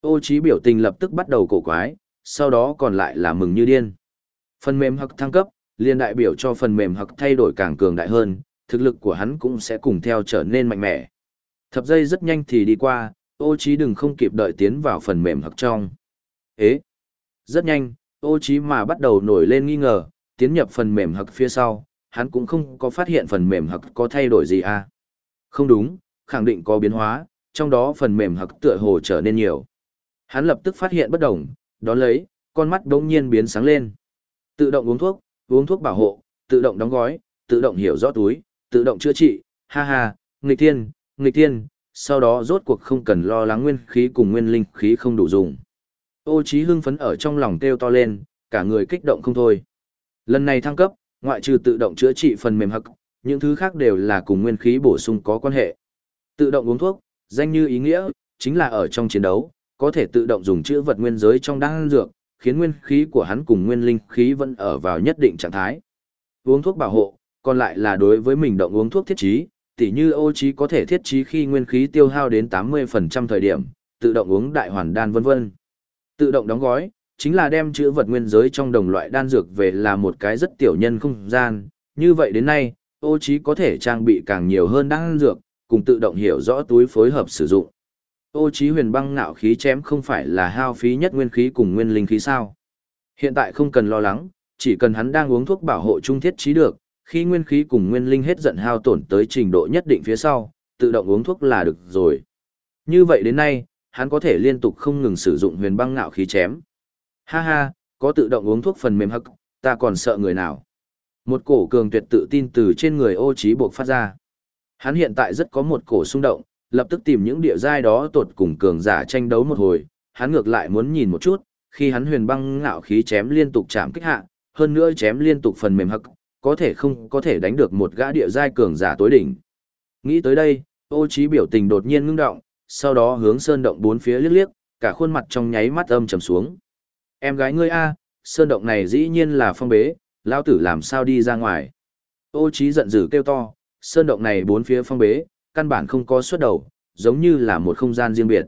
Ô trí biểu tình lập tức bắt đầu cổ quái, sau đó còn lại là mừng như điên. Phần mềm hậc thăng cấp, liên đại biểu cho phần mềm hậc thay đổi càng cường đại hơn, thực lực của hắn cũng sẽ cùng theo trở nên mạnh mẽ. Thập giây rất nhanh thì đi qua, ô trí đừng không kịp đợi tiến vào phần mềm hậc trong. Ế! Rất nhanh, ô trí mà bắt đầu nổi lên nghi ngờ, tiến nhập phần mềm hậc phía sau, hắn cũng không có phát hiện phần mềm hậc có thay đổi gì à. Không đúng, khẳng định có biến hóa, trong đó phần mềm hậc tựa hồ trở nên nhiều. Hắn lập tức phát hiện bất đồng, đón lấy, con mắt đống nhiên biến sáng lên. Tự động uống thuốc, uống thuốc bảo hộ, tự động đóng gói, tự động hiểu rõ túi, tự động chữa trị, ha ha, nghịch thiên, nghịch thiên, sau đó rốt cuộc không cần lo lắng nguyên khí cùng nguyên linh khí không đủ dùng. Ô trí hưng phấn ở trong lòng kêu to lên, cả người kích động không thôi. Lần này thăng cấp, ngoại trừ tự động chữa trị phần mềm hậc, những thứ khác đều là cùng nguyên khí bổ sung có quan hệ. Tự động uống thuốc, danh như ý nghĩa, chính là ở trong chiến đấu, có thể tự động dùng chữ vật nguyên giới trong đan dược, khiến nguyên khí của hắn cùng nguyên linh khí vẫn ở vào nhất định trạng thái. Uống thuốc bảo hộ, còn lại là đối với mình động uống thuốc thiết trí, tỉ như ô trí có thể thiết trí khi nguyên khí tiêu hao đến 80% thời điểm, tự động uống đại hoàn đan vân vân. Tự động đóng gói, chính là đem chữ vật nguyên giới trong đồng loại đan dược về là một cái rất tiểu nhân không gian, như vậy đến nay, ô trí có thể trang bị càng nhiều hơn đan dược, cùng tự động hiểu rõ túi phối hợp sử dụng. Ô trí huyền băng ngạo khí chém không phải là hao phí nhất nguyên khí cùng nguyên linh khí sao. Hiện tại không cần lo lắng, chỉ cần hắn đang uống thuốc bảo hộ trung thiết trí được, khi nguyên khí cùng nguyên linh hết giận hao tổn tới trình độ nhất định phía sau, tự động uống thuốc là được rồi. Như vậy đến nay, hắn có thể liên tục không ngừng sử dụng huyền băng ngạo khí chém. Ha ha, có tự động uống thuốc phần mềm hắc, ta còn sợ người nào. Một cổ cường tuyệt tự tin từ trên người ô trí buộc phát ra. Hắn hiện tại rất có một cổ xung động, lập tức tìm những địa giai đó tột cùng cường giả tranh đấu một hồi, hắn ngược lại muốn nhìn một chút, khi hắn huyền băng ngạo khí chém liên tục chạm kích hạ, hơn nữa chém liên tục phần mềm hắc, có thể không có thể đánh được một gã địa giai cường giả tối đỉnh. Nghĩ tới đây, ô trí biểu tình đột nhiên ngưng động, sau đó hướng sơn động bốn phía liếc liếc, cả khuôn mặt trong nháy mắt âm trầm xuống. Em gái ngươi a, sơn động này dĩ nhiên là phong bế, lão tử làm sao đi ra ngoài. Ô trí giận dữ kêu to, sơn động này bốn phía phong bế, căn bản không có xuất đầu, giống như là một không gian riêng biệt.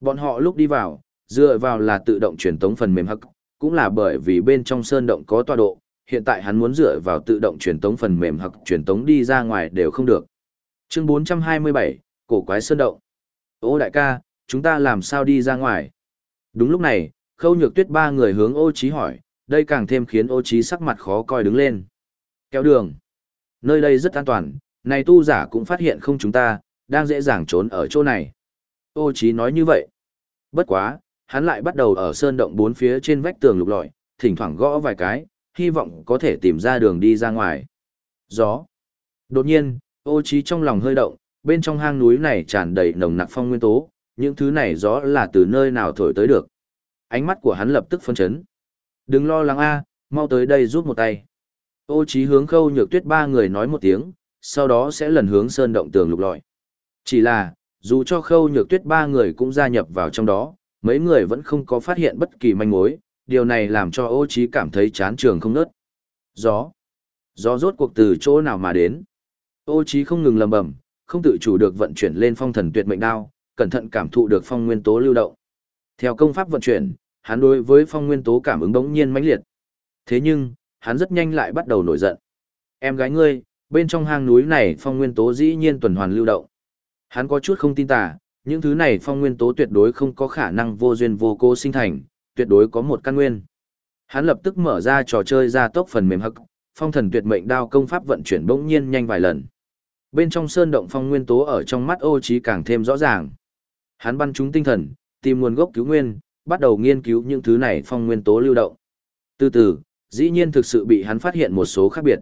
Bọn họ lúc đi vào, dựa vào là tự động truyền tống phần mềm hắc, cũng là bởi vì bên trong sơn động có tọa độ, hiện tại hắn muốn dựa vào tự động truyền tống phần mềm hắc truyền tống đi ra ngoài đều không được. Chương 427, cổ quái sơn động. Ô đại ca, chúng ta làm sao đi ra ngoài? Đúng lúc này, khâu nhược tuyết ba người hướng ô trí hỏi, đây càng thêm khiến ô trí sắc mặt khó coi đứng lên. Kéo đường. Nơi đây rất an toàn, này tu giả cũng phát hiện không chúng ta, đang dễ dàng trốn ở chỗ này. Ô Chí nói như vậy. Bất quá, hắn lại bắt đầu ở sơn động bốn phía trên vách tường lục lọi, thỉnh thoảng gõ vài cái, hy vọng có thể tìm ra đường đi ra ngoài. Gió. Đột nhiên, ô Chí trong lòng hơi động, bên trong hang núi này tràn đầy nồng nặc phong nguyên tố, những thứ này gió là từ nơi nào thổi tới được. Ánh mắt của hắn lập tức phân chấn. Đừng lo lắng a, mau tới đây giúp một tay. Ô Chí hướng khâu nhược tuyết ba người nói một tiếng, sau đó sẽ lần hướng sơn động tường lục lọi. Chỉ là, dù cho khâu nhược tuyết ba người cũng gia nhập vào trong đó, mấy người vẫn không có phát hiện bất kỳ manh mối, điều này làm cho ô trí cảm thấy chán trường không nớt. Gió. Gió rốt cuộc từ chỗ nào mà đến. Ô trí không ngừng lầm bầm, không tự chủ được vận chuyển lên phong thần tuyệt mệnh đao, cẩn thận cảm thụ được phong nguyên tố lưu động. Theo công pháp vận chuyển, hắn đối với phong nguyên tố cảm ứng đống nhiên mãnh liệt. Thế nhưng, hắn rất nhanh lại bắt đầu nổi giận. Em gái ngươi, bên trong hang núi này phong nguyên tố dĩ nhiên tuần hoàn lưu động. Hắn có chút không tin tà, những thứ này phong nguyên tố tuyệt đối không có khả năng vô duyên vô cố sinh thành, tuyệt đối có một căn nguyên. Hắn lập tức mở ra trò chơi ra tốc phần mềm hắc, phong thần tuyệt mệnh đao công pháp vận chuyển bỗng nhiên nhanh vài lần. Bên trong sơn động phong nguyên tố ở trong mắt ô trí càng thêm rõ ràng. Hắn bắn chúng tinh thần, tìm nguồn gốc cứu nguyên, bắt đầu nghiên cứu những thứ này phong nguyên tố lưu động. Từ từ, dĩ nhiên thực sự bị hắn phát hiện một số khác biệt.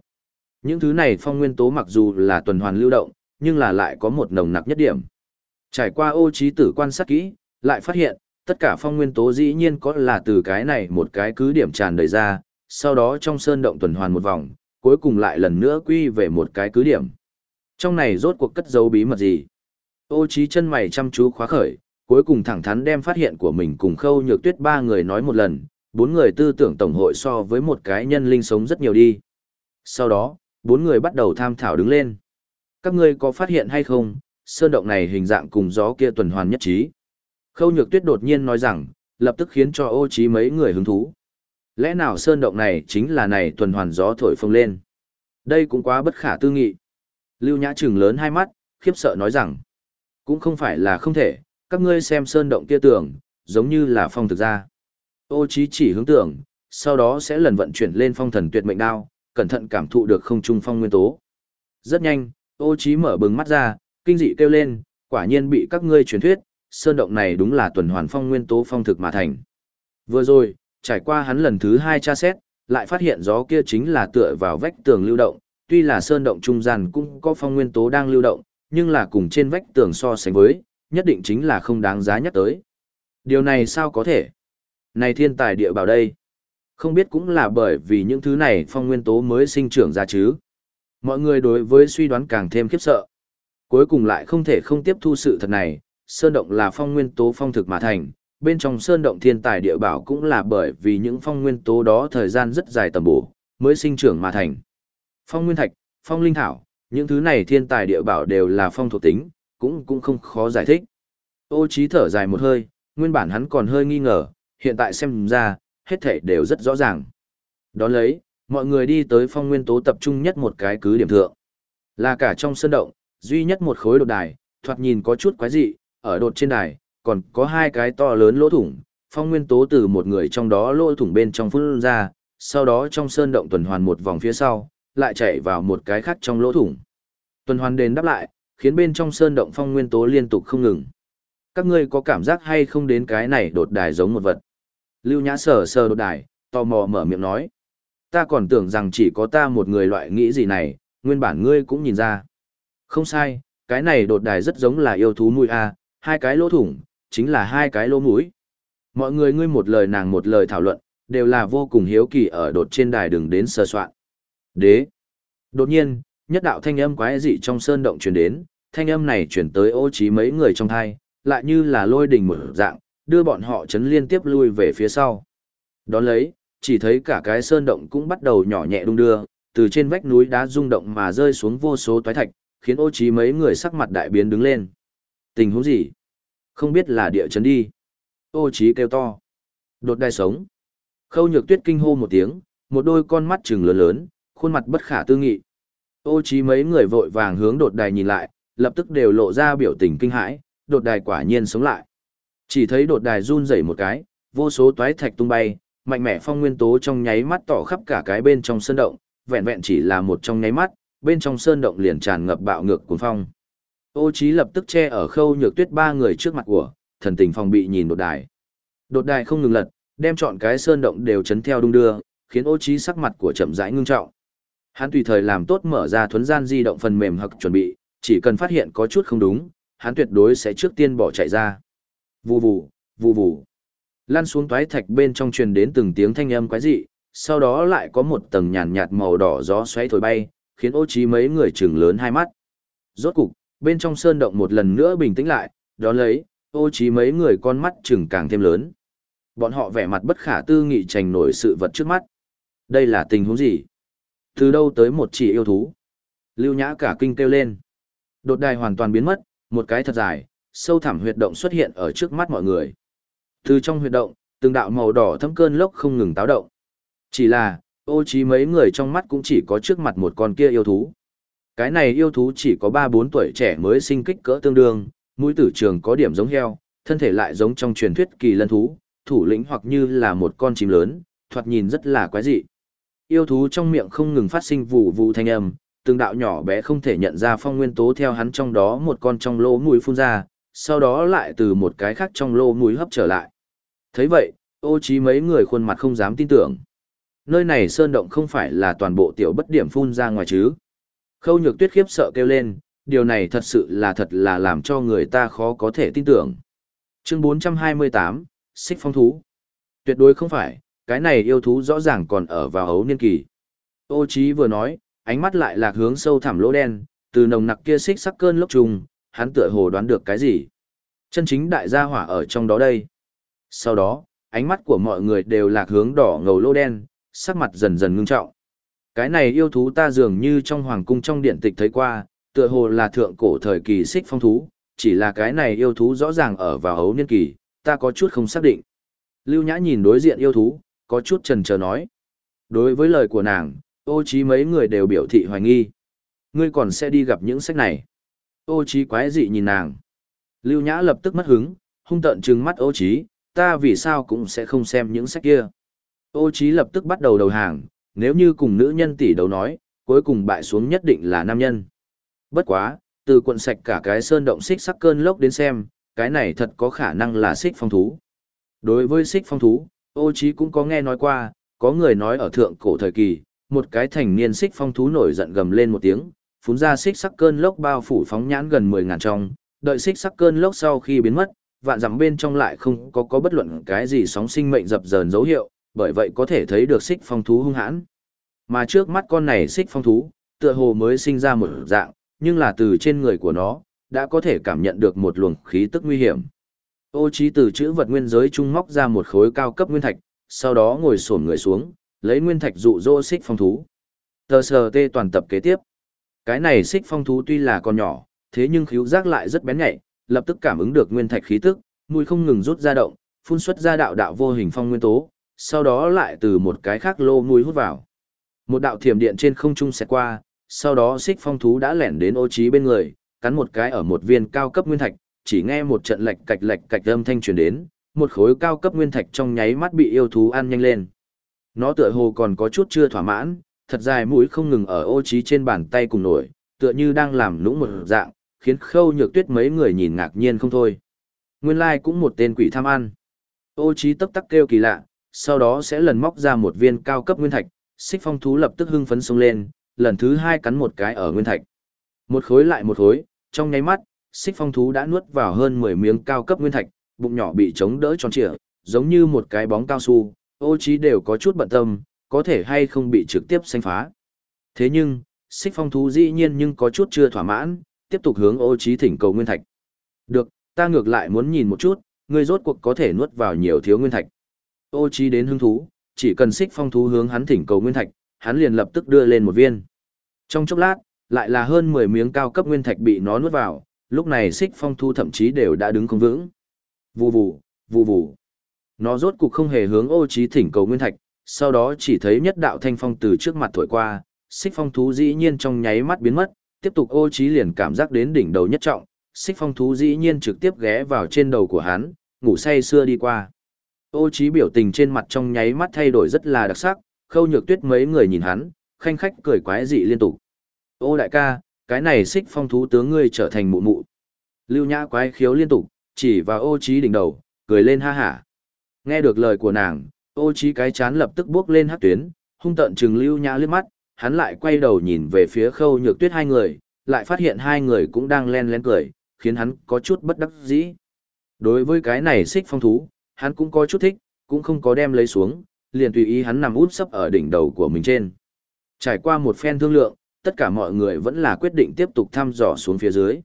Những thứ này phong nguyên tố mặc dù là tuần hoàn lưu động, nhưng là lại có một nồng nặc nhất điểm. Trải qua ô trí tử quan sát kỹ, lại phát hiện, tất cả phong nguyên tố dĩ nhiên có là từ cái này một cái cứ điểm tràn đầy ra, sau đó trong sơn động tuần hoàn một vòng, cuối cùng lại lần nữa quy về một cái cứ điểm. Trong này rốt cuộc cất giấu bí mật gì? Ô trí chân mày chăm chú khóa khởi, cuối cùng thẳng thắn đem phát hiện của mình cùng khâu nhược tuyết ba người nói một lần, bốn người tư tưởng tổng hội so với một cái nhân linh sống rất nhiều đi. Sau đó, bốn người bắt đầu tham thảo đứng lên. Các ngươi có phát hiện hay không, sơn động này hình dạng cùng gió kia tuần hoàn nhất trí. Khâu nhược tuyết đột nhiên nói rằng, lập tức khiến cho ô trí mấy người hứng thú. Lẽ nào sơn động này chính là này tuần hoàn gió thổi phồng lên? Đây cũng quá bất khả tư nghị. Lưu Nhã trừng lớn hai mắt, khiếp sợ nói rằng, cũng không phải là không thể, các ngươi xem sơn động kia tưởng, giống như là phong thực ra. Ô trí chỉ hướng tưởng, sau đó sẽ lần vận chuyển lên phong thần tuyệt mệnh đao, cẩn thận cảm thụ được không trung phong nguyên tố. Rất nhanh, ô trí mở bừng mắt ra, kinh dị kêu lên, quả nhiên bị các ngươi truyền thuyết, sơn động này đúng là tuần hoàn phong nguyên tố phong thực mà thành. Vừa rồi, trải qua hắn lần thứ hai tra xét, lại phát hiện gió kia chính là tựa vào vách tường lưu động, tuy là sơn động trung gian cũng có phong nguyên tố đang lưu động, nhưng là cùng trên vách tường so sánh với, nhất định chính là không đáng giá nhắc tới. Điều này sao có thể? Này thiên tài địa bảo đây. Không biết cũng là bởi vì những thứ này phong nguyên tố mới sinh trưởng ra chứ. Mọi người đối với suy đoán càng thêm khiếp sợ. Cuối cùng lại không thể không tiếp thu sự thật này, sơn động là phong nguyên tố phong thực mà thành, bên trong sơn động thiên tài địa bảo cũng là bởi vì những phong nguyên tố đó thời gian rất dài tầm bổ, mới sinh trưởng mà thành. Phong nguyên thạch, phong linh thảo, những thứ này thiên tài địa bảo đều là phong thuộc tính, cũng cũng không khó giải thích. Ô trí thở dài một hơi, nguyên bản hắn còn hơi nghi ngờ, hiện tại xem ra, hết thảy đều rất rõ ràng. Đón lấy, mọi người đi tới phong nguyên tố tập trung nhất một cái cứ điểm thượng. Là cả trong sơn động, duy nhất một khối đột đài, thoạt nhìn có chút quái dị, ở đột trên đài, còn có hai cái to lớn lỗ thủng, phong nguyên tố từ một người trong đó lỗ thủng bên trong phun ra, sau đó trong sơn động tuần hoàn một vòng phía sau, lại chạy vào một cái khác trong lỗ thủng. Tuần hoàn đền đáp lại, khiến bên trong sơn động phong nguyên tố liên tục không ngừng. Các ngươi có cảm giác hay không đến cái này đột đài giống một vật? Lưu Nhã sờ sờ đột đài, tò mò mở miệng nói. Ta còn tưởng rằng chỉ có ta một người loại nghĩ gì này, nguyên bản ngươi cũng nhìn ra. Không sai, cái này đột đài rất giống là yêu thú mũi A, hai cái lỗ thủng, chính là hai cái lỗ mũi. Mọi người ngươi một lời nàng một lời thảo luận, đều là vô cùng hiếu kỳ ở đột trên đài đừng đến sơ soạn. Đế. Đột nhiên, nhất đạo thanh âm quái dị trong sơn động truyền đến, thanh âm này truyền tới ô trí mấy người trong thai, lại như là lôi đình một dạng, đưa bọn họ chấn liên tiếp lui về phía sau. Đón lấy, chỉ thấy cả cái sơn động cũng bắt đầu nhỏ nhẹ đung đưa, từ trên vách núi đá rung động mà rơi xuống vô số toái thạch, khiến ô trí mấy người sắc mặt đại biến đứng lên. Tình huống gì? Không biết là địa chấn đi. Ô trí kêu to. Đột đai sống. Khâu nhược tuyết kinh hô một tiếng, một đôi con mắt trừng lớn lớn, khuôn mặt bất khả tư nghị. Ô trí mấy người vội vàng hướng đột đài nhìn lại, lập tức đều lộ ra biểu tình kinh hãi, đột đài quả nhiên sống lại. Chỉ thấy đột đài run rẩy một cái, vô số toái thạch tung bay, mạnh mẽ phong nguyên tố trong nháy mắt tỏ khắp cả cái bên trong sơn động, vẹn vẹn chỉ là một trong nháy mắt, bên trong sơn động liền tràn ngập bạo ngược cuồng phong. Ô Chí lập tức che ở khâu nhược tuyết ba người trước mặt của, thần tình phòng bị nhìn đột đài. Đột đài không ngừng lật, đem chọn cái sơn động đều chấn theo đung đưa, khiến ô Chí sắc mặt của chậm rãi ngưng trọng. Hắn tùy thời làm tốt mở ra thuấn gian di động phần mềm hoặc chuẩn bị, chỉ cần phát hiện có chút không đúng, hắn tuyệt đối sẽ trước tiên bỏ chạy ra. Vù vù, vù vù. Lăn xuống toái thạch bên trong truyền đến từng tiếng thanh âm quái dị, sau đó lại có một tầng nhàn nhạt màu đỏ gió xoáy thổi bay, khiến ô trí mấy người trừng lớn hai mắt. Rốt cục, bên trong sơn động một lần nữa bình tĩnh lại, đó lấy, ô trí mấy người con mắt trừng càng thêm lớn. Bọn họ vẻ mặt bất khả tư nghị trành nổi sự vật trước mắt. Đây là tình huống gì? Từ đâu tới một chỉ yêu thú? Lưu nhã cả kinh kêu lên. Đột đài hoàn toàn biến mất, một cái thật dài, sâu thẳm huyệt động xuất hiện ở trước mắt mọi người. Từ trong huyệt động, từng đạo màu đỏ thâm cơn lốc không ngừng táo động. Chỉ là, ô trí mấy người trong mắt cũng chỉ có trước mặt một con kia yêu thú. Cái này yêu thú chỉ có 3-4 tuổi trẻ mới sinh kích cỡ tương đương, mũi tử trường có điểm giống heo, thân thể lại giống trong truyền thuyết kỳ lân thú, thủ lĩnh hoặc như là một con chim lớn, thoạt nhìn rất là quái dị. Yêu thú trong miệng không ngừng phát sinh vụ vụ thanh âm, từng đạo nhỏ bé không thể nhận ra phong nguyên tố theo hắn trong đó một con trong lỗ mũi phun ra, sau đó lại từ một cái khác trong lô mũi hấp trở lại. thấy vậy, ô trí mấy người khuôn mặt không dám tin tưởng. Nơi này sơn động không phải là toàn bộ tiểu bất điểm phun ra ngoài chứ. Khâu nhược tuyết khiếp sợ kêu lên, điều này thật sự là thật là làm cho người ta khó có thể tin tưởng. Chương 428, Xích phong thú. Tuyệt đối không phải, cái này yêu thú rõ ràng còn ở vào hấu niên kỳ. Ô Chí vừa nói, ánh mắt lại lạc hướng sâu thẳm lỗ đen, từ nồng nặc kia xích sắc cơn lốc trùng, hắn tựa hồ đoán được cái gì. Chân chính đại gia hỏa ở trong đó đây. Sau đó, ánh mắt của mọi người đều lạc hướng đỏ ngầu lô đen, sắc mặt dần dần ngưng trọng. Cái này yêu thú ta dường như trong hoàng cung trong điện tịch thấy qua, tựa hồ là thượng cổ thời kỳ xích phong thú, chỉ là cái này yêu thú rõ ràng ở vào hấu niên kỳ, ta có chút không xác định. Lưu Nhã nhìn đối diện yêu thú, có chút chần chờ nói. Đối với lời của nàng, ô trí mấy người đều biểu thị hoài nghi. Ngươi còn sẽ đi gặp những sách này. Ô trí quái dị nhìn nàng. Lưu Nhã lập tức mất hứng, hung tợn trừng mắt ô trí, ta vì sao cũng sẽ không xem những sách kia. Ô trí lập tức bắt đầu đầu hàng, nếu như cùng nữ nhân tỷ đấu nói, cuối cùng bại xuống nhất định là nam nhân. Bất quá, từ cuộn sạch cả cái sơn động xích sắc cơn lốc đến xem, cái này thật có khả năng là xích phong thú. Đối với xích phong thú, ô trí cũng có nghe nói qua, có người nói ở thượng cổ thời kỳ, một cái thành niên xích phong thú nổi giận gầm lên một tiếng, phun ra xích sắc cơn lốc bao phủ phóng nhãn gần 10 ngàn trong, đợi xích sắc cơn lốc sau khi biến mất, vạn dặm bên trong lại không có có bất luận cái gì sóng sinh mệnh dập dờn dấu hiệu, bởi vậy có thể thấy được xích phong thú hung hãn. Mà trước mắt con này xích phong thú, tựa hồ mới sinh ra một dạng, nhưng là từ trên người của nó, đã có thể cảm nhận được một luồng khí tức nguy hiểm. Ô trí từ chữ vật nguyên giới trung móc ra một khối cao cấp nguyên thạch, sau đó ngồi xổm người xuống, lấy nguyên thạch dụ dỗ xích phong thú. Tờ sờ tê toàn tập kế tiếp. Cái này xích phong thú tuy là con nhỏ, thế nhưng khíu giác lại rất bén nhạy, lập tức cảm ứng được nguyên thạch khí tức, mùi không ngừng rút ra động, phun xuất ra đạo đạo vô hình phong nguyên tố, sau đó lại từ một cái khác lô mùi hút vào. Một đạo thiểm điện trên không trung xẹt qua, sau đó xích phong thú đã lẻn đến ô trí bên người, cắn một cái ở một viên cao cấp nguyên thạch, chỉ nghe một trận lệch cạch lệch cạch âm thanh truyền đến, một khối cao cấp nguyên thạch trong nháy mắt bị yêu thú ăn nhanh lên. Nó tựa hồ còn có chút chưa thỏa mãn, thật dài mũi không ngừng ở ô trí trên bàn tay cùng nổi, tựa như đang làm nũng một dạng, khiến khâu nhược tuyết mấy người nhìn ngạc nhiên không thôi. Nguyên lai like cũng một tên quỷ tham ăn. Ô trí tấp tắc kêu kỳ lạ, sau đó sẽ lần móc ra một viên cao cấp nguyên thạch, xích phong thú lập tức hưng phấn xông lên, lần thứ hai cắn một cái ở nguyên thạch. Một khối lại một khối, trong nháy mắt, xích phong thú đã nuốt vào hơn 10 miếng cao cấp nguyên thạch, bụng nhỏ bị chống đỡ tròn trịa, giống như một cái bóng cao su, ô trí đều có chút bận tâm, có thể hay không bị trực tiếp xanh phá. Thế nhưng, xích phong thú dĩ nhiên nhưng có chút chưa thỏa mãn, tiếp tục hướng ô trí thỉnh cầu nguyên thạch. Được, ta ngược lại muốn nhìn một chút, ngươi rốt cuộc có thể nuốt vào nhiều thiếu nguyên thạch. Ô trí đến hứng thú, chỉ cần xích phong thú hướng hắn thỉnh cầu nguyên thạch, hắn liền lập tức đưa lên một viên. Trong chốc lát, lại là hơn 10 miếng cao cấp nguyên thạch bị nó nuốt vào, lúc này xích phong thú thậm chí đều đã đứng không vững. Vù vù, vù vù. Nó rốt cuộc không hề hướng ô trí thỉnh cầu nguyên thạch, sau đó chỉ thấy nhất đạo thanh phong từ trước mặt thổi qua, xích phong thú dĩ nhiên trong nháy mắt biến mất, tiếp tục ô trí liền cảm giác đến đỉnh đầu nhất trọng, xích phong thú dĩ nhiên trực tiếp ghé vào trên đầu của hắn, ngủ say xưa đi qua. Ô trí biểu tình trên mặt trong nháy mắt thay đổi rất là đặc sắc, khâu nhược tuyết mấy người nhìn hắn, khanh khách cười quái dị liên tục. Ô đại ca, cái này xích phong thú tướng ngươi trở thành mụ mụ. Lưu nhã quái khiếu liên tục, chỉ vào ô trí đỉnh đầu, cười lên ha hả. Nghe được lời của nàng, ô trí cái chán lập tức bước lên hát tuyến, hung tợn trừng lưu nhã liếc mắt, hắn lại quay đầu nhìn về phía khâu nhược tuyết hai người, lại phát hiện hai người cũng đang len lén cười, khiến hắn có chút bất đắc dĩ. Đối với cái này xích phong thú, hắn cũng có chút thích, cũng không có đem lấy xuống, liền tùy ý hắn nằm út sấp ở đỉnh đầu của mình trên. Trải qua một phen thương lượng, tất cả mọi người vẫn là quyết định tiếp tục thăm dò xuống phía dưới.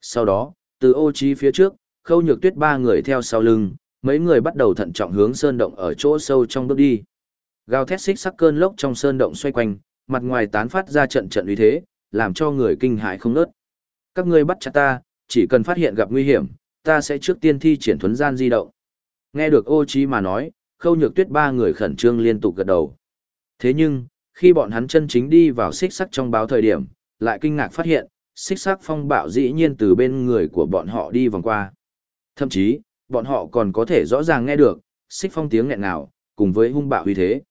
Sau đó, từ ô trí phía trước, khâu nhược tuyết ba người theo sau lưng, mấy người bắt đầu thận trọng hướng sơn động ở chỗ sâu trong bước đi. Gào thét xích sắc cơn lốc trong sơn động xoay quanh, mặt ngoài tán phát ra trận trận uy thế, làm cho người kinh hãi không nớt. Các ngươi bắt chặt ta, chỉ cần phát hiện gặp nguy hiểm, ta sẽ trước tiên thi triển thuấn gian di động. Nghe được ô trí mà nói, khâu nhược tuyết ba người khẩn trương liên tục gật đầu. Thế nhưng, khi bọn hắn chân chính đi vào xích sắc trong báo thời điểm, lại kinh ngạc phát hiện, xích sắc phong bạo dĩ nhiên từ bên người của bọn họ đi vòng qua. Thậm chí, bọn họ còn có thể rõ ràng nghe được, xích phong tiếng nghẹn nào, cùng với hung bạo uy thế.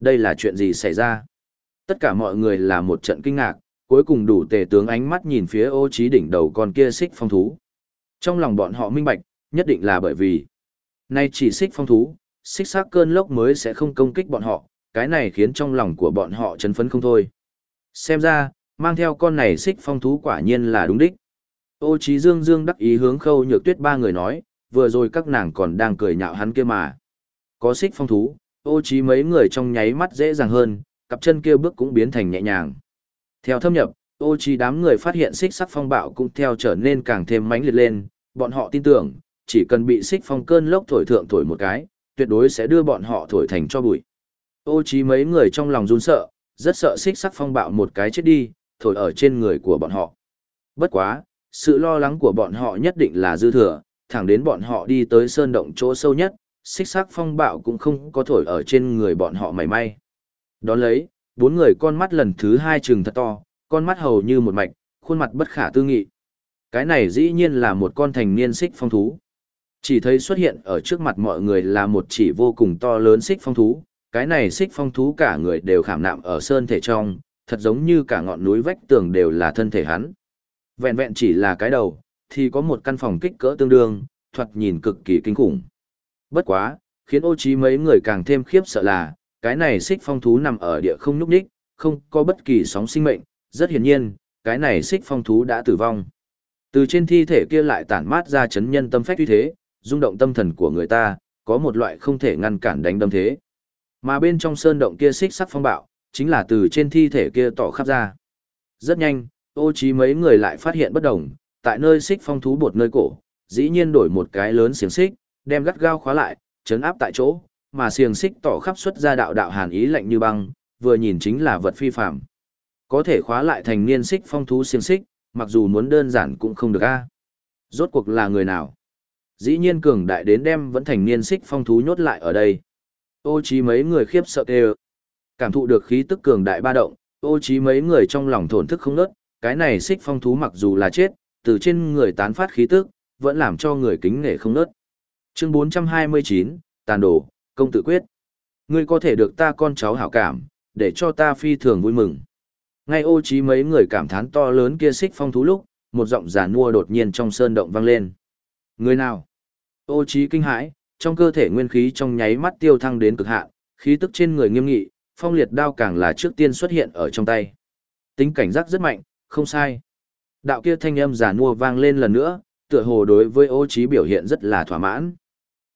Đây là chuyện gì xảy ra? Tất cả mọi người là một trận kinh ngạc, cuối cùng đủ tề tướng ánh mắt nhìn phía ô trí đỉnh đầu con kia xích phong thú. Trong lòng bọn họ minh bạch, nhất định là bởi vì, nay chỉ xích phong thú, xích xác cơn lốc mới sẽ không công kích bọn họ, cái này khiến trong lòng của bọn họ chấn phấn không thôi. Xem ra, mang theo con này xích phong thú quả nhiên là đúng đích. Ô trí dương dương đắc ý hướng khâu nhược tuyết ba người nói, vừa rồi các nàng còn đang cười nhạo hắn kia mà. Có xích phong thú, ô trí mấy người trong nháy mắt dễ dàng hơn, cặp chân kia bước cũng biến thành nhẹ nhàng. Theo thâm nhập, ô trí đám người phát hiện xích sắc phong bạo cũng theo trở nên càng thêm mãnh liệt lên, bọn họ tin tưởng, chỉ cần bị xích phong cơn lốc thổi thượng thổi một cái, tuyệt đối sẽ đưa bọn họ thổi thành cho bụi. Ô trí mấy người trong lòng run sợ, rất sợ xích sắc phong bạo một cái chết đi, thổi ở trên người của bọn họ. Bất quá, sự lo lắng của bọn họ nhất định là dư thừa, thẳng đến bọn họ đi tới sơn động chỗ sâu nhất, xích sắc phong bạo cũng không có thổi ở trên người bọn họ mảy may. Đón lấy, bốn người con mắt lần thứ hai trừng thật to, con mắt hầu như một mạch, khuôn mặt bất khả tư nghị. Cái này dĩ nhiên là một con thành niên xích phong thú. Chỉ thấy xuất hiện ở trước mặt mọi người là một chỉ vô cùng to lớn xích phong thú, cái này xích phong thú cả người đều khảm nạm ở sơn thể trong, thật giống như cả ngọn núi vách tường đều là thân thể hắn. Vẹn vẹn chỉ là cái đầu, thì có một căn phòng kích cỡ tương đương, thoạt nhìn cực kỳ kinh khủng. Bất quá, khiến ô trí mấy người càng thêm khiếp sợ là, cái này xích phong thú nằm ở địa không nhúc nhích, không có bất kỳ sóng sinh mệnh, rất hiển nhiên, cái này xích phong thú đã tử vong. Từ trên thi thể kia lại tản mát ra chấn nhân tâm phách uy thế, rung động tâm thần của người ta, có một loại không thể ngăn cản đánh đâm thế. Mà bên trong sơn động kia xích sắc phong bạo, chính là từ trên thi thể kia tỏ khắp ra. Rất nhanh, ô trí mấy người lại phát hiện bất đồng, tại nơi xích phong thú bột nơi cổ, dĩ nhiên đổi một cái lớn xiềng xích, đem gắt gao khóa lại, chấn áp tại chỗ, mà xiềng xích tỏ khắp xuất ra đạo đạo hàn ý lạnh như băng, vừa nhìn chính là vật phi phàm. Có thể khóa lại thành niên xích phong thú xiềng xích, mặc dù muốn đơn giản cũng không được a. Rốt cuộc là người nào? Dĩ nhiên cường đại đến đem vẫn thành niên xích phong thú nhốt lại ở đây. Ô trí mấy người khiếp sợ kêu. Cảm thụ được khí tức cường đại ba động, ô trí mấy người trong lòng thổn thức không nớt, cái này xích phong thú mặc dù là chết, từ trên người tán phát khí tức, vẫn làm cho người kính nể không nớt. Chương 429, tàn đổ, công tự quyết. Ngươi có thể được ta con cháu hảo cảm, để cho ta phi thường vui mừng. Ngay ô trí mấy người cảm thán to lớn kia xích phong thú lúc, một giọng giả nua đột nhiên trong sơn động vang lên. Người nào? Ô trí kinh hãi, trong cơ thể nguyên khí trong nháy mắt tiêu thăng đến cực hạn, khí tức trên người nghiêm nghị, phong liệt đao càng là trước tiên xuất hiện ở trong tay. Tính cảnh giác rất mạnh, không sai. Đạo kia thanh âm giả nua vang lên lần nữa, tựa hồ đối với ô trí biểu hiện rất là thỏa mãn.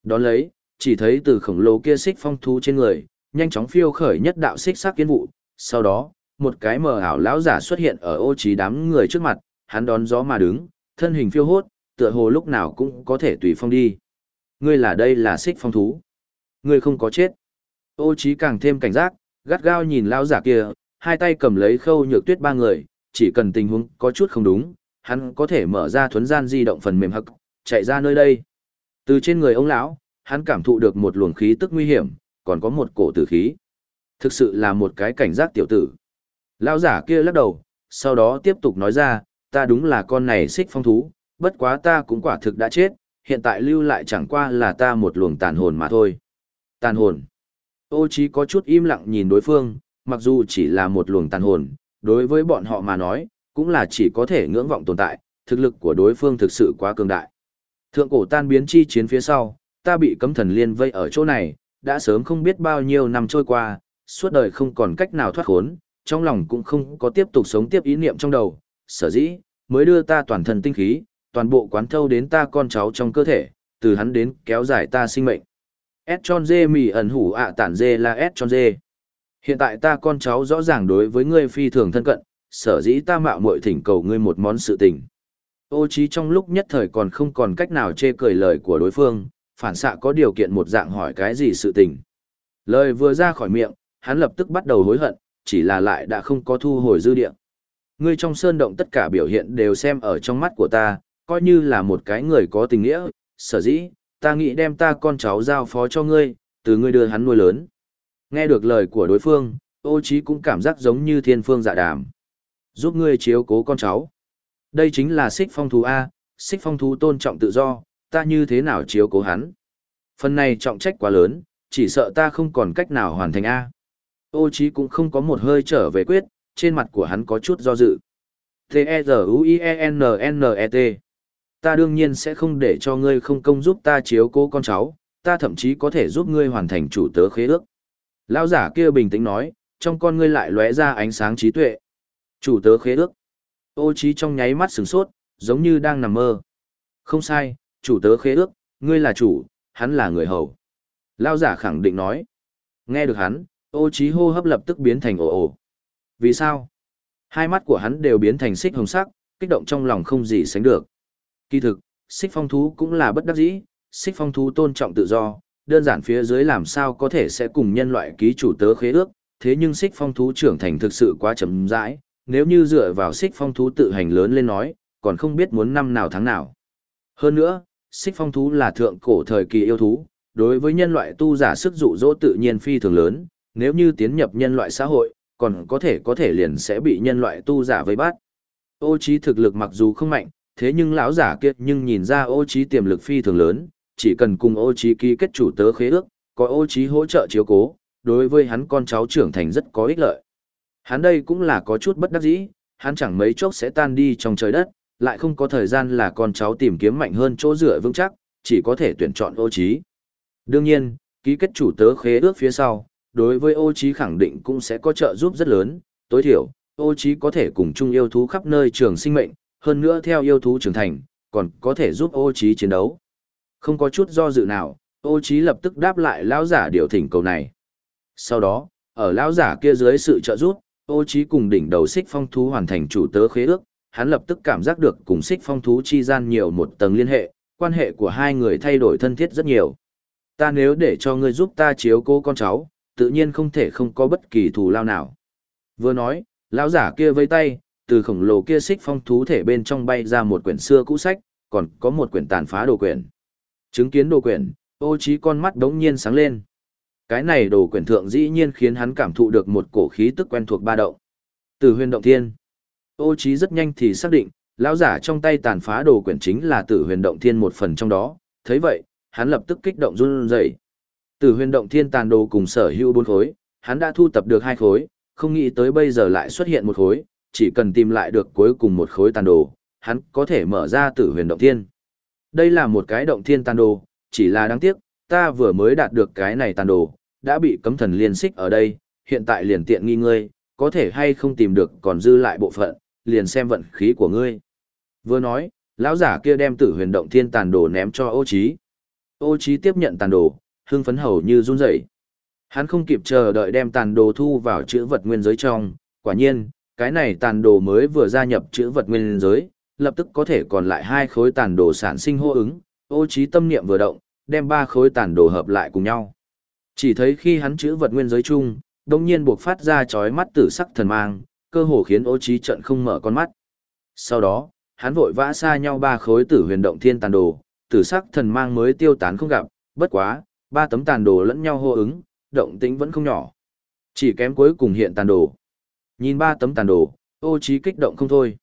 Đón lấy, chỉ thấy từ khổng lồ kia xích phong thú trên người, nhanh chóng phiêu khởi nhất đạo xích sắc kiến vụ, sau đó, một cái mờ ảo lão giả xuất hiện ở ô trí đám người trước mặt, hắn đón gió mà đứng, thân hình phiêu hốt, tựa hồ lúc nào cũng có thể tùy phong đi. Ngươi là đây là xích phong thú. Ngươi không có chết. Ô trí càng thêm cảnh giác, gắt gao nhìn lão giả kia, hai tay cầm lấy khâu nhược tuyết ba người, chỉ cần tình huống có chút không đúng, hắn có thể mở ra thuấn gian di động phần mềm hắc, chạy ra nơi đây. Từ trên người ông lão, hắn cảm thụ được một luồng khí tức nguy hiểm, còn có một cổ tử khí. Thực sự là một cái cảnh giác tiểu tử. Lão giả kia lắc đầu, sau đó tiếp tục nói ra, ta đúng là con này xích phong thú, bất quá ta cũng quả thực đã chết, hiện tại lưu lại chẳng qua là ta một luồng tàn hồn mà thôi. Tàn hồn. Ô chí có chút im lặng nhìn đối phương, mặc dù chỉ là một luồng tàn hồn, đối với bọn họ mà nói, cũng là chỉ có thể ngưỡng vọng tồn tại, thực lực của đối phương thực sự quá cường đại. Thượng cổ tan biến chi chiến phía sau, ta bị cấm thần liên vây ở chỗ này, đã sớm không biết bao nhiêu năm trôi qua, suốt đời không còn cách nào thoát khốn, trong lòng cũng không có tiếp tục sống tiếp ý niệm trong đầu, sở dĩ, mới đưa ta toàn thân tinh khí, toàn bộ quán thâu đến ta con cháu trong cơ thể, từ hắn đến kéo dài ta sinh mệnh. S chon dê mì ẩn hủ ạ tản dê là S chon dê. Hiện tại ta con cháu rõ ràng đối với ngươi phi thường thân cận, sở dĩ ta mạo muội thỉnh cầu ngươi một món sự tình. Ô trí trong lúc nhất thời còn không còn cách nào chê cười lời của đối phương, phản xạ có điều kiện một dạng hỏi cái gì sự tình. Lời vừa ra khỏi miệng, hắn lập tức bắt đầu hối hận, chỉ là lại đã không có thu hồi dư địa. Ngươi trong sơn động tất cả biểu hiện đều xem ở trong mắt của ta, coi như là một cái người có tình nghĩa, sở dĩ, ta nghĩ đem ta con cháu giao phó cho ngươi, từ ngươi đưa hắn nuôi lớn. Nghe được lời của đối phương, ô trí cũng cảm giác giống như thiên phương dạ đàm. Giúp ngươi chiếu cố con cháu. Đây chính là xích phong thú A, xích phong thú tôn trọng tự do, ta như thế nào chiếu cố hắn. Phần này trọng trách quá lớn, chỉ sợ ta không còn cách nào hoàn thành A. Ô trí cũng không có một hơi trở về quyết, trên mặt của hắn có chút do dự. T-E-Z-U-I-E-N-N-E-T Ta đương nhiên sẽ không để cho ngươi không công giúp ta chiếu cố con cháu, ta thậm chí có thể giúp ngươi hoàn thành chủ tớ khế ước. Lão giả kia bình tĩnh nói, trong con ngươi lại lóe ra ánh sáng trí tuệ. Chủ tớ khế ước. Ô trí trong nháy mắt sửng sốt, giống như đang nằm mơ. Không sai, chủ tớ khế ước, ngươi là chủ, hắn là người hầu. Lão giả khẳng định nói. Nghe được hắn, ô trí hô hấp lập tức biến thành ồ ồ. Vì sao? Hai mắt của hắn đều biến thành xích hồng sắc, kích động trong lòng không gì sánh được. Kỳ thực, xích phong thú cũng là bất đắc dĩ, xích phong thú tôn trọng tự do, đơn giản phía dưới làm sao có thể sẽ cùng nhân loại ký chủ tớ khế ước, thế nhưng xích phong thú trưởng thành thực sự quá chậm rãi, nếu như dựa vào xích phong thú tự hành lớn lên nói, còn không biết muốn năm nào tháng nào. Hơn nữa, xích phong thú là thượng cổ thời kỳ yêu thú, đối với nhân loại tu giả sức dụ dỗ tự nhiên phi thường lớn, nếu như tiến nhập nhân loại xã hội, còn có thể có thể liền sẽ bị nhân loại tu giả vây bắt. Ô trí thực lực mặc dù không mạnh, thế nhưng lão giả kia nhưng nhìn ra ô trí tiềm lực phi thường lớn, chỉ cần cùng ô trí ký kết chủ tớ khế ước, có ô trí hỗ trợ chiếu cố, đối với hắn con cháu trưởng thành rất có ích lợi. Hắn đây cũng là có chút bất đắc dĩ, hắn chẳng mấy chốc sẽ tan đi trong trời đất, lại không có thời gian là con cháu tìm kiếm mạnh hơn chỗ dựa vững chắc, chỉ có thể tuyển chọn ô trí. Đương nhiên, ký kết chủ tớ khế ước phía sau, đối với ô trí khẳng định cũng sẽ có trợ giúp rất lớn, tối thiểu, ô trí có thể cùng chung yêu thú khắp nơi trường sinh mệnh, hơn nữa theo yêu thú trưởng thành, còn có thể giúp ô trí chiến đấu. Không có chút do dự nào, ô trí lập tức đáp lại lão giả điều thỉnh cầu này. Sau đó, ở lão giả kia dưới sự trợ giúp, ô trí cùng đỉnh đầu xích phong thú hoàn thành chủ tớ khế ước, hắn lập tức cảm giác được cùng xích phong thú chi gian nhiều một tầng liên hệ, quan hệ của hai người thay đổi thân thiết rất nhiều. Ta nếu để cho ngươi giúp ta chiếu cố con cháu, tự nhiên không thể không có bất kỳ thù lao nào. Vừa nói, lão giả kia vây tay, từ khổng lồ kia xích phong thú thể bên trong bay ra một quyển xưa cũ sách, còn có một quyển tàn phá đồ quyển. Chứng kiến đồ quyển, ô trí con mắt đống nhiên sáng lên. Cái này đồ quyển thượng dĩ nhiên khiến hắn cảm thụ được một cổ khí tức quen thuộc ba động. Từ huyền động thiên. Ô trí rất nhanh thì xác định, lão giả trong tay tàn phá đồ quyển chính là tử huyền động thiên một phần trong đó. thấy vậy, hắn lập tức kích động run rẩy. Tử huyền động thiên tàn đồ cùng sở hữu bốn khối, hắn đã thu tập được hai khối, không nghĩ tới bây giờ lại xuất hiện một khối, chỉ cần tìm lại được cuối cùng một khối tàn đồ, hắn có thể mở ra tử huyền động thiên. Đây là một cái động thiên tàn đồ, chỉ là đáng tiếc, ta vừa mới đạt được cái này tàn đồ, đã bị cấm thần liên xích ở đây, hiện tại liền tiện nghi ngươi, có thể hay không tìm được còn dư lại bộ phận, liền xem vận khí của ngươi. Vừa nói, lão giả kia đem tử huyền động thiên tàn đồ ném cho ô trí. Ô trí tiếp nhận tàn đồ, hưng phấn hầu như run rẩy. Hắn không kịp chờ đợi đem tàn đồ thu vào chữ vật nguyên giới trong, quả nhiên, cái này tàn đồ mới vừa gia nhập chữ vật nguyên giới, lập tức có thể còn lại hai khối tàn đồ sản sinh hô ứng, ô trí tâm niệm vừa động, đem ba khối tàn đồ hợp lại cùng nhau. Chỉ thấy khi hắn chữ vật nguyên giới chung, đồng nhiên buộc phát ra chói mắt tử sắc thần mang, cơ hồ khiến ô trí trận không mở con mắt. Sau đó, hắn vội vã xa nhau ba khối tử huyền động thiên tàn đồ, tử sắc thần mang mới tiêu tán không gặp, bất quá, ba tấm tàn đồ lẫn nhau hô ứng, động tĩnh vẫn không nhỏ. Chỉ kém cuối cùng hiện tàn đồ. Nhìn ba tấm tàn đồ, ô trí kích động không thôi.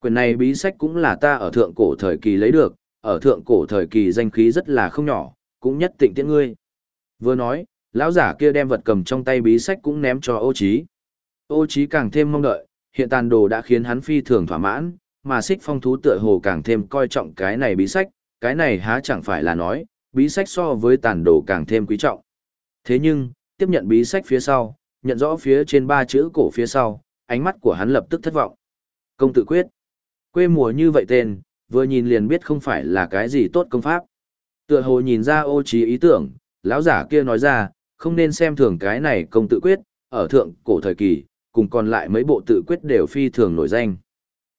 Quyền này bí sách cũng là ta ở thượng cổ thời kỳ lấy được, ở thượng cổ thời kỳ danh khí rất là không nhỏ, cũng nhất tịnh tiễn ngươi. Vừa nói, lão giả kia đem vật cầm trong tay bí sách cũng ném cho ô Chí. Ô Chí càng thêm mong đợi, hiện tàn đồ đã khiến hắn phi thường thỏa mãn, mà xích phong thú tựa hồ càng thêm coi trọng cái này bí sách, cái này há chẳng phải là nói, bí sách so với tàn đồ càng thêm quý trọng. Thế nhưng, tiếp nhận bí sách phía sau, nhận rõ phía trên ba chữ cổ phía sau, ánh mắt của hắn lập tức thất vọng. Công tự quyết. Quê mùa như vậy tên, vừa nhìn liền biết không phải là cái gì tốt công pháp. Tựa hồ nhìn ra ô trí ý tưởng, lão giả kia nói ra, không nên xem thường cái này công tự quyết, ở thượng cổ thời kỳ, cùng còn lại mấy bộ tự quyết đều phi thường nổi danh.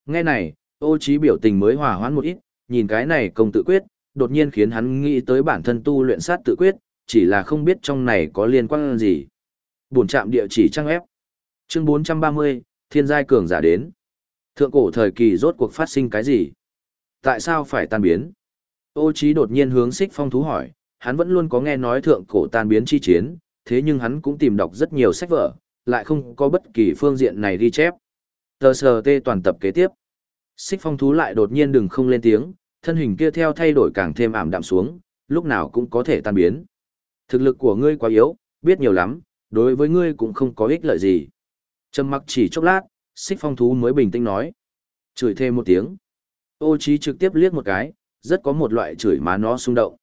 Nghe này, ô trí biểu tình mới hòa hoãn một ít, nhìn cái này công tự quyết, đột nhiên khiến hắn nghĩ tới bản thân tu luyện sát tự quyết, chỉ là không biết trong này có liên quan gì. Buồn chạm địa chỉ trang ép. Chương 430, Thiên giai cường giả đến. Thượng cổ thời kỳ rốt cuộc phát sinh cái gì? Tại sao phải tan biến? Ô Chí đột nhiên hướng Sích Phong thú hỏi, hắn vẫn luôn có nghe nói thượng cổ tan biến chi chiến, thế nhưng hắn cũng tìm đọc rất nhiều sách vở, lại không có bất kỳ phương diện này ghi chép. Tờ sờ tê toàn tập kế tiếp. Xích Phong thú lại đột nhiên đừng không lên tiếng, thân hình kia theo thay đổi càng thêm ảm đạm xuống, lúc nào cũng có thể tan biến. Thực lực của ngươi quá yếu, biết nhiều lắm, đối với ngươi cũng không có ích lợi gì. Trầm mặc chỉ chốc lát, xích phong thú mới bình tĩnh nói. Chửi thêm một tiếng. Ô trí trực tiếp liếc một cái, rất có một loại chửi má nó xung động.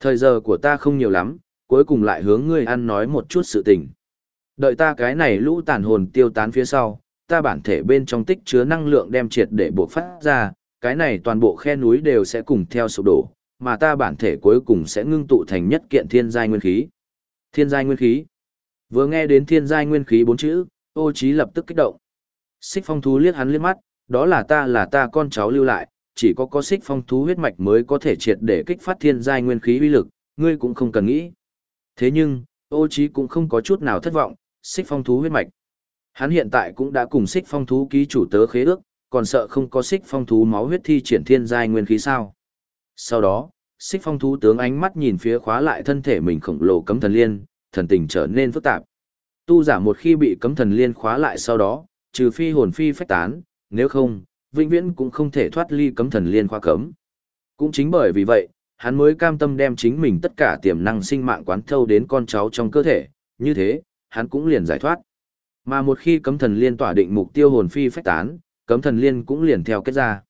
Thời giờ của ta không nhiều lắm, cuối cùng lại hướng ngươi ăn nói một chút sự tình. Đợi ta cái này lũ tàn hồn tiêu tán phía sau, ta bản thể bên trong tích chứa năng lượng đem triệt để buộc phát ra, cái này toàn bộ khe núi đều sẽ cùng theo sụp đổ, mà ta bản thể cuối cùng sẽ ngưng tụ thành nhất kiện thiên giai nguyên khí. Thiên giai nguyên khí. Vừa nghe đến thiên giai nguyên khí bốn chữ, ô trí lập tức kích động. Xích phong thú liếc hắn liếc mắt, đó là ta là ta con cháu lưu lại, chỉ có có xích phong thú huyết mạch mới có thể triệt để kích phát thiên giai nguyên khí uy lực, ngươi cũng không cần nghĩ. Thế nhưng, ô trí cũng không có chút nào thất vọng, xích phong thú huyết mạch. Hắn hiện tại cũng đã cùng xích phong thú ký chủ tớ khế ước, còn sợ không có xích phong thú máu huyết thi triển thiên giai nguyên khí sao. Sau đó, xích phong thú tướng ánh mắt nhìn phía khóa lại thân thể mình khổng lồ cấm thần liên, thần tình trở nên phức tạp. Tu giả một khi bị cấm thần liên khóa lại sau đó, trừ phi hồn phi phách tán, nếu không, vĩnh viễn cũng không thể thoát ly cấm thần liên khóa cấm. Cũng chính bởi vì vậy, hắn mới cam tâm đem chính mình tất cả tiềm năng sinh mạng quán thâu đến con cháu trong cơ thể, như thế, hắn cũng liền giải thoát. Mà một khi cấm thần liên tỏa định mục tiêu hồn phi phách tán, cấm thần liên cũng liền theo kết ra.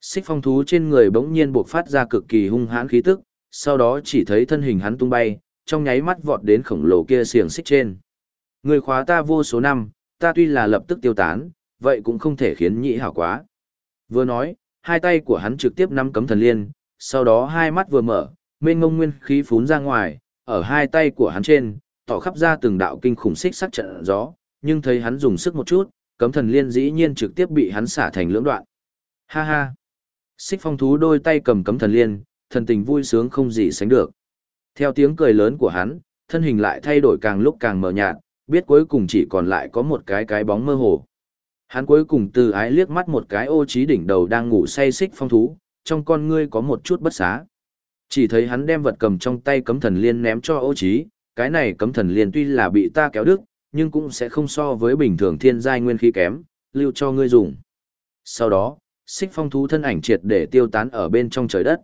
Xích phong thú trên người bỗng nhiên buộc phát ra cực kỳ hung hãn khí tức, sau đó chỉ thấy thân hình hắn tung bay, trong nháy mắt vọt đến khổng lồ kia xiềng xích trên. Người khóa ta vô số năm, ta tuy là lập tức tiêu tán, vậy cũng không thể khiến nhị hảo quá. Vừa nói, hai tay của hắn trực tiếp nắm cấm thần liên, sau đó hai mắt vừa mở, mênh ngông nguyên khí phún ra ngoài, ở hai tay của hắn trên, tỏ khắp ra từng đạo kinh khủng xích sắc trận gió, nhưng thấy hắn dùng sức một chút, cấm thần liên dĩ nhiên trực tiếp bị hắn xả thành lưỡng đoạn. Ha ha! Xích phong thú đôi tay cầm cấm thần liên, thần tình vui sướng không gì sánh được. Theo tiếng cười lớn của hắn, thân hình lại thay đổi càng lúc càng mờ nhạt, biết cuối cùng chỉ còn lại có một cái cái bóng mơ hồ. Hắn cuối cùng từ ái liếc mắt một cái ô trí đỉnh đầu đang ngủ say xích phong thú, trong con ngươi có một chút bất xá. Chỉ thấy hắn đem vật cầm trong tay cấm thần liên ném cho ô trí, cái này cấm thần liên tuy là bị ta kéo đứt, nhưng cũng sẽ không so với bình thường thiên giai nguyên khí kém, lưu cho ngươi dùng. Sau đó, xích phong thú thân ảnh triệt để tiêu tán ở bên trong trời đất.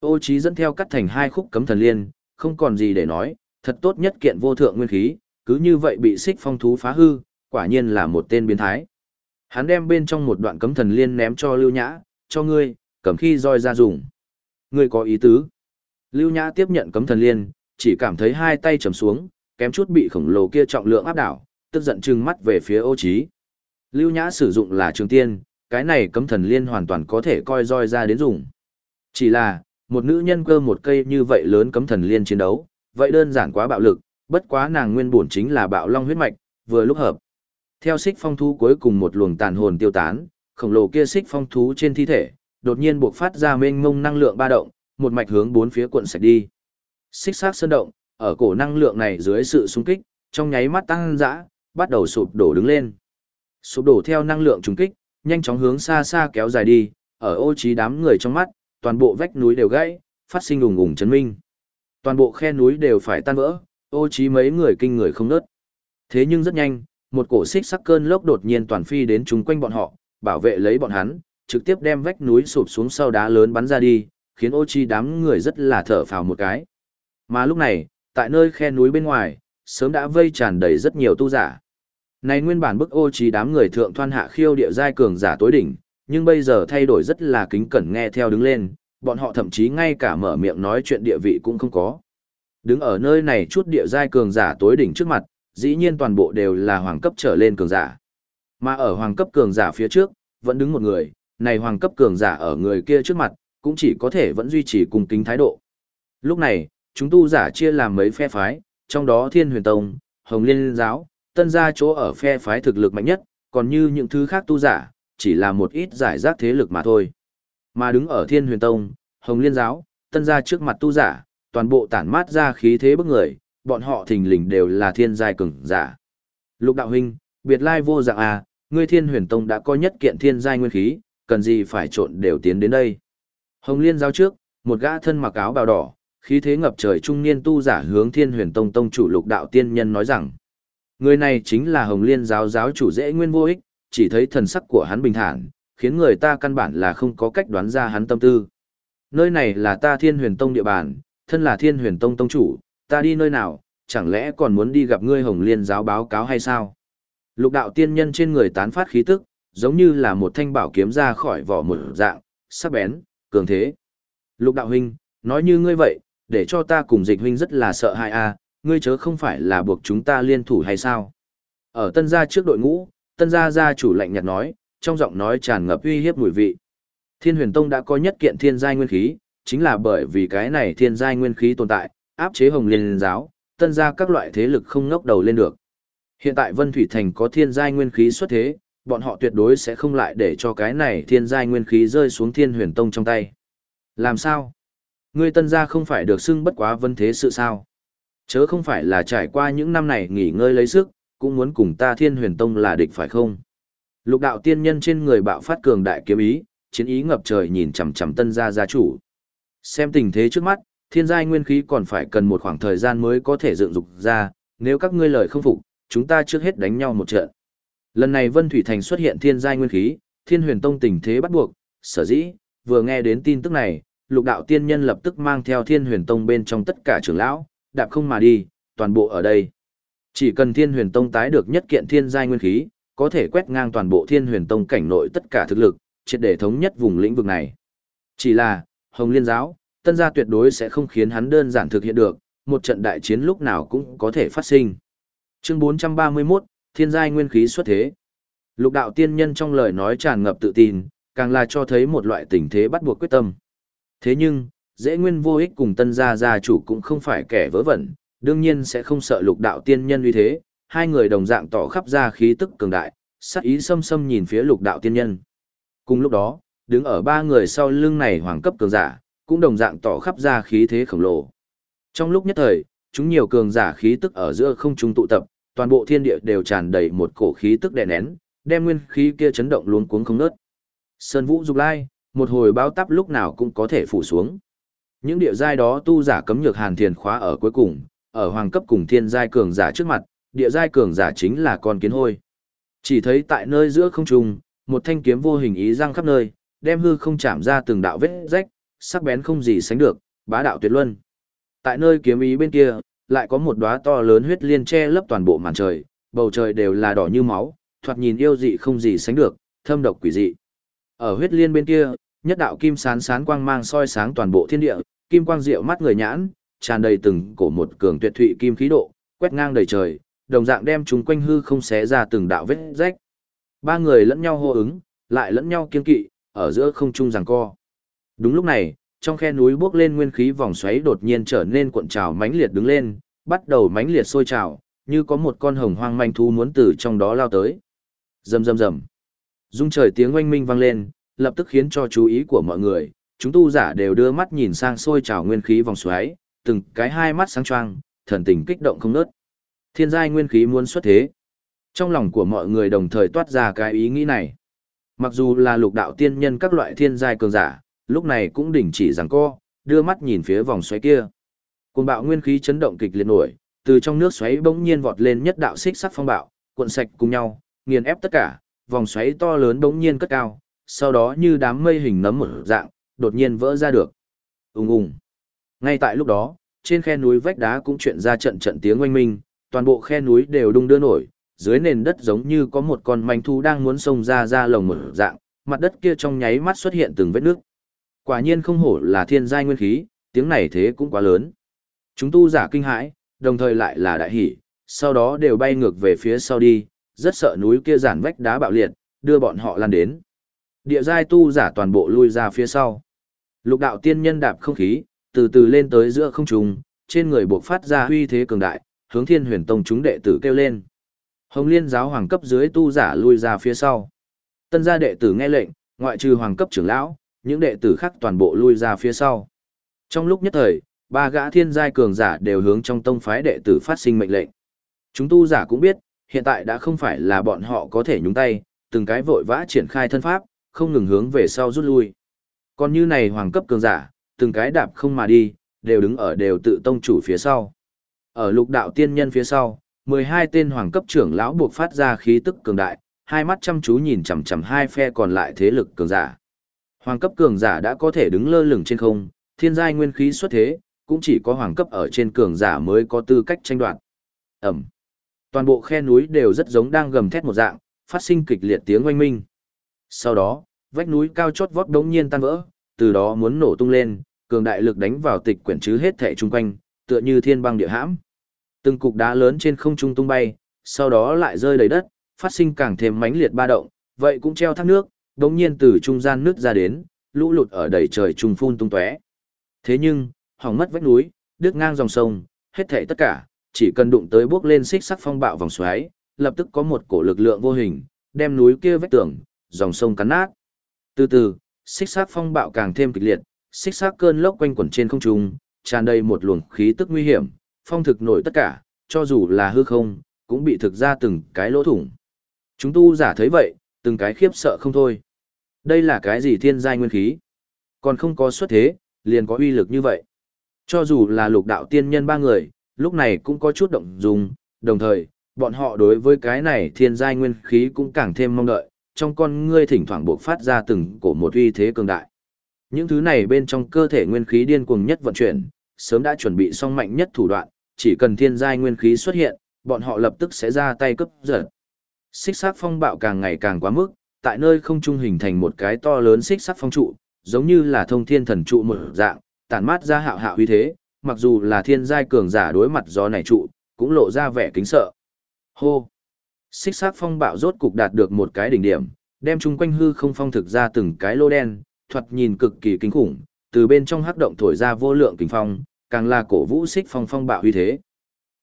Ô trí dẫn theo cắt thành hai khúc cấm thần liên, không còn gì để nói, thật tốt nhất kiện vô thượng nguyên khí, cứ như vậy bị xích phong thú phá hư, quả nhiên là một tên biến thái. Hắn đem bên trong một đoạn cấm thần liên ném cho Lưu Nhã, cho ngươi, cầm khi roi ra dùng. Ngươi có ý tứ. Lưu Nhã tiếp nhận cấm thần liên, chỉ cảm thấy hai tay trầm xuống, kém chút bị khổng lồ kia trọng lượng áp đảo, tức giận trừng mắt về phía ô trí. Lưu Nhã sử dụng là trường tiên, cái này cấm thần liên hoàn toàn có thể coi roi ra đến dùng. Chỉ là, một nữ nhân cơ một cây như vậy lớn cấm thần liên chiến đấu, vậy đơn giản quá bạo lực, bất quá nàng nguyên bổn chính là bạo long huyết mạch, vừa lúc hợp. Theo xích phong thú cuối cùng một luồng tàn hồn tiêu tán, khổng lồ kia xích phong thú trên thi thể, đột nhiên buộc phát ra mênh mông năng lượng ba động, một mạch hướng bốn phía cuộn sạch đi. Xích sát sơn động, ở cổ năng lượng này dưới sự xung kích, trong nháy mắt tăng dã, bắt đầu sụp đổ đứng lên. Sụp đổ theo năng lượng trùng kích, nhanh chóng hướng xa xa kéo dài đi, ở ô trí đám người trong mắt, toàn bộ vách núi đều gãy, phát sinh ùng ùng chấn minh. Toàn bộ khe núi đều phải tan vỡ, ô trí mấy người kinh người không nớt. Thế nhưng rất nhanh, một cổ xích sắc cơn lốc đột nhiên toàn phi đến chúng quanh bọn họ, bảo vệ lấy bọn hắn, trực tiếp đem vách núi sụp xuống sau đá lớn bắn ra đi, khiến ô chi đám người rất là thở phào một cái. Mà lúc này, tại nơi khe núi bên ngoài, sớm đã vây tràn đầy rất nhiều tu giả. Này nguyên bản bức ô trí đám người thượng thoan hạ khiêu địa giai cường giả tối đỉnh, nhưng bây giờ thay đổi rất là kính cẩn nghe theo đứng lên, bọn họ thậm chí ngay cả mở miệng nói chuyện địa vị cũng không có. Đứng ở nơi này chút địa giai cường giả tối đỉnh trước mặt, dĩ nhiên toàn bộ đều là hoàng cấp trở lên cường giả. Mà ở hoàng cấp cường giả phía trước, vẫn đứng một người, này hoàng cấp cường giả ở người kia trước mặt, cũng chỉ có thể vẫn duy trì cùng kính thái độ. Lúc này, chúng tu giả chia làm mấy phe phái, trong đó Thiên Huyền Tông, Hồng Liên Giáo, tân gia chỗ ở phe phái thực lực mạnh nhất, còn như những thứ khác tu giả, chỉ là một ít giải rác thế lực mà thôi. Mà đứng ở Thiên Huyền Tông, Hồng Liên Giáo, tân gia trước mặt tu giả, toàn bộ tản mát ra khí thế bức người, bọn họ thình lình đều là thiên giai cường giả. Lục đạo huynh, biệt lai vô dạng à, ngươi Thiên Huyền Tông đã có nhất kiện thiên giai nguyên khí, cần gì phải trộn đều tiến đến đây. Hồng Liên Giáo trước, một gã thân mặc áo bào đỏ, khí thế ngập trời trung niên tu giả hướng Thiên Huyền Tông tông chủ Lục đạo tiên nhân nói rằng: Người này chính là Hồng Liên giáo giáo chủ dễ nguyên vô ích, chỉ thấy thần sắc của hắn bình thản, khiến người ta căn bản là không có cách đoán ra hắn tâm tư. Nơi này là ta Thiên Huyền Tông địa bàn, thân là Thiên Huyền Tông tông chủ, ta đi nơi nào, chẳng lẽ còn muốn đi gặp ngươi Hồng Liên giáo báo cáo hay sao? Lục đạo tiên nhân trên người tán phát khí tức, giống như là một thanh bảo kiếm ra khỏi vỏ một dạng, sắc bén, cường thế. Lục đạo huynh, nói như ngươi vậy, để cho ta cùng dịch huynh rất là sợ hãi a, ngươi chớ không phải là buộc chúng ta liên thủ hay sao? Ở tân gia trước đội ngũ, tân gia gia chủ lạnh nhạt nói, trong giọng nói tràn ngập uy hiếp mùi vị. Thiên huyền tông đã có nhất kiện thiên giai nguyên khí, chính là bởi vì cái này thiên giai nguyên khí tồn tại, áp chế hồng liên giáo, tân gia các loại thế lực không ngóc đầu lên được. Hiện tại Vân Thủy Thành có thiên giai nguyên khí xuất thế, bọn họ tuyệt đối sẽ không lại để cho cái này thiên giai nguyên khí rơi xuống thiên huyền tông trong tay. Làm sao? Ngươi tân gia không phải được xưng bất quá vân thế sự sao? Chớ không phải là trải qua những năm này nghỉ ngơi lấy sức, cũng muốn cùng ta thiên huyền tông là địch phải không? Lục đạo tiên nhân trên người bạo phát cường đại kiếm ý, chiến ý ngập trời nhìn chằm chằm tân gia gia chủ. Xem tình thế trước mắt, thiên giai nguyên khí còn phải cần một khoảng thời gian mới có thể dựng dục ra, nếu các ngươi lời không phục, chúng ta trước hết đánh nhau một trận. Lần này Vân Thủy Thành xuất hiện thiên giai nguyên khí, Thiên Huyền Tông tình thế bắt buộc, sở dĩ, vừa nghe đến tin tức này, Lục đạo tiên nhân lập tức mang theo Thiên Huyền Tông bên trong tất cả trưởng lão, đạp không mà đi, toàn bộ ở đây. Chỉ cần Thiên Huyền Tông tái được nhất kiện thiên giai nguyên khí, có thể quét ngang toàn bộ Thiên Huyền Tông cảnh nội tất cả thực lực, triệt để thống nhất vùng lĩnh vực này. Chỉ là, Hồng Liên giáo, Tân gia tuyệt đối sẽ không khiến hắn đơn giản thực hiện được, một trận đại chiến lúc nào cũng có thể phát sinh. Chương 431, Thiên giai nguyên khí xuất thế. Lục đạo tiên nhân trong lời nói tràn ngập tự tin, càng là cho thấy một loại tình thế bắt buộc quyết tâm. Thế nhưng, dễ nguyên vô ích cùng tân gia gia chủ cũng không phải kẻ vớ vẩn, đương nhiên sẽ không sợ lục đạo tiên nhân uy thế, hai người đồng dạng tỏ khắp ra khí tức cường đại, sắc ý xâm xâm nhìn phía lục đạo tiên nhân. Cùng lúc đó, đứng ở ba người sau lưng này hoàng cấp cường giả, cũng đồng dạng tỏ khắp ra khí thế khổng lồ. Trong lúc nhất thời, chúng nhiều cường giả khí tức ở giữa không trung tụ tập, toàn bộ thiên địa đều tràn đầy một cổ khí tức đè nén, đem nguyên khí kia chấn động luống cuống không ngớt. Sơn Vũ dục lai, một hồi báo táp lúc nào cũng có thể phủ xuống. Những địa giai đó tu giả cấm nhược hàn thiền khóa ở cuối cùng, ở hoàng cấp cùng thiên giai cường giả trước mặt, địa giai cường giả chính là con kiến hôi. Chỉ thấy tại nơi giữa không trung, một thanh kiếm vô hình ý răng khắp nơi, đem hư không chạm ra từng đạo vết rách, sắc bén không gì sánh được, bá đạo tuyệt luân. Tại nơi kiếm ý bên kia, lại có một đóa to lớn huyết liên che lấp toàn bộ màn trời, bầu trời đều là đỏ như máu, thoạt nhìn yêu dị không gì sánh được, thâm độc quỷ dị. Ở huyết liên bên kia, nhất đạo kim sán sán quang mang soi sáng toàn bộ thiên địa, kim quang diệu mắt người nhãn, tràn đầy từng cổ một cường tuyệt thụy kim khí độ, quét ngang đầy trời, đồng dạng đem chúng quanh hư không xé ra từng đạo vết rách. Ba người lẫn nhau hô ứng, lại lẫn nhau kiên kỵ, ở giữa không trung giằng co. Đúng lúc này, trong khe núi bước lên nguyên khí vòng xoáy đột nhiên trở nên cuộn trào mãnh liệt đứng lên, bắt đầu mãnh liệt sôi trào, như có một con hồng hoang manh thú muốn từ trong đó lao tới. Rầm rầm rầm. Dung trời tiếng oanh minh vang lên, lập tức khiến cho chú ý của mọi người, chúng tu giả đều đưa mắt nhìn sang sôi trào nguyên khí vòng xoáy, từng cái hai mắt sáng choang, thần tình kích động không nớt. Thiên giai nguyên khí muốn xuất thế. Trong lòng của mọi người đồng thời toát ra cái ý nghĩ này. Mặc dù là lục đạo tiên nhân các loại thiên giai cường giả, lúc này cũng đình chỉ rằng co, đưa mắt nhìn phía vòng xoáy kia. Cuồng bạo nguyên khí chấn động kịch liệt nổi, từ trong nước xoáy bỗng nhiên vọt lên nhất đạo xích sắc phong bạo, cuộn sạch cùng nhau, nghiền ép tất cả, vòng xoáy to lớn bỗng nhiên cất cao, sau đó như đám mây hình nấm một dạng, đột nhiên vỡ ra được. Ùng ùng. Ngay tại lúc đó, trên khe núi vách đá cũng chuyển ra trận trận tiếng oanh minh, toàn bộ khe núi đều đung đưa nổi, dưới nền đất giống như có một con manh thu đang muốn xông ra ra lồng một dạng, mặt đất kia trong nháy mắt xuất hiện từng vết nước. Quả nhiên không hổ là thiên giai nguyên khí, tiếng này thế cũng quá lớn. Chúng tu giả kinh hãi, đồng thời lại là đại hỉ, sau đó đều bay ngược về phía sau đi, rất sợ núi kia giản vách đá bạo liệt, đưa bọn họ lan đến. Địa giai tu giả toàn bộ lui ra phía sau. Lục đạo tiên nhân đạp không khí, từ từ lên tới giữa không trung, trên người buộc phát ra huy thế cường đại, hướng thiên huyền tông chúng đệ tử kêu lên. Hồng liên giáo hoàng cấp dưới tu giả lui ra phía sau. Tân gia đệ tử nghe lệnh, ngoại trừ hoàng cấp trưởng lão, những đệ tử khác toàn bộ lui ra phía sau. Trong lúc nhất thời, ba gã thiên giai cường giả đều hướng trong tông phái đệ tử phát sinh mệnh lệnh. Chúng tu giả cũng biết, hiện tại đã không phải là bọn họ có thể nhúng tay, từng cái vội vã triển khai thân pháp, không ngừng hướng về sau rút lui. Còn như này hoàng cấp cường giả, từng cái đạp không mà đi, đều đứng ở đều tự tông chủ phía sau. Ở lục đạo tiên nhân phía sau, 12 tên hoàng cấp trưởng lão buộc phát ra khí tức cường đại, hai mắt chăm chú nhìn chằm chằm hai phe còn lại thế lực cường giả. Hoàng cấp cường giả đã có thể đứng lơ lửng trên không, thiên giai nguyên khí xuất thế, cũng chỉ có hoàng cấp ở trên cường giả mới có tư cách tranh đoạt. Ẩm. Toàn bộ khe núi đều rất giống đang gầm thét một dạng, phát sinh kịch liệt tiếng oanh minh. Sau đó, vách núi cao chót vót đống nhiên tan vỡ, từ đó muốn nổ tung lên, cường đại lực đánh vào tịch quyển chứ hết thảy chung quanh, tựa như thiên băng địa hãm. Từng cục đá lớn trên không trung tung bay, sau đó lại rơi đầy đất, phát sinh càng thêm mãnh liệt ba động, vậy cũng treo thác nước, đống nhiên từ trung gian nước ra đến, lũ lụt ở đầy trời trùng phun tung tóe. Thế nhưng, hỏng mất vách núi, đứt ngang dòng sông, hết thảy tất cả, chỉ cần đụng tới bước lên xích sắc phong bạo vòng xoáy, lập tức có một cổ lực lượng vô hình, đem núi kia vách tường, dòng sông cắn nát. Từ từ, xích sắc phong bạo càng thêm kịch liệt, xích sắc cơn lốc quanh quẩn trên không trung, tràn đầy một luồng khí tức nguy hiểm, phong thực nổi tất cả, cho dù là hư không, cũng bị thực ra từng cái lỗ thủng. Chúng tu giả thấy vậy, từng cái khiếp sợ không thôi. Đây là cái gì thiên giai nguyên khí? Còn không có xuất thế, liền có uy lực như vậy. Cho dù là lục đạo tiên nhân ba người, lúc này cũng có chút động dung, đồng thời, bọn họ đối với cái này thiên giai nguyên khí cũng càng thêm mong đợi, trong con ngươi thỉnh thoảng buộc phát ra từng cổ một uy thế cường đại. Những thứ này bên trong cơ thể nguyên khí điên cuồng nhất vận chuyển, sớm đã chuẩn bị xong mạnh nhất thủ đoạn, chỉ cần thiên giai nguyên khí xuất hiện, bọn họ lập tức sẽ ra tay cấp giật. Xích sắc phong bạo càng ngày càng quá mức, tại nơi không trung hình thành một cái to lớn xích sắc phong trụ, giống như là thông thiên thần trụ một dạng, tản mát ra hạo hạo uy thế, mặc dù là thiên giai cường giả đối mặt gió này trụ, cũng lộ ra vẻ kính sợ. Hô! Xích sắc phong bạo rốt cục đạt được một cái đỉnh điểm, đem chung quanh hư không phong thực ra từng cái lô đen, thoạt nhìn cực kỳ kinh khủng, từ bên trong hắc động thổi ra vô lượng kinh phong, càng là cổ vũ xích phong phong bạo uy thế.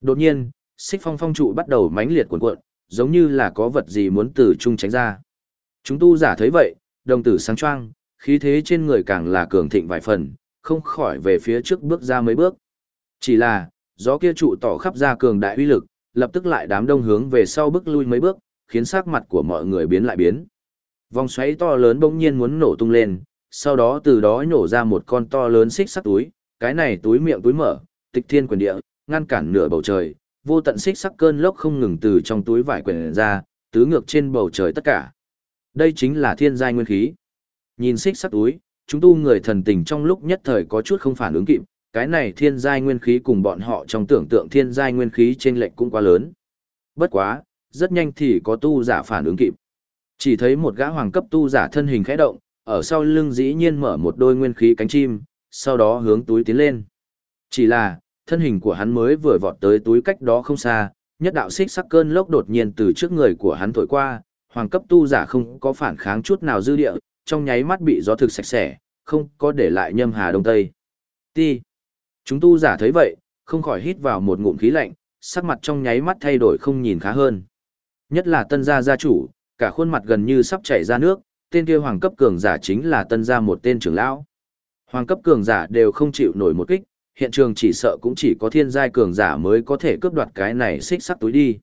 Đột nhiên, xích phong phong trụ bắt đầu mãnh liệt cuộn cuộn, giống như là có vật gì muốn từ chung tránh ra. Chúng tu giả thấy vậy, đồng tử sáng choang, khí thế trên người càng là cường thịnh vài phần, không khỏi về phía trước bước ra mấy bước. Chỉ là, gió kia trụ tỏ khắp ra cường đại uy lực, lập tức lại đám đông hướng về sau bước lui mấy bước, khiến sắc mặt của mọi người biến lại biến. Vòng xoáy to lớn bỗng nhiên muốn nổ tung lên, sau đó từ đó nổ ra một con to lớn xích sắt túi, cái này túi miệng túi mở, tịch thiên quyền địa, ngăn cản nửa bầu trời, vô tận xích sắc cơn lốc không ngừng từ trong túi vải quyền ra, tứ ngược trên bầu trời tất cả. Đây chính là thiên giai nguyên khí. Nhìn xích sắc túi, chúng tu người thần tình trong lúc nhất thời có chút không phản ứng kịp, cái này thiên giai nguyên khí cùng bọn họ trong tưởng tượng thiên giai nguyên khí trên lệnh cũng quá lớn. Bất quá, rất nhanh thì có tu giả phản ứng kịp. Chỉ thấy một gã hoàng cấp tu giả thân hình khẽ động, ở sau lưng dĩ nhiên mở một đôi nguyên khí cánh chim, sau đó hướng túi tiến lên. Chỉ là, thân hình của hắn mới vừa vọt tới túi cách đó không xa, nhất đạo xích sắc cơn lốc đột nhiên từ trước người của hắn thổi qua, hoàng cấp tu giả không có phản kháng chút nào dư địa, trong nháy mắt bị gió thực sạch sẽ, không có để lại nhâm hà đông tây. Ti. Chúng tu giả thấy vậy, không khỏi hít vào một ngụm khí lạnh, sắc mặt trong nháy mắt thay đổi không nhìn khá hơn. Nhất là tân gia gia chủ, cả khuôn mặt gần như sắp chảy ra nước, tên kia hoàng cấp cường giả chính là tân gia một tên trưởng lão. Hoàng cấp cường giả đều không chịu nổi một kích, hiện trường chỉ sợ cũng chỉ có thiên giai cường giả mới có thể cướp đoạt cái này xích sắt túi đi.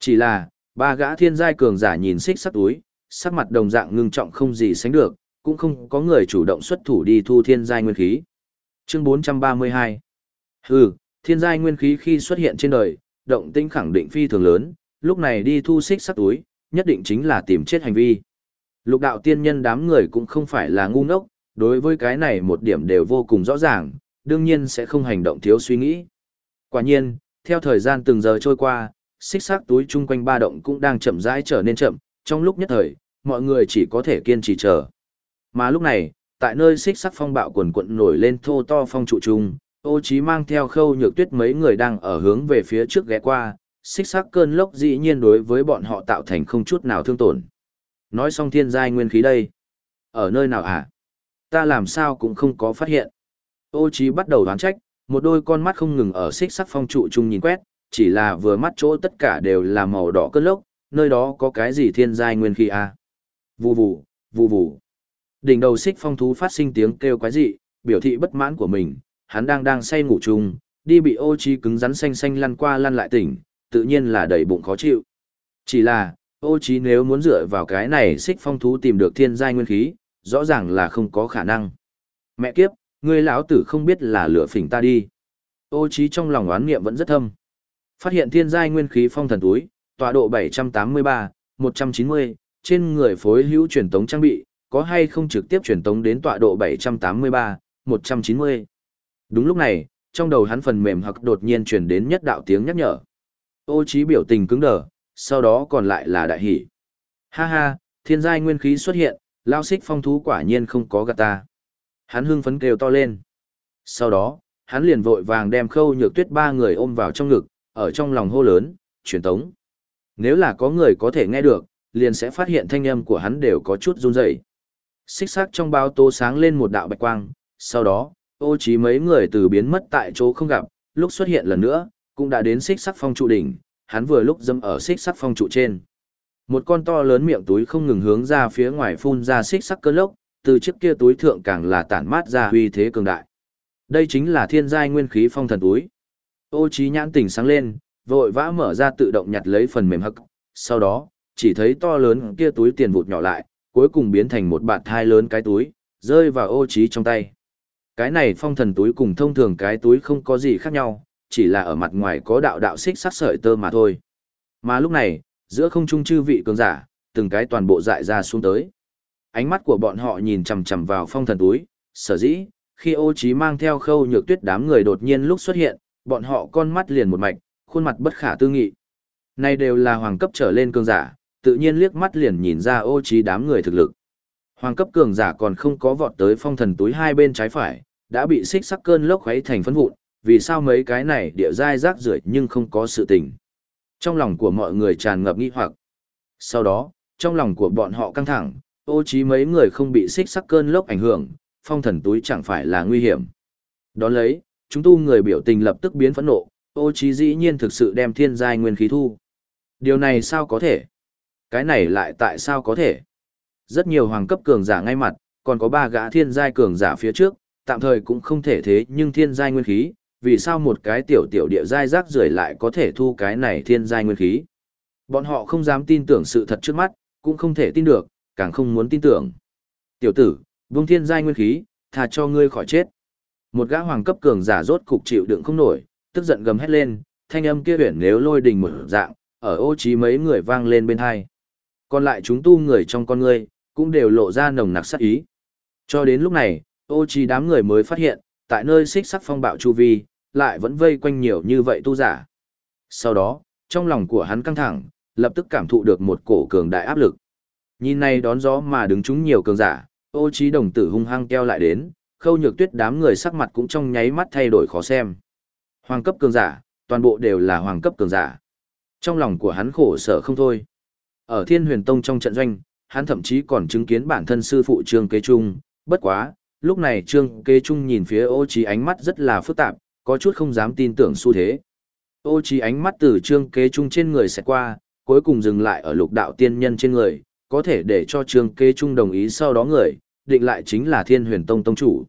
Chỉ là, ba gã thiên giai cường giả nhìn xích sắt túi, sắc mặt đồng dạng ngưng trọng không gì sánh được, cũng không có người chủ động xuất thủ đi thu thiên giai nguyên khí. Chương 432 Hừ, thiên giai nguyên khí khi xuất hiện trên đời, động tĩnh khẳng định phi thường lớn, lúc này đi thu xích sắt túi, nhất định chính là tìm chết hành vi. Lục đạo tiên nhân đám người cũng không phải là ngu ngốc, đối với cái này một điểm đều vô cùng rõ ràng, đương nhiên sẽ không hành động thiếu suy nghĩ. Quả nhiên, theo thời gian từng giờ trôi qua, xích sắc túi chung quanh ba động cũng đang chậm rãi trở nên chậm, trong lúc nhất thời, mọi người chỉ có thể kiên trì chờ. Mà lúc này, tại nơi xích sắc phong bạo quần quận nổi lên thô to phong trụ trung, ô chí mang theo khâu nhược tuyết mấy người đang ở hướng về phía trước ghé qua, xích sắc cơn lốc dĩ nhiên đối với bọn họ tạo thành không chút nào thương tổn. Nói xong thiên giai nguyên khí đây. Ở nơi nào hả? Ta làm sao cũng không có phát hiện. Ô trí bắt đầu đoán trách, một đôi con mắt không ngừng ở xích sắc phong trụ chung nhìn quét, chỉ là vừa mắt chỗ tất cả đều là màu đỏ cơn lốc, nơi đó có cái gì thiên giai nguyên khí à? Vù vù, vù vù. Đỉnh đầu xích phong thú phát sinh tiếng kêu quái dị, biểu thị bất mãn của mình, hắn đang đang say ngủ chung, đi bị ô trí cứng rắn xanh xanh lăn qua lăn lại tỉnh, tự nhiên là đầy bụng khó chịu. Chỉ là, ô trí nếu muốn dựa vào cái này xích phong thú tìm được thiên giai nguyên khí, rõ ràng là không có khả năng. Mẹ kiếp, ngươi lão tử không biết là lửa phỉnh ta đi. Ô trí trong lòng oán niệm vẫn rất thâm. Phát hiện thiên giai nguyên khí phong thần túi, tọa độ 783, 190, trên người phối hữu truyền tống trang bị, có hay không trực tiếp truyền tống đến tọa độ 783, 190. Đúng lúc này, trong đầu hắn phần mềm hoặc đột nhiên truyền đến nhất đạo tiếng nhắc nhở. Ô trí biểu tình cứng đờ, sau đó còn lại là đại hỉ. Ha ha, thiên giai nguyên khí xuất hiện, lao xích phong thú quả nhiên không có gạt ta. Hắn hưng phấn kêu to lên. Sau đó, hắn liền vội vàng đem khâu nhược tuyết ba người ôm vào trong ngực, ở trong lòng hô lớn, truyền tống. Nếu là có người có thể nghe được, liền sẽ phát hiện thanh âm của hắn đều có chút run rẩy. Xích sắc trong bao tô sáng lên một đạo bạch quang, sau đó, ô trí mấy người từ biến mất tại chỗ không gặp, lúc xuất hiện lần nữa, cũng đã đến xích sắc phong trụ đỉnh, hắn vừa lúc dâm ở xích sắc phong trụ trên. Một con to lớn miệng túi không ngừng hướng ra phía ngoài phun ra xích sắc cơn lốc, từ chiếc kia túi thượng càng là tản mát ra uy thế cường đại. Đây chính là thiên giai nguyên khí phong thần túi. Ô trí nhãn tỉnh sáng lên, vội vã mở ra tự động nhặt lấy phần mềm hắc, sau đó, chỉ thấy to lớn kia túi tiền vụt nhỏ lại, cuối cùng biến thành một bạt thai lớn cái túi, rơi vào ô trí trong tay. Cái này phong thần túi cùng thông thường cái túi không có gì khác nhau, chỉ là ở mặt ngoài có đạo đạo xích sắc sợi tơ mà thôi. Mà lúc này, giữa không trung chư vị cường giả, từng cái toàn bộ dại ra xuống tới. Ánh mắt của bọn họ nhìn chằm chằm vào phong thần túi, sở dĩ, khi ô trí mang theo khâu nhược tuyết đám người đột nhiên lúc xuất hiện, bọn họ con mắt liền một mạch, khuôn mặt bất khả tư nghị. Này đều là hoàng cấp trở lên cường giả, tự nhiên liếc mắt liền nhìn ra ô trí đám người thực lực. Hoàng cấp cường giả còn không có vọt tới phong thần túi hai bên trái phải, đã bị xích sắc cơn lốc khuấy thành phấn vụn, vì sao mấy cái này địa dai rác rưởi nhưng không có sự tình. Trong lòng của mọi người tràn ngập nghi hoặc. Sau đó, trong lòng của bọn họ căng thẳng, ô trí mấy người không bị xích sắc cơn lốc ảnh hưởng, phong thần túi chẳng phải là nguy hiểm. Đón lấy, chúng tu người biểu tình lập tức biến phẫn nộ, ô trí dĩ nhiên thực sự đem thiên giai nguyên khí thu. Điều này sao có thể? Cái này lại tại sao có thể? Rất nhiều hoàng cấp cường giả ngay mặt, còn có ba gã thiên giai cường giả phía trước, tạm thời cũng không thể thế nhưng thiên giai nguyên khí, vì sao một cái tiểu tiểu địa giai rác rưởi lại có thể thu cái này thiên giai nguyên khí? Bọn họ không dám tin tưởng sự thật trước mắt, cũng không thể tin được, càng không muốn tin tưởng. Tiểu tử, Vung thiên giai nguyên khí, thà cho ngươi khỏi chết. Một gã hoàng cấp cường giả rốt cục chịu đựng không nổi, tức giận gầm hét lên, thanh âm kia huyền nếu lôi đình một dạng, ở ô trí mấy người vang lên bên hai. Còn lại chúng tu người trong con ngươi, cũng đều lộ ra nồng nặc sát ý. Cho đến lúc này, ô trí đám người mới phát hiện, tại nơi xích sắc phong bạo chu vi, lại vẫn vây quanh nhiều như vậy tu giả. Sau đó, trong lòng của hắn căng thẳng, lập tức cảm thụ được một cổ cường đại áp lực. Nhìn này đón gió mà đứng chúng nhiều cường giả, ô trí đồng tử hung hăng keo lại đến, khâu nhược tuyết đám người sắc mặt cũng trong nháy mắt thay đổi khó xem. Hoàng cấp cường giả, toàn bộ đều là hoàng cấp cường giả. Trong lòng của hắn khổ sở không thôi. Ở thiên huyền tông trong trận doanh, hắn thậm chí còn chứng kiến bản thân sư phụ trương kế trung, bất quá, lúc này trương kế trung nhìn phía ô trí ánh mắt rất là phức tạp, có chút không dám tin tưởng xu thế. Ô trí ánh mắt từ trương kế trung trên người sẽ qua, cuối cùng dừng lại ở lục đạo tiên nhân trên người, có thể để cho trương kế trung đồng ý sau đó người, định lại chính là thiên huyền tông tông chủ.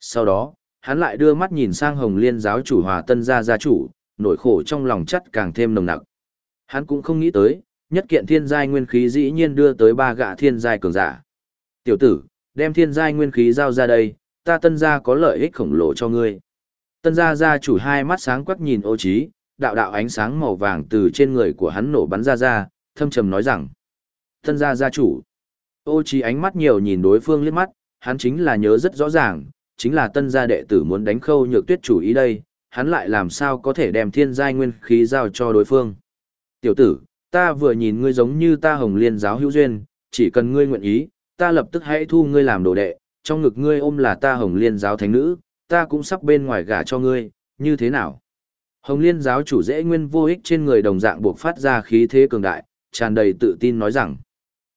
Sau đó, hắn lại đưa mắt nhìn sang hồng liên giáo chủ hòa tân gia gia chủ, nỗi khổ trong lòng chất càng thêm nồng nặc. Hắn cũng không nghĩ tới, nhất kiện thiên giai nguyên khí dĩ nhiên đưa tới ba gã thiên giai cường giả. Tiểu tử, đem thiên giai nguyên khí giao ra đây, ta tân gia có lợi ích khổng lồ cho ngươi. Tân gia gia chủ hai mắt sáng quắc nhìn ô trí, đạo đạo ánh sáng màu vàng từ trên người của hắn nổ bắn ra ra, thâm trầm nói rằng. Tân gia gia chủ. Ô trí ánh mắt nhiều nhìn đối phương liếc mắt, hắn chính là nhớ rất rõ ràng, chính là tân gia đệ tử muốn đánh khâu nhược tuyết chủ ý đây, hắn lại làm sao có thể đem thiên giai nguyên khí giao cho đối phương. Tiểu tử, ta vừa nhìn ngươi giống như ta hồng liên giáo hữu duyên, chỉ cần ngươi nguyện ý, ta lập tức hãy thu ngươi làm đồ đệ, trong ngực ngươi ôm là ta hồng liên giáo thánh nữ, ta cũng sắp bên ngoài gả cho ngươi, như thế nào? Hồng liên giáo chủ dễ nguyên vô ích trên người đồng dạng buộc phát ra khí thế cường đại, tràn đầy tự tin nói rằng,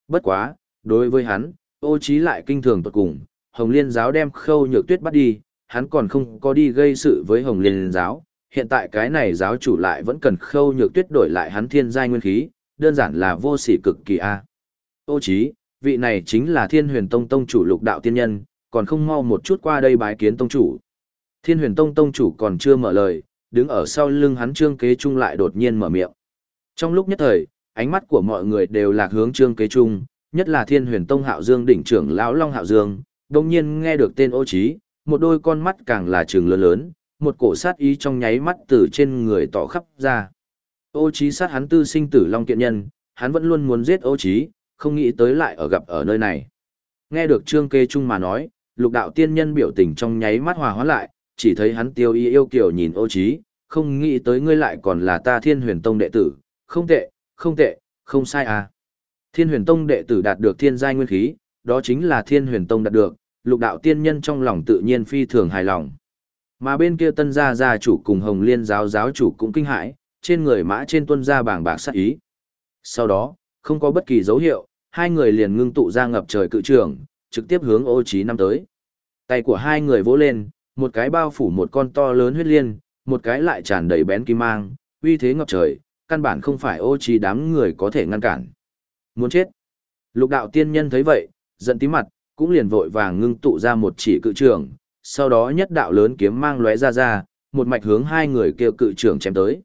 bất quá, đối với hắn, ô trí lại kinh thường tuột cùng, Hồng Liên giáo đem khâu nhược tuyết bắt đi, hắn còn không có đi gây sự với Hồng Liên giáo, hiện tại cái này giáo chủ lại vẫn cần khâu nhược tuyết đổi lại hắn thiên giai nguyên khí, đơn giản là vô sỉ cực kỳ a. Ô trí, vị này chính là thiên huyền tông tông chủ lục đạo tiên nhân, còn không mau một chút qua đây bái kiến tông chủ. Thiên huyền tông tông chủ còn chưa mở lời, đứng ở sau lưng hắn trương kế trung lại đột nhiên mở miệng. Trong lúc nhất thời, ánh mắt của mọi người đều lạc hướng trương kế trung, nhất là thiên huyền tông hạo dương đỉnh trưởng lão long hạo dương, đồng nhiên nghe được tên ô trí, một đôi con mắt càng là trường lớn lớn, một cổ sát ý trong nháy mắt từ trên người tỏ khắp ra. Ô trí sát hắn tư sinh tử long kiện nhân, hắn vẫn luôn muốn giết ô trí, không nghĩ tới lại ở gặp ở nơi này. Nghe được trương kê trung mà nói, lục đạo tiên nhân biểu tình trong nháy mắt hòa hóa lại, chỉ thấy hắn tiêu y yêu kiều nhìn ô trí, không nghĩ tới ngươi lại còn là ta thiên huyền tông đệ tử, không tệ, không tệ, không sai à. Thiên huyền tông đệ tử đạt được thiên giai nguyên khí, đó chính là thiên huyền tông đạt được, lục đạo tiên nhân trong lòng tự nhiên phi thường hài lòng. Mà bên kia tân gia gia chủ cùng hồng liên giáo giáo chủ cũng kinh hãi, trên người mã trên tuân gia bảng bạc sát ý. Sau đó, không có bất kỳ dấu hiệu, hai người liền ngưng tụ ra ngập trời cự trường, trực tiếp hướng ô trí năm tới. Tay của hai người vỗ lên, một cái bao phủ một con to lớn huyết liên, một cái lại tràn đầy bén kim mang, uy thế ngập trời, căn bản không phải ô trí đám người có thể ngăn cản. Muốn chết. Lục đạo tiên nhân thấy vậy, giận tí mặt, cũng liền vội vàng ngưng tụ ra một chỉ cự trường, sau đó nhất đạo lớn kiếm mang lóe ra ra, một mạch hướng hai người kêu cự trường chém tới.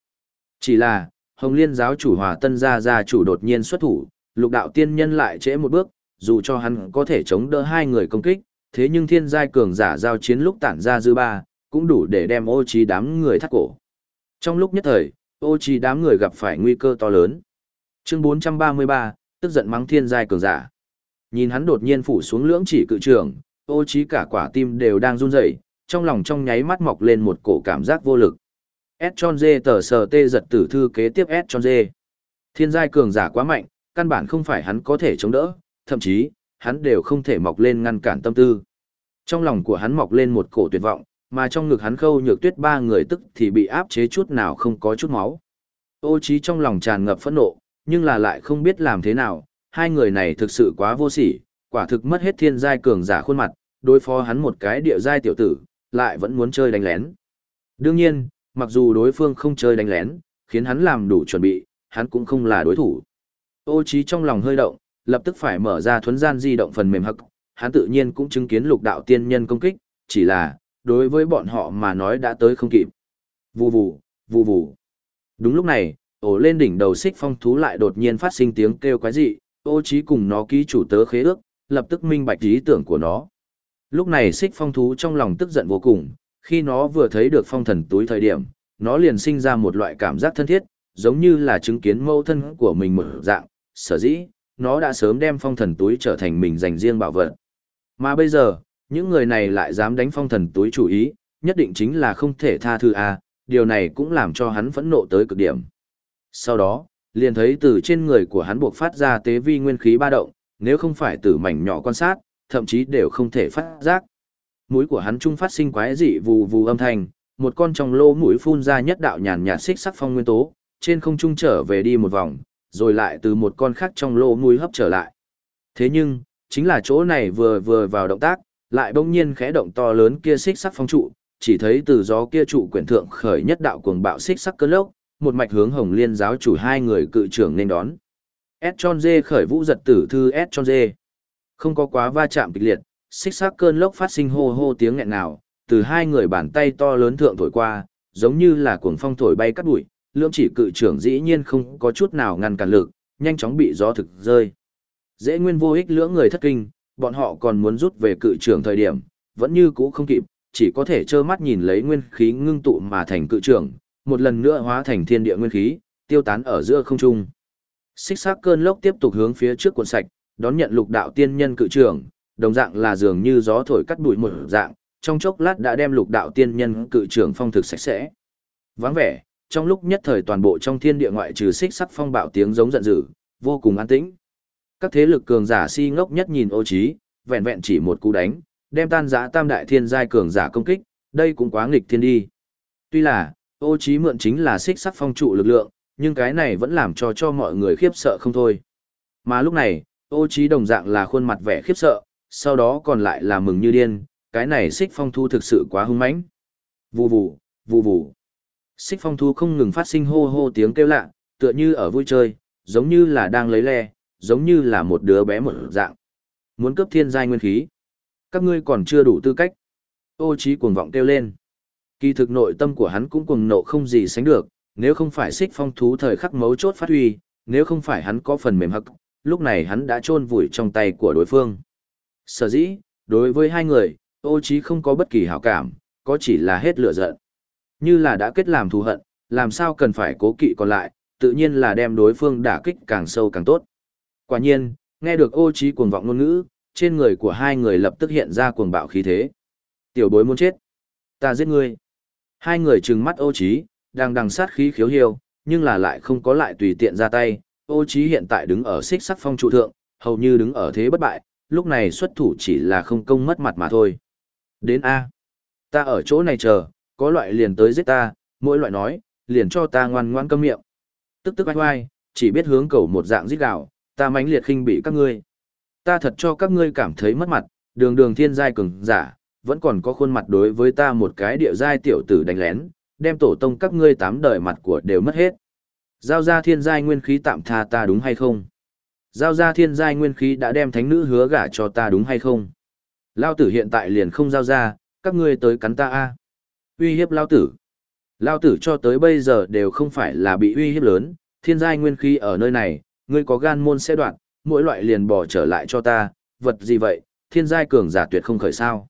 Chỉ là, Hồng Liên giáo chủ Hòa Tân gia gia chủ đột nhiên xuất thủ, lục đạo tiên nhân lại trễ một bước, dù cho hắn có thể chống đỡ hai người công kích, thế nhưng thiên giai cường giả giao chiến lúc tản ra dư ba, cũng đủ để đem ô trí đám người thắt cổ. Trong lúc nhất thời, ô trí đám người gặp phải nguy cơ to lớn. Chương 433, tức giận mắng thiên giai cường giả. Nhìn hắn đột nhiên phủ xuống lưỡng chỉ cự trường, ô trí cả quả tim đều đang run rẩy, trong lòng trong nháy mắt mọc lên một cổ cảm giác vô lực. S tròn dê tờ sờ tê giật tử thư kế tiếp S tròn dê. Thiên giai cường giả quá mạnh, căn bản không phải hắn có thể chống đỡ, thậm chí, hắn đều không thể mọc lên ngăn cản tâm tư. Trong lòng của hắn mọc lên một cổ tuyệt vọng, mà trong ngực hắn khâu nhược tuyết ba người tức thì bị áp chế chút nào không có chút máu. Ô trí trong lòng tràn ngập phẫn nộ, nhưng là lại không biết làm thế nào, hai người này thực sự quá vô sỉ, quả thực mất hết thiên giai cường giả khuôn mặt, đối phó hắn một cái địa giai tiểu tử, lại vẫn muốn chơi đánh lén. Đương nhiên, mặc dù đối phương không chơi đánh lén, khiến hắn làm đủ chuẩn bị, hắn cũng không là đối thủ. Ô trí trong lòng hơi động, lập tức phải mở ra thuấn gian di động phần mềm hậc, hắn tự nhiên cũng chứng kiến lục đạo tiên nhân công kích, chỉ là, đối với bọn họ mà nói đã tới không kịp. Vù vù, vù vù. Đúng lúc này, ổ lên đỉnh đầu xích phong thú lại đột nhiên phát sinh tiếng kêu quái dị, ô trí cùng nó ký chủ tớ khế ước, lập tức minh bạch ý tưởng của nó. Lúc này xích phong thú trong lòng tức giận vô cùng, khi nó vừa thấy được phong thần túi thời điểm, nó liền sinh ra một loại cảm giác thân thiết, giống như là chứng kiến mâu thân của mình mở dạng, sở dĩ, nó đã sớm đem phong thần túi trở thành mình dành riêng bảo vật. Mà bây giờ, những người này lại dám đánh phong thần túi chủ ý, nhất định chính là không thể tha thứ a, điều này cũng làm cho hắn phẫn nộ tới cực điểm. Sau đó, liền thấy từ trên người của hắn buộc phát ra tế vi nguyên khí ba động, nếu không phải từ mảnh nhỏ quan sát, thậm chí đều không thể phát giác. Mũi của hắn trung phát sinh quái dị vù vù âm thanh, một con trong lô mũi phun ra nhất đạo nhàn nhạt xích sắc phong nguyên tố, trên không trung trở về đi một vòng, rồi lại từ một con khác trong lô mũi hấp trở lại. Thế nhưng, chính là chỗ này vừa vừa vào động tác, lại bỗng nhiên khẽ động to lớn kia xích sắc phong trụ, chỉ thấy từ gió kia trụ quyển thượng khởi nhất đạo cuồng bạo xích sắc cơn lốc, một mạch hướng Hồng Liên giáo chủ hai người cự trưởng nên đón. S Chon Dê khởi vũ giật tử thư S Chon Dê. Không có quá va chạm kịch liệt, xích sắc cơn lốc phát sinh hô hô tiếng nghẹn nào, từ hai người bàn tay to lớn thượng thổi qua, giống như là cuồng phong thổi bay cát bụi, lưỡng chỉ cự trưởng dĩ nhiên không có chút nào ngăn cản lực, nhanh chóng bị gió thực rơi. Dễ nguyên vô ích lưỡng người thất kinh, bọn họ còn muốn rút về cự trưởng thời điểm, vẫn như cũ không kịp, chỉ có thể trơ mắt nhìn lấy nguyên khí ngưng tụ mà thành cự trưởng, một lần nữa hóa thành thiên địa nguyên khí, tiêu tán ở giữa không trung. Xích sắc cơn lốc tiếp tục hướng phía trước cuộn sạch, đón nhận lục đạo tiên nhân cự trưởng, đồng dạng là dường như gió thổi cắt bụi một dạng, trong chốc lát đã đem lục đạo tiên nhân cự trưởng phong thực sạch sẽ. Vắng vẻ, trong lúc nhất thời toàn bộ trong thiên địa ngoại trừ xích sắc phong bạo tiếng giống giận dữ, vô cùng an tĩnh. Các thế lực cường giả si ngốc nhất nhìn ô trí, vẹn vẹn chỉ một cú đánh, đem tan giã tam đại thiên giai cường giả công kích, đây cũng quá nghịch thiên đi. Tuy là, ô trí mượn chính là xích sắc phong trụ lực lượng, nhưng cái này vẫn làm cho cho mọi người khiếp sợ không thôi. Mà lúc này, ô trí đồng dạng là khuôn mặt vẻ khiếp sợ, sau đó còn lại là mừng như điên, cái này xích phong thu thực sự quá hung mãnh. Vù vù, vù vù. Xích phong Thú không ngừng phát sinh hô hô tiếng kêu lạ, tựa như ở vui chơi, giống như là đang lấy le, giống như là một đứa bé một dạng. Muốn cấp thiên giai nguyên khí. Các ngươi còn chưa đủ tư cách. Ô trí cuồng vọng kêu lên. Kỳ thực nội tâm của hắn cũng cuồng nộ không gì sánh được, nếu không phải xích phong thú thời khắc mấu chốt phát huy, nếu không phải hắn có phần mềm hậc, lúc này hắn đã trôn vùi trong tay của đối phương. Sở dĩ, đối với hai người, ô trí không có bất kỳ hảo cảm, có chỉ là hết lửa giận. Như là đã kết làm thù hận, làm sao cần phải cố kỵ còn lại, tự nhiên là đem đối phương đả kích càng sâu càng tốt. Quả nhiên, nghe được ô trí cuồng vọng ngôn ngữ, trên người của hai người lập tức hiện ra cuồng bạo khí thế. Tiểu bối muốn chết. Ta giết ngươi. Hai người trừng mắt ô trí, đang đằng sát khí khiếu hiêu, nhưng là lại không có lại tùy tiện ra tay. Ô trí hiện tại đứng ở xích sắc phong trụ thượng, hầu như đứng ở thế bất bại, lúc này xuất thủ chỉ là không công mất mặt mà thôi. Đến A. Ta ở chỗ này chờ, có loại liền tới giết ta, mỗi loại nói, liền cho ta ngoan ngoan câm miệng. Tức tức oai oai, chỉ biết hướng cầu một dạng giết gạo, ta mãnh liệt khinh bị các ngươi. Ta thật cho các ngươi cảm thấy mất mặt, đường đường thiên giai cường giả, vẫn còn có khuôn mặt đối với ta một cái địa giai tiểu tử đánh lén, đem tổ tông các ngươi tám đời mặt của đều mất hết. Giao ra thiên giai nguyên khí tạm tha ta đúng hay không? Giao ra thiên giai nguyên khí đã đem thánh nữ hứa gả cho ta đúng hay không? Lao tử hiện tại liền không giao ra, các ngươi tới cắn ta a. Uy hiếp lao tử. Lao tử cho tới bây giờ đều không phải là bị uy hiếp lớn, thiên giai nguyên khí ở nơi này, ngươi có gan môn sẽ đoạn, mỗi loại liền bỏ trở lại cho ta, vật gì vậy, thiên giai cường giả tuyệt không khởi sao.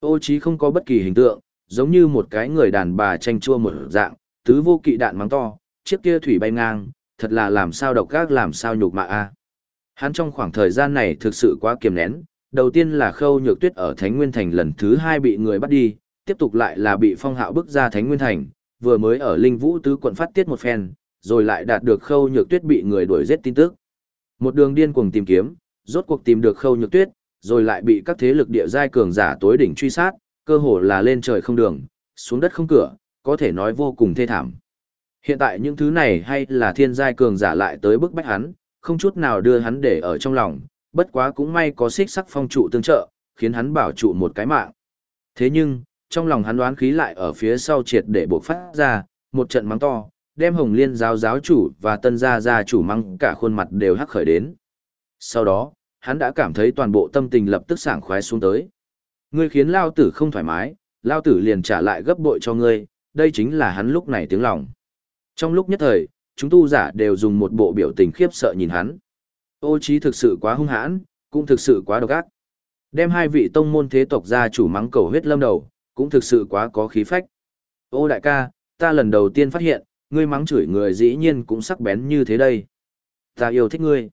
Ô trí không có bất kỳ hình tượng, giống như một cái người đàn bà tranh chua một dạng, tứ vô kỵ đạn mắng to, chiếc kia thủy bay ngang, thật là làm sao độc gác, làm sao nhục mạ a. Hắn trong khoảng thời gian này thực sự quá kiềm nén, đầu tiên là khâu nhược tuyết ở Thánh Nguyên Thành lần thứ hai bị người bắt đi, tiếp tục lại là bị phong hạo bức ra Thánh Nguyên Thành, vừa mới ở Linh Vũ Tứ quận phát tiết một phen, rồi lại đạt được khâu nhược tuyết bị người đuổi giết tin tức. Một đường điên cuồng tìm kiếm, rốt cuộc tìm được khâu nhược tuyết, rồi lại bị các thế lực địa giai cường giả tối đỉnh truy sát, cơ hồ là lên trời không đường, xuống đất không cửa, có thể nói vô cùng thê thảm. Hiện tại những thứ này hay là thiên giai cường giả lại tới bức bách hắn, không chút nào đưa hắn để ở trong lòng, bất quá cũng may có xích sắc phong trụ tương trợ, khiến hắn bảo trụ một cái mạng. Thế nhưng, trong lòng hắn đoán khí lại ở phía sau triệt để buộc phát ra, một trận mắng to, đem Hồng Liên giáo giáo chủ và tân gia gia chủ mắng cả khuôn mặt đều hắc khởi đến. Sau đó, hắn đã cảm thấy toàn bộ tâm tình lập tức sảng khoái xuống tới. Ngươi khiến Lao tử không thoải mái, Lao tử liền trả lại gấp bội cho ngươi, đây chính là hắn lúc này tiếng lòng. Trong lúc nhất thời, chúng tu giả đều dùng một bộ biểu tình khiếp sợ nhìn hắn. Ô trí thực sự quá hung hãn, cũng thực sự quá độc ác. Đem hai vị tông môn thế tộc gia chủ mắng cầu huyết lâm đầu, cũng thực sự quá có khí phách. Ô đại ca, ta lần đầu tiên phát hiện, ngươi mắng chửi người dĩ nhiên cũng sắc bén như thế đây. Ta yêu thích ngươi.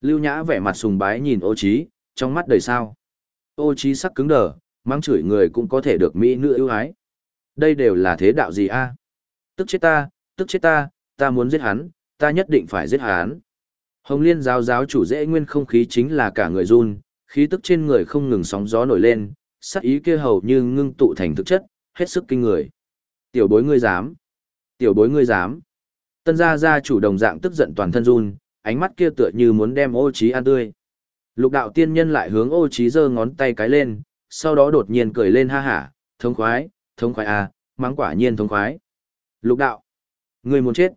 Lưu Nhã vẻ mặt sùng bái nhìn ô Chí, trong mắt đầy sao. Ô Chí sắc cứng đờ, mắng chửi người cũng có thể được mỹ nữ ưu ái. Đây đều là thế đạo gì a? Tức chết ta, tức chết ta, ta muốn giết hắn, ta nhất định phải giết hắn. Hồng Liên giáo giáo chủ dễ nguyên không khí chính là cả người run, khí tức trên người không ngừng sóng gió nổi lên, sắc ý kia hầu như ngưng tụ thành thực chất, hết sức kinh người. Tiểu bối ngươi dám. Tiểu bối ngươi dám. Tân gia gia chủ đồng dạng tức giận toàn thân run, ánh mắt kia tựa như muốn đem ô trí ăn tươi. Lục đạo tiên nhân lại hướng ô trí giơ ngón tay cái lên, sau đó đột nhiên cười lên ha hả, thống khoái, thống khoái à, mắng quả nhiên thống khoái. Lục đạo, ngươi muốn chết.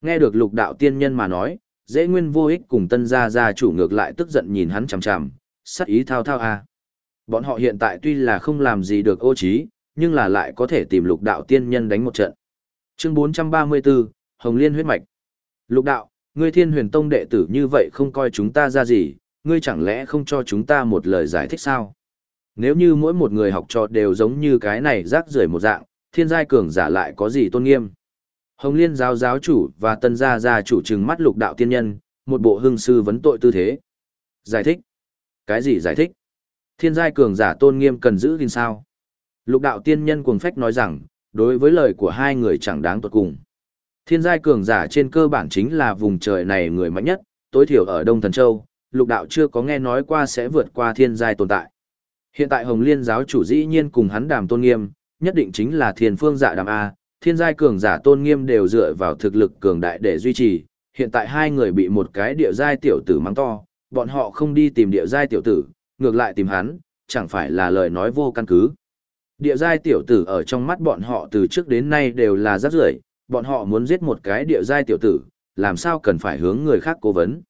Nghe được lục đạo tiên nhân mà nói, dễ nguyên vô ích cùng tân gia gia chủ ngược lại tức giận nhìn hắn chằm chằm, sắc ý thao thao à. Bọn họ hiện tại tuy là không làm gì được ô trí, nhưng là lại có thể tìm lục đạo tiên nhân đánh một trận. Chương 434, Hồng Liên huyết mạch. Lục đạo, ngươi thiên huyền tông đệ tử như vậy không coi chúng ta ra gì, ngươi chẳng lẽ không cho chúng ta một lời giải thích sao? Nếu như mỗi một người học trò đều giống như cái này rác rưởi một dạng, thiên giai cường giả lại có gì tôn nghiêm? Hồng Liên giáo giáo chủ và tân gia gia chủ trừng mắt lục đạo tiên nhân, một bộ hưng sư vấn tội tư thế. Giải thích? Cái gì giải thích? Thiên giai cường giả tôn nghiêm cần giữ gìn sao? Lục đạo tiên nhân cuồng phách nói rằng, đối với lời của hai người chẳng đáng tuột cùng. Thiên giai cường giả trên cơ bản chính là vùng trời này người mạnh nhất, tối thiểu ở Đông Thần Châu, lục đạo chưa có nghe nói qua sẽ vượt qua thiên giai tồn tại. Hiện tại Hồng Liên giáo chủ dĩ nhiên cùng hắn đàm tôn nghiêm, nhất định chính là thiên phương giả đàm A, thiên giai cường giả tôn nghiêm đều dựa vào thực lực cường đại để duy trì. Hiện tại hai người bị một cái địa giai tiểu tử mắng to, bọn họ không đi tìm địa giai tiểu tử, ngược lại tìm hắn, chẳng phải là lời nói vô căn cứ. Địa giai tiểu tử ở trong mắt bọn họ từ trước đến nay đều là rác rưởi, bọn họ muốn giết một cái địa giai tiểu tử, làm sao cần phải hướng người khác cố vấn.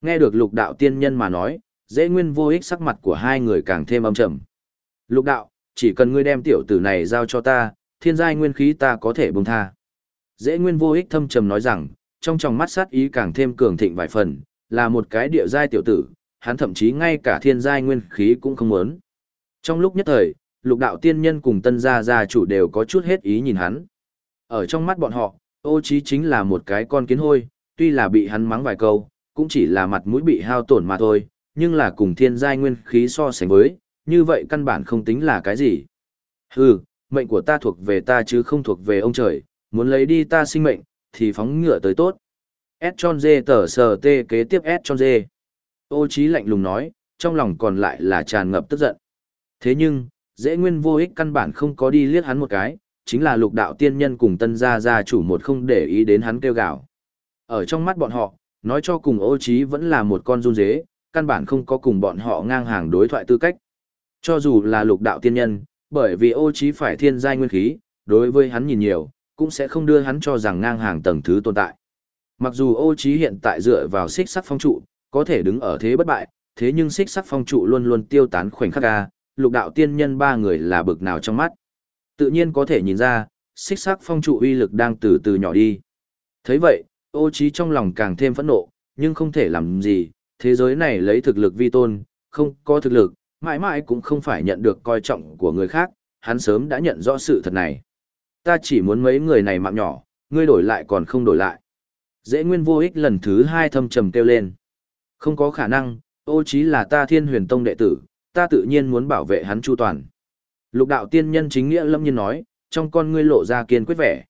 Nghe được lục đạo tiên nhân mà nói, dễ nguyên vô ích sắc mặt của hai người càng thêm âm trầm. Lục đạo, chỉ cần ngươi đem tiểu tử này giao cho ta, thiên giai nguyên khí ta có thể bông tha. Dễ nguyên vô ích thâm trầm nói rằng, trong tròng mắt sát ý càng thêm cường thịnh vài phần, là một cái địa giai tiểu tử, hắn thậm chí ngay cả thiên giai nguyên khí cũng không muốn. Trong lúc nhất thời, lục đạo tiên nhân cùng tân gia gia chủ đều có chút hết ý nhìn hắn. Ở trong mắt bọn họ, ô trí chính là một cái con kiến hôi, tuy là bị hắn mắng vài câu, cũng chỉ là mặt mũi bị hao tổn mà thôi, nhưng là cùng thiên giai nguyên khí so sánh với, như vậy căn bản không tính là cái gì. Hừ, mệnh của ta thuộc về ta chứ không thuộc về ông trời, muốn lấy đi ta sinh mệnh, thì phóng ngựa tới tốt. S tròn dê tờ sờ tê kế tiếp S tròn dê. Ô Chí lạnh lùng nói, trong lòng còn lại là tràn ngập tức giận. Thế nhưng, dễ nguyên vô ích căn bản không có đi liếc hắn một cái, chính là lục đạo tiên nhân cùng tân gia gia chủ một không để ý đến hắn kêu gào. Ở trong mắt bọn họ, nói cho cùng ô Chí vẫn là một con run dế, căn bản không có cùng bọn họ ngang hàng đối thoại tư cách. Cho dù là lục đạo tiên nhân, bởi vì ô Chí phải thiên giai nguyên khí, đối với hắn nhìn nhiều, cũng sẽ không đưa hắn cho rằng ngang hàng tầng thứ tồn tại. Mặc dù ô Chí hiện tại dựa vào xích sắc phong trụ, có thể đứng ở thế bất bại, thế nhưng xích sắc phong trụ luôn luôn tiêu tán khoảnh khắc ga, lục đạo tiên nhân ba người là bực nào trong mắt. Tự nhiên có thể nhìn ra, xích sắc phong trụ uy lực đang từ từ nhỏ đi. thấy vậy, ô trí trong lòng càng thêm phẫn nộ, nhưng không thể làm gì, thế giới này lấy thực lực vi tôn, không có thực lực, mãi mãi cũng không phải nhận được coi trọng của người khác, hắn sớm đã nhận rõ sự thật này. Ta chỉ muốn mấy người này mạng nhỏ, ngươi đổi lại còn không đổi lại. Dễ nguyên vô ích lần thứ hai thâm trầm kêu lên. Không có khả năng, ô chí là ta thiên huyền tông đệ tử, ta tự nhiên muốn bảo vệ hắn chu toàn. Lục đạo tiên nhân chính nghĩa lâm nhiên nói, trong con ngươi lộ ra kiên quyết vẻ.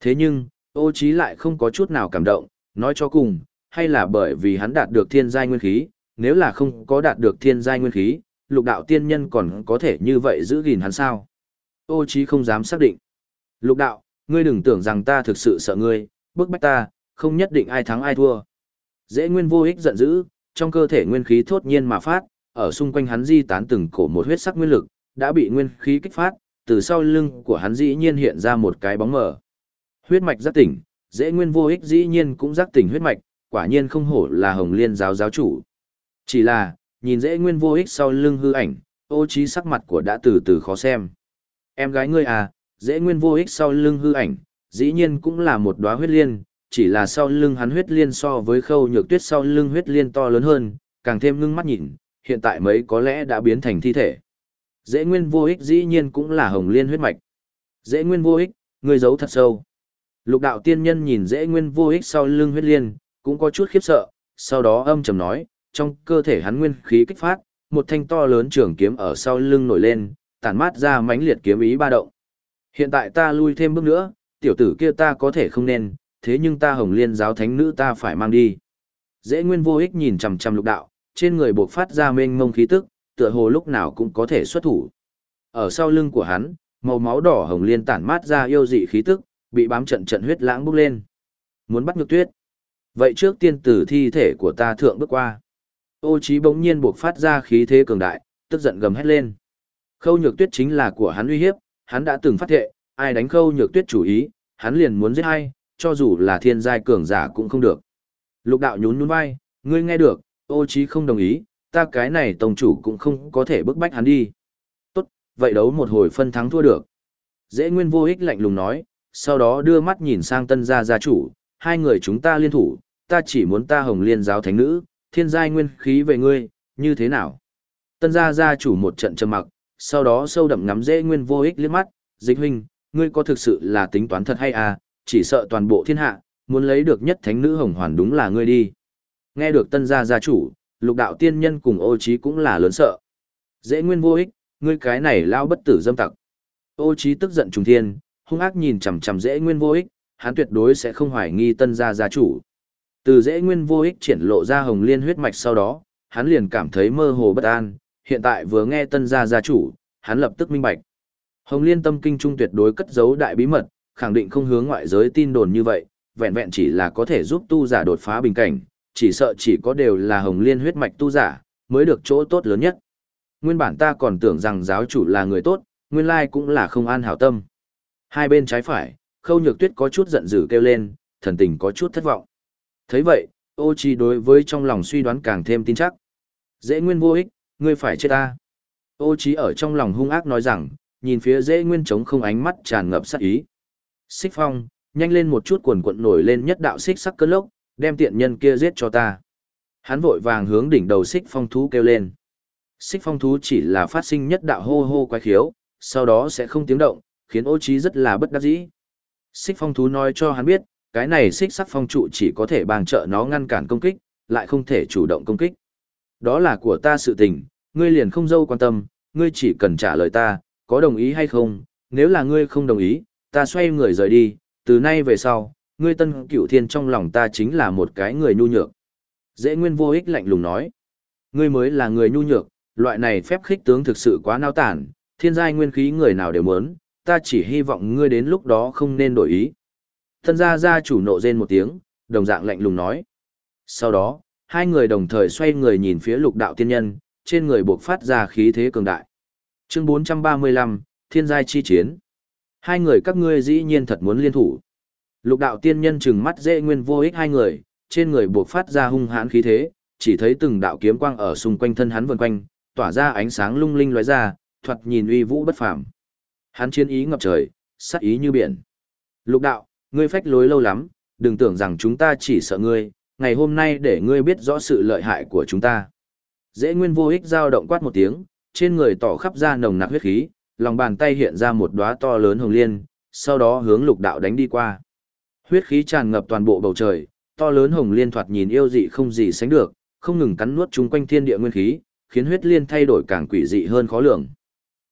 Thế nhưng, ô chí lại không có chút nào cảm động, nói cho cùng, hay là bởi vì hắn đạt được thiên giai nguyên khí, nếu là không có đạt được thiên giai nguyên khí, lục đạo tiên nhân còn có thể như vậy giữ gìn hắn sao? Ô chí không dám xác định. Lục đạo, ngươi đừng tưởng rằng ta thực sự sợ ngươi, bức bách ta, không nhất định ai thắng ai thua. Dễ nguyên vô ích giận dữ, trong cơ thể nguyên khí thốt nhiên mà phát, ở xung quanh hắn di tán từng cổ một huyết sắc nguyên lực, đã bị nguyên khí kích phát, từ sau lưng của hắn dĩ nhiên hiện ra một cái bóng mờ. Huyết mạch giác tỉnh, dễ nguyên vô ích dĩ nhiên cũng giác tỉnh huyết mạch, quả nhiên không hổ là hồng liên giáo giáo chủ. Chỉ là, nhìn dễ nguyên vô ích sau lưng hư ảnh, ô trí sắc mặt của đã từ từ khó xem. Em gái ngươi à, dễ nguyên vô ích sau lưng hư ảnh, dĩ nhiên cũng là một đóa huyết liên, chỉ là sau lưng hắn huyết liên so với khâu nhược tuyết sau lưng huyết liên to lớn hơn, càng thêm ngưng mắt nhìn, hiện tại mấy có lẽ đã biến thành thi thể. Dễ nguyên vô ích dĩ nhiên cũng là hồng liên huyết mạch. Dễ nguyên vô ích, ngươi giấu thật sâu. Lục đạo tiên nhân nhìn dễ nguyên vô ích sau lưng huyết liên, cũng có chút khiếp sợ, sau đó âm trầm nói, trong cơ thể hắn nguyên khí kích phát, một thanh to lớn trường kiếm ở sau lưng nổi lên, tản mát ra mãnh liệt kiếm ý ba động. Hiện tại ta lui thêm bước nữa, tiểu tử kia ta có thể không nên, thế nhưng ta hồng liên giáo thánh nữ ta phải mang đi. Dễ nguyên vô ích nhìn chằm chằm lục đạo, trên người buộc phát ra mênh mông khí tức, tựa hồ lúc nào cũng có thể xuất thủ. Ở sau lưng của hắn, màu máu đỏ hồng liên tản mát ra yêu dị khí tức, bị bám trận trận huyết lãng bốc lên. Muốn bắt nhược tuyết. Vậy trước tiên tử thi thể của ta thượng bước qua. Ô trí bỗng nhiên buộc phát ra khí thế cường đại, tức giận gầm hét lên. Khâu nhược tuyết chính là của hắn uy hiếp, hắn đã từng phát thệ, ai đánh khâu nhược tuyết chủ ý, hắn liền muốn giết ai, cho dù là thiên giai cường giả cũng không được. Lục đạo nhún nhún vai, ngươi nghe được, ô trí không đồng ý, ta cái này tông chủ cũng không có thể bức bách hắn đi. Tốt, vậy đấu một hồi phân thắng thua được. Dễ nguyên vô ích lạnh lùng nói, sau đó đưa mắt nhìn sang tân gia gia chủ, hai người chúng ta liên thủ, ta chỉ muốn ta hồng liên giáo thánh nữ, thiên giai nguyên khí về ngươi, như thế nào? Tân gia gia chủ một trận trầm mặc, sau đó sâu đậm ngắm dễ nguyên vô ích liếc mắt, dịch huynh, ngươi có thực sự là tính toán thật hay à, chỉ sợ toàn bộ thiên hạ, muốn lấy được nhất thánh nữ hồng hoàn đúng là ngươi đi. Nghe được tân gia gia chủ, lục đạo tiên nhân cùng ô trí cũng là lớn sợ. Dễ nguyên vô ích, ngươi cái này lao bất tử dâm tặc. Ô trí tức giận trùng thiên, hung ác nhìn chằm chằm dễ nguyên vô ích, hắn tuyệt đối sẽ không hoài nghi tân gia gia chủ. Từ dễ nguyên vô ích triển lộ ra hồng liên huyết mạch sau đó, hắn liền cảm thấy mơ hồ bất an, hiện tại vừa nghe tân gia gia chủ, hắn lập tức minh bạch. Hồng liên tâm kinh trung tuyệt đối cất giấu đại bí mật, khẳng định không hướng ngoại giới tin đồn như vậy, vẹn vẹn chỉ là có thể giúp tu giả đột phá bình cảnh, chỉ sợ chỉ có đều là hồng liên huyết mạch tu giả, mới được chỗ tốt lớn nhất. Nguyên bản ta còn tưởng rằng giáo chủ là người tốt, nguyên lai cũng là không an hảo tâm. Hai bên trái phải, khâu nhược tuyết có chút giận dữ kêu lên, thần tình có chút thất vọng. thấy vậy, ô chi đối với trong lòng suy đoán càng thêm tin chắc. Dễ nguyên vô ích, ngươi phải chết ta. Ô chi ở trong lòng hung ác nói rằng, nhìn phía dễ nguyên trống không ánh mắt tràn ngập sát ý. Xích phong, nhanh lên một chút cuộn cuộn nổi lên nhất đạo xích sắc cơn lốc, đem tiện nhân kia giết cho ta. Hắn vội vàng hướng đỉnh đầu xích phong thú kêu lên. Xích phong thú chỉ là phát sinh nhất đạo hô hô quái khiếu, sau đó sẽ không tiếng động, khiến ô trí rất là bất đắc dĩ. Xích phong thú nói cho hắn biết, cái này xích sắc phong trụ chỉ có thể bằng trợ nó ngăn cản công kích, lại không thể chủ động công kích. Đó là của ta sự tình, ngươi liền không dâu quan tâm, ngươi chỉ cần trả lời ta, có đồng ý hay không, nếu là ngươi không đồng ý, ta xoay người rời đi, từ nay về sau, ngươi tân cửu thiên trong lòng ta chính là một cái người nhu nhược. Dễ nguyên vô ích lạnh lùng nói, ngươi mới là người nhu nhược, loại này phép khích tướng thực sự quá nao tản, thiên giai nguyên khí người nào đều muốn, ta chỉ hy vọng ngươi đến lúc đó không nên đổi ý. Thân gia gia chủ nộ rên một tiếng, đồng dạng lạnh lùng nói. Sau đó, hai người đồng thời xoay người nhìn phía lục đạo tiên nhân, trên người buộc phát ra khí thế cường đại. Chương 435, Thiên giai chi chiến. Hai người các ngươi dĩ nhiên thật muốn liên thủ. Lục đạo tiên nhân trừng mắt dễ nguyên vô ích hai người, trên người buộc phát ra hung hãn khí thế, chỉ thấy từng đạo kiếm quang ở xung quanh thân hắn vần quanh, tỏa ra ánh sáng lung linh lóe ra, thoạt nhìn uy vũ bất phàm. Hắn chiến ý ngập trời, sát ý như biển. Lục đạo, ngươi phách lối lâu lắm, đừng tưởng rằng chúng ta chỉ sợ ngươi, ngày hôm nay để ngươi biết rõ sự lợi hại của chúng ta. Dễ nguyên vô ích giao động quát một tiếng, trên người tỏ khắp ra nồng nặc huyết khí, lòng bàn tay hiện ra một đóa to lớn hồng liên, sau đó hướng lục đạo đánh đi qua. Huyết khí tràn ngập toàn bộ bầu trời, to lớn hồng liên thoạt nhìn yêu dị không gì sánh được, không ngừng cắn nuốt chung quanh thiên địa nguyên khí, khiến huyết liên thay đổi càng quỷ dị hơn khó lường.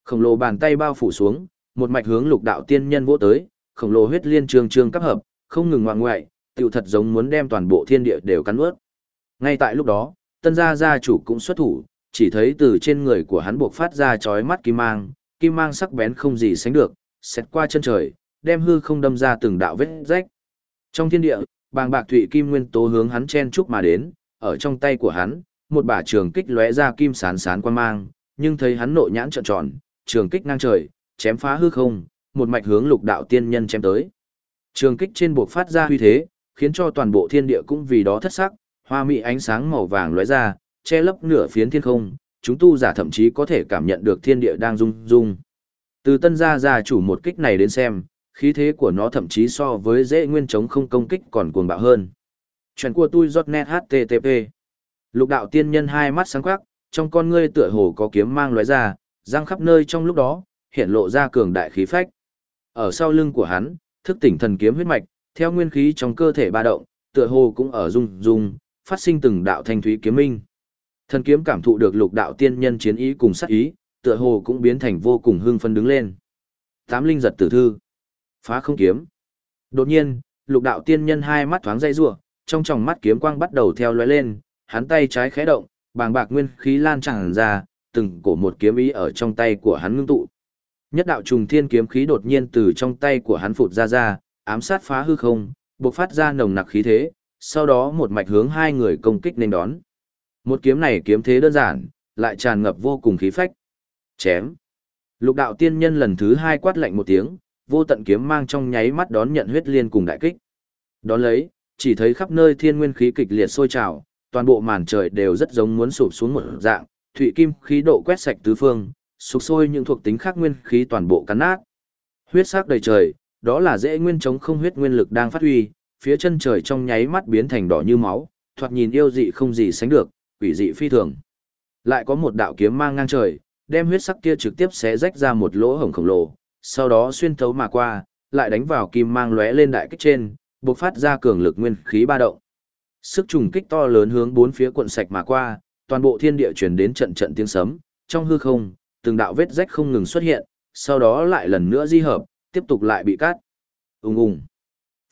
Khổng lồ bàn tay bao phủ xuống, một mạch hướng lục đạo tiên nhân vỗ tới, khổng lồ huyết liên trường trường cấp hợp, không ngừng ngoạn ngoại, tiểu thật giống muốn đem toàn bộ thiên địa đều cắn nuốt. Ngay tại lúc đó, tân gia gia chủ cũng xuất thủ, chỉ thấy từ trên người của hắn buộc phát ra chói mắt kim mang, kim mang sắc bén không gì sánh được, xét qua chân trời, đem hư không đâm ra từng đạo vết rách. Trong thiên địa, bàng bạc thủy kim nguyên tố hướng hắn chen chúc mà đến, ở trong tay của hắn, một bả trường kích lóe ra kim sán sán quan mang, nhưng thấy hắn nội nhãn trợn tròn, trường kích ngang trời, chém phá hư không, một mạch hướng lục đạo tiên nhân chém tới. Trường kích trên buộc phát ra huy thế, khiến cho toàn bộ thiên địa cũng vì đó thất sắc, hoa mỹ ánh sáng màu vàng lóe ra, che lấp nửa phiến thiên không, chúng tu giả thậm chí có thể cảm nhận được thiên địa đang rung rung. Từ tân gia gia chủ một kích này đến xem, khí thế của nó thậm chí so với dễ nguyên chống không công kích còn cuồng bạo hơn. Chuyện của tôi giọt net HTTP. Lục đạo tiên nhân hai mắt sáng quắc, trong con ngươi tựa hồ có kiếm mang lóe ra, răng khắp nơi trong lúc đó, hiện lộ ra cường đại khí phách. Ở sau lưng của hắn, thức tỉnh thần kiếm huyết mạch, theo nguyên khí trong cơ thể ba động, tựa hồ cũng ở rung rung, phát sinh từng đạo thanh thúy kiếm minh. Thần kiếm cảm thụ được lục đạo tiên nhân chiến ý cùng sát ý, tựa hồ cũng biến thành vô cùng hưng phấn đứng lên. Tám linh giật tử thư, phá không kiếm. Đột nhiên, lục đạo tiên nhân hai mắt thoáng dây rủa, trong tròng mắt kiếm quang bắt đầu theo lóe lên, hắn tay trái khẽ động, bàng bạc nguyên khí lan tràn ra, từng cổ một kiếm ý ở trong tay của hắn ngưng tụ. Nhất đạo trùng thiên kiếm khí đột nhiên từ trong tay của hắn phụt ra ra, ám sát phá hư không, bộc phát ra nồng nặc khí thế, sau đó một mạch hướng hai người công kích nên đón. Một kiếm này kiếm thế đơn giản, lại tràn ngập vô cùng khí phách. Chém. Lục đạo tiên nhân lần thứ hai quát lạnh một tiếng, vô tận kiếm mang trong nháy mắt đón nhận huyết liên cùng đại kích. Đón lấy, chỉ thấy khắp nơi thiên nguyên khí kịch liệt sôi trào, toàn bộ màn trời đều rất giống muốn sụp xuống một dạng, thủy kim khí độ quét sạch tứ phương, sục sôi những thuộc tính khác nguyên khí toàn bộ cắn nát. Huyết sắc đầy trời, đó là dễ nguyên chống không huyết nguyên lực đang phát huy, phía chân trời trong nháy mắt biến thành đỏ như máu, thoạt nhìn yêu dị không gì sánh được, quỷ dị phi thường. Lại có một đạo kiếm mang ngang trời, đem huyết sắc kia trực tiếp xé rách ra một lỗ hổng khổng lồ, sau đó xuyên thấu mà qua, lại đánh vào kim mang lóe lên đại kích trên, bộc phát ra cường lực nguyên khí ba động. Sức trùng kích to lớn hướng bốn phía cuộn sạch mà qua, toàn bộ thiên địa truyền đến trận trận tiếng sấm, trong hư không, từng đạo vết rách không ngừng xuất hiện, sau đó lại lần nữa di hợp, tiếp tục lại bị cắt. Ùng ùng.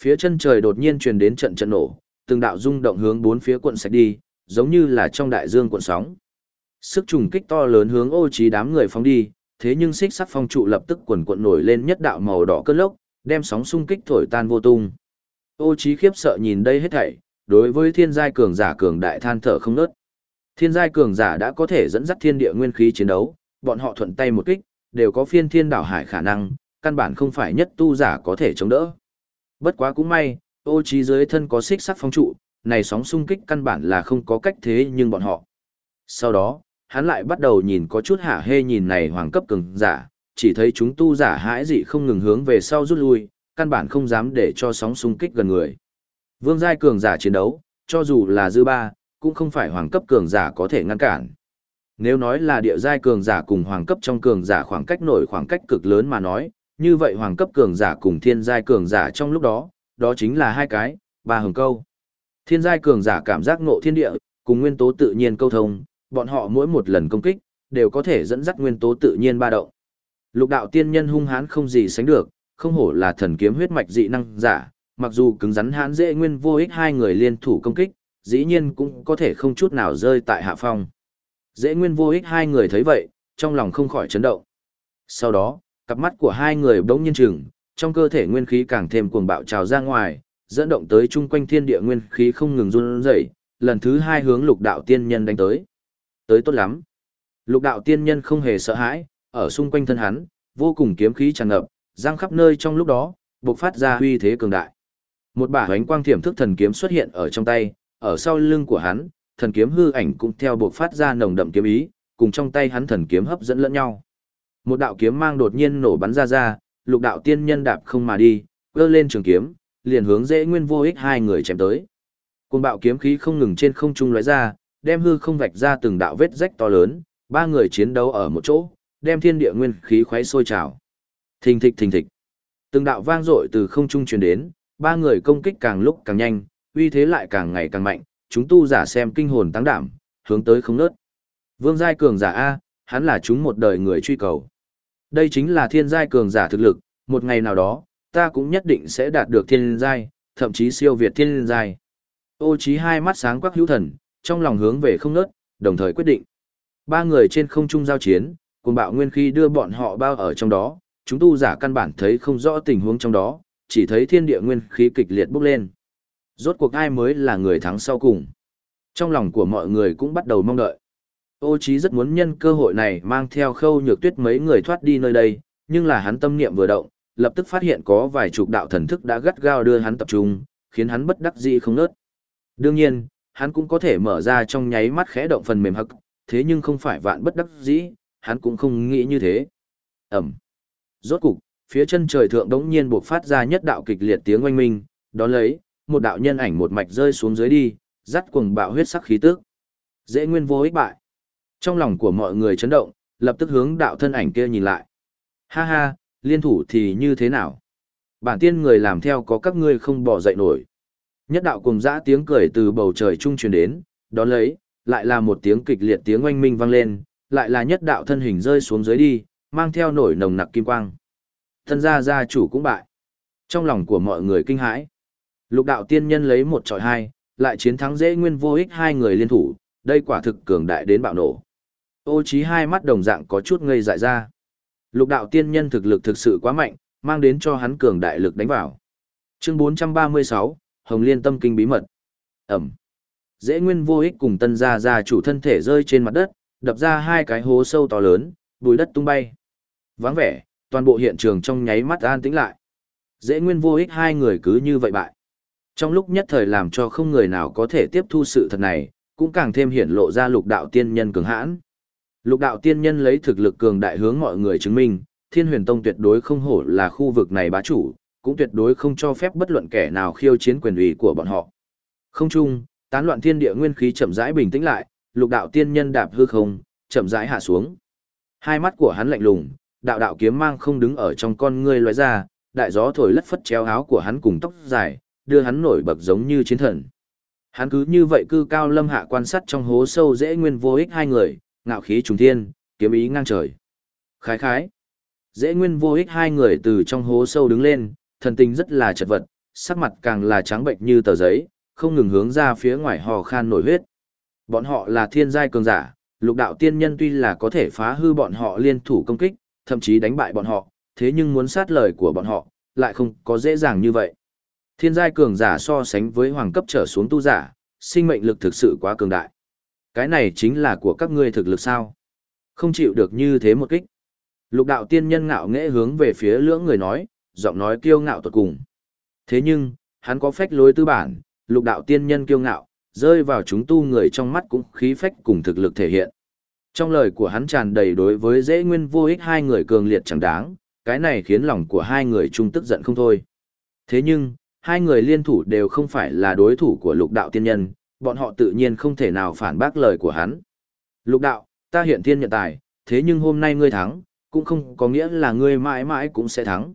Phía chân trời đột nhiên truyền đến trận trận nổ, từng đạo rung động hướng bốn phía cuộn sạch đi, giống như là trong đại dương cuộn sóng. Sức trùng kích to lớn hướng ô trí đám người phóng đi, thế nhưng xích sắt phong trụ lập tức cuộn cuộn nổi lên nhất đạo màu đỏ cơn lốc, đem sóng xung kích thổi tan vô tung. Ô trí khiếp sợ nhìn đây hết thảy, đối với thiên giai cường giả cường đại than thở không nớt. Thiên giai cường giả đã có thể dẫn dắt thiên địa nguyên khí chiến đấu, bọn họ thuận tay một kích, đều có phiên thiên đảo hải khả năng, căn bản không phải nhất tu giả có thể chống đỡ. Bất quá cũng may, ô trí dưới thân có xích sắt phong trụ, này sóng xung kích căn bản là không có cách thế nhưng bọn họ. Sau đó, hắn lại bắt đầu nhìn có chút hả hê nhìn này hoàng cấp cường giả, chỉ thấy chúng tu giả hãi dị không ngừng hướng về sau rút lui, căn bản không dám để cho sóng xung kích gần người. Vương giai cường giả chiến đấu, cho dù là dư ba, cũng không phải hoàng cấp cường giả có thể ngăn cản. Nếu nói là địa giai cường giả cùng hoàng cấp trong cường giả khoảng cách nổi khoảng cách cực lớn mà nói, như vậy hoàng cấp cường giả cùng thiên giai cường giả trong lúc đó, đó chính là hai cái, ba hừng câu. Thiên giai cường giả cảm giác ngộ thiên địa, cùng nguyên tố tự nhiên câu thông, bọn họ mỗi một lần công kích, đều có thể dẫn dắt nguyên tố tự nhiên ba động. Lục đạo tiên nhân hung hãn không gì sánh được, không hổ là thần kiếm huyết mạch dị năng giả, mặc dù cứng rắn hãn dễ nguyên vô ích hai người liên thủ công kích, dĩ nhiên cũng có thể không chút nào rơi tại hạ phong. Dễ nguyên vô ích hai người thấy vậy, trong lòng không khỏi chấn động. Sau đó, cặp mắt của hai người bỗng nhiên chừng, trong cơ thể nguyên khí càng thêm cuồng bạo trào ra ngoài, dẫn động tới chung quanh thiên địa nguyên khí không ngừng run rẩy, lần thứ hai hướng lục đạo tiên nhân đánh tới. Tới tốt lắm. Lục đạo tiên nhân không hề sợ hãi, ở xung quanh thân hắn, vô cùng kiếm khí tràn ngập, giang khắp nơi trong lúc đó, bộc phát ra huy thế cường đại. Một bả ánh quang thiểm thức thần kiếm xuất hiện ở trong tay, ở sau lưng của hắn, thần kiếm hư ảnh cũng theo bộc phát ra nồng đậm kiếm ý, cùng trong tay hắn thần kiếm hấp dẫn lẫn nhau. Một đạo kiếm mang đột nhiên nổ bắn ra ra, lục đạo tiên nhân đạp không mà đi, gơ lên trường kiếm, liền hướng dễ nguyên vô ích hai người chém tới. Côn bạo kiếm khí không ngừng trên không trung lóe ra, đem hư không vạch ra từng đạo vết rách to lớn, Ba người chiến đấu ở một chỗ, đem thiên địa nguyên khí khoáy sôi trào. Thình thịch thình thịch. Từng đạo vang dội từ không trung truyền đến, ba người công kích càng lúc càng nhanh, uy thế lại càng ngày càng mạnh, chúng tu giả xem kinh hồn tăng đảm, hướng tới không nớt. Vương giai cường giả a, hắn là chúng một đời người truy cầu. Đây chính là thiên giai cường giả thực lực, một ngày nào đó, ta cũng nhất định sẽ đạt được thiên giai, thậm chí siêu việt thiên giai. Ô Chí hai mắt sáng quắc hữu thần, trong lòng hướng về không nớt, đồng thời quyết định. Ba người trên không trung giao chiến, cùng bạo nguyên khí đưa bọn họ bao ở trong đó, chúng tu giả căn bản thấy không rõ tình huống trong đó, chỉ thấy thiên địa nguyên khí kịch liệt bốc lên. Rốt cuộc ai mới là người thắng sau cùng. Trong lòng của mọi người cũng bắt đầu mong đợi. Ô Chí rất muốn nhân cơ hội này mang theo khâu nhược tuyết mấy người thoát đi nơi đây, nhưng là hắn tâm niệm vừa động, lập tức phát hiện có vài chục đạo thần thức đã gắt gao đưa hắn tập trung, khiến hắn bất đắc dĩ không nớt. Đương nhiên, hắn cũng có thể mở ra trong nháy mắt khẽ động phần mềm hắc, thế nhưng không phải vạn bất đắc dĩ, hắn cũng không nghĩ như thế. Ẩm. Rốt cục, phía chân trời thượng đống nhiên buộc phát ra nhất đạo kịch liệt tiếng oanh minh, đó lấy, một đạo nhân ảnh một mạch rơi xuống dưới đi, dắt cuồng bạo huyết sắc khí tức. Dễ nguyên vô ích bại. Trong lòng của mọi người chấn động, lập tức hướng đạo thân ảnh kia nhìn lại. Ha ha, liên thủ thì như thế nào? Bản tiên người làm theo có các ngươi không bỏ dậy nổi. Nhất đạo cùng dã tiếng cười từ bầu trời trung truyền đến, đón lấy, lại là một tiếng kịch liệt tiếng oanh minh vang lên, lại là nhất đạo thân hình rơi xuống dưới đi, mang theo nổi nồng nặc kim quang. Thân gia gia chủ cũng bại. Trong lòng của mọi người kinh hãi. Lục đạo tiên nhân lấy một trọi hai, lại chiến thắng dễ nguyên vô ích hai người liên thủ, đây quả thực cường đại đến bạo nổ. Ô trí hai mắt đồng dạng có chút ngây dại ra. Lục đạo tiên nhân thực lực thực sự quá mạnh, mang đến cho hắn cường đại lực đánh vào. Chương 436, Hồng Liên tâm kinh bí mật. Ẩm. Dễ nguyên vô ích cùng tân gia gia chủ thân thể rơi trên mặt đất, đập ra hai cái hố sâu to lớn, bùi đất tung bay. Vắng vẻ, toàn bộ hiện trường trong nháy mắt an tĩnh lại. Dễ nguyên vô ích hai người cứ như vậy bại. Trong lúc nhất thời làm cho không người nào có thể tiếp thu sự thật này, cũng càng thêm hiển lộ ra lục đạo tiên nhân cường hãn. Lục đạo tiên nhân lấy thực lực cường đại hướng mọi người chứng minh, Thiên Huyền Tông tuyệt đối không hổ là khu vực này bá chủ, cũng tuyệt đối không cho phép bất luận kẻ nào khiêu chiến quyền ủy của bọn họ. Không chung, tán loạn thiên địa nguyên khí chậm rãi bình tĩnh lại, lục đạo tiên nhân đạp hư không, chậm rãi hạ xuống. Hai mắt của hắn lạnh lùng, đạo đạo kiếm mang không đứng ở trong con ngươi lóe ra, đại gió thổi lất phất chéo áo của hắn cùng tóc dài, đưa hắn nổi bật giống như chiến thần. Hắn cứ như vậy cư cao lâm hạ quan sát trong hố sâu dễ nguyên vô ích hai người, ngạo khí trùng thiên, kiếm ý ngang trời. Khái khái. Dễ nguyên vô ích hai người từ trong hố sâu đứng lên, thần tình rất là chật vật, sắc mặt càng là trắng bệnh như tờ giấy, không ngừng hướng ra phía ngoài hò khan nổi huyết. Bọn họ là thiên giai cường giả, lục đạo tiên nhân tuy là có thể phá hư bọn họ liên thủ công kích, thậm chí đánh bại bọn họ, thế nhưng muốn sát lời của bọn họ, lại không có dễ dàng như vậy. Thiên giai cường giả so sánh với hoàng cấp trở xuống tu giả, sinh mệnh lực thực sự quá cường đại. Cái này chính là của các ngươi thực lực sao? Không chịu được như thế một kích. Lục đạo tiên nhân ngạo nghễ hướng về phía lưỡng người nói, giọng nói kiêu ngạo tuột cùng. Thế nhưng, hắn có phách lối tư bản, lục đạo tiên nhân kiêu ngạo, rơi vào chúng tu người trong mắt cũng khí phách cùng thực lực thể hiện. Trong lời của hắn tràn đầy đối với dễ nguyên vô ích hai người cường liệt chẳng đáng, cái này khiến lòng của hai người chung tức giận không thôi. Thế nhưng, hai người liên thủ đều không phải là đối thủ của lục đạo tiên nhân, bọn họ tự nhiên không thể nào phản bác lời của hắn. Lục đạo, ta hiện thiên nhận tài, thế nhưng hôm nay ngươi thắng, cũng không có nghĩa là ngươi mãi mãi cũng sẽ thắng.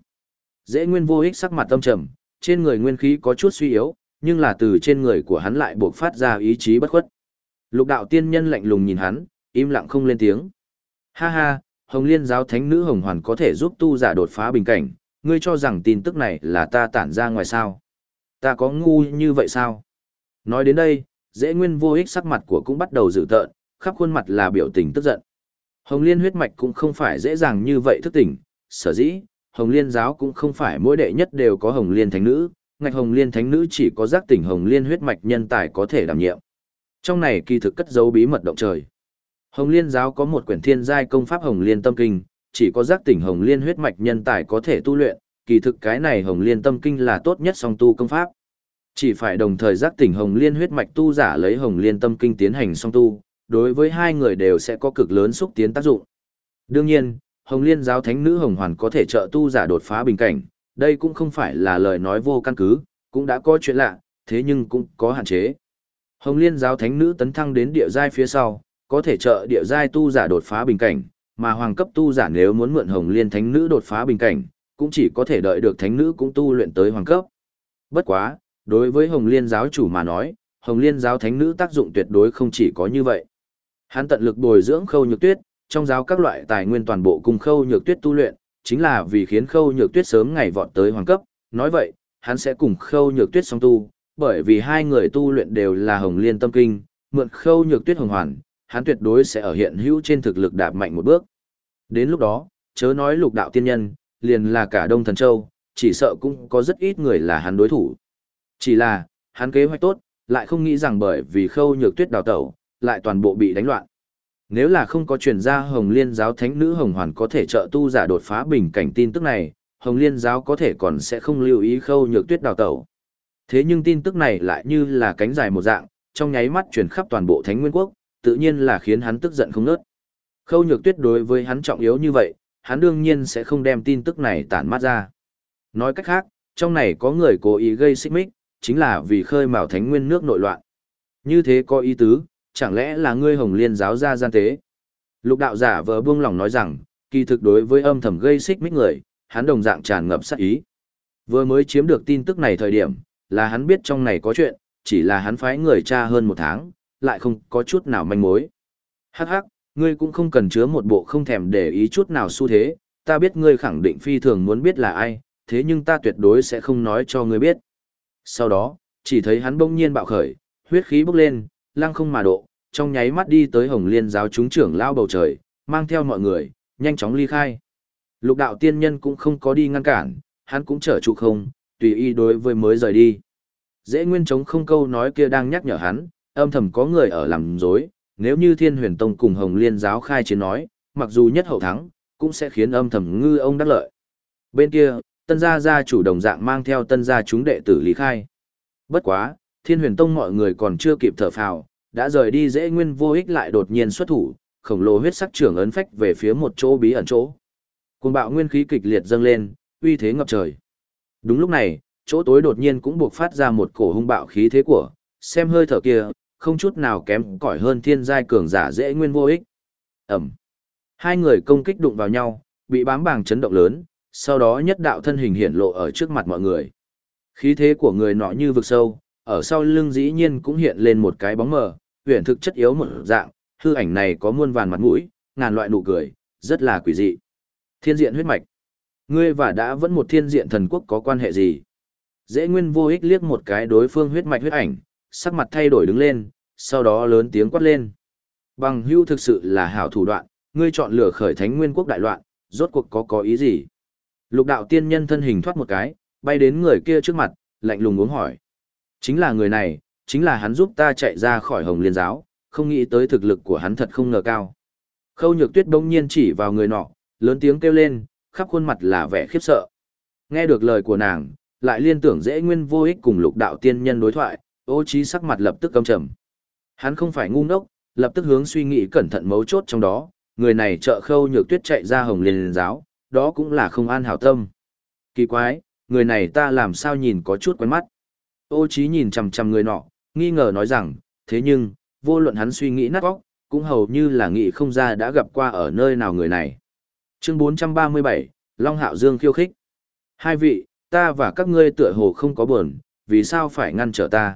Dễ nguyên vô ích sắc mặt tâm trầm, trên người nguyên khí có chút suy yếu, nhưng là từ trên người của hắn lại buộc phát ra ý chí bất khuất. Lục đạo tiên nhân lạnh lùng nhìn hắn, im lặng không lên tiếng. Ha ha, Hồng Liên giáo thánh nữ Hồng Hoàn có thể giúp tu giả đột phá bình cảnh, ngươi cho rằng tin tức này là ta tản ra ngoài sao? Ta có ngu như vậy sao? Nói đến đây, dễ nguyên vô ích sắc mặt của cũng bắt đầu dự tợn, khắp khuôn mặt là biểu tình tức giận. Hồng Liên huyết mạch cũng không phải dễ dàng như vậy thức tỉnh, sở dĩ, Hồng Liên giáo cũng không phải mỗi đệ nhất đều có Hồng Liên thánh nữ, ngạch Hồng Liên thánh nữ chỉ có giác tỉnh Hồng Liên huyết mạch nhân tài có thể đảm nhiệm. Trong này kỳ thực cất giấu bí mật động trời. Hồng Liên giáo có một quyển thiên giai công pháp Hồng Liên tâm kinh, chỉ có giác tỉnh Hồng Liên huyết mạch nhân tài có thể tu luyện, kỳ thực cái này Hồng Liên tâm kinh là tốt nhất song tu công pháp. Chỉ phải đồng thời giác tỉnh Hồng Liên huyết mạch tu giả lấy Hồng Liên tâm kinh tiến hành song tu, đối với hai người đều sẽ có cực lớn xúc tiến tác dụng. Đương nhiên, Hồng Liên giáo thánh nữ Hồng Hoàn có thể trợ tu giả đột phá bình cảnh, đây cũng không phải là lời nói vô căn cứ, cũng đã có chuyện lạ, thế nhưng cũng có hạn chế. Hồng Liên giáo thánh nữ tấn thăng đến địa giai phía sau, có thể trợ địa giai tu giả đột phá bình cảnh, mà hoàng cấp tu giả nếu muốn mượn Hồng Liên Thánh Nữ đột phá bình cảnh, cũng chỉ có thể đợi được Thánh Nữ cũng tu luyện tới hoàng cấp. Bất quá, đối với Hồng Liên giáo chủ mà nói, Hồng Liên giáo Thánh Nữ tác dụng tuyệt đối không chỉ có như vậy. Hắn tận lực bồi dưỡng khâu nhược tuyết, trong giáo các loại tài nguyên toàn bộ cùng khâu nhược tuyết tu luyện, chính là vì khiến khâu nhược tuyết sớm ngày vọt tới hoàng cấp, nói vậy, hắn sẽ cùng khâu nhược tuyết song tu, bởi vì hai người tu luyện đều là hồng liên tâm kinh, mượn khâu nhược tuyết hồng hoàn, hắn tuyệt đối sẽ ở hiện hữu trên thực lực đạp mạnh một bước. Đến lúc đó, chớ nói lục đạo tiên nhân, liền là cả Đông Thần Châu, chỉ sợ cũng có rất ít người là hắn đối thủ. Chỉ là, hắn kế hoạch tốt, lại không nghĩ rằng bởi vì khâu nhược tuyết đào tẩu, lại toàn bộ bị đánh loạn. Nếu là không có truyền ra Hồng Liên giáo thánh nữ Hồng Hoàn có thể trợ tu giả đột phá bình cảnh tin tức này, Hồng Liên giáo có thể còn sẽ không lưu ý khâu nhược tuyết đào tẩu. Thế nhưng tin tức này lại như là cánh dài một dạng, trong nháy mắt truyền khắp toàn bộ Thánh Nguyên quốc, tự nhiên là khiến hắn tức giận không nớt. Khâu nhược tuyết đối với hắn trọng yếu như vậy, hắn đương nhiên sẽ không đem tin tức này tản mát ra. Nói cách khác, trong này có người cố ý gây xích mích, chính là vì khơi mào Thánh Nguyên nước nội loạn. Như thế có ý tứ, chẳng lẽ là ngươi Hồng Liên giáo ra gian tế? Lục đạo giả vờ buông lòng nói rằng, kỳ thực đối với âm thầm gây xích mích người, hắn đồng dạng tràn ngập sát ý. Vừa mới chiếm được tin tức này thời điểm, là hắn biết trong này có chuyện, chỉ là hắn phái người tra hơn một tháng, lại không có chút nào manh mối. Hắc hắc, ngươi cũng không cần chứa một bộ không thèm để ý chút nào xu thế, ta biết ngươi khẳng định phi thường muốn biết là ai, thế nhưng ta tuyệt đối sẽ không nói cho ngươi biết. Sau đó, chỉ thấy hắn bỗng nhiên bạo khởi, huyết khí bốc lên, lăng không mà độ, trong nháy mắt đi tới Hồng Liên giáo chúng trưởng lao bầu trời, mang theo mọi người, nhanh chóng ly khai. Lục đạo tiên nhân cũng không có đi ngăn cản, hắn cũng trở trụ không, tùy ý đối với mới rời đi. Dễ nguyên chống không câu nói kia đang nhắc nhở hắn, âm thầm có người ở làm dối, nếu như thiên huyền tông cùng hồng liên giáo khai chiến nói, mặc dù nhất hậu thắng, cũng sẽ khiến âm thầm ngư ông đắc lợi. Bên kia, tân gia gia chủ đồng dạng mang theo tân gia chúng đệ tử lý khai. Bất quá, thiên huyền tông mọi người còn chưa kịp thở phào, đã rời đi dễ nguyên vô ích lại đột nhiên xuất thủ, khổng lồ huyết sắc trưởng ấn phách về phía một chỗ bí ẩn chỗ. Cuồng bạo nguyên khí kịch liệt dâng lên, uy thế ngập trời. Đúng lúc này, chỗ tối đột nhiên cũng buộc phát ra một cổ hung bạo khí thế của, xem hơi thở kia, không chút nào kém cỏi hơn thiên giai cường giả dễ nguyên vô ích. Ẩm. Hai người công kích đụng vào nhau, bị bám bàng chấn động lớn, sau đó nhất đạo thân hình hiển lộ ở trước mặt mọi người. Khí thế của người nọ như vực sâu, ở sau lưng dĩ nhiên cũng hiện lên một cái bóng mờ, huyền thực chất yếu một dạng, hư ảnh này có muôn vàn mặt mũi, ngàn loại nụ cười, rất là quỷ dị. Thiên diện huyết mạch. Ngươi và đã vẫn một thiên diện thần quốc có quan hệ gì? Dễ nguyên vô ích liếc một cái đối phương huyết mạch huyết ảnh, sắc mặt thay đổi đứng lên, sau đó lớn tiếng quát lên. Bằng hưu thực sự là hảo thủ đoạn, ngươi chọn lửa khởi thánh nguyên quốc đại loạn, rốt cuộc có có ý gì? Lục đạo tiên nhân thân hình thoát một cái, bay đến người kia trước mặt, lạnh lùng uống hỏi. Chính là người này, chính là hắn giúp ta chạy ra khỏi hồng liên giáo, không nghĩ tới thực lực của hắn thật không ngờ cao. Khâu nhược tuyết bỗng nhiên chỉ vào người nọ, lớn tiếng kêu lên, khắp khuôn mặt là vẻ khiếp sợ. Nghe được lời của nàng, lại liên tưởng dễ nguyên vô ích cùng lục đạo tiên nhân đối thoại, ô trí sắc mặt lập tức căm trầm. Hắn không phải ngu ngốc, lập tức hướng suy nghĩ cẩn thận mấu chốt trong đó, người này trợ khâu nhược tuyết chạy ra hồng liên giáo, đó cũng là không an hảo tâm. Kỳ quái, người này ta làm sao nhìn có chút quen mắt. Ô Chí nhìn chằm chằm người nọ, nghi ngờ nói rằng, thế nhưng, vô luận hắn suy nghĩ nát óc, cũng hầu như là nghĩ không ra đã gặp qua ở nơi nào người này. Chương 437, Long Hạo Dương khiêu khích. Hai vị, ta và các ngươi tựa hồ không có buồn, vì sao phải ngăn trở ta?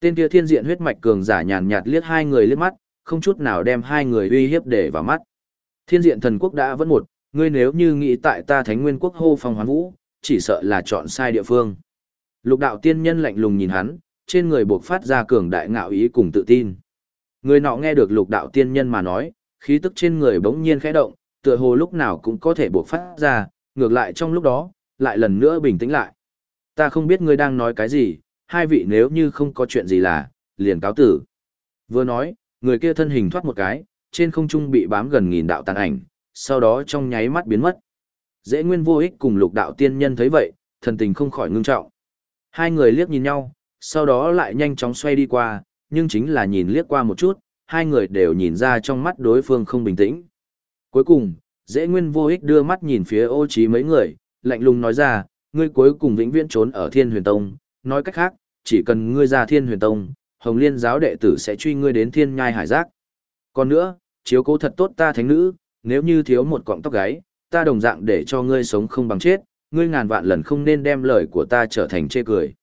Tên kia thiên diện huyết mạch cường giả nhàn nhạt liếc hai người liếc mắt, không chút nào đem hai người uy hiếp để vào mắt. Thiên diện thần quốc đã vẫn một, ngươi nếu như nghĩ tại ta thánh nguyên quốc hô phong hoán vũ, chỉ sợ là chọn sai địa phương. Lục đạo tiên nhân lạnh lùng nhìn hắn, trên người buộc phát ra cường đại ngạo ý cùng tự tin. Người nọ nghe được lục đạo tiên nhân mà nói, khí tức trên người bỗng nhiên khẽ động, tựa hồ lúc nào cũng có thể buộc phát ra, ngược lại trong lúc đó, lại lần nữa bình tĩnh lại. Ta không biết ngươi đang nói cái gì, hai vị nếu như không có chuyện gì là, liền cáo tử. Vừa nói, người kia thân hình thoát một cái, trên không trung bị bám gần nghìn đạo tàn ảnh, sau đó trong nháy mắt biến mất. Dễ nguyên vô ích cùng lục đạo tiên nhân thấy vậy, thần tình không khỏi ngưng trọng. Hai người liếc nhìn nhau, sau đó lại nhanh chóng xoay đi qua, nhưng chính là nhìn liếc qua một chút, hai người đều nhìn ra trong mắt đối phương không bình tĩnh. Cuối cùng, dễ nguyên vô ích đưa mắt nhìn phía ô trí mấy người, lạnh lùng nói ra, ngươi cuối cùng vĩnh viễn trốn ở thiên huyền tông, nói cách khác, chỉ cần ngươi ra thiên huyền tông, hồng liên giáo đệ tử sẽ truy ngươi đến thiên nhai hải giác. Còn nữa, chiếu cố thật tốt ta thánh nữ, nếu như thiếu một cọng tóc gáy, ta đồng dạng để cho ngươi sống không bằng chết, ngươi ngàn vạn lần không nên đem lời của ta trở thành chê cười.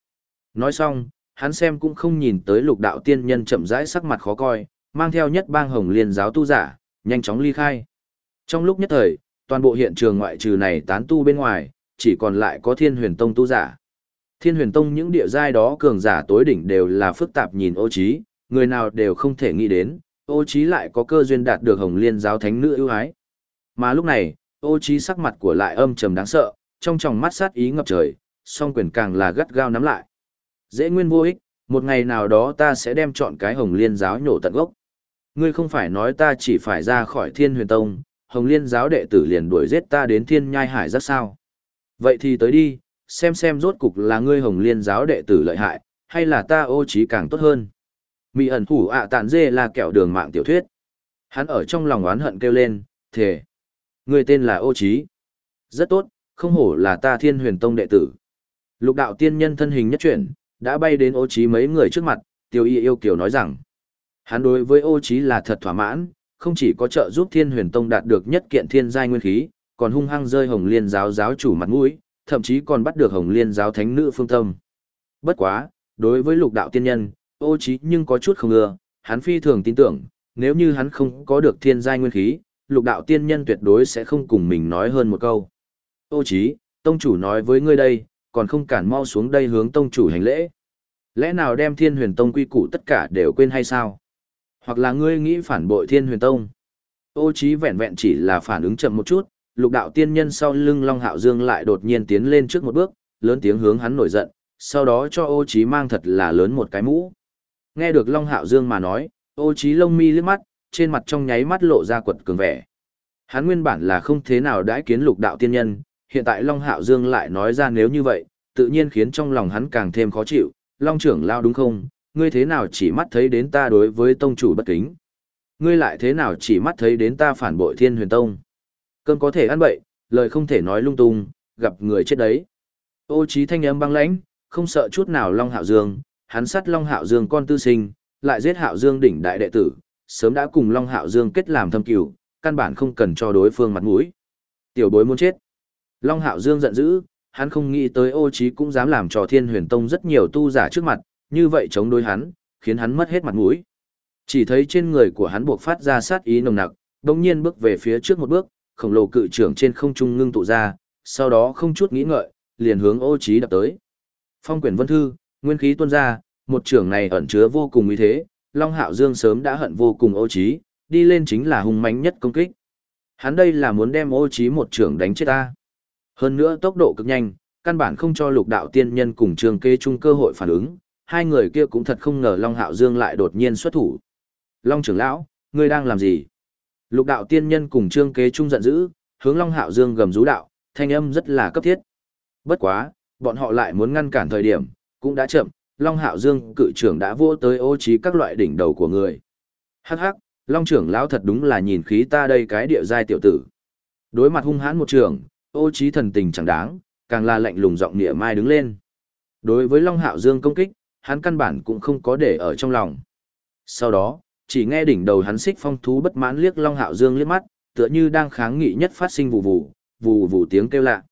Nói xong, hắn xem cũng không nhìn tới lục đạo tiên nhân chậm rãi sắc mặt khó coi, mang theo nhất bang hồng liên giáo tu giả, nhanh chóng ly khai. Trong lúc nhất thời, toàn bộ hiện trường ngoại trừ này tán tu bên ngoài, chỉ còn lại có thiên huyền tông tu giả. Thiên huyền tông những địa giai đó cường giả tối đỉnh đều là phức tạp nhìn ô trí, người nào đều không thể nghĩ đến, ô trí lại có cơ duyên đạt được hồng liên giáo thánh nữ ưu ái. Mà lúc này, ô trí sắc mặt của lại âm trầm đáng sợ, trong tròng mắt sát ý ngập trời, song quyền càng là gắt gao nắm lại. Dễ nguyên vô ích, một ngày nào đó ta sẽ đem chọn cái hồng liên giáo nhổ tận gốc. Ngươi không phải nói ta chỉ phải ra khỏi thiên huyền tông, hồng liên giáo đệ tử liền đuổi giết ta đến thiên nhai hải rất sao. Vậy thì tới đi, xem xem rốt cục là ngươi hồng liên giáo đệ tử lợi hại, hay là ta ô trí càng tốt hơn. Mị ẩn thủ ạ tàn dê là kẹo đường mạng tiểu thuyết. Hắn ở trong lòng oán hận kêu lên, thề. người tên là ô trí. Rất tốt, không hổ là ta thiên huyền tông đệ tử. Lục đạo tiên nhân thân hình nhất chuyển, đã bay đến ô trí mấy người trước mặt, tiêu y yêu kiều nói rằng. Hắn đối với ô trí là thật thỏa mãn, không chỉ có trợ giúp thiên huyền tông đạt được nhất kiện thiên giai nguyên khí, còn hung hăng rơi hồng liên giáo giáo chủ mặt mũi, thậm chí còn bắt được hồng liên giáo thánh nữ phương tâm. Bất quá, đối với lục đạo tiên nhân, ô trí nhưng có chút không ưa, hắn phi thường tin tưởng, nếu như hắn không có được thiên giai nguyên khí, lục đạo tiên nhân tuyệt đối sẽ không cùng mình nói hơn một câu. Ô trí, tông chủ nói với ngươi đây, còn không cản mau xuống đây hướng tông chủ hành lễ. Lẽ nào đem thiên huyền tông quy củ tất cả đều quên hay sao? Hoặc là ngươi nghĩ phản bội thiên huyền tông? Ô trí vẹn vẹn chỉ là phản ứng chậm một chút, lục đạo tiên nhân sau lưng Long Hạo Dương lại đột nhiên tiến lên trước một bước, lớn tiếng hướng hắn nổi giận, sau đó cho ô trí mang thật là lớn một cái mũ. Nghe được Long Hạo Dương mà nói, ô trí lông mi liếc mắt, trên mặt trong nháy mắt lộ ra quật cường vẻ. Hắn nguyên bản là không thế nào đãi kiến lục đạo tiên nhân, hiện tại Long Hạo Dương lại nói ra nếu như vậy, tự nhiên khiến trong lòng hắn càng thêm khó chịu, Long trưởng lao đúng không, ngươi thế nào chỉ mắt thấy đến ta đối với tông chủ bất kính? Ngươi lại thế nào chỉ mắt thấy đến ta phản bội thiên huyền tông? Cơn có thể ăn bậy, lời không thể nói lung tung, gặp người chết đấy. Ô trí thanh âm băng lãnh, không sợ chút nào Long Hạo Dương, hắn sát Long Hạo Dương con tư sinh, lại giết Hạo Dương đỉnh đại đệ tử, sớm đã cùng Long Hạo Dương kết làm thâm cửu, căn bản không cần cho đối phương mặt mũi. Tiểu bối muốn chết. Long Hạo Dương giận dữ, hắn không nghĩ tới ô Chí cũng dám làm trò thiên huyền tông rất nhiều tu giả trước mặt, như vậy chống đối hắn, khiến hắn mất hết mặt mũi. Chỉ thấy trên người của hắn buộc phát ra sát ý nồng nặc, đồng nhiên bước về phía trước một bước, khổng lồ cự trưởng trên không trung ngưng tụ ra, sau đó không chút nghĩ ngợi, liền hướng ô trí đập tới. Phong quyển vân thư, nguyên khí tuôn ra, một trưởng này ẩn chứa vô cùng uy thế, Long Hạo Dương sớm đã hận vô cùng ô trí, đi lên chính là hung mãnh nhất công kích. Hắn đây là muốn đem ô trí một trưởng đánh chết ta. Hơn nữa tốc độ cực nhanh, căn bản không cho lục đạo tiên nhân cùng trường kê chung cơ hội phản ứng, hai người kia cũng thật không ngờ Long Hạo Dương lại đột nhiên xuất thủ. Long trưởng lão, ngươi đang làm gì? Lục đạo tiên nhân cùng trương kế chung giận dữ, hướng Long Hạo Dương gầm rú đạo, thanh âm rất là cấp thiết. Bất quá, bọn họ lại muốn ngăn cản thời điểm, cũng đã chậm, Long Hạo Dương cự trưởng đã vô tới ô trí các loại đỉnh đầu của người. Hắc hắc, Long trưởng lão thật đúng là nhìn khí ta đây cái địa giai tiểu tử. Đối mặt hung hãn một trường, ô trí thần tình chẳng đáng, càng là lạnh lùng giọng nịa mai đứng lên. Đối với Long Hạo Dương công kích, hắn căn bản cũng không có để ở trong lòng. Sau đó, chỉ nghe đỉnh đầu hắn xích phong thú bất mãn liếc Long Hạo Dương liếc mắt, tựa như đang kháng nghị nhất phát sinh vụ vụ, vụ vụ tiếng kêu lạ.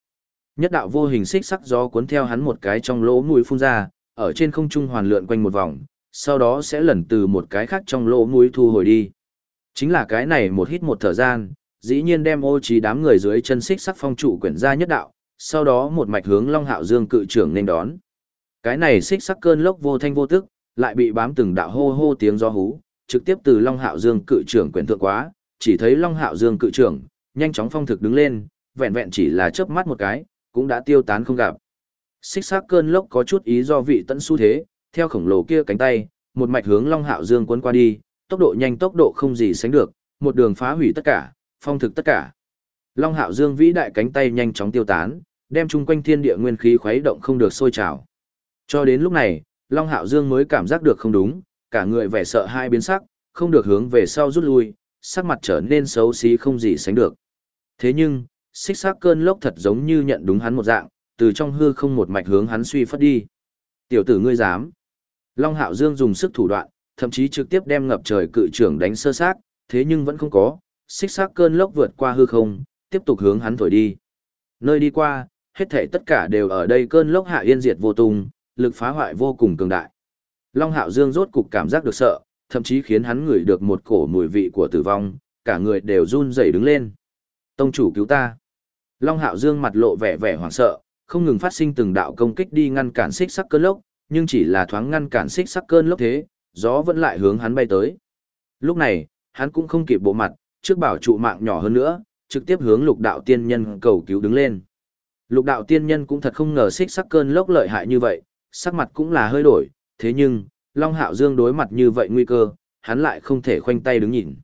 Nhất đạo vô hình xích sắc gió cuốn theo hắn một cái trong lỗ mũi phun ra, ở trên không trung hoàn lượn quanh một vòng, sau đó sẽ lần từ một cái khác trong lỗ mũi thu hồi đi. Chính là cái này một hít một thở gian, dĩ nhiên đem ô trí đám người dưới chân xích sắc phong trụ quyển ra nhất đạo, sau đó một mạch hướng Long Hạo Dương cự trưởng nên đón. Cái này xích sắc cơn lốc vô thanh vô tức, lại bị bám từng đạo hô hô tiếng gió hú, trực tiếp từ Long Hạo Dương cự trưởng quyển thượng quá, chỉ thấy Long Hạo Dương cự trưởng, nhanh chóng phong thực đứng lên, vẹn vẹn chỉ là chớp mắt một cái, cũng đã tiêu tán không gặp. Xích sắc cơn lốc có chút ý do vị tận xu thế, theo khổng lồ kia cánh tay, một mạch hướng Long Hạo Dương cuốn qua đi, tốc độ nhanh tốc độ không gì sánh được, một đường phá hủy tất cả, phong thực tất cả. Long Hạo Dương vĩ đại cánh tay nhanh chóng tiêu tán, đem chung quanh thiên địa nguyên khí khuấy động không được sôi trào. Cho đến lúc này, Long Hạo Dương mới cảm giác được không đúng, cả người vẻ sợ hai biến sắc, không được hướng về sau rút lui, sắc mặt trở nên xấu xí không gì sánh được. Thế nhưng, xích sắc cơn lốc thật giống như nhận đúng hắn một dạng, từ trong hư không một mạch hướng hắn suy phất đi. Tiểu tử ngươi dám. Long Hạo Dương dùng sức thủ đoạn, thậm chí trực tiếp đem ngập trời cự trưởng đánh sơ sát, thế nhưng vẫn không có, xích xác cơn lốc vượt qua hư không, tiếp tục hướng hắn thổi đi. Nơi đi qua, hết thảy tất cả đều ở đây cơn lốc hạ yên diệt vô tung, lực phá hoại vô cùng cường đại. Long Hạo Dương rốt cục cảm giác được sợ, thậm chí khiến hắn ngửi được một cổ mùi vị của tử vong, cả người đều run rẩy đứng lên. Tông chủ cứu ta. Long Hạo Dương mặt lộ vẻ vẻ hoảng sợ, không ngừng phát sinh từng đạo công kích đi ngăn cản xích sắc cơn lốc, nhưng chỉ là thoáng ngăn cản xích sắc cơn lốc thế, gió vẫn lại hướng hắn bay tới. Lúc này, hắn cũng không kịp bộ mặt, trước bảo trụ mạng nhỏ hơn nữa, trực tiếp hướng lục đạo tiên nhân cầu cứu đứng lên. Lục đạo tiên nhân cũng thật không ngờ xích sắc cơn lốc lợi hại như vậy, sắc mặt cũng là hơi đổi, thế nhưng, Long Hạo Dương đối mặt như vậy nguy cơ, hắn lại không thể khoanh tay đứng nhìn.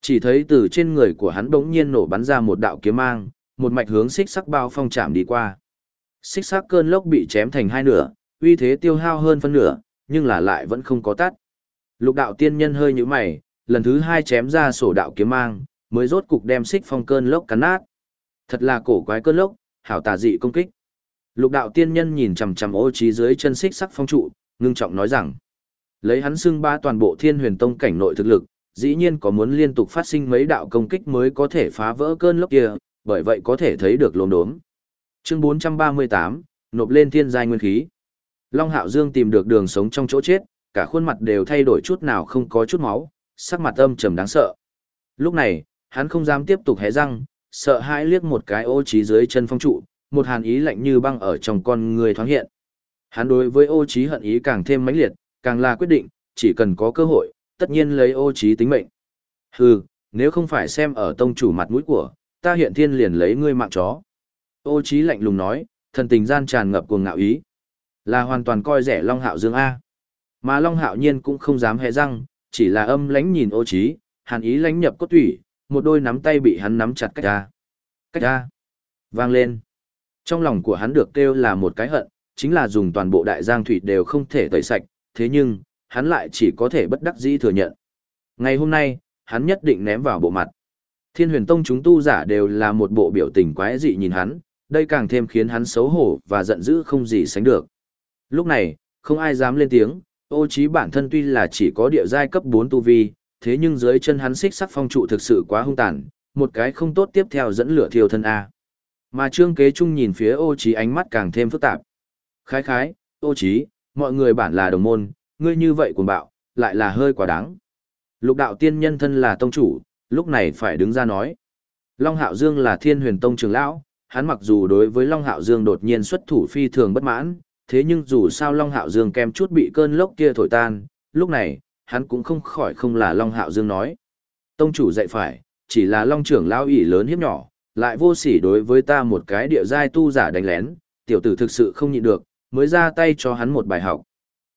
Chỉ thấy từ trên người của hắn bỗng nhiên nổ bắn ra một đạo kiếm mang, một mạch hướng xích sắc bao phong chạm đi qua. Xích sắc cơn lốc bị chém thành hai nửa, uy thế tiêu hao hơn phân nửa, nhưng là lại vẫn không có tắt. Lục đạo tiên nhân hơi như mày, lần thứ hai chém ra sổ đạo kiếm mang, mới rốt cục đem xích phong cơn lốc cắn nát. Thật là cổ quái cơn lốc, hảo tà dị công kích. Lục đạo tiên nhân nhìn chằm chằm ô trí dưới chân xích sắc phong trụ, ngưng trọng nói rằng, lấy hắn xưng ba toàn bộ thiên huyền tông cảnh nội thực lực, dĩ nhiên có muốn liên tục phát sinh mấy đạo công kích mới có thể phá vỡ cơn lốc kia, bởi vậy có thể thấy được lốm đốm. Chương 438, nộp lên thiên giai nguyên khí. Long Hạo Dương tìm được đường sống trong chỗ chết, cả khuôn mặt đều thay đổi chút nào không có chút máu, sắc mặt âm trầm đáng sợ. Lúc này, hắn không dám tiếp tục hé răng, sợ hãi liếc một cái ô trí dưới chân phong trụ, một hàn ý lạnh như băng ở trong con người thoáng hiện. Hắn đối với ô trí hận ý càng thêm mãnh liệt, càng là quyết định, chỉ cần có cơ hội, tất nhiên lấy ô trí tính mệnh. Hừ, nếu không phải xem ở tông chủ mặt mũi của, ta hiện thiên liền lấy ngươi mạng chó. Ô trí lạnh lùng nói, thần tình gian tràn ngập cuồng ngạo ý. Là hoàn toàn coi rẻ Long Hạo Dương A. Mà Long Hạo nhiên cũng không dám hé răng, chỉ là âm lãnh nhìn ô trí, hàn ý lãnh nhập cốt thủy, một đôi nắm tay bị hắn nắm chặt cách ra. Cách ra. Vang lên. Trong lòng của hắn được kêu là một cái hận, chính là dùng toàn bộ đại giang thủy đều không thể tẩy sạch, thế nhưng, hắn lại chỉ có thể bất đắc dĩ thừa nhận. Ngày hôm nay, hắn nhất định ném vào bộ mặt. Thiên huyền tông chúng tu giả đều là một bộ biểu tình quái dị nhìn hắn, đây càng thêm khiến hắn xấu hổ và giận dữ không gì sánh được. Lúc này, không ai dám lên tiếng, ô trí bản thân tuy là chỉ có địa giai cấp 4 tu vi, thế nhưng dưới chân hắn xích sắc phong trụ thực sự quá hung tàn, một cái không tốt tiếp theo dẫn lửa thiêu thân A. Mà trương kế trung nhìn phía ô trí ánh mắt càng thêm phức tạp. Khái khái, ô trí, mọi người bản là đồng môn, ngươi như vậy cuồng bạo, lại là hơi quá đáng. Lục đạo tiên nhân thân là tông chủ, lúc này phải đứng ra nói. Long Hạo Dương là thiên huyền tông trưởng lão, hắn mặc dù đối với Long Hạo Dương đột nhiên xuất thủ phi thường bất mãn, thế nhưng dù sao Long Hạo Dương kem chút bị cơn lốc kia thổi tan, lúc này, hắn cũng không khỏi không là Long Hạo Dương nói. Tông chủ dạy phải, chỉ là Long trưởng lão ỷ lớn hiếp nhỏ, lại vô sỉ đối với ta một cái địa giai tu giả đánh lén, tiểu tử thực sự không nhịn được, mới ra tay cho hắn một bài học.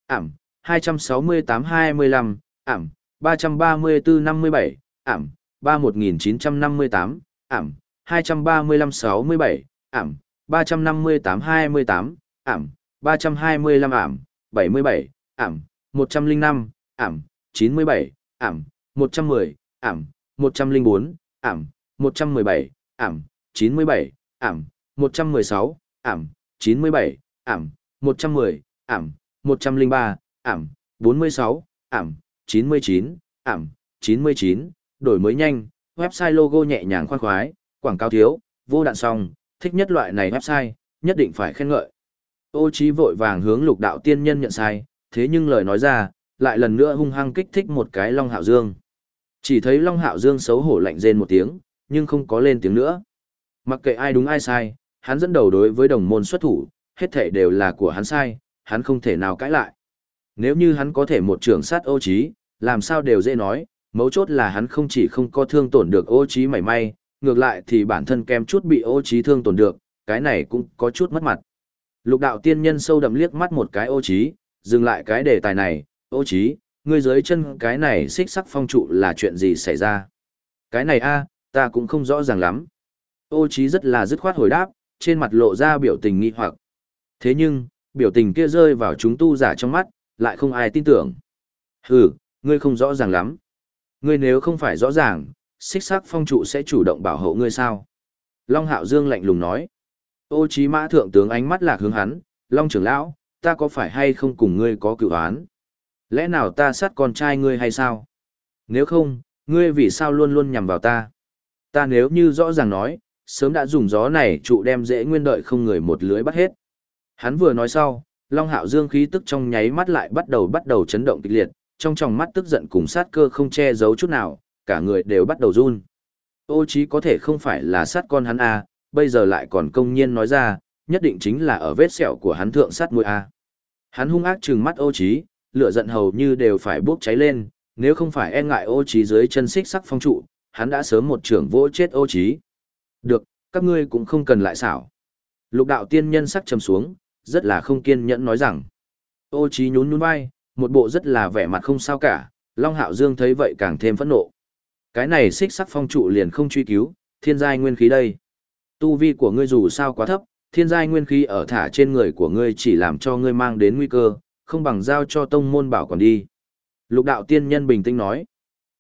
Ảm, 268-25, ảm, 334-57, ảm, 31958, ảm, 23567, ảm, 35828, ảm, 325 ảm, 77, ảm, 105, ảm, 97, ảm, 110, ảm, 104, ảm, 117, ảm, 97, ảm, 116, ảm, 97, ảm, 110, ảm, 103, ảm, 46, ảm, 99, ảm, 99, đổi mới nhanh, website logo nhẹ nhàng khoan khoái, quảng cáo thiếu, vô đạn song, thích nhất loại này website, nhất định phải khen ngợi. Ô Chí vội vàng hướng lục đạo tiên nhân nhận sai, thế nhưng lời nói ra, lại lần nữa hung hăng kích thích một cái Long Hạo Dương. Chỉ thấy Long Hạo Dương xấu hổ lạnh rên một tiếng, nhưng không có lên tiếng nữa. Mặc kệ ai đúng ai sai, hắn dẫn đầu đối với đồng môn xuất thủ, hết thể đều là của hắn sai, hắn không thể nào cãi lại. Nếu như hắn có thể một trưởng sát ô Chí, làm sao đều dễ nói, mấu chốt là hắn không chỉ không có thương tổn được ô trí mảy may, ngược lại thì bản thân kem chút bị ô trí thương tổn được, cái này cũng có chút mất mặt. Lục đạo tiên nhân sâu đậm liếc mắt một cái ô trí, dừng lại cái đề tài này, ô trí, ngươi dưới chân cái này xích sắc phong trụ là chuyện gì xảy ra? Cái này a, ta cũng không rõ ràng lắm. Ô trí rất là dứt khoát hồi đáp, trên mặt lộ ra biểu tình nghi hoặc. Thế nhưng, biểu tình kia rơi vào chúng tu giả trong mắt, lại không ai tin tưởng. Hừ, ngươi không rõ ràng lắm. Ngươi nếu không phải rõ ràng, xích sắc phong trụ sẽ chủ động bảo hộ ngươi sao? Long Hạo Dương lạnh lùng nói. Ô Chí Mã thượng tướng ánh mắt lạc hướng hắn, Long trưởng lão, ta có phải hay không cùng ngươi có cựu án? Lẽ nào ta sát con trai ngươi hay sao? Nếu không, ngươi vì sao luôn luôn nhằm vào ta? Ta nếu như rõ ràng nói, sớm đã dùng gió này trụ đem dễ nguyên đợi không người một lưới bắt hết. Hắn vừa nói sau, Long Hạo Dương khí tức trong nháy mắt lại bắt đầu bắt đầu chấn động kịch liệt, trong tròng mắt tức giận cùng sát cơ không che giấu chút nào, cả người đều bắt đầu run. Ô chí có thể không phải là sát con hắn a, à, bây giờ lại còn công nhiên nói ra, nhất định chính là ở vết sẹo của hắn thượng sát mũi a. À. Hắn hung ác trừng mắt ô chí, lửa giận hầu như đều phải bốc cháy lên, nếu không phải e ngại ô chí dưới chân xích sắc phong trụ, hắn đã sớm một trưởng vỗ chết ô chí. Được, các ngươi cũng không cần lại xảo. Lục đạo tiên nhân sắc trầm xuống, rất là không kiên nhẫn nói rằng. Ô chí nhún nhún vai, một bộ rất là vẻ mặt không sao cả, Long Hạo Dương thấy vậy càng thêm phẫn nộ. Cái này xích sắc phong trụ liền không truy cứu, thiên giai nguyên khí đây. Tu vi của ngươi dù sao quá thấp, thiên giai nguyên khí ở thả trên người của ngươi chỉ làm cho ngươi mang đến nguy cơ, không bằng giao cho tông môn bảo còn đi. Lục đạo tiên nhân bình tĩnh nói.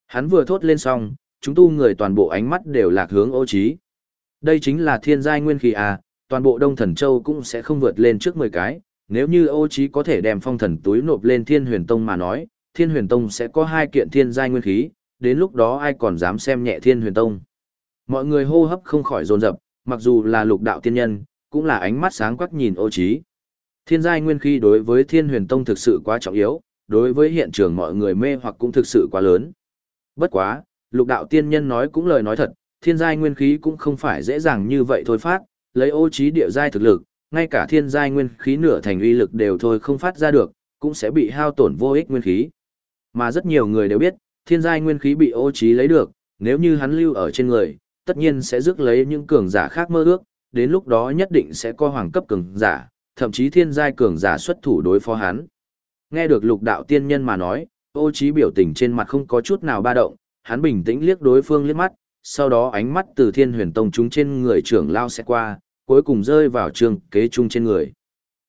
Hắn vừa thốt lên xong, chúng tu người toàn bộ ánh mắt đều lạc hướng ô trí. Đây chính là thiên giai nguyên khí à, toàn bộ Đông Thần Châu cũng sẽ không vượt lên trước 10 cái, nếu như ô trí có thể đem phong thần túi nộp lên thiên huyền tông mà nói, thiên huyền tông sẽ có hai kiện thiên giai nguyên khí, đến lúc đó ai còn dám xem nhẹ thiên huyền tông. Mọi người hô hấp không khỏi rồn rập, mặc dù là lục đạo tiên nhân, cũng là ánh mắt sáng quắc nhìn ô trí. Thiên giai nguyên khí đối với thiên huyền tông thực sự quá trọng yếu, đối với hiện trường mọi người mê hoặc cũng thực sự quá lớn. Bất quá, lục đạo tiên nhân nói cũng lời nói thật, thiên giai nguyên khí cũng không phải dễ dàng như vậy thôi phát, lấy ô trí địa giai thực lực, ngay cả thiên giai nguyên khí nửa thành uy lực đều thôi không phát ra được, cũng sẽ bị hao tổn vô ích nguyên khí. Mà rất nhiều người đều biết, thiên giai nguyên khí bị ô trí lấy được, nếu như hắn lưu ở trên người, tất nhiên sẽ rước lấy những cường giả khác mơ ước, đến lúc đó nhất định sẽ có hoàng cấp cường giả, thậm chí thiên giai cường giả xuất thủ đối phó hắn. Nghe được lục đạo tiên nhân mà nói, ô trí biểu tình trên mặt không có chút nào ba động, hắn bình tĩnh liếc đối phương liếc mắt, sau đó ánh mắt từ thiên huyền tông chúng trên người trưởng lao sẽ qua, cuối cùng rơi vào trương kế trung trên người.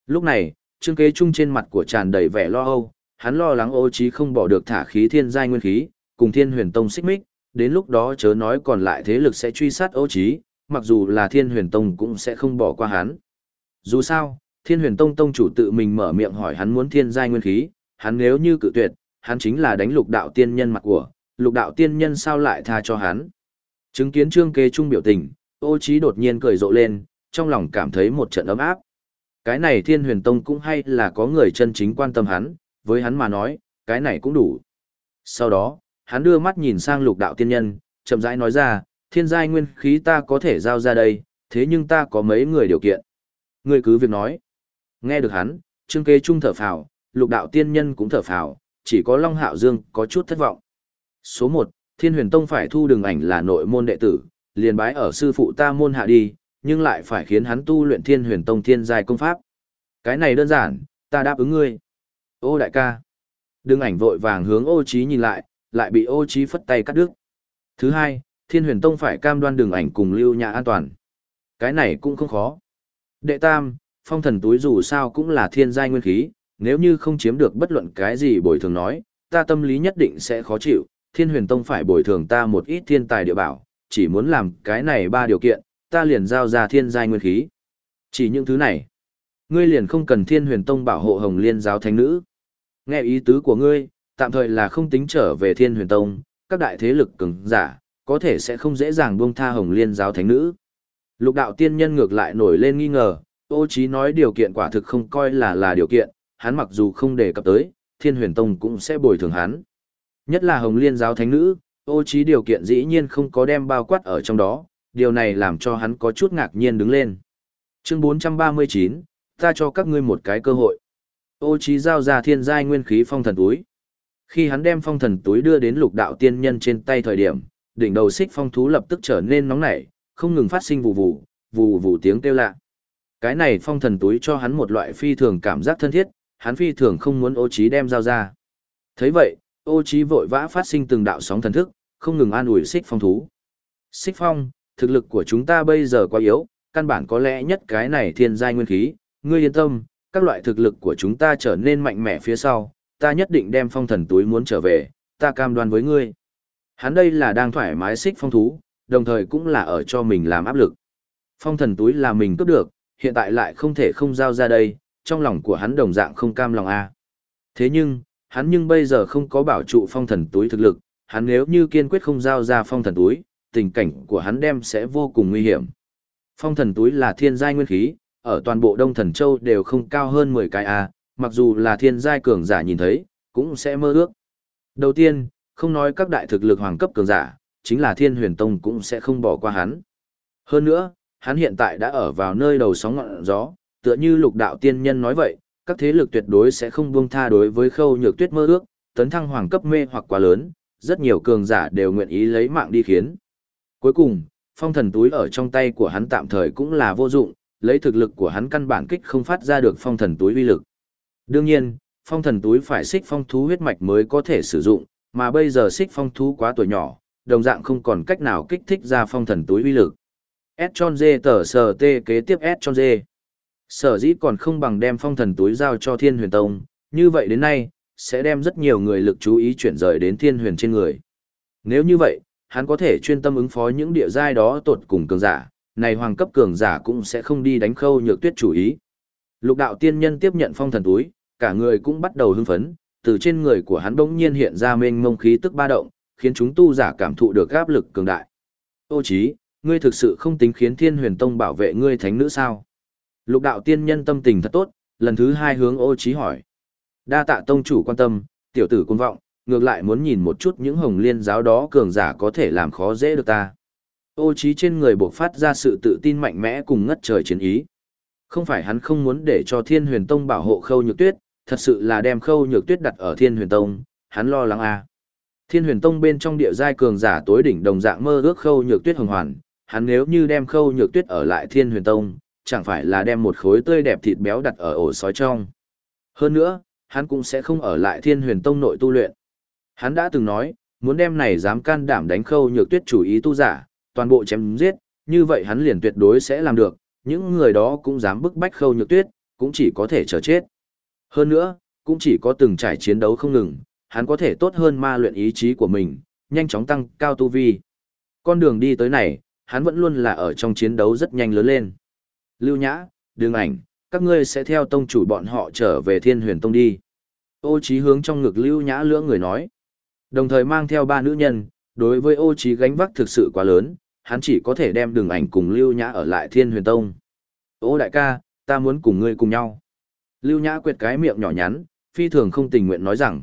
Lúc này, trương kế trung trên mặt của tràn đầy vẻ lo âu, hắn lo lắng ô trí không bỏ được thả khí thiên giai nguyên khí, cùng thiên huyền tông xích mích, đến lúc đó chớ nói còn lại thế lực sẽ truy sát ô trí, mặc dù là thiên huyền tông cũng sẽ không bỏ qua hắn. Dù sao, thiên huyền tông tông chủ tự mình mở miệng hỏi hắn muốn thiên giai nguyên khí, hắn nếu như cự tuyệt, hắn chính là đánh lục đạo tiên nhân mặt của, lục đạo tiên nhân sao lại tha cho hắn. Chứng kiến trương kế trung biểu tình, ô trí đột nhiên cười rộ lên, trong lòng cảm thấy một trận ấm áp. Cái này thiên huyền tông cũng hay là có người chân chính quan tâm hắn, với hắn mà nói, cái này cũng đủ. Sau đó, hắn đưa mắt nhìn sang lục đạo tiên nhân, chậm rãi nói ra, thiên giai nguyên khí ta có thể giao ra đây, thế nhưng ta có mấy người điều kiện. Người cứ việc nói. Nghe được hắn, trương kế trung thở phào, lục đạo tiên nhân cũng thở phào, chỉ có Long Hạo Dương có chút thất vọng. Số 1, Thiên Huyền Tông phải thu đường ảnh là nội môn đệ tử, liền bái ở sư phụ ta môn hạ đi, nhưng lại phải khiến hắn tu luyện Thiên Huyền Tông thiên giai công pháp. Cái này đơn giản, ta đáp ứng ngươi. Ô đại ca. Đường ảnh vội vàng hướng ô trí nhìn lại, lại bị ô trí phất tay cắt đứt. Thứ hai, Thiên Huyền Tông phải cam đoan đường ảnh cùng lưu nhà an toàn. Cái này cũng không khó. Đệ tam, phong thần túi dù sao cũng là thiên giai nguyên khí, nếu như không chiếm được bất luận cái gì bồi thường nói, ta tâm lý nhất định sẽ khó chịu, thiên huyền tông phải bồi thường ta một ít thiên tài địa bảo, chỉ muốn làm cái này ba điều kiện, ta liền giao ra thiên giai nguyên khí. Chỉ những thứ này, ngươi liền không cần thiên huyền tông bảo hộ hồng liên giáo thánh nữ. Nghe ý tứ của ngươi, tạm thời là không tính trở về thiên huyền tông, các đại thế lực cứng giả, có thể sẽ không dễ dàng buông tha hồng liên giáo thánh nữ. Lục đạo tiên nhân ngược lại nổi lên nghi ngờ, ô trí nói điều kiện quả thực không coi là là điều kiện, hắn mặc dù không đề cập tới, thiên huyền tông cũng sẽ bồi thường hắn. Nhất là hồng liên giáo thánh nữ, ô trí điều kiện dĩ nhiên không có đem bao quát ở trong đó, điều này làm cho hắn có chút ngạc nhiên đứng lên. Chương 439, ta cho các ngươi một cái cơ hội. Ô trí giao ra thiên giai nguyên khí phong thần túi. Khi hắn đem phong thần túi đưa đến lục đạo tiên nhân trên tay thời điểm, đỉnh đầu xích phong thú lập tức trở nên nóng nảy, không ngừng phát sinh vụ vụ, vụ vụ tiếng kêu lạ. Cái này phong thần túi cho hắn một loại phi thường cảm giác thân thiết, hắn phi thường không muốn ô trí đem giao ra. thấy vậy, ô trí vội vã phát sinh từng đạo sóng thần thức, không ngừng an ủi xích phong thú. Xích phong, thực lực của chúng ta bây giờ quá yếu, căn bản có lẽ nhất cái này thiên giai nguyên khí, ngươi yên tâm, các loại thực lực của chúng ta trở nên mạnh mẽ phía sau, ta nhất định đem phong thần túi muốn trở về, ta cam đoan với ngươi. Hắn đây là đang thoải mái xích phong thú, đồng thời cũng là ở cho mình làm áp lực. Phong thần túi là mình cướp được, hiện tại lại không thể không giao ra đây, trong lòng của hắn đồng dạng không cam lòng a. Thế nhưng, hắn nhưng bây giờ không có bảo trụ phong thần túi thực lực, hắn nếu như kiên quyết không giao ra phong thần túi, tình cảnh của hắn đem sẽ vô cùng nguy hiểm. Phong thần túi là thiên giai nguyên khí, ở toàn bộ Đông Thần Châu đều không cao hơn 10 cái A, mặc dù là thiên giai cường giả nhìn thấy, cũng sẽ mơ ước. Đầu tiên, không nói các đại thực lực hoàng cấp cường giả, chính là thiên huyền tông cũng sẽ không bỏ qua hắn. Hơn nữa, hắn hiện tại đã ở vào nơi đầu sóng ngọn gió, tựa như lục đạo tiên nhân nói vậy, các thế lực tuyệt đối sẽ không buông tha đối với khâu nhược tuyết mơ ước, tấn thăng hoàng cấp mê hoặc quá lớn, rất nhiều cường giả đều nguyện ý lấy mạng đi khiến. Cuối cùng, phong thần túi ở trong tay của hắn tạm thời cũng là vô dụng, lấy thực lực của hắn căn bản kích không phát ra được phong thần túi uy lực. Đương nhiên, phong thần túi phải xích phong thú huyết mạch mới có thể sử dụng, mà bây giờ xích phong thú quá tuổi nhỏ, đồng dạng không còn cách nào kích thích ra phong thần túi uy lực. S chon dê tờ sờ tê kế tiếp S chon dê. Sở dĩ còn không bằng đem phong thần túi giao cho thiên huyền tông, như vậy đến nay, sẽ đem rất nhiều người lực chú ý chuyển rời đến thiên huyền trên người. Nếu như vậy, hắn có thể chuyên tâm ứng phó những địa giai đó tột cùng cường giả, này hoàng cấp cường giả cũng sẽ không đi đánh khâu nhược tuyết chủ ý. Lục đạo tiên nhân tiếp nhận phong thần túi, cả người cũng bắt đầu hưng phấn, từ trên người của hắn bỗng nhiên hiện ra mênh mông khí tức ba động, khiến chúng tu giả cảm thụ được áp lực cường đại. Ô chí, ngươi thực sự không tính khiến thiên huyền tông bảo vệ ngươi thánh nữ sao? Lục đạo tiên nhân tâm tình thật tốt, lần thứ hai hướng ô chí hỏi. Đa tạ tông chủ quan tâm, tiểu tử quân vọng, ngược lại muốn nhìn một chút những hồng liên giáo đó cường giả có thể làm khó dễ được ta. Ô trí trên người bộc phát ra sự tự tin mạnh mẽ cùng ngất trời chiến ý. Không phải hắn không muốn để cho thiên huyền tông bảo hộ khâu nhược tuyết, thật sự là đem khâu nhược tuyết đặt ở thiên huyền tông, hắn lo lắng à. Thiên huyền tông bên trong địa giai cường giả tối đỉnh đồng dạng mơ ước khâu nhược tuyết hồng hoàn, hắn nếu như đem khâu nhược tuyết ở lại thiên huyền tông, chẳng phải là đem một khối tươi đẹp thịt béo đặt ở ổ sói trong. Hơn nữa, hắn cũng sẽ không ở lại thiên huyền tông nội tu luyện. Hắn đã từng nói, muốn đem này dám can đảm đánh khâu nhược tuyết chủ ý tu giả, toàn bộ chém giết, như vậy hắn liền tuyệt đối sẽ làm được, những người đó cũng dám bức bách khâu nhược tuyết, cũng chỉ có thể chờ chết. Hơn nữa, cũng chỉ có từng trải chiến đấu không ngừng, hắn có thể tốt hơn ma luyện ý chí của mình, nhanh chóng tăng cao tu vi. Con đường đi tới này, hắn vẫn luôn là ở trong chiến đấu rất nhanh lớn lên. Lưu Nhã, Đường Ảnh, các ngươi sẽ theo tông chủ bọn họ trở về Thiên Huyền Tông đi. Ô Chí hướng trong ngực Lưu Nhã lưỡng người nói. Đồng thời mang theo ba nữ nhân, đối với Ô Chí gánh vác thực sự quá lớn, hắn chỉ có thể đem Đường Ảnh cùng Lưu Nhã ở lại Thiên Huyền Tông. Ô đại ca, ta muốn cùng ngươi cùng nhau. Lưu Nhã quệt cái miệng nhỏ nhắn, phi thường không tình nguyện nói rằng.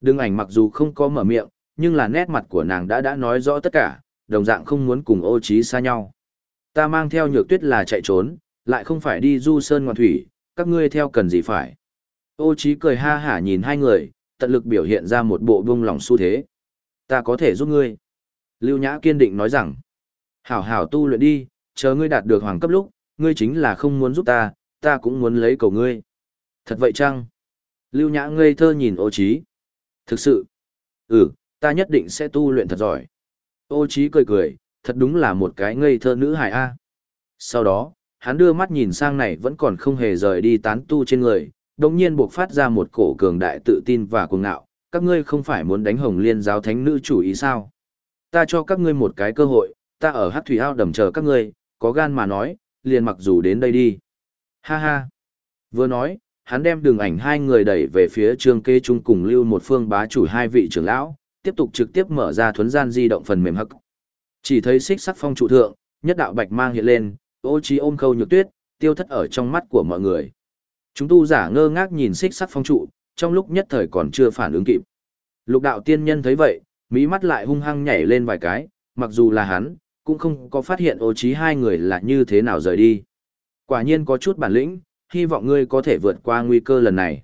Đường Ảnh mặc dù không có mở miệng, nhưng là nét mặt của nàng đã đã nói rõ tất cả, đồng dạng không muốn cùng Ô Chí xa nhau. Ta mang theo nhược tuyết là chạy trốn, lại không phải đi du sơn ngoan thủy, các ngươi theo cần gì phải. Ô Chí cười ha hả nhìn hai người, tận lực biểu hiện ra một bộ vung lòng xu thế. Ta có thể giúp ngươi. Lưu Nhã kiên định nói rằng, hảo hảo tu luyện đi, chờ ngươi đạt được hoàng cấp lúc, ngươi chính là không muốn giúp ta, ta cũng muốn lấy cầu ngươi. Thật vậy chăng? Lưu Nhã ngây thơ nhìn ô Chí. Thực sự? Ừ, ta nhất định sẽ tu luyện thật giỏi. Ô Chí cười cười, thật đúng là một cái ngây thơ nữ hài a. Sau đó, hắn đưa mắt nhìn sang này vẫn còn không hề rời đi tán tu trên người, đồng nhiên buộc phát ra một cổ cường đại tự tin và cuồng ngạo, các ngươi không phải muốn đánh hồng liên giáo thánh nữ chủ ý sao? Ta cho các ngươi một cái cơ hội, ta ở hát thủy ao đầm chờ các ngươi, có gan mà nói, liền mặc dù đến đây đi. Ha ha. Vừa nói, hắn đem đường ảnh hai người đẩy về phía trương kê trung cùng lưu một phương bá chủ hai vị trưởng lão, tiếp tục trực tiếp mở ra thuấn gian di động phần mềm hắc. Chỉ thấy xích sắc phong trụ thượng, nhất đạo bạch mang hiện lên, ô trí ôm khâu nhược tuyết, tiêu thất ở trong mắt của mọi người. Chúng tu giả ngơ ngác nhìn xích sắc phong trụ, trong lúc nhất thời còn chưa phản ứng kịp. Lục đạo tiên nhân thấy vậy, mỹ mắt lại hung hăng nhảy lên vài cái, mặc dù là hắn, cũng không có phát hiện ô trí hai người là như thế nào rời đi. Quả nhiên có chút bản lĩnh, hy vọng ngươi có thể vượt qua nguy cơ lần này.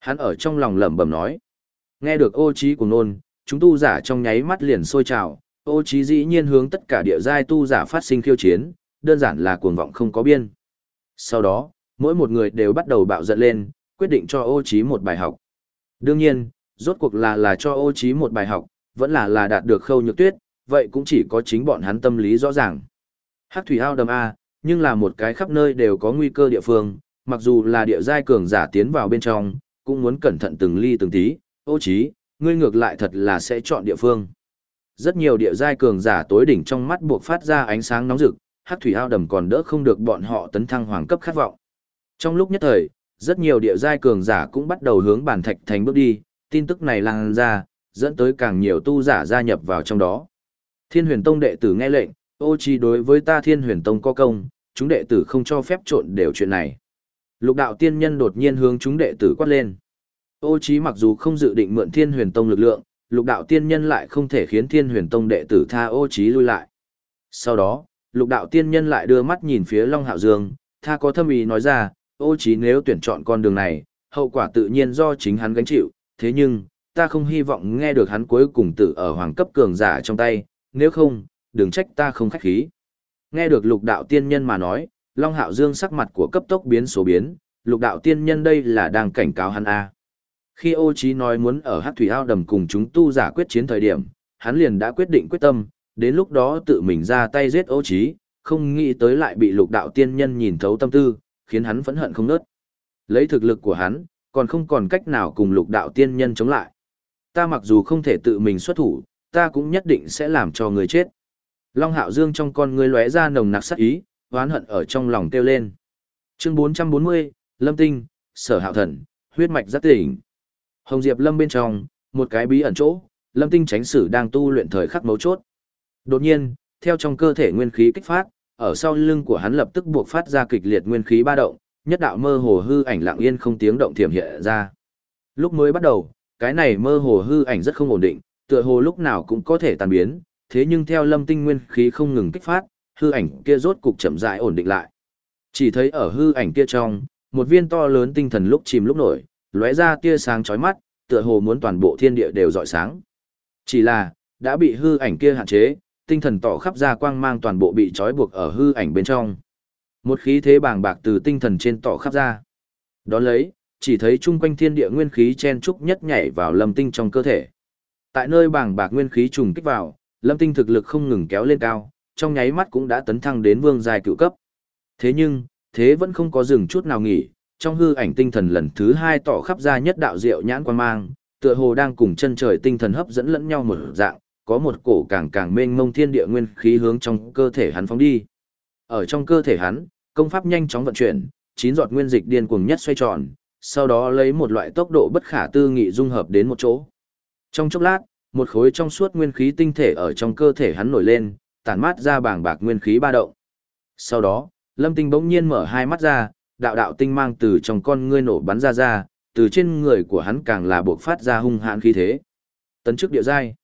Hắn ở trong lòng lẩm bẩm nói. Nghe được ô trí của nôn, chúng tu giả trong nháy mắt liền sôi trào, ô trí dĩ nhiên hướng tất cả địa giai tu giả phát sinh khiêu chiến, đơn giản là cuồng vọng không có biên. Sau đó, mỗi một người đều bắt đầu bạo giận lên, quyết định cho ô trí một bài học. Đương nhiên, rốt cuộc là là cho ô trí một bài học, vẫn là là đạt được khâu nhược tuyết, vậy cũng chỉ có chính bọn hắn tâm lý rõ ràng. Hắc thủy ao đầm A, nhưng là một cái khắp nơi đều có nguy cơ địa phương, mặc dù là địa giai cường giả tiến vào bên trong, cũng muốn cẩn thận từng ly từng tí, ô trí, ngươi ngược lại thật là sẽ chọn địa phương. Rất nhiều địa giai cường giả tối đỉnh trong mắt buộc phát ra ánh sáng nóng rực, hắc thủy ao đầm còn đỡ không được bọn họ tấn thăng hoàng cấp khát vọng. Trong lúc nhất thời, rất nhiều địa giai cường giả cũng bắt đầu hướng bản thạch thành bước đi, tin tức này lan ra, dẫn tới càng nhiều tu giả gia nhập vào trong đó. Thiên huyền tông đệ tử nghe lệnh, ô chi đối với ta thiên huyền tông có công, chúng đệ tử không cho phép trộn đều chuyện này. Lục đạo tiên nhân đột nhiên hướng chúng đệ tử quát lên. Ô Chí mặc dù không dự định mượn Thiên Huyền Tông lực lượng, lục đạo tiên nhân lại không thể khiến Thiên Huyền Tông đệ tử tha Ô Chí lui lại. Sau đó, lục đạo tiên nhân lại đưa mắt nhìn phía Long Hạo Dương, tha có thâm ý nói ra, Ô Chí nếu tuyển chọn con đường này, hậu quả tự nhiên do chính hắn gánh chịu, thế nhưng, ta không hy vọng nghe được hắn cuối cùng tử ở hoàng cấp cường giả trong tay, nếu không, đừng trách ta không khách khí. Nghe được lục đạo tiên nhân mà nói, Long Hạo Dương sắc mặt của cấp tốc biến số biến, lục đạo tiên nhân đây là đang cảnh cáo hắn a. Khi ô Chí nói muốn ở hát thủy ao đầm cùng chúng tu giả quyết chiến thời điểm, hắn liền đã quyết định quyết tâm, đến lúc đó tự mình ra tay giết ô Chí, không nghĩ tới lại bị lục đạo tiên nhân nhìn thấu tâm tư, khiến hắn phẫn hận không nớt. Lấy thực lực của hắn, còn không còn cách nào cùng lục đạo tiên nhân chống lại. Ta mặc dù không thể tự mình xuất thủ, ta cũng nhất định sẽ làm cho người chết. Long Hạo Dương trong con ngươi lóe ra nồng nặc sát ý, oán hận ở trong lòng kêu lên. Chương 440, Lâm Tinh, Sở Hạo Thần, huyết mạch giác tỉnh. Hồng Diệp Lâm bên trong, một cái bí ẩn chỗ, Lâm Tinh tránh sử đang tu luyện thời khắc mấu chốt. Đột nhiên, theo trong cơ thể nguyên khí kích phát, ở sau lưng của hắn lập tức buộc phát ra kịch liệt nguyên khí ba động, nhất đạo mơ hồ hư ảnh lặng yên không tiếng động thiểm hiện ra. Lúc mới bắt đầu, cái này mơ hồ hư ảnh rất không ổn định, tựa hồ lúc nào cũng có thể tan biến, thế nhưng theo Lâm Tinh nguyên khí không ngừng kích phát, hư ảnh kia rốt cục chậm rãi ổn định lại. Chỉ thấy ở hư ảnh kia trong, một viên to lớn tinh thần lúc chìm lúc nổi, lóe ra tia sáng chói mắt, tựa hồ muốn toàn bộ thiên địa đều rọi sáng. Chỉ là, đã bị hư ảnh kia hạn chế, tinh thần tỏ khắp ra quang mang toàn bộ bị trói buộc ở hư ảnh bên trong. Một khí thế bàng bạc từ tinh thần trên tỏ khắp ra. Đón lấy, chỉ thấy chung quanh thiên địa nguyên khí chen trúc nhất nhảy vào lâm tinh trong cơ thể. Tại nơi bàng bạc nguyên khí trùng kích vào, lâm tinh thực lực không ngừng kéo lên cao, trong nháy mắt cũng đã tấn thăng đến vương giai cựu cấp. Thế nhưng, thế vẫn không có dừng chút nào nghỉ, trong hư ảnh tinh thần lần thứ hai tỏ khắp ra nhất đạo diệu nhãn quan mang, tựa hồ đang cùng chân trời tinh thần hấp dẫn lẫn nhau một dạng, có một cổ càng càng mênh mông thiên địa nguyên khí hướng trong cơ thể hắn phóng đi. Ở trong cơ thể hắn, công pháp nhanh chóng vận chuyển, chín giọt nguyên dịch điên cuồng nhất xoay tròn, sau đó lấy một loại tốc độ bất khả tư nghị dung hợp đến một chỗ. Trong chốc lát, một khối trong suốt nguyên khí tinh thể ở trong cơ thể hắn nổi lên, tản mát ra bảng bạc nguyên khí ba động. Sau đó, Lâm Tinh bỗng nhiên mở hai mắt ra, đạo đạo tinh mang từ trong con ngươi nổ bắn ra ra, từ trên người của hắn càng là buộc phát ra hung hãn khí thế. Tấn chức địa giai.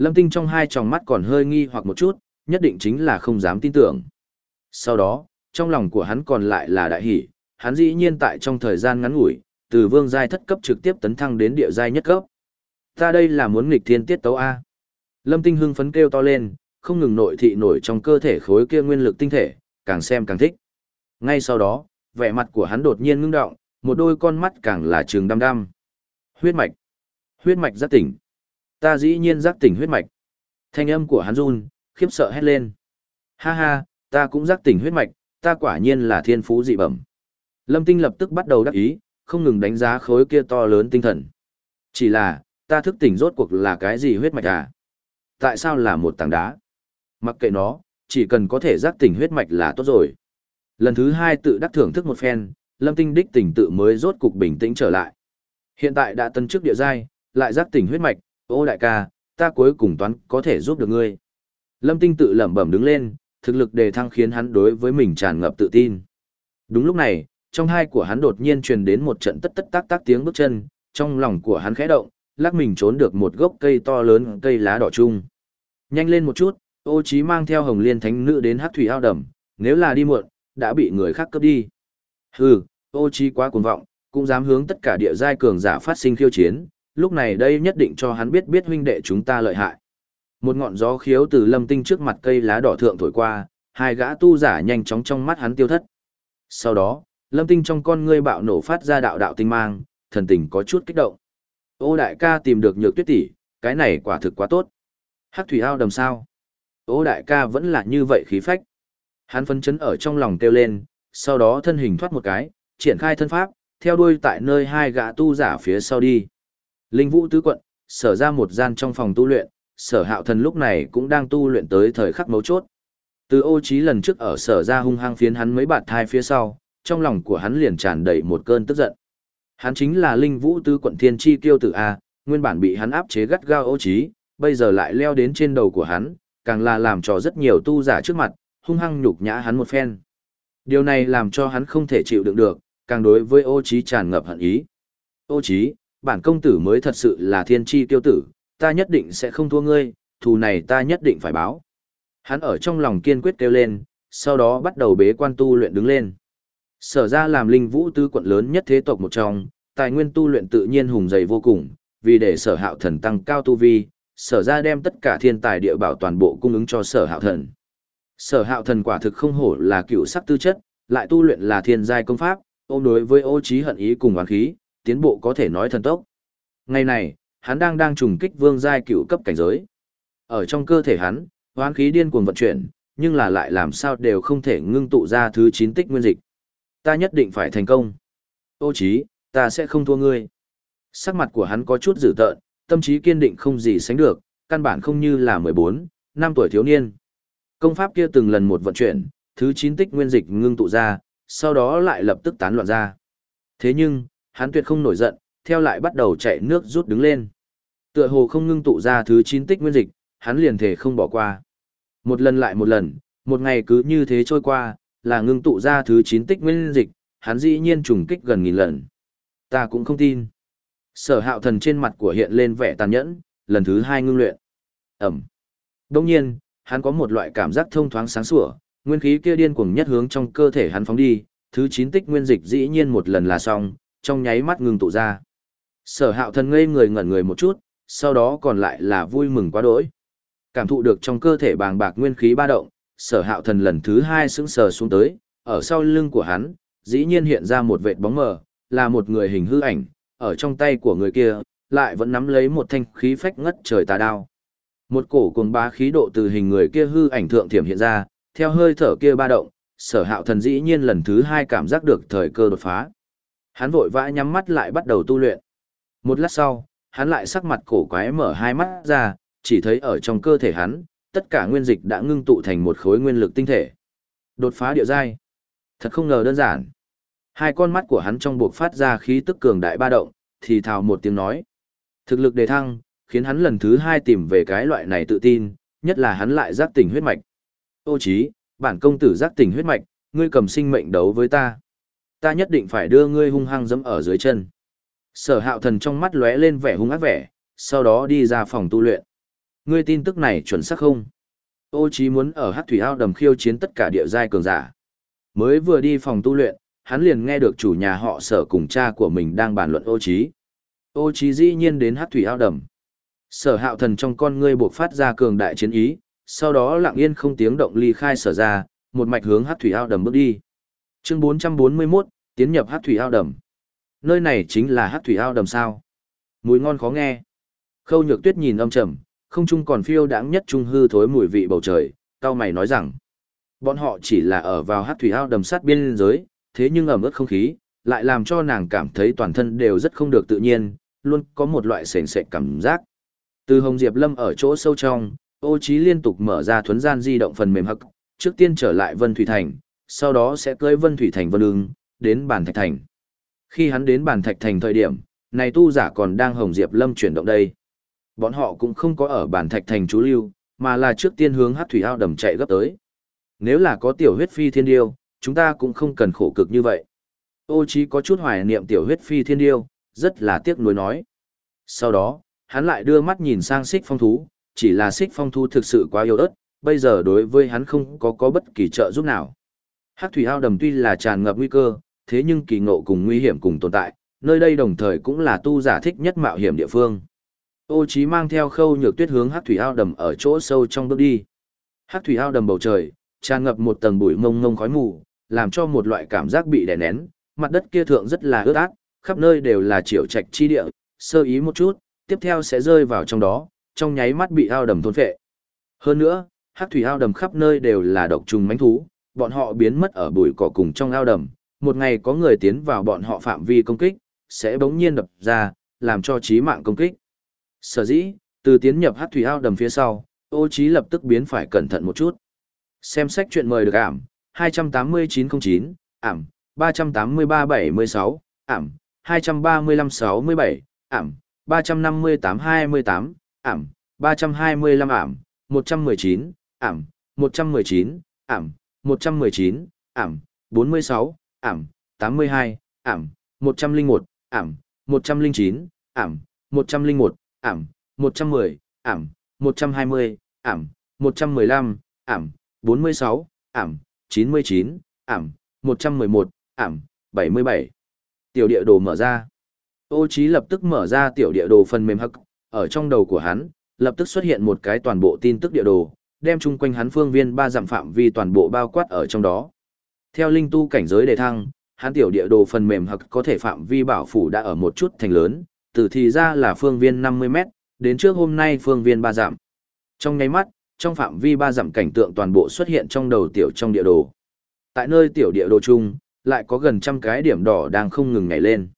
Lâm Tinh trong hai tròng mắt còn hơi nghi hoặc một chút, nhất định chính là không dám tin tưởng. Sau đó, trong lòng của hắn còn lại là đại hỷ, hắn dĩ nhiên tại trong thời gian ngắn ngủi, từ vương giai thất cấp trực tiếp tấn thăng đến địa giai nhất cấp. Ta đây là muốn nghịch thiên tiết tấu A. Lâm Tinh hưng phấn kêu to lên, không ngừng nội thị nổi trong cơ thể khối kia nguyên lực tinh thể, càng xem càng thích. Ngay sau đó, vẻ mặt của hắn đột nhiên ngưng động, một đôi con mắt càng là trường đăm đăm. Huyết mạch. Huyết mạch giác tỉnh. Ta dĩ nhiên giác tỉnh huyết mạch. Thanh âm của hắn run, khiếp sợ hét lên. Ha ha, ta cũng giác tỉnh huyết mạch, ta quả nhiên là thiên phú dị bẩm. Lâm Tinh lập tức bắt đầu đắc ý, không ngừng đánh giá khối kia to lớn tinh thần. Chỉ là, ta thức tỉnh rốt cuộc là cái gì huyết mạch à? Tại sao là một tảng đá? Mặc kệ nó, chỉ cần có thể giác tỉnh huyết mạch là tốt rồi. Lần thứ hai tự đắc thưởng thức một phen, Lâm Tinh đích tỉnh tự mới rốt cục bình tĩnh trở lại. Hiện tại đã tân chức địa giai, lại giác tỉnh huyết mạch, ô đại ca, ta cuối cùng toán có thể giúp được ngươi. Lâm Tinh tự lẩm bẩm đứng lên, thực lực đề thăng khiến hắn đối với mình tràn ngập tự tin. Đúng lúc này, trong hai của hắn đột nhiên truyền đến một trận tất tất tác tác tiếng bước chân, trong lòng của hắn khẽ động, lắc mình trốn được một gốc cây to lớn cây lá đỏ chung. Nhanh lên một chút, ô chí mang theo hồng liên thánh nữ đến hát thủy ao đầm, nếu là đi muộn, đã bị người khác cướp đi. Hừ, ô chí quá cuồng vọng, cũng dám hướng tất cả địa giai cường giả phát sinh khiêu chiến, lúc này đây nhất định cho hắn biết biết huynh đệ chúng ta lợi hại. Một ngọn gió khiếu từ lâm tinh trước mặt cây lá đỏ thượng thổi qua, hai gã tu giả nhanh chóng trong mắt hắn tiêu thất. Sau đó, lâm tinh trong con ngươi bạo nổ phát ra đạo đạo tinh mang, thần tình có chút kích động. Ô đại ca tìm được nhược tuyết tỷ, cái này quả thực quá tốt. Hắc thủy ao đầm sao? Ô đại ca vẫn là như vậy khí phách. Hắn phấn chấn ở trong lòng kêu lên, sau đó thân hình thoát một cái, triển khai thân pháp, theo đuôi tại nơi hai gã tu giả phía sau đi. Linh vũ tứ quận, sở ra một gian trong phòng tu luyện, sở hạo thần lúc này cũng đang tu luyện tới thời khắc mấu chốt. Từ ô trí lần trước ở sở ra hung hăng phiến hắn mấy bạt thai phía sau, trong lòng của hắn liền tràn đầy một cơn tức giận. Hắn chính là linh vũ tứ quận thiên chi kiêu tử A, Nguyên bản bị hắn áp chế gắt gao ô trí, bây giờ lại leo đến trên đầu của hắn, càng là làm cho rất nhiều tu giả trước mặt, hung hăng nhục nhã hắn một phen. Điều này làm cho hắn không thể chịu đựng được, càng đối với ô trí tràn ngập hận ý. Ô trí, bản công tử mới thật sự là thiên chi tiêu tử, ta nhất định sẽ không thua ngươi, thù này ta nhất định phải báo. Hắn ở trong lòng kiên quyết kêu lên, sau đó bắt đầu bế quan tu luyện đứng lên. Sở ra làm linh vũ tư quận lớn nhất thế tộc một trong, tài nguyên tu luyện tự nhiên hùng dày vô cùng, vì để sở hạo thần tăng cao tu vi, sở ra đem tất cả thiên tài địa bảo toàn bộ cung ứng cho sở hạo thần. Sở hạo thần quả thực không hổ là cựu sắc tư chất, lại tu luyện là thiên giai công pháp, ôm đối với ô trí hận ý cùng oán khí, tiến bộ có thể nói thần tốc. Ngày này, hắn đang đang trùng kích vương giai cựu cấp cảnh giới. Ở trong cơ thể hắn, hoán khí điên cuồng vận chuyển, nhưng là lại làm sao đều không thể ngưng tụ ra thứ chín tích nguyên dịch. Ta nhất định phải thành công. Ô trí, ta sẽ không thua ngươi. Sắc mặt của hắn có chút dữ tợn, tâm trí kiên định không gì sánh được, căn bản không như là 14, năm tuổi thiếu niên. Công pháp kia từng lần một vận chuyển, thứ 9 tích nguyên dịch ngưng tụ ra, sau đó lại lập tức tán loạn ra. Thế nhưng, hắn tuyệt không nổi giận, theo lại bắt đầu chạy nước rút đứng lên. Tựa hồ không ngưng tụ ra thứ 9 tích nguyên dịch, hắn liền thể không bỏ qua. Một lần lại một lần, một ngày cứ như thế trôi qua, là ngưng tụ ra thứ 9 tích nguyên dịch, hắn dĩ nhiên trùng kích gần nghìn lần. Ta cũng không tin. Sở hạo thần trên mặt của hiện lên vẻ tàn nhẫn, lần thứ hai ngưng luyện. Ẩm. Đông nhiên, hắn có một loại cảm giác thông thoáng sáng sủa, nguyên khí kia điên cuồng nhất hướng trong cơ thể hắn phóng đi, thứ chín tích nguyên dịch dĩ nhiên một lần là xong, trong nháy mắt ngừng tụ ra. Sở hạo thần ngây người ngẩn người một chút, sau đó còn lại là vui mừng quá đỗi. Cảm thụ được trong cơ thể bàng bạc nguyên khí ba động, sở hạo thần lần thứ hai sững sờ xuống tới, ở sau lưng của hắn, dĩ nhiên hiện ra một vệt bóng mờ, là một người hình hư ảnh, ở trong tay của người kia, lại vẫn nắm lấy một thanh khí phách ngất trời tà đao. Một cổ cuồng bá khí độ từ hình người kia hư ảnh thượng thiểm hiện ra, theo hơi thở kia ba động, sở hạo thần dĩ nhiên lần thứ hai cảm giác được thời cơ đột phá. Hắn vội vã nhắm mắt lại bắt đầu tu luyện. Một lát sau, hắn lại sắc mặt cổ quái mở hai mắt ra, chỉ thấy ở trong cơ thể hắn, tất cả nguyên dịch đã ngưng tụ thành một khối nguyên lực tinh thể. Đột phá địa giai. Thật không ngờ đơn giản. Hai con mắt của hắn trong buộc phát ra khí tức cường đại ba động, thì thào một tiếng nói. Thực lực đề thăng, khiến hắn lần thứ hai tìm về cái loại này tự tin, nhất là hắn lại giác tỉnh huyết mạch. Ô chí, bản công tử giác tỉnh huyết mạch, ngươi cầm sinh mệnh đấu với ta. Ta nhất định phải đưa ngươi hung hăng dẫm ở dưới chân. Sở hạo thần trong mắt lóe lên vẻ hung ác vẻ, sau đó đi ra phòng tu luyện. Ngươi tin tức này chuẩn xác không? Ô chí muốn ở hát thủy ao đầm khiêu chiến tất cả địa giai cường giả. Mới vừa đi phòng tu luyện, hắn liền nghe được chủ nhà họ sở cùng cha của mình đang bàn luận ô Chí. Ô Chí dĩ nhiên đến hát thủy ao đầm. Sở hạo thần trong con ngươi buộc phát ra cường đại chiến ý, sau đó lặng yên không tiếng động ly khai sở ra, một mạch hướng hát thủy ao đầm bước đi. Chương 441, tiến nhập hát thủy ao đầm. Nơi này chính là hát thủy ao đầm sao. Mùi ngon khó nghe. Khâu nhược tuyết nhìn âm trầm, không chung còn phiêu đáng nhất trung hư thối mùi vị bầu trời, cao mày nói rằng. Bọn họ chỉ là ở vào hát thủy ao đầm sát biên giới, thế nhưng ẩm ướt không khí, lại làm cho nàng cảm thấy toàn thân đều rất không được tự nhiên, luôn có một loại sền sệt cảm giác. Từ Hồng Diệp Lâm ở chỗ sâu trong, ô trí liên tục mở ra thuấn gian di động phần mềm hắc, trước tiên trở lại Vân Thủy Thành, sau đó sẽ cưỡi Vân Thủy Thành Vân ưng, đến Bản Thạch Thành. Khi hắn đến Bản Thạch Thành thời điểm, này tu giả còn đang Hồng Diệp Lâm chuyển động đây. Bọn họ cũng không có ở Bản Thạch Thành trú lưu, mà là trước tiên hướng hát Thủy Ao đầm chạy gấp tới. Nếu là có tiểu huyết phi thiên điêu, chúng ta cũng không cần khổ cực như vậy. Ô chí có chút hoài niệm tiểu huyết phi thiên điêu, rất là tiếc nuối nói. Sau đó, hắn lại đưa mắt nhìn sang xích phong thú, chỉ là xích phong thú thực sự quá yếu ớt, bây giờ đối với hắn không có có bất kỳ trợ giúp nào. Hắc thủy ao đầm tuy là tràn ngập nguy cơ, thế nhưng kỳ ngộ cùng nguy hiểm cùng tồn tại, nơi đây đồng thời cũng là tu giả thích nhất mạo hiểm địa phương. Ô chí mang theo khâu nhược tuyết hướng hắc thủy ao đầm ở chỗ sâu trong bước đi. Hắc thủy ao đầm bầu trời, tràn ngập một tầng bụi mông mông khói mù, làm cho một loại cảm giác bị đè nén, mặt đất kia thượng rất là ướt át, khắp nơi đều là triệu trạch chi địa, sơ ý một chút, tiếp theo sẽ rơi vào trong đó, trong nháy mắt bị ao đầm thôn phệ. Hơn nữa, hắc thủy ao đầm khắp nơi đều là độc trùng mãnh thú, bọn họ biến mất ở bụi cỏ cùng trong ao đầm, một ngày có người tiến vào bọn họ phạm vi công kích, sẽ bỗng nhiên đập ra, làm cho chí mạng công kích. Sở dĩ, từ tiến nhập hát thủy ao đầm phía sau, ô trí lập tức biến phải cẩn thận một chút. Xem sách chuyện mời được ảm, 28909, ảm, 38376, ảm, 23567, ảm, 35828, ảm, 325 ảm, 119, ảm, 119, ảm, 119, ảm, 46, ảm, 82, ảm, 101, ảm, 109, ảm, 101, ảm, 110, ảm, 120, ảm, 115, ảm, 46, ảm, 99, ảm, 111, ảm, 77. Tiểu địa đồ mở ra. Ô Chí lập tức mở ra tiểu địa đồ phần mềm hắc, ở trong đầu của hắn, lập tức xuất hiện một cái toàn bộ tin tức địa đồ, đem chung quanh hắn phương viên ba dặm phạm vi toàn bộ bao quát ở trong đó. Theo linh tu cảnh giới đề thăng, hắn tiểu địa đồ phần mềm hoặc có thể phạm vi bảo phủ đã ở một chút thành lớn, từ thì ra là phương viên 50 mét, đến trước hôm nay phương viên ba dặm. Trong nháy mắt, trong phạm vi ba dặm cảnh tượng toàn bộ xuất hiện trong đầu tiểu trong địa đồ. Tại nơi tiểu địa đồ chung, lại có gần trăm cái điểm đỏ đang không ngừng nhảy lên.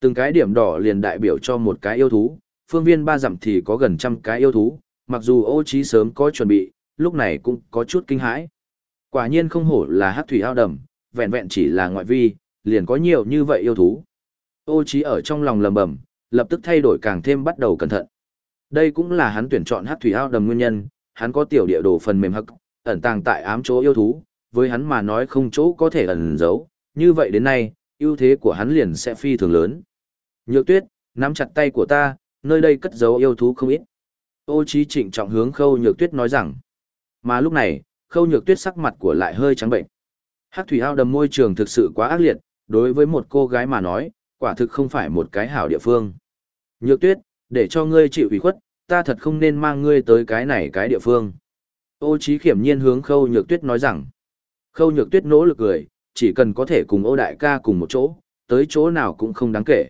Từng cái điểm đỏ liền đại biểu cho một cái yêu thú, phương viên ba dặm thì có gần trăm cái yêu thú, mặc dù ô trí sớm có chuẩn bị, lúc này cũng có chút kinh hãi. Quả nhiên không hổ là hắc thủy ao đầm, vẹn vẹn chỉ là ngoại vi, liền có nhiều như vậy yêu thú. Ô trí ở trong lòng lầm bầm, lập tức thay đổi càng thêm bắt đầu cẩn thận. Đây cũng là hắn tuyển chọn hắc thủy ao đầm nguyên nhân, hắn có tiểu địa đồ phần mềm hắc, ẩn tàng tại ám chỗ yêu thú, với hắn mà nói không chỗ có thể ẩn giấu, như vậy đến nay, ưu thế của hắn liền sẽ phi thường lớn. Nhược tuyết, nắm chặt tay của ta, nơi đây cất giấu yêu thú không ít. Ô trí trịnh trọng hướng khâu nhược tuyết nói rằng. Mà lúc này, khâu nhược tuyết sắc mặt của lại hơi trắng bệnh. Hắc thủy ao đầm môi trường thực sự quá ác liệt, đối với một cô gái mà nói, quả thực không phải một cái hảo địa phương. Nhược tuyết, để cho ngươi chịu ủy khuất, ta thật không nên mang ngươi tới cái này cái địa phương. Ô trí khiểm nhiên hướng khâu nhược tuyết nói rằng. Khâu nhược tuyết nỗ lực cười, chỉ cần có thể cùng ô đại ca cùng một chỗ, tới chỗ nào cũng không đáng kể.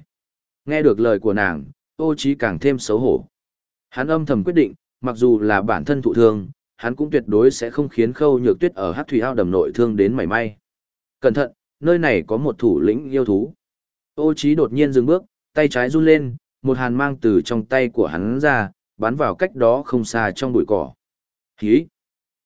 Nghe được lời của nàng, ô trí càng thêm xấu hổ. Hắn âm thầm quyết định, mặc dù là bản thân thụ thương, hắn cũng tuyệt đối sẽ không khiến khâu nhược tuyết ở hát thủy ao đầm nội thương đến mảy may. Cẩn thận, nơi này có một thủ lĩnh yêu thú. Ô trí đột nhiên dừng bước, tay trái run lên, một hàn mang từ trong tay của hắn ra, bắn vào cách đó không xa trong bụi cỏ. Hí!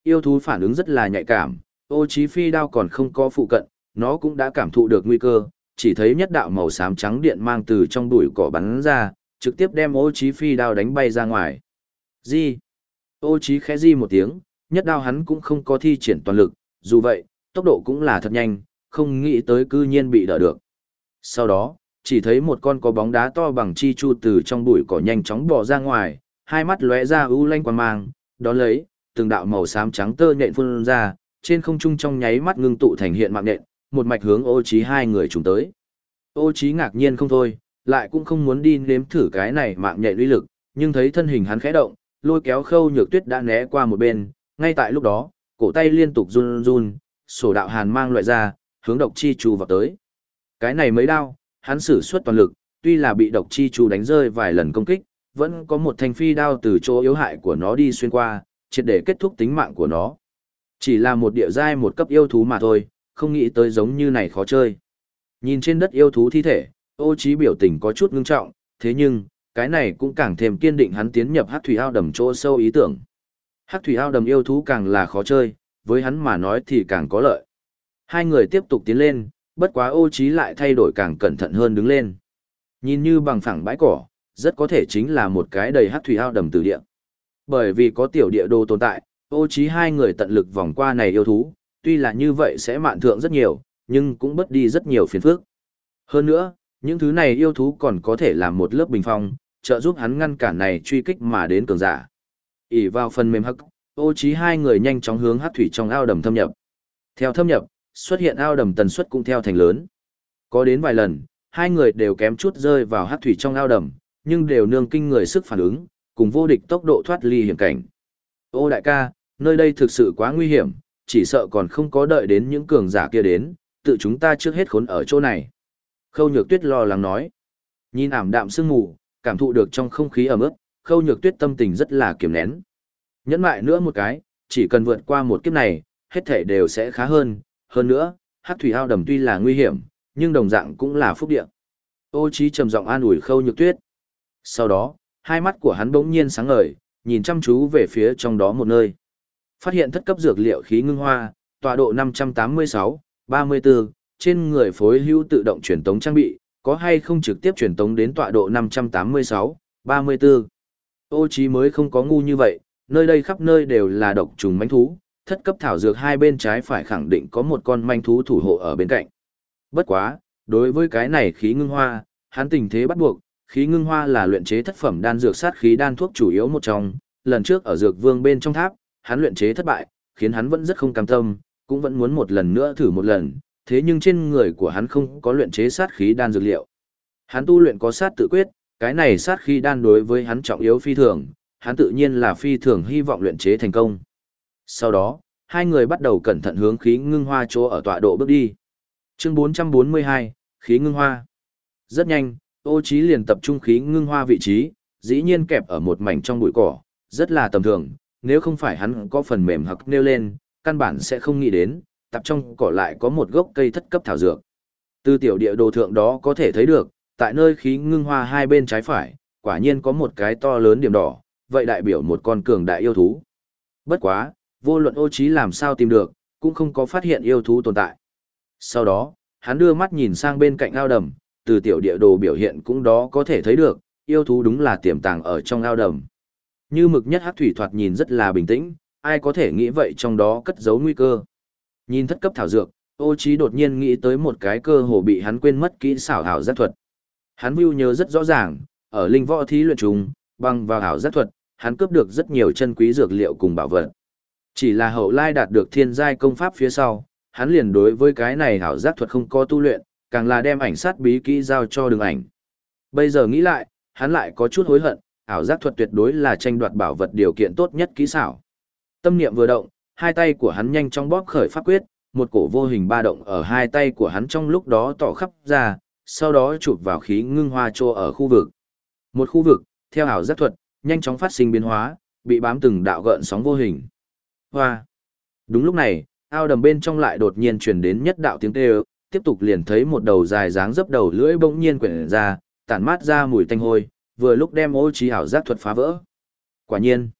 Yêu thú phản ứng rất là nhạy cảm, ô trí phi đao còn không có phụ cận, nó cũng đã cảm thụ được nguy cơ, chỉ thấy nhất đạo màu xám trắng điện mang từ trong bụi cỏ bắn ra, trực tiếp đem ô trí phi đao đánh bay ra ngoài. Di! Ô trí khẽ di một tiếng, nhất đao hắn cũng không có thi triển toàn lực, dù vậy, tốc độ cũng là thật nhanh, không nghĩ tới cư nhiên bị đỡ được. Sau đó, chỉ thấy một con có bóng đá to bằng chi chu từ trong bụi cỏ nhanh chóng bò ra ngoài, hai mắt lóe ra ưu lanh quang mang, đó lấy, từng đạo màu xám trắng tơ nhện phun ra, trên không trung trong nháy mắt ngưng tụ thành hiện mạng nhện, một mạch hướng ô trí hai người trùng tới. Ô trí ngạc nhiên không thôi, lại cũng không muốn đi nếm thử cái này mạng nhạy uy lực, nhưng thấy thân hình hắn khẽ động, lôi kéo khâu nhược tuyết đã né qua một bên, ngay tại lúc đó, cổ tay liên tục run run, sổ đạo hàn mang loại ra, hướng độc chi chu vào tới. Cái này mới đau, hắn sử xuất toàn lực, tuy là bị độc chi chu đánh rơi vài lần công kích, vẫn có một thanh phi đao từ chỗ yếu hại của nó đi xuyên qua, triệt để kết thúc tính mạng của nó. Chỉ là một địa giai một cấp yêu thú mà thôi, không nghĩ tới giống như này khó chơi. Nhìn trên đất yêu thú thi thể, ô trí biểu tình có chút ngưng trọng, thế nhưng, cái này cũng càng thêm kiên định hắn tiến nhập hắc thủy ao đầm chỗ sâu ý tưởng. Hắc thủy ao đầm yêu thú càng là khó chơi, với hắn mà nói thì càng có lợi. Hai người tiếp tục tiến lên, bất quá ô trí lại thay đổi càng cẩn thận hơn đứng lên. Nhìn như bằng phẳng bãi cỏ, rất có thể chính là một cái đầy hắc thủy ao đầm từ địa. Bởi vì có tiểu địa đồ tồn tại, ô trí hai người tận lực vòng qua này yêu thú, tuy là như vậy sẽ mạn thượng rất nhiều, nhưng cũng bất đi rất nhiều phiền phức. Hơn nữa, những thứ này yêu thú còn có thể làm một lớp bình phong, trợ giúp hắn ngăn cản này truy kích mà đến cường giả. ỉ vào phần mềm hắc, ô trí hai người nhanh chóng hướng hắc thủy trong ao đầm thâm nhập. Theo thâm nhập, xuất hiện ao đầm tần suất cũng theo thành lớn. Có đến vài lần, hai người đều kém chút rơi vào hắc thủy trong ao đầm, nhưng đều nương kinh người sức phản ứng, cùng vô địch tốc độ thoát ly hiểm cảnh. Ô đại ca, nơi đây thực sự quá nguy hiểm, chỉ sợ còn không có đợi đến những cường giả kia đến, tự chúng ta trước hết khốn ở chỗ này. Khâu nhược tuyết lo lắng nói. Nhìn ảm đạm sương mù, cảm thụ được trong không khí ẩm ướt, khâu nhược tuyết tâm tình rất là kiềm nén. Nhẫn mại nữa một cái, chỉ cần vượt qua một kiếp này, hết thể đều sẽ khá hơn. Hơn nữa, hát thủy ao đầm tuy là nguy hiểm, nhưng đồng dạng cũng là phúc địa. Ô trí trầm giọng an ủi khâu nhược tuyết. Sau đó, hai mắt của hắn bỗng nhiên sáng ngời, nhìn chăm chú về phía trong đó một nơi. Phát hiện thất cấp dược liệu khí ngưng hoa, tọa độ 586, 34, trên người phối hữu tự động truyền tống trang bị, có hay không trực tiếp truyền tống đến tọa độ 586, 34. Ô trí mới không có ngu như vậy, nơi đây khắp nơi đều là độc trùng manh thú, thất cấp thảo dược hai bên trái phải khẳng định có một con manh thú thủ hộ ở bên cạnh. Bất quá, đối với cái này khí ngưng hoa, hắn tình thế bắt buộc, khí ngưng hoa là luyện chế thất phẩm đan dược sát khí đan thuốc chủ yếu một trong, lần trước ở dược vương bên trong tháp, hắn luyện chế thất bại, khiến hắn vẫn rất không cam tâm, cũng vẫn muốn một lần nữa thử một lần, thế nhưng trên người của hắn không có luyện chế sát khí đan dược liệu. Hắn tu luyện có sát tự quyết, cái này sát khí đan đối với hắn trọng yếu phi thường, hắn tự nhiên là phi thường hy vọng luyện chế thành công. Sau đó, hai người bắt đầu cẩn thận hướng khí ngưng hoa chỗ ở tọa độ bước đi. Chương 442, khí ngưng hoa. Rất nhanh, ô trí liền tập trung khí ngưng hoa vị trí, dĩ nhiên kẹp ở một mảnh trong bụi cỏ, rất là tầm thường, nếu không phải hắn có phần mềm hặc nêu lên, căn bản sẽ không nghĩ đến, tập trong cỏ lại có một gốc cây thất cấp thảo dược. Từ tiểu địa đồ thượng đó có thể thấy được, tại nơi khí ngưng hoa hai bên trái phải, quả nhiên có một cái to lớn điểm đỏ, vậy đại biểu một con cường đại yêu thú. Bất quá, vô luận ô trí làm sao tìm được, cũng không có phát hiện yêu thú tồn tại. Sau đó, hắn đưa mắt nhìn sang bên cạnh ao đầm, từ tiểu địa đồ biểu hiện cũng đó có thể thấy được, yêu thú đúng là tiềm tàng ở trong ao đầm. Như mực nhất hắc thủy thoạt nhìn rất là bình tĩnh, ai có thể nghĩ vậy trong đó cất giấu nguy cơ. Nhìn thất cấp thảo dược, ô trí đột nhiên nghĩ tới một cái cơ hồ bị hắn quên mất kỹ xảo hảo giác thuật. Hắn view nhớ rất rõ ràng, ở linh võ thí luyện trùng, bằng vào hảo giác thuật, hắn cướp được rất nhiều chân quý dược liệu cùng bảo vật. Chỉ là hậu lai đạt được thiên giai công pháp phía sau, hắn liền đối với cái này hảo giác thuật không có tu luyện, càng là đem ảnh sát bí kỹ giao cho đường ảnh. Bây giờ nghĩ lại, hắn lại có chút hối hận, ảo giác thuật tuyệt đối là tranh đoạt bảo vật điều kiện tốt nhất kỹ xảo. Tâm niệm vừa động, hai tay của hắn nhanh chóng bóp khởi pháp quyết, một cổ vô hình ba động ở hai tay của hắn trong lúc đó tỏ khắp ra, sau đó chụp vào khí ngưng hoa trô ở khu vực. Một khu vực, theo ảo giác thuật, nhanh chóng phát sinh biến hóa, bị bám từng đạo gợn sóng vô hình. Hoa. Đúng lúc này, ao đầm bên trong lại đột nhiên truyền đến nhất đạo tiếng kêu, tiếp tục liền thấy một đầu dài dáng dấp đầu lưỡi bỗng nhiên quyển ra, tản mát ra mùi tanh hôi, vừa lúc đem ô trí ảo giác thuật phá vỡ. Quả nhiên,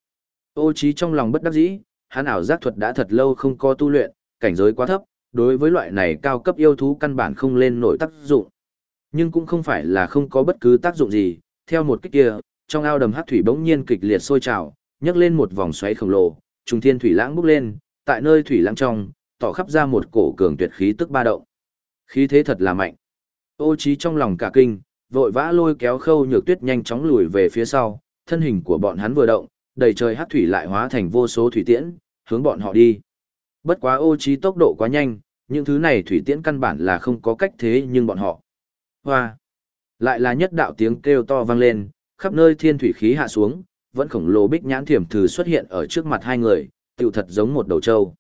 ô trí trong lòng bất đắc dĩ, hắn ảo giác thuật đã thật lâu không có tu luyện, cảnh giới quá thấp, đối với loại này cao cấp yêu thú căn bản không lên nổi tác dụng. Nhưng cũng không phải là không có bất cứ tác dụng gì, theo một cách kia, trong ao đầm hắc thủy bỗng nhiên kịch liệt sôi trào, nhấc lên một vòng xoáy khổng lồ, trùng thiên thủy lãng bốc lên, tại nơi thủy lãng trong, tỏ khắp ra một cổ cường tuyệt khí tức ba động. Khí thế thật là mạnh. Ô trí trong lòng cả kinh, vội vã lôi kéo khâu nhược tuyết nhanh chóng lùi về phía sau, thân hình của bọn hắn vừa động, đầy trời hắc thủy lại hóa thành vô số thủy tiễn, hướng bọn họ đi. Bất quá ô trí tốc độ quá nhanh, những thứ này thủy tiễn căn bản là không có cách thế nhưng bọn họ. Hoa! Lại là nhất đạo tiếng kêu to vang lên, khắp nơi thiên thủy khí hạ xuống, vẫn khổng lồ bích nhãn thiểm thử xuất hiện ở trước mặt hai người, tựu thật giống một đầu trâu.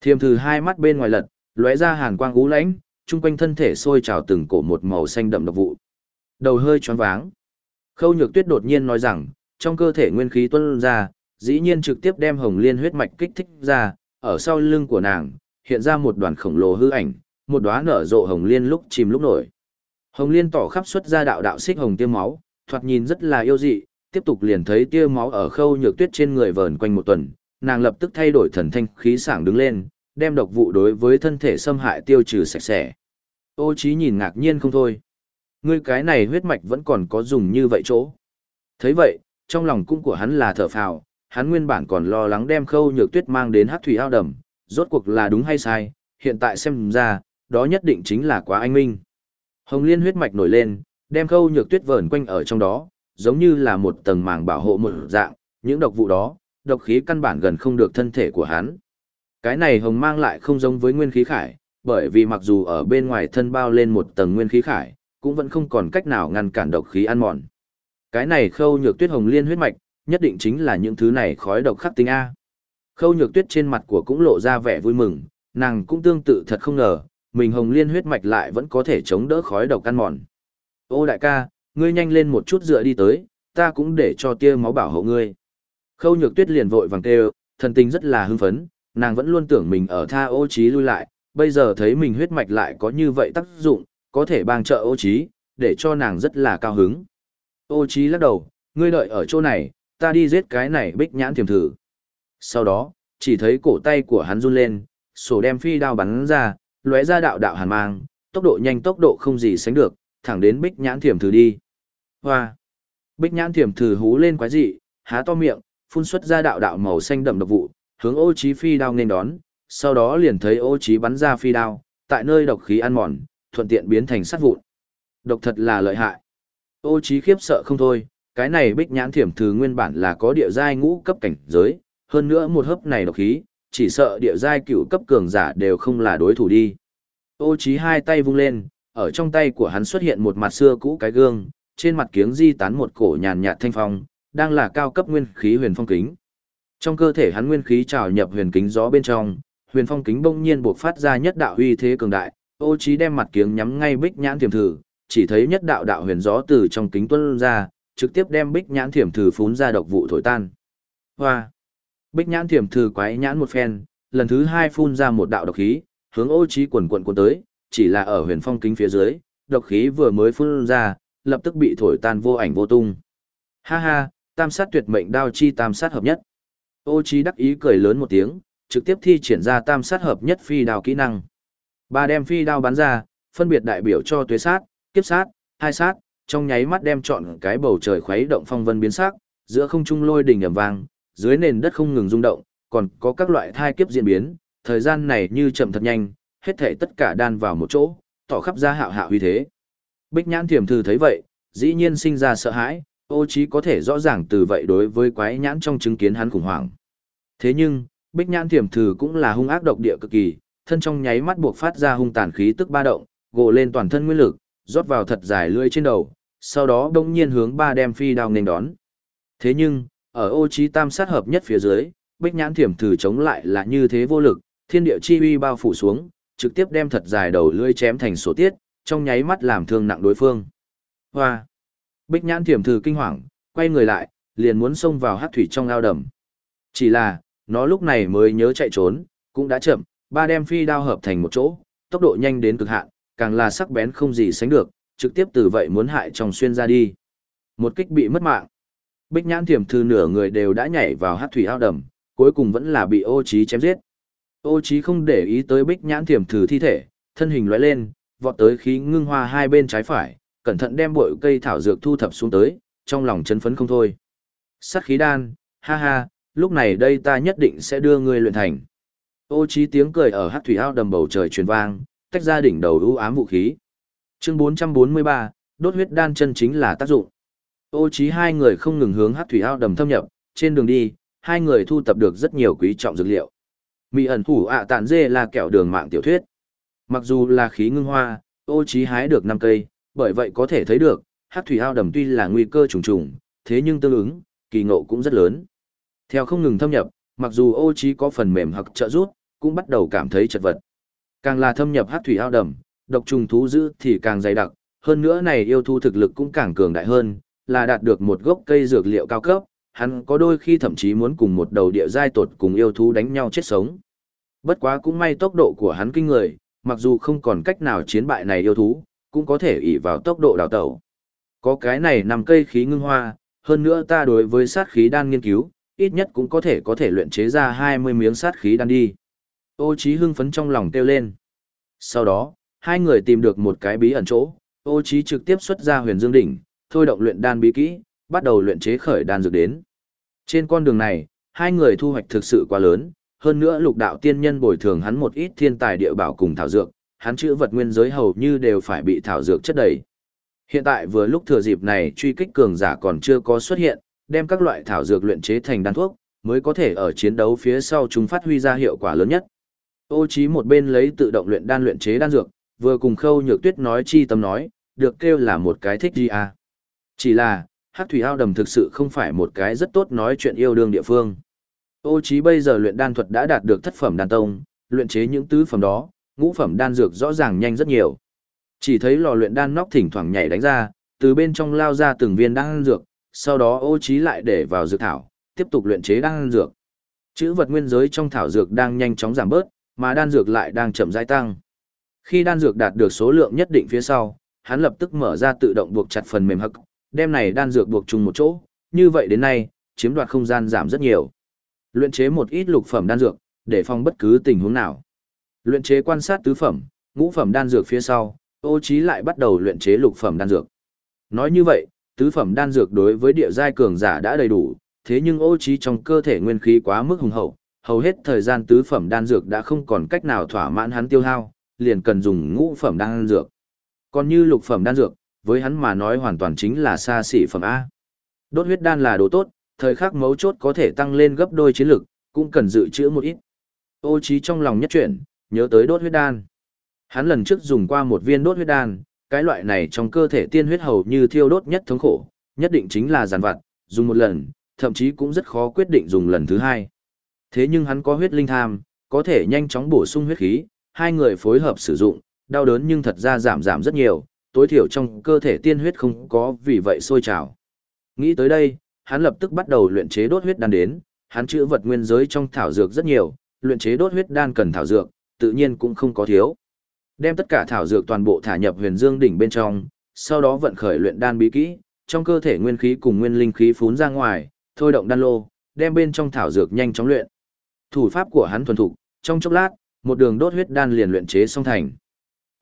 Thiểm thử hai mắt bên ngoài lật, lóe ra hàn quang ú lãnh, chung quanh thân thể sôi trào từng cổ một màu xanh đậm độc vụ. Đầu hơi choáng váng. Khâu Nhược Tuyết đột nhiên nói rằng, trong cơ thể nguyên khí tuân ra, dĩ nhiên trực tiếp đem Hồng Liên huyết mạch kích thích ra, ở sau lưng của nàng, hiện ra một đoàn khổng lồ hư ảnh, một đóa nở rộ Hồng Liên lúc chìm lúc nổi. Hồng Liên tỏ khắp xuất ra đạo đạo xích hồng tiêm máu, thoạt nhìn rất là yêu dị, tiếp tục liền thấy tia máu ở Khâu Nhược Tuyết trên người vờn quanh một tuần, nàng lập tức thay đổi thần thanh khí sảng đứng lên, đem độc vụ đối với thân thể xâm hại tiêu trừ sạch sẽ. Ô Chí nhìn ngạc nhiên không thôi. Ngươi cái này huyết mạch vẫn còn có dùng như vậy chỗ. thấy vậy, trong lòng cũng của hắn là thở phào, hắn nguyên bản còn lo lắng đem khâu nhược tuyết mang đến hát thủy ao đầm, rốt cuộc là đúng hay sai, hiện tại xem ra, đó nhất định chính là quá anh minh. Hồng liên huyết mạch nổi lên, đem khâu nhược tuyết vờn quanh ở trong đó, giống như là một tầng màng bảo hộ một dạng, những độc vụ đó, độc khí căn bản gần không được thân thể của hắn. Cái này hồng mang lại không giống với nguyên khí khải, bởi vì mặc dù ở bên ngoài thân bao lên một tầng nguyên khí khải, cũng vẫn không còn cách nào ngăn cản độc khí ăn mòn. Cái này khâu nhược tuyết hồng liên huyết mạch, nhất định chính là những thứ này khói độc khắc tinh A. Khâu nhược tuyết trên mặt của cũng lộ ra vẻ vui mừng, nàng cũng tương tự thật không ngờ, mình hồng liên huyết mạch lại vẫn có thể chống đỡ khói độc ăn mòn. Ô đại ca, ngươi nhanh lên một chút dựa đi tới, ta cũng để cho tia máu bảo hộ ngươi. Khâu nhược tuyết liền vội vàng kêu, thần tình rất là hưng phấn, nàng vẫn luôn tưởng mình ở tha ô trí lui lại, bây giờ thấy mình huyết mạch lại có như vậy tác dụng, có thể bang trợ ô trí, để cho nàng rất là cao hứng. Ô Chí lắc đầu, ngươi đợi ở chỗ này, ta đi giết cái này bích nhãn thiềm thử. Sau đó, chỉ thấy cổ tay của hắn run lên, sổ đem phi đao bắn ra, lóe ra đạo đạo hàn mang, tốc độ nhanh tốc độ không gì sánh được, thẳng đến bích nhãn thiềm thử đi. Hoa! Bích nhãn thiểm thử hú lên quái dị, há to miệng, phun xuất ra đạo đạo màu xanh đậm độc vụ, hướng ô Chí phi đao nên đón, sau đó liền thấy ô Chí bắn ra phi đao, tại nơi độc khí ăn mòn, thuận tiện biến thành sát vụn. Độc thật là lợi hại. Ô trí khiếp sợ không thôi, cái này bích nhãn thiểm thử nguyên bản là có địa giai ngũ cấp cảnh giới, hơn nữa một hớp này độc khí, chỉ sợ địa giai cửu cấp cường giả đều không là đối thủ đi. Ô trí hai tay vung lên, ở trong tay của hắn xuất hiện một mặt xưa cũ cái gương, trên mặt kiếng di tán một cổ nhàn nhạt thanh phong, đang là cao cấp nguyên khí huyền phong kính. Trong cơ thể hắn nguyên khí trào nhập huyền kính gió bên trong, huyền phong kính bỗng nhiên buộc phát ra nhất đạo uy thế cường đại, Ô Chí đem mặt kiếng nhắm ngay Bích Nhãn Thiểm Thử, chỉ thấy nhất đạo đạo huyền gió từ trong kính tuân ra, trực tiếp đem Bích Nhãn Thiểm Thử phún ra độc vụ thổi tan. Hoa! Bích Nhãn Thiểm Thử quái nhãn một phen, lần thứ hai phun ra một đạo độc khí, hướng Ô trí quần quần cuốn tới, chỉ là ở huyền phong kính phía dưới, độc khí vừa mới phun ra, lập tức bị thổi tan vô ảnh vô tung. Ha ha, tam sát tuyệt mệnh đao chi tam sát hợp nhất. Ô trí đắc ý cười lớn một tiếng, trực tiếp thi triển ra tam sát hợp nhất phi đao kỹ năng. Ba đem phi đao bắn ra, phân biệt đại biểu cho tuế sát, kiếp sát, hai sát, trong nháy mắt đem chọn cái bầu trời khuấy động phong vân biến sắc, giữa không trung lôi đỉnh ầm vang, dưới nền đất không ngừng rung động, còn có các loại thai kiếp diễn biến, thời gian này như chậm thật nhanh, hết thảy tất cả đan vào một chỗ, tỏ khắp ra hạo hạo uy thế. Bích Nhãn Thiểm Thư thấy vậy, dĩ nhiên sinh ra sợ hãi, ô Chí có thể rõ ràng từ vậy đối với quái nhãn trong chứng kiến hắn khủng hoảng. Thế nhưng, Bích Nhãn Thiểm Thư cũng là hung ác độc địa cực kỳ, thân trong nháy mắt buộc phát ra hung tàn khí tức ba động, gồ lên toàn thân nguyên lực, rót vào thật dài lưỡi trên đầu, sau đó đông nhiên hướng ba đem phi đao nên đón. Thế nhưng, ở ô trí tam sát hợp nhất phía dưới, Bích Nhãn Thiểm thử chống lại là như thế vô lực, thiên địa chi uy bao phủ xuống, trực tiếp đem thật dài đầu lưỡi chém thành số tiết, trong nháy mắt làm thương nặng đối phương. Hoa! Bích nhãn thiểm thử kinh hoàng, quay người lại, liền muốn xông vào hát thủy trong ao đầm. Chỉ là, nó lúc này mới nhớ chạy trốn, cũng đã chậm, ba đem phi đao hợp thành một chỗ, tốc độ nhanh đến cực hạn, càng là sắc bén không gì sánh được, trực tiếp từ vậy muốn hại trong xuyên ra đi. Một kích bị mất mạng. Bích nhãn thiểm thư nửa người đều đã nhảy vào hát thủy ao đầm, cuối cùng vẫn là bị ô trí chém giết. Ô trí không để ý tới bích nhãn thiểm thư thi thể, thân hình lóe lên, vọt tới khí ngưng hoa hai bên trái phải, cẩn thận đem bội cây thảo dược thu thập xuống tới, trong lòng chấn phấn không thôi. Sát khí đan, ha ha, lúc này đây ta nhất định sẽ đưa ngươi luyện thành. Ô trí tiếng cười ở hát thủy ao đầm bầu trời truyền vang, tách ra đỉnh đầu ưu ám vũ khí. Chương 443, đốt huyết đan chân chính là tác dụng. Ô trí hai người không ngừng hướng hát thủy ao đầm thâm nhập, trên đường đi, hai người thu tập được rất nhiều quý trọng dược liệu. Mị ẩn thủ ạ tản dê là kẹo đường mạng tiểu thuyết. Mặc dù là khí ngưng hoa, ô trí hái được 5 cây, bởi vậy có thể thấy được, hát thủy ao đầm tuy là nguy cơ trùng trùng, thế nhưng tương ứng, kỳ ngộ cũng rất lớn. Theo không ngừng thâm nhập, mặc dù ô trí có phần mềm hoặc trợ rút, cũng bắt đầu cảm thấy chật vật. Càng là thâm nhập hắc thủy ao đầm, độc trùng thú dữ thì càng dày đặc, hơn nữa này yêu thú thực lực cũng càng cường đại hơn, là đạt được một gốc cây dược liệu cao cấp, hắn có đôi khi thậm chí muốn cùng một đầu địa giai tột cùng yêu thú đánh nhau chết sống. Bất quá cũng may tốc độ của hắn kinh người, mặc dù không còn cách nào chiến bại này yêu thú, cũng có thể ỷ vào tốc độ đào tẩu. Có cái này nằm cây khí ngưng hoa, hơn nữa ta đối với sát khí đan nghiên cứu, ít nhất cũng có thể có thể luyện chế ra 20 miếng sát khí đan đi. Ô Chí hưng phấn trong lòng kêu lên. Sau đó, hai người tìm được một cái bí ẩn chỗ, Ô Chí trực tiếp xuất ra huyền dương đỉnh, thôi động luyện đan bí kỹ, bắt đầu luyện chế khởi đan dược đến. Trên con đường này, hai người thu hoạch thực sự quá lớn, hơn nữa lục đạo tiên nhân bồi thường hắn một ít thiên tài địa bảo cùng thảo dược, hắn chữ vật nguyên giới hầu như đều phải bị thảo dược chất đầy. Hiện tại vừa lúc thừa dịp này truy kích cường giả còn chưa có xuất hiện, đem các loại thảo dược luyện chế thành đan thuốc, mới có thể ở chiến đấu phía sau chúng phát huy ra hiệu quả lớn nhất. Ô Chí một bên lấy tự động luyện đan luyện chế đan dược, vừa cùng Khâu Nhược Tuyết nói chi tâm nói, được kêu là một cái thích gì à. Chỉ là, Hắc Thủy Ao Đầm thực sự không phải một cái rất tốt nói chuyện yêu đương địa phương. Ô Chí bây giờ luyện đan thuật đã đạt được thất phẩm đan tông, luyện chế những tứ phẩm đó, ngũ phẩm đan dược rõ ràng nhanh rất nhiều. Chỉ thấy lò luyện đan nóc thỉnh thoảng nhảy đánh ra, từ bên trong lao ra từng viên đan dược, sau đó Ô Chí lại để vào dược thảo, tiếp tục luyện chế đan dược. Chữ vật nguyên giới trong thảo dược đang nhanh chóng giảm bớt, mà đan dược lại đang chậm rãi tăng. Khi đan dược đạt được số lượng nhất định phía sau, hắn lập tức mở ra tự động buộc chặt phần mềm hắc, đem này đan dược buộc chung một chỗ, như vậy đến nay, chiếm đoạt không gian giảm rất nhiều. Luyện chế một ít lục phẩm đan dược, để phòng bất cứ tình huống nào. Luyện chế quan sát tứ phẩm, ngũ phẩm đan dược phía sau, Ô Chí lại bắt đầu luyện chế lục phẩm đan dược. Nói như vậy, Tứ phẩm đan dược đối với địa giai cường giả đã đầy đủ, thế nhưng ô Chí trong cơ thể nguyên khí quá mức hùng hậu, hầu hết thời gian tứ phẩm đan dược đã không còn cách nào thỏa mãn hắn tiêu hao, liền cần dùng ngũ phẩm đan dược. Còn như lục phẩm đan dược, với hắn mà nói hoàn toàn chính là xa xỉ phẩm A. Đốt huyết đan là đồ tốt, thời khắc mấu chốt có thể tăng lên gấp đôi chiến lực, cũng cần dự trữ một ít. Ô trí trong lòng nhất chuyển, nhớ tới đốt huyết đan. Hắn lần trước dùng qua một viên đốt huyết đan, cái loại này trong cơ thể tiên huyết hầu như thiêu đốt nhất thống khổ, nhất định chính là giàn vặt, dùng một lần, thậm chí cũng rất khó quyết định dùng lần thứ hai. Thế nhưng hắn có huyết linh tham, có thể nhanh chóng bổ sung huyết khí, hai người phối hợp sử dụng, đau đớn nhưng thật ra giảm giảm rất nhiều, tối thiểu trong cơ thể tiên huyết không có vì vậy sôi trào. Nghĩ tới đây, hắn lập tức bắt đầu luyện chế đốt huyết đan đến, hắn chữa vật nguyên giới trong thảo dược rất nhiều, luyện chế đốt huyết đan cần thảo dược, tự nhiên cũng không có thiếu. Đem tất cả thảo dược toàn bộ thả nhập huyền dương đỉnh bên trong, sau đó vận khởi luyện đan bí kỹ, trong cơ thể nguyên khí cùng nguyên linh khí phún ra ngoài, thôi động đan lô, đem bên trong thảo dược nhanh chóng luyện. Thủ pháp của hắn thuần thục, trong chốc lát, một đường đốt huyết đan liền luyện chế xong thành.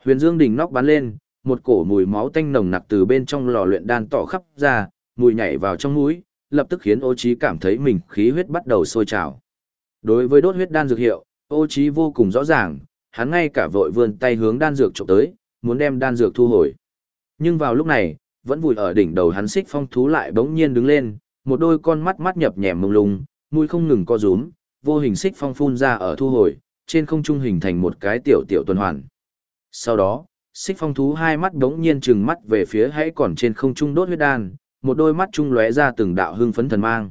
Huyền Dương đỉnh nóc bắn lên, một cổ mùi máu tanh nồng nặc từ bên trong lò luyện đan tỏ khắp ra, mùi nhảy vào trong mũi, lập tức khiến Ô Chí cảm thấy mình khí huyết bắt đầu sôi trào. Đối với đốt huyết đan dược hiệu, Ô Chí vô cùng rõ ràng, hắn ngay cả vội vươn tay hướng đan dược chụp tới, muốn đem đan dược thu hồi. Nhưng vào lúc này, vẫn vùi ở đỉnh đầu hắn xích phong thú lại bỗng nhiên đứng lên, một đôi con mắt mắt nhập nhèm mông lung, mũi không ngừng co rúm, vô hình xích phong phun ra ở thu hồi, trên không trung hình thành một cái tiểu tiểu tuần hoàn. Sau đó, xích phong thú hai mắt đống nhiên trừng mắt về phía hãy còn trên không trung đốt huyết đan, một đôi mắt trung lóe ra từng đạo hưng phấn thần mang.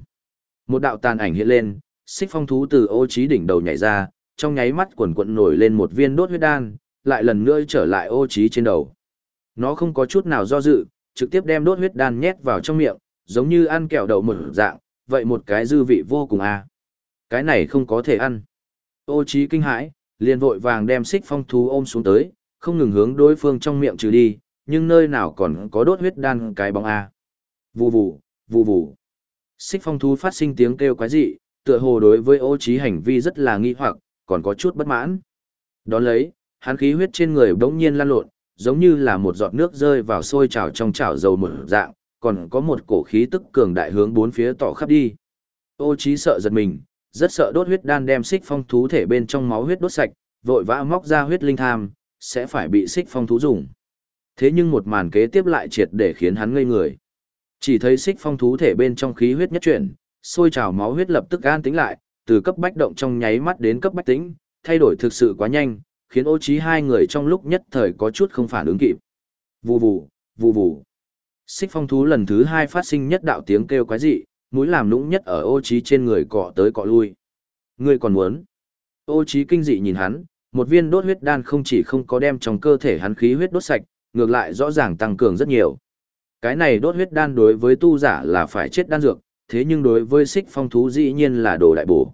Một đạo tàn ảnh hiện lên, xích phong thú từ ô trí đỉnh đầu nhảy ra, trong nháy mắt quần quận nổi lên một viên đốt huyết đan, lại lần nữa trở lại ô trí trên đầu. Nó không có chút nào do dự, trực tiếp đem đốt huyết đan nhét vào trong miệng, giống như ăn kẹo đậu một dạng, vậy một cái dư vị vô cùng à. Cái này không có thể ăn. Ô trí kinh hãi, liền vội vàng đem xích phong thú ôm xuống tới, không ngừng hướng đối phương trong miệng trừ đi, nhưng nơi nào còn có đốt huyết đan cái bóng a. Vù vù, vù vù. Xích phong thú phát sinh tiếng kêu quái dị, tựa hồ đối với ô trí hành vi rất là nghi hoặc, còn có chút bất mãn. Đón lấy, hắn khí huyết trên người bỗng nhiên lan lộn, giống như là một giọt nước rơi vào sôi chảo trong chảo dầu mở dạng, còn có một cổ khí tức cường đại hướng bốn phía tỏ khắp đi. Ô trí sợ giật mình, rất sợ đốt huyết đan đem xích phong thú thể bên trong máu huyết đốt sạch, vội vã móc ra huyết linh tham, sẽ phải bị xích phong thú dùng. Thế nhưng một màn kế tiếp lại triệt để khiến hắn ngây người. Chỉ thấy xích phong thú thể bên trong khí huyết nhất chuyển, sôi trào máu huyết lập tức an tĩnh lại, từ cấp bách động trong nháy mắt đến cấp bách tĩnh, thay đổi thực sự quá nhanh, khiến ô trí hai người trong lúc nhất thời có chút không phản ứng kịp. Vù vù, vù vù. Xích phong thú lần thứ hai phát sinh nhất đạo tiếng kêu quái dị, mũi làm nũng nhất ở ô trí trên người cọ tới cọ lui. Ngươi còn muốn? Ô trí kinh dị nhìn hắn, một viên đốt huyết đan không chỉ không có đem trong cơ thể hắn khí huyết đốt sạch, ngược lại rõ ràng tăng cường rất nhiều. Cái này đốt huyết đan đối với tu giả là phải chết đan dược, thế nhưng đối với xích phong thú dĩ nhiên là đồ đại bổ.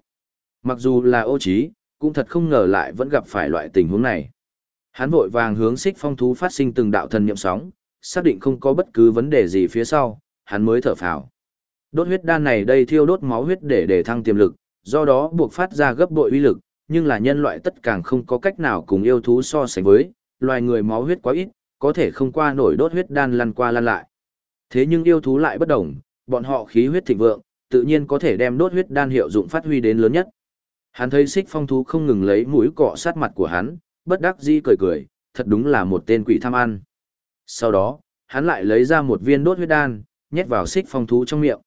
Mặc dù là ô trí, cũng thật không ngờ lại vẫn gặp phải loại tình huống này. Hắn vội vàng hướng xích phong thú phát sinh từng đạo thần niệm sóng, xác định không có bất cứ vấn đề gì phía sau, hắn mới thở phào. Đốt huyết đan này đây thiêu đốt máu huyết để để thăng tiềm lực, do đó buộc phát ra gấp bội uy lực, nhưng là nhân loại tất càng không có cách nào cùng yêu thú so sánh với, loài người máu huyết quá ít, có thể không qua nổi đốt huyết đan lăn qua lăn lại. Thế nhưng yêu thú lại bất đồng, bọn họ khí huyết thịnh vượng, tự nhiên có thể đem đốt huyết đan hiệu dụng phát huy đến lớn nhất. Hắn thấy xích phong thú không ngừng lấy mũi cọ sát mặt của hắn, bất đắc dĩ cười cười, thật đúng là một tên quỷ tham ăn. Sau đó, hắn lại lấy ra một viên đốt huyết đan, nhét vào xích phong thú trong miệng.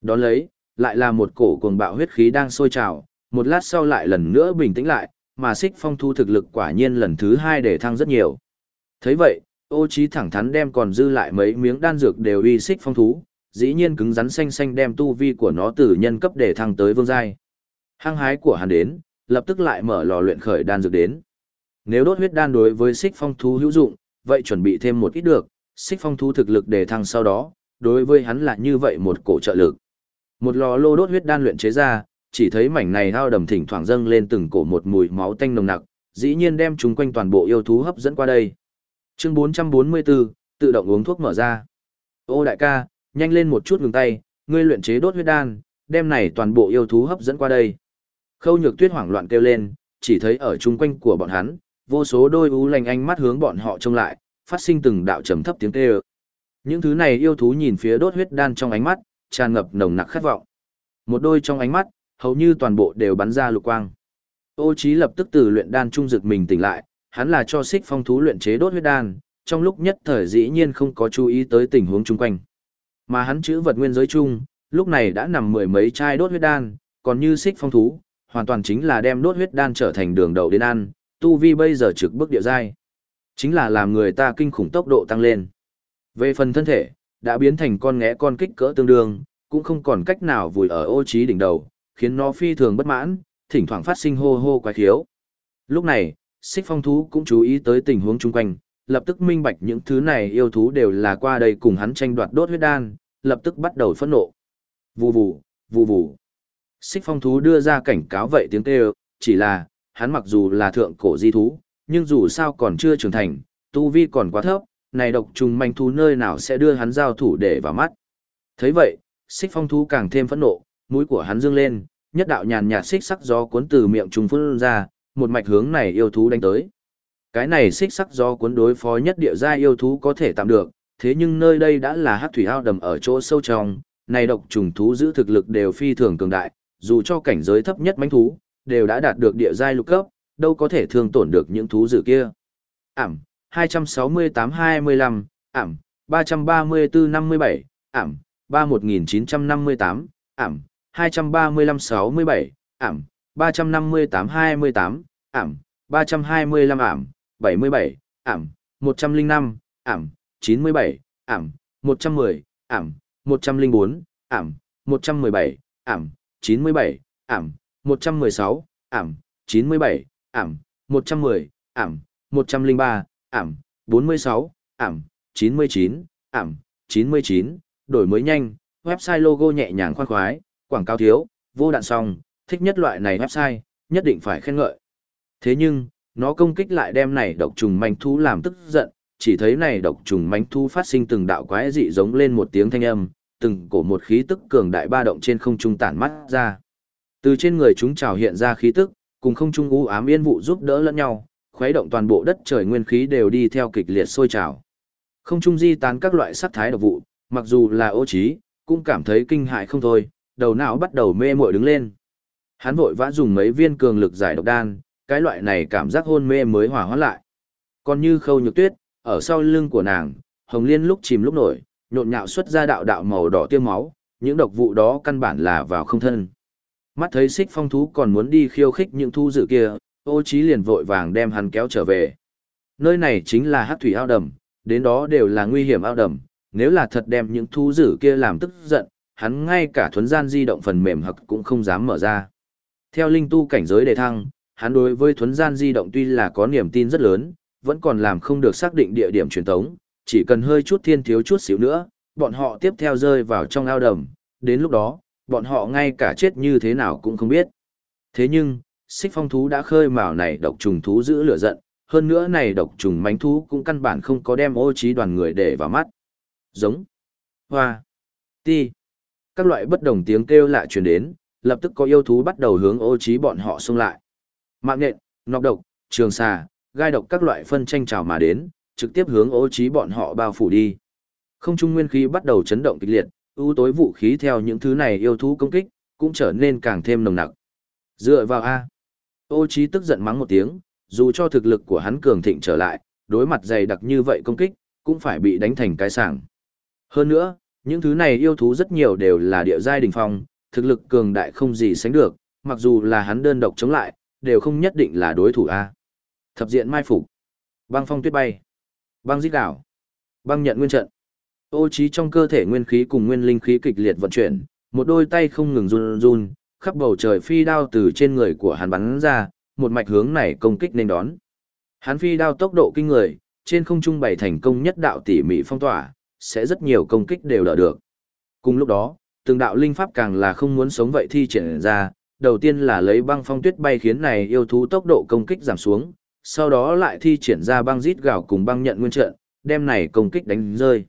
Đón lấy, lại là một cổ cuồng bạo huyết khí đang sôi trào, một lát sau lại lần nữa bình tĩnh lại, mà xích phong Thu thực lực quả nhiên lần thứ hai để thăng rất nhiều. thấy vậy, ô trí thẳng thắn đem còn dư lại mấy miếng đan dược đều uy xích phong thú, dĩ nhiên cứng rắn xanh xanh đem tu vi của nó từ nhân cấp để thăng tới vương giai. Hăng hái của hắn đến, lập tức lại mở lò luyện khởi đan dược đến. Nếu đốt huyết đan đối với xích phong thú hữu dụng, vậy chuẩn bị thêm một ít được, xích phong thú thực lực để thăng sau đó, đối với hắn là như vậy một cổ trợ lực. Một lò lô đốt huyết đan luyện chế ra, chỉ thấy mảnh này hao đầm thỉnh thoảng dâng lên từng cổ một mùi máu tanh nồng nặc, dĩ nhiên đem chúng quanh toàn bộ yêu thú hấp dẫn qua đây. Chương 444, tự động uống thuốc mở ra. Ô đại ca, nhanh lên một chút ngừng tay, ngươi luyện chế đốt huyết đan, đem này toàn bộ yêu thú hấp dẫn qua đây. Khâu nhược tuyết hoảng loạn kêu lên, chỉ thấy ở chung quanh của bọn hắn, vô số đôi ú lành ánh mắt hướng bọn họ trông lại, phát sinh từng đạo trầm thấp tiếng kêu. Những thứ này yêu thú nhìn phía đốt huyết đan trong ánh mắt, tràn ngập nồng nặc khát vọng. Một đôi trong ánh mắt, hầu như toàn bộ đều bắn ra lục quang. Ô Chí lập tức từ luyện đan trung dược mình tỉnh lại, hắn là cho xích phong thú luyện chế đốt huyết đan, trong lúc nhất thời dĩ nhiên không có chú ý tới tình huống chung quanh. Mà hắn chữ vật nguyên giới chung, lúc này đã nằm mười mấy chai đốt huyết đan, còn như xích phong thú, hoàn toàn chính là đem đốt huyết đan trở thành đường đầu đến ăn, tu vi bây giờ trực bước địa giai. Chính là làm người ta kinh khủng tốc độ tăng lên. Về phần thân thể, đã biến thành con ngẽ con kích cỡ tương đương, cũng không còn cách nào vùi ở ô trí đỉnh đầu, khiến nó phi thường bất mãn, thỉnh thoảng phát sinh hô hô quái khiếu. Lúc này, xích phong thú cũng chú ý tới tình huống chung quanh, lập tức minh bạch những thứ này yêu thú đều là qua đây cùng hắn tranh đoạt đốt huyết đan, lập tức bắt đầu phẫn nộ. Vù vù, vù vù. Xích phong thú đưa ra cảnh cáo vậy tiếng kêu, chỉ là, hắn mặc dù là thượng cổ di thú, nhưng dù sao còn chưa trưởng thành, tu vi còn quá thấp, này độc trùng manh thú nơi nào sẽ đưa hắn giao thủ để vào mắt. thấy vậy, xích phong thú càng thêm phẫn nộ, mũi của hắn dương lên, nhất đạo nhàn nhạt xích sắc gió cuốn từ miệng trùng phun ra, một mạch hướng này yêu thú đánh tới. Cái này xích sắc gió cuốn đối phó nhất địa gia yêu thú có thể tạm được, thế nhưng nơi đây đã là hắc thủy ao đầm ở chỗ sâu trong, này độc trùng thú giữ thực lực đều phi thường cường đại, dù cho cảnh giới thấp nhất mãnh thú, đều đã đạt được địa giai lục cấp, đâu có thể thương tổn được những thú dữ kia. Ảm, 268-25, ảm, 334-57, ảm, 31958, ảm, 235-67, ảm, 358-28, ảm, 325 ảm, 77, ảm, 105, ảm, 97, ảm, 110, ảm, 104, ảm, 117, ảm, 97, ảm, 116, ảm, 97, ảm, 110, ảm, 103, ảm, 46, ảm, 99, ảm, 99, đổi mới nhanh, website logo nhẹ nhàng khoan khoái, quảng cáo thiếu, vô đạn song, thích nhất loại này website, nhất định phải khen ngợi. Thế nhưng, nó công kích lại đem này độc trùng manh thú làm tức giận, chỉ thấy này độc trùng manh thú phát sinh từng đạo quái dị giống lên một tiếng thanh âm, từng cổ một khí tức cường đại ba động trên không trung tản mắt ra. Từ trên người chúng trào hiện ra khí tức, cùng không trung u ám yên vụ giúp đỡ lẫn nhau, khuấy động toàn bộ đất trời nguyên khí đều đi theo kịch liệt sôi trào. Không trung di tán các loại sát thái độc vụ, mặc dù là ô trí, cũng cảm thấy kinh hại không thôi, đầu não bắt đầu mê muội đứng lên. Hắn vội vã dùng mấy viên cường lực giải độc đan, cái loại này cảm giác hôn mê mới hòa hóa lại. Còn như khâu nhược tuyết, ở sau lưng của nàng, hồng liên lúc chìm lúc nổi, nhộn nhạo xuất ra đạo đạo màu đỏ tiêu máu, những độc vụ đó căn bản là vào không thân. Mắt thấy xích phong thú còn muốn đi khiêu khích những thu dự kia, ô trí liền vội vàng đem hắn kéo trở về. Nơi này chính là hắc thủy ao đầm, đến đó đều là nguy hiểm ao đầm, nếu là thật đem những thu dữ kia làm tức giận, hắn ngay cả thuấn gian di động phần mềm hặc cũng không dám mở ra. Theo linh tu cảnh giới đề thăng, hắn đối với thuấn gian di động tuy là có niềm tin rất lớn, vẫn còn làm không được xác định địa điểm truyền tống, chỉ cần hơi chút thiên thiếu chút xíu nữa, bọn họ tiếp theo rơi vào trong ao đầm, đến lúc đó, bọn họ ngay cả chết như thế nào cũng không biết. Thế nhưng, xích phong thú đã khơi mào này độc trùng thú giữ lửa giận, hơn nữa này độc trùng mánh thú cũng căn bản không có đem ô trí đoàn người để vào mắt. Giống, hoa, ti, các loại bất đồng tiếng kêu lạ truyền đến, lập tức có yêu thú bắt đầu hướng ô trí bọn họ xông lại. Mạng nện, nọc độc, trường xà, gai độc các loại phân tranh trào mà đến, trực tiếp hướng ô trí bọn họ bao phủ đi. Không trung nguyên khí bắt đầu chấn động kịch liệt, ưu tối vũ khí theo những thứ này yêu thú công kích, cũng trở nên càng thêm nồng nặc. Dựa vào A. Ô Chí tức giận mắng một tiếng, dù cho thực lực của hắn cường thịnh trở lại, đối mặt dày đặc như vậy công kích, cũng phải bị đánh thành cái sảng. Hơn nữa, những thứ này yêu thú rất nhiều đều là địa giai đỉnh phong, thực lực cường đại không gì sánh được, mặc dù là hắn đơn độc chống lại, đều không nhất định là đối thủ A. Thập diện mai phục, băng phong tuyết bay, băng giết đảo, băng nhận nguyên trận. Ô trí trong cơ thể nguyên khí cùng nguyên linh khí kịch liệt vận chuyển, một đôi tay không ngừng run run, khắp bầu trời phi đao từ trên người của hắn bắn ra, một mạch hướng này công kích nên đón. Hắn phi đao tốc độ kinh người, trên không trung bày thành công nhất đạo tỉ mỉ phong tỏa, sẽ rất nhiều công kích đều đỡ được. Cùng lúc đó, từng đạo linh pháp càng là không muốn sống vậy thi triển ra, đầu tiên là lấy băng phong tuyết bay khiến này yêu thú tốc độ công kích giảm xuống, sau đó lại thi triển ra băng rít gạo cùng băng nhận nguyên trận, đem này công kích đánh rơi.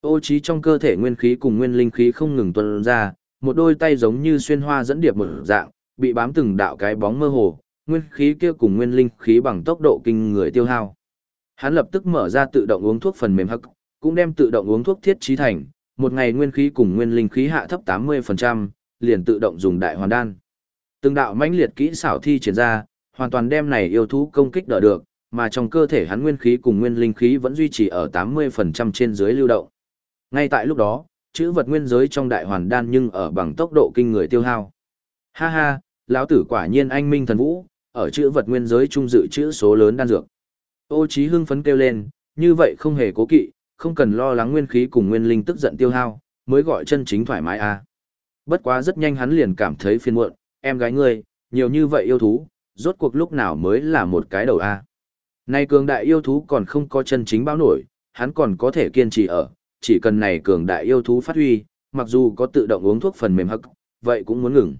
Ô trí trong cơ thể nguyên khí cùng nguyên linh khí không ngừng tuôn ra, một đôi tay giống như xuyên hoa dẫn điệp một dạng, bị bám từng đạo cái bóng mơ hồ, nguyên khí kia cùng nguyên linh khí bằng tốc độ kinh người tiêu hao. Hắn lập tức mở ra tự động uống thuốc phần mềm hắc, cũng đem tự động uống thuốc thiết trí thành, một ngày nguyên khí cùng nguyên linh khí hạ thấp 80%, liền tự động dùng đại hoàn đan. Từng đạo mãnh liệt kỹ xảo thi triển ra, hoàn toàn đem này yêu thú công kích đỡ được, mà trong cơ thể hắn nguyên khí cùng nguyên linh khí vẫn duy trì ở 80% trên dưới lưu động. Ngay tại lúc đó, chữ vật nguyên giới trong đại hoàn đan nhưng ở bằng tốc độ kinh người tiêu hao. Ha ha, lão tử quả nhiên anh minh thần vũ, ở chữ vật nguyên giới trung dự chữ số lớn đan dược. Ô Chí hưng phấn kêu lên, như vậy không hề cố kỵ, không cần lo lắng nguyên khí cùng nguyên linh tức giận tiêu hao, mới gọi chân chính thoải mái a. À. Bất quá rất nhanh hắn liền cảm thấy phiền muộn, em gái ngươi, nhiều như vậy yêu thú, rốt cuộc lúc nào mới là một cái đầu a. À. Nay cường đại yêu thú còn không có chân chính bao nổi, hắn còn có thể kiên trì ở, chỉ cần này cường đại yêu thú phát huy, mặc dù có tự động uống thuốc phần mềm hắc, vậy cũng muốn ngừng.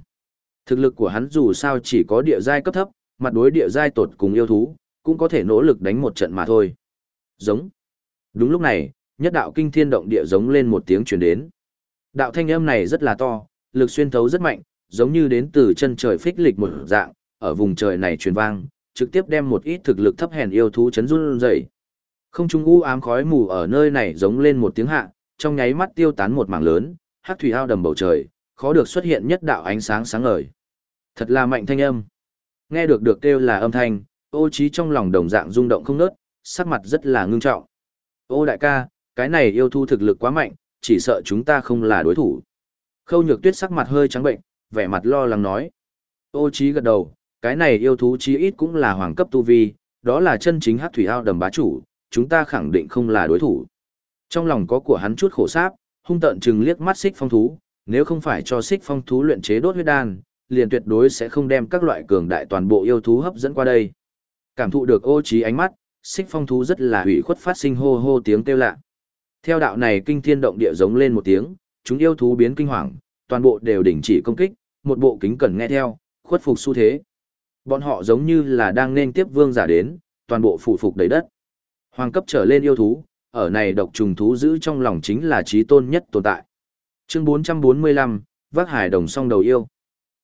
Thực lực của hắn dù sao chỉ có địa giai cấp thấp, mặt đối địa giai tột cùng yêu thú, cũng có thể nỗ lực đánh một trận mà thôi. Giống. Đúng lúc này, nhất đạo kinh thiên động địa giống lên một tiếng truyền đến. Đạo thanh âm này rất là to, lực xuyên thấu rất mạnh, giống như đến từ chân trời phích lịch một dạng, ở vùng trời này truyền vang, trực tiếp đem một ít thực lực thấp hèn yêu thú chấn run dậy. Không trung u ám khói mù ở nơi này giống lên một tiếng hạ, trong nháy mắt tiêu tán một mảng lớn, hắc thủy ao đầm bầu trời, khó được xuất hiện nhất đạo ánh sáng sáng ngời. Thật là mạnh thanh âm. Nghe được được kêu là âm thanh, ô trí trong lòng đồng dạng rung động không nớt, sắc mặt rất là ngưng trọng. Ô đại ca, cái này yêu thu thực lực quá mạnh, chỉ sợ chúng ta không là đối thủ. Khâu nhược tuyết sắc mặt hơi trắng bệnh, vẻ mặt lo lắng nói. Ô trí gật đầu, cái này yêu thú chí ít cũng là hoàng cấp tu vi, đó là chân chính hát thủy ao đầm bá chủ, chúng ta khẳng định không là đối thủ. Trong lòng có của hắn chút khổ sáp, hung tợn chừng liếc mắt xích phong thú, nếu không phải cho xích phong thú luyện chế đốt huyết đan, liền tuyệt đối sẽ không đem các loại cường đại toàn bộ yêu thú hấp dẫn qua đây. Cảm thụ được ô trí ánh mắt, xích phong thú rất là hủy khuất phát sinh hô hô tiếng kêu lạ. Theo đạo này kinh thiên động địa giống lên một tiếng, chúng yêu thú biến kinh hoàng, toàn bộ đều đình chỉ công kích, một bộ kính cẩn nghe theo, khuất phục xu thế. Bọn họ giống như là đang nên tiếp vương giả đến, toàn bộ phụ phục đầy đất. Hoàng cấp trở lên yêu thú, ở này độc trùng thú giữ trong lòng chính là trí tôn nhất tồn tại. Chương 445, Vác Hải Đồng song đầu yêu.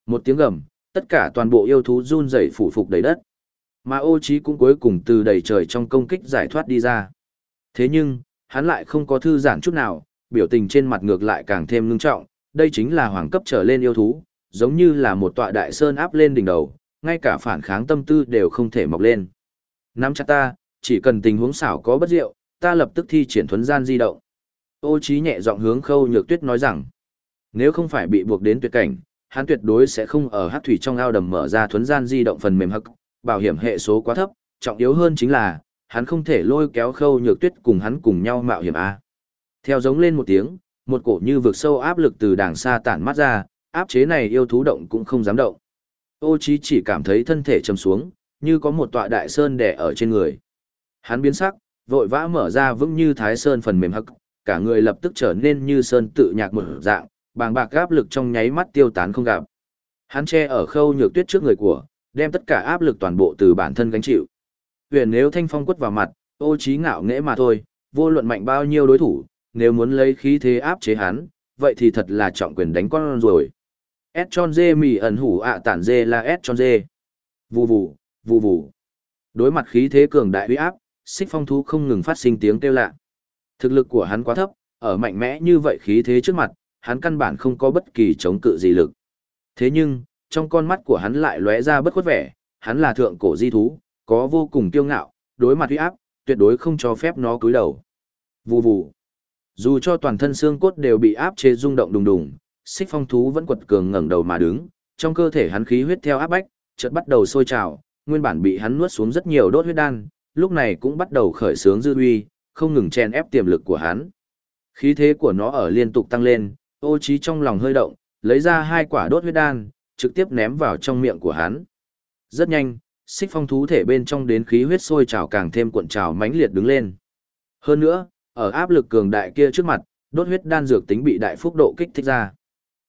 Một tiếng gầm, tất cả toàn bộ yêu thú run rẩy phủ phục đầy đất. Mà ô trí cũng cuối cùng từ đầy trời trong công kích giải thoát đi ra. Thế nhưng, hắn lại không có thư giãn chút nào, biểu tình trên mặt ngược lại càng thêm ngưng trọng, đây chính là hoàng cấp trở lên yêu thú, giống như là một tọa đại sơn áp lên đỉnh đầu, ngay cả phản kháng tâm tư đều không thể mọc lên. Nắm chặt ta, chỉ cần tình huống xảo có bất diệu, ta lập tức thi triển thuấn gian di động. Ô trí nhẹ giọng hướng khâu nhược tuyết nói rằng, nếu không phải bị buộc đến tuyệt cảnh, hắn tuyệt đối sẽ không ở hát thủy trong ao đầm mở ra thuấn gian di động phần mềm hắc, bảo hiểm hệ số quá thấp, trọng yếu hơn chính là, hắn không thể lôi kéo khâu nhược tuyết cùng hắn cùng nhau mạo hiểm A. Theo giống lên một tiếng, một cổ như vực sâu áp lực từ đàng xa tản mắt ra, áp chế này yêu thú động cũng không dám động. Ô chí chỉ cảm thấy thân thể trầm xuống, như có một tọa đại sơn đè ở trên người. Hắn biến sắc, vội vã mở ra vững như thái sơn phần mềm hắc, cả người lập tức trở nên như sơn tự nhạc một dạng, bàng bạc áp lực trong nháy mắt tiêu tán không gặp. Hắn che ở khâu nhược tuyết trước người của, đem tất cả áp lực toàn bộ từ bản thân gánh chịu. Huyền nếu thanh phong quất vào mặt, ô trí ngạo nghễ mà thôi, vô luận mạnh bao nhiêu đối thủ, nếu muốn lấy khí thế áp chế hắn, vậy thì thật là trọng quyền đánh con rồi. S tròn dê mì ẩn hủ ạ tản dê là S tròn dê. Vù vù, vù vù. Đối mặt khí thế cường đại uy áp, xích phong thú không ngừng phát sinh tiếng kêu lạ. Thực lực của hắn quá thấp, ở mạnh mẽ như vậy khí thế trước mặt, hắn căn bản không có bất kỳ chống cự gì lực. Thế nhưng, trong con mắt của hắn lại lóe ra bất khuất vẻ, hắn là thượng cổ di thú, có vô cùng kiêu ngạo, đối mặt uy áp, tuyệt đối không cho phép nó cúi đầu. Vù vù. Dù cho toàn thân xương cốt đều bị áp chế rung động đùng đùng, xích phong thú vẫn quật cường ngẩng đầu mà đứng, trong cơ thể hắn khí huyết theo áp bách, chợt bắt đầu sôi trào, nguyên bản bị hắn nuốt xuống rất nhiều đốt huyết đan, lúc này cũng bắt đầu khởi sướng dư uy, không ngừng chen ép tiềm lực của hắn. Khí thế của nó ở liên tục tăng lên, ô trí trong lòng hơi động, lấy ra hai quả đốt huyết đan, trực tiếp ném vào trong miệng của hắn. Rất nhanh, xích phong thú thể bên trong đến khí huyết sôi trào càng thêm cuộn trào mãnh liệt đứng lên. Hơn nữa, ở áp lực cường đại kia trước mặt, đốt huyết đan dược tính bị đại phúc độ kích thích ra.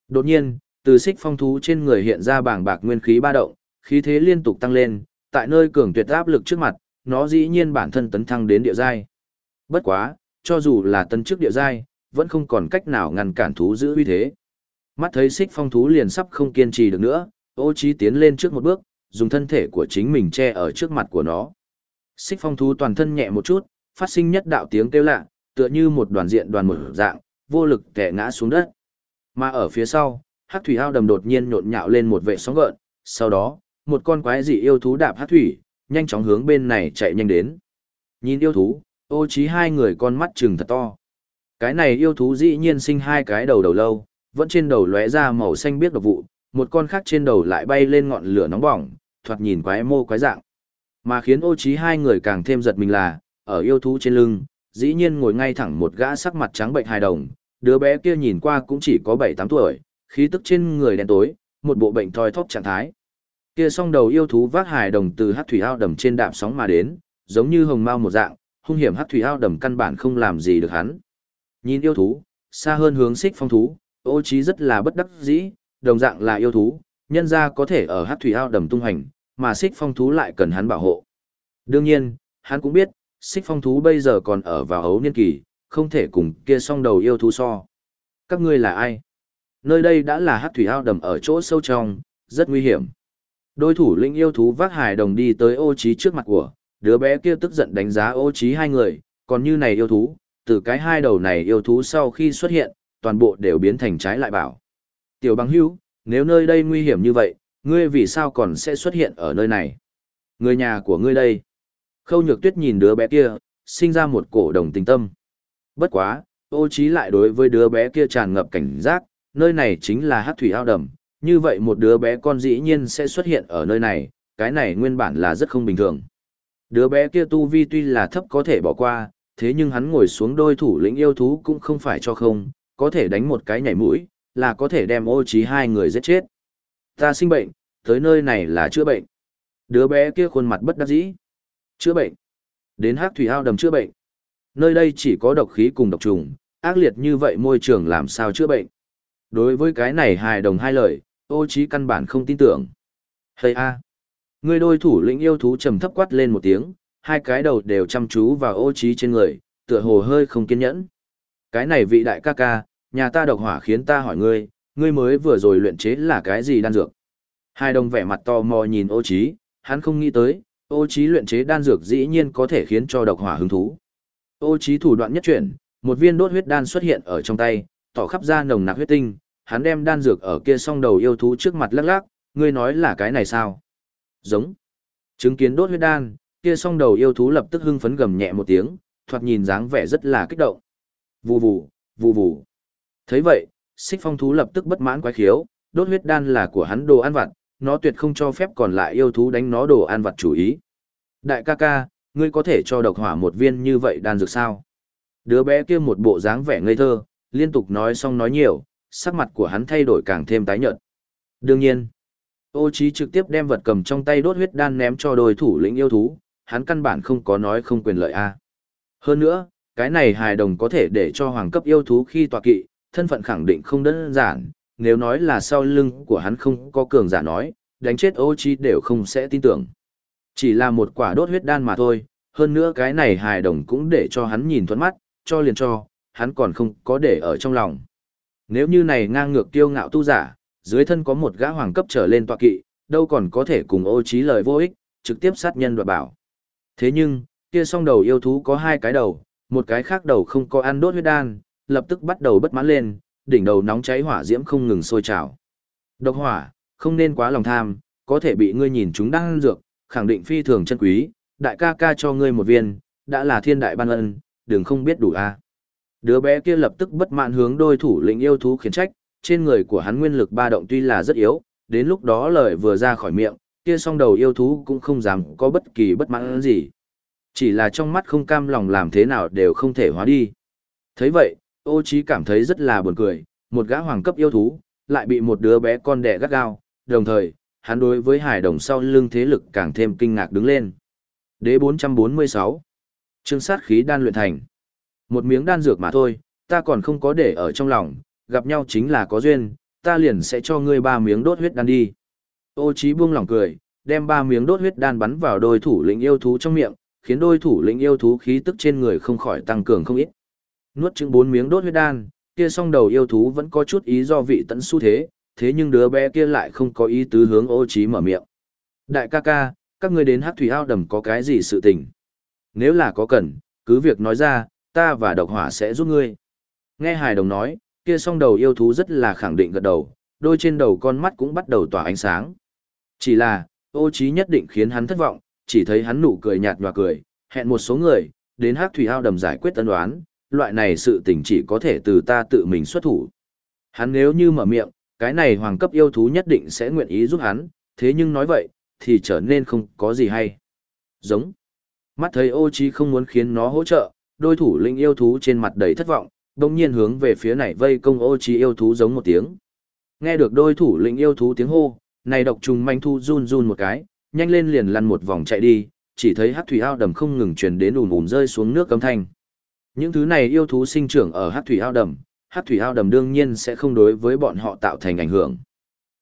Đột nhiên, từ xích phong thú trên người hiện ra bảng bạc nguyên khí ba động, khí thế liên tục tăng lên, tại nơi cường tuyệt áp lực trước mặt, nó dĩ nhiên bản thân tấn thăng đến địa giai. Bất quá, cho dù là tấn trước địa giai, vẫn không còn cách nào ngăn cản thú giữ uy thế. Mắt thấy xích phong thú liền sắp không kiên trì được nữa, ô trí tiến lên trước một bước, dùng thân thể của chính mình che ở trước mặt của nó. Xích phong thú toàn thân nhẹ một chút, phát sinh nhất đạo tiếng kêu lạ, tựa như một đoàn diện đoàn một dạng, vô lực tẻ ngã xuống đất. Mà ở phía sau, hắc thủy ao đầm đột nhiên nhộn nhạo lên một vệ sóng gợn, sau đó, một con quái dị yêu thú đạp hắc thủy, nhanh chóng hướng bên này chạy nhanh đến. Nhìn yêu thú, ô trí hai người con mắt trừng thật to. Cái này yêu thú dĩ nhiên sinh hai cái đầu đầu lâu, vẫn trên đầu lóe ra màu xanh biếc độc vụ, một con khác trên đầu lại bay lên ngọn lửa nóng bỏng, thoạt nhìn quái mô quái dạng. Mà khiến ô trí hai người càng thêm giật mình là, ở yêu thú trên lưng, dĩ nhiên ngồi ngay thẳng một gã sắc mặt trắng bệnh hài đồng, đứa bé kia nhìn qua cũng chỉ có 7-8 tuổi, khí tức trên người đen tối, một bộ bệnh thoi thóp trạng thái. Kia song đầu yêu thú vác hài đồng từ hát thủy ao đầm trên đạm sóng mà đến, giống như hồng mao một dạng, hung hiểm hát thủy ao đầm căn bản không làm gì được hắn. Nhìn yêu thú, xa hơn hướng xích phong thú, ô trí rất là bất đắc dĩ, đồng dạng là yêu thú, nhân ra có thể ở hát thủy ao đầm tung hành, mà xích phong thú lại cần hắn bảo hộ. Đương nhiên, hắn cũng biết, xích phong thú bây giờ còn ở vào hấu niên kỳ, không thể cùng kia song đầu yêu thú so. Các ngươi là ai? Nơi đây đã là hát thủy ao đầm ở chỗ sâu trong, rất nguy hiểm. Đôi thủ lĩnh yêu thú vác hải đồng đi tới ô trí trước mặt của, đứa bé kia tức giận đánh giá ô trí hai người, còn như này yêu thú, từ cái hai đầu này yêu thú sau khi xuất hiện, toàn bộ đều biến thành trái lại bảo. Tiểu bằng hữu, nếu nơi đây nguy hiểm như vậy, ngươi vì sao còn sẽ xuất hiện ở nơi này? Người nhà của ngươi đây. Khâu nhược tuyết nhìn đứa bé kia, sinh ra một cổ đồng tình tâm. Bất quá, ô trí lại đối với đứa bé kia tràn ngập cảnh giác, nơi này chính là hát thủy ao đầm, như vậy một đứa bé con dĩ nhiên sẽ xuất hiện ở nơi này, cái này nguyên bản là rất không bình thường. Đứa bé kia tu vi tuy là thấp có thể bỏ qua, thế nhưng hắn ngồi xuống đôi thủ lĩnh yêu thú cũng không phải cho không, có thể đánh một cái nhảy mũi, là có thể đem ô trí hai người giết chết. Ta sinh bệnh, tới nơi này là chữa bệnh. Đứa bé kia khuôn mặt bất đắc dĩ. Chữa bệnh. Đến hát thủy ao đầm chữa bệnh. Nơi đây chỉ có độc khí cùng độc trùng, ác liệt như vậy môi trường làm sao chữa bệnh. Đối với cái này hài đồng hai lời, ô trí căn bản không tin tưởng. Hây a. Người đôi thủ lĩnh yêu thú trầm thấp quát lên một tiếng, hai cái đầu đều chăm chú vào ô trí trên người, tựa hồ hơi không kiên nhẫn. Cái này vị đại ca ca, nhà ta độc hỏa khiến ta hỏi ngươi, ngươi mới vừa rồi luyện chế là cái gì đan dược? Hai đồng vẻ mặt to mò nhìn ô trí, hắn không nghĩ tới, ô trí luyện chế đan dược dĩ nhiên có thể khiến cho độc hỏa hứng thú. Ô trí thủ đoạn nhất chuyển, một viên đốt huyết đan xuất hiện ở trong tay, tỏ khắp ra nồng nặc huyết tinh, hắn đem đan dược ở kia song đầu yêu thú trước mặt lắc lắc, ngươi nói là cái này sao? Giống. Chứng kiến đốt huyết đan, kia song đầu yêu thú lập tức hưng phấn gầm nhẹ một tiếng, thoạt nhìn dáng vẻ rất là kích động. Vù vù, vù vù. thấy vậy, xích phong thú lập tức bất mãn quái khiếu, đốt huyết đan là của hắn đồ ăn vặt, nó tuyệt không cho phép còn lại yêu thú đánh nó đồ ăn vặt chủ ý. Đại ca ca, ngươi có thể cho độc hỏa một viên như vậy đan dược sao? Đứa bé kia một bộ dáng vẻ ngây thơ, liên tục nói xong nói nhiều, sắc mặt của hắn thay đổi càng thêm tái nhợt. Đương nhiên, ô Chí trực tiếp đem vật cầm trong tay đốt huyết đan ném cho đôi thủ lĩnh yêu thú, hắn căn bản không có nói không quyền lợi a. Hơn nữa, cái này hài đồng có thể để cho hoàng cấp yêu thú khi tọa kỵ, thân phận khẳng định không đơn giản, nếu nói là sau lưng của hắn không có cường giả nói, đánh chết ô Chí đều không sẽ tin tưởng. Chỉ là một quả đốt huyết đan mà thôi, hơn nữa cái này hài đồng cũng để cho hắn nhìn thuẫn mắt, cho liền cho, hắn còn không có để ở trong lòng. Nếu như này ngang ngược tiêu ngạo tu giả, dưới thân có một gã hoàng cấp trở lên tọa kỵ, đâu còn có thể cùng ô trí lời vô ích, trực tiếp sát nhân đoạt bảo. Thế nhưng, kia song đầu yêu thú có hai cái đầu, một cái khác đầu không có ăn đốt huyết đan, lập tức bắt đầu bất mãn lên, đỉnh đầu nóng cháy hỏa diễm không ngừng sôi trào. Độc hỏa, không nên quá lòng tham, có thể bị ngươi nhìn chúng đang ăn dược, khẳng định phi thường chân quý, đại ca ca cho ngươi một viên, đã là thiên đại ban ân, đừng không biết đủ a. Đứa bé kia lập tức bất mãn hướng đôi thủ lĩnh yêu thú khiển trách, trên người của hắn nguyên lực ba động tuy là rất yếu, đến lúc đó lời vừa ra khỏi miệng, kia song đầu yêu thú cũng không dám có bất kỳ bất mãn gì. Chỉ là trong mắt không cam lòng làm thế nào đều không thể hóa đi. thấy vậy, ô trí cảm thấy rất là buồn cười, một gã hoàng cấp yêu thú, lại bị một đứa bé con đẻ gắt gao, đồng thời, hắn đối với hải đồng sau lưng thế lực càng thêm kinh ngạc đứng lên. Đế 446 Trương sát khí đan luyện thành một miếng đan dược mà thôi, ta còn không có để ở trong lòng, gặp nhau chính là có duyên, ta liền sẽ cho ngươi ba miếng đốt huyết đan đi. Ô Chí buông lỏng cười, đem ba miếng đốt huyết đan bắn vào đôi thủ lĩnh yêu thú trong miệng, khiến đôi thủ lĩnh yêu thú khí tức trên người không khỏi tăng cường không ít. Nuốt chừng bốn miếng đốt huyết đan, kia song đầu yêu thú vẫn có chút ý do vị tận xu thế, thế nhưng đứa bé kia lại không có ý tứ hướng ô Chí mở miệng. Đại ca ca, các ngươi đến hắc thủy ao đầm có cái gì sự tình? Nếu là có cần, cứ việc nói ra, ta và độc hỏa sẽ giúp ngươi. Nghe hài đồng nói, kia song đầu yêu thú rất là khẳng định gật đầu, đôi trên đầu con mắt cũng bắt đầu tỏa ánh sáng. Chỉ là, ô trí nhất định khiến hắn thất vọng, chỉ thấy hắn nụ cười nhạt nhòa cười, hẹn một số người, đến hát thủy ao đầm giải quyết tân đoán, loại này sự tình chỉ có thể từ ta tự mình xuất thủ. Hắn nếu như mở miệng, cái này hoàng cấp yêu thú nhất định sẽ nguyện ý giúp hắn, thế nhưng nói vậy, thì trở nên không có gì hay. Giống. Mắt thấy ô trí không muốn khiến nó hỗ trợ, đôi thủ linh yêu thú trên mặt đầy thất vọng, đồng nhiên hướng về phía này vây công ô trí yêu thú giống một tiếng. Nghe được đôi thủ linh yêu thú tiếng hô, này độc trùng manh thu run run một cái, nhanh lên liền lăn một vòng chạy đi, chỉ thấy Hát thủy ao đầm không ngừng truyền đến ùn ùn rơi xuống nước cấm thanh. Những thứ này yêu thú sinh trưởng ở Hát thủy ao đầm, Hát thủy ao đầm đương nhiên sẽ không đối với bọn họ tạo thành ảnh hưởng.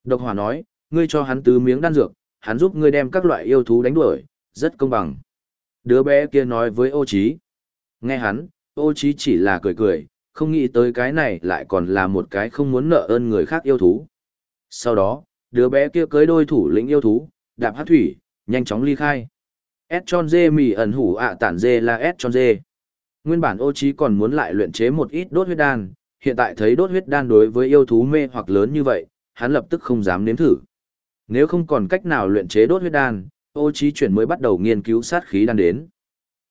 Độc hỏa nói, ngươi cho hắn tứ miếng đan dược, hắn giúp ngươi đem các loại yêu thú đánh đuổi, rất công bằng. Đứa bé kia nói với ô Chí. Nghe hắn, ô Chí chỉ là cười cười, không nghĩ tới cái này lại còn là một cái không muốn nợ ơn người khác yêu thú. Sau đó, đứa bé kia cưới đôi thủ lĩnh yêu thú, đạp hát thủy, nhanh chóng ly khai. S tròn dê mì ẩn hủ ạ tản dê là S tròn dê. Nguyên bản ô Chí còn muốn lại luyện chế một ít đốt huyết đan, hiện tại thấy đốt huyết đan đối với yêu thú mê hoặc lớn như vậy, hắn lập tức không dám nếm thử. Nếu không còn cách nào luyện chế đốt huyết đan, ô chí chuyển mới bắt đầu nghiên cứu sát khí đan đến.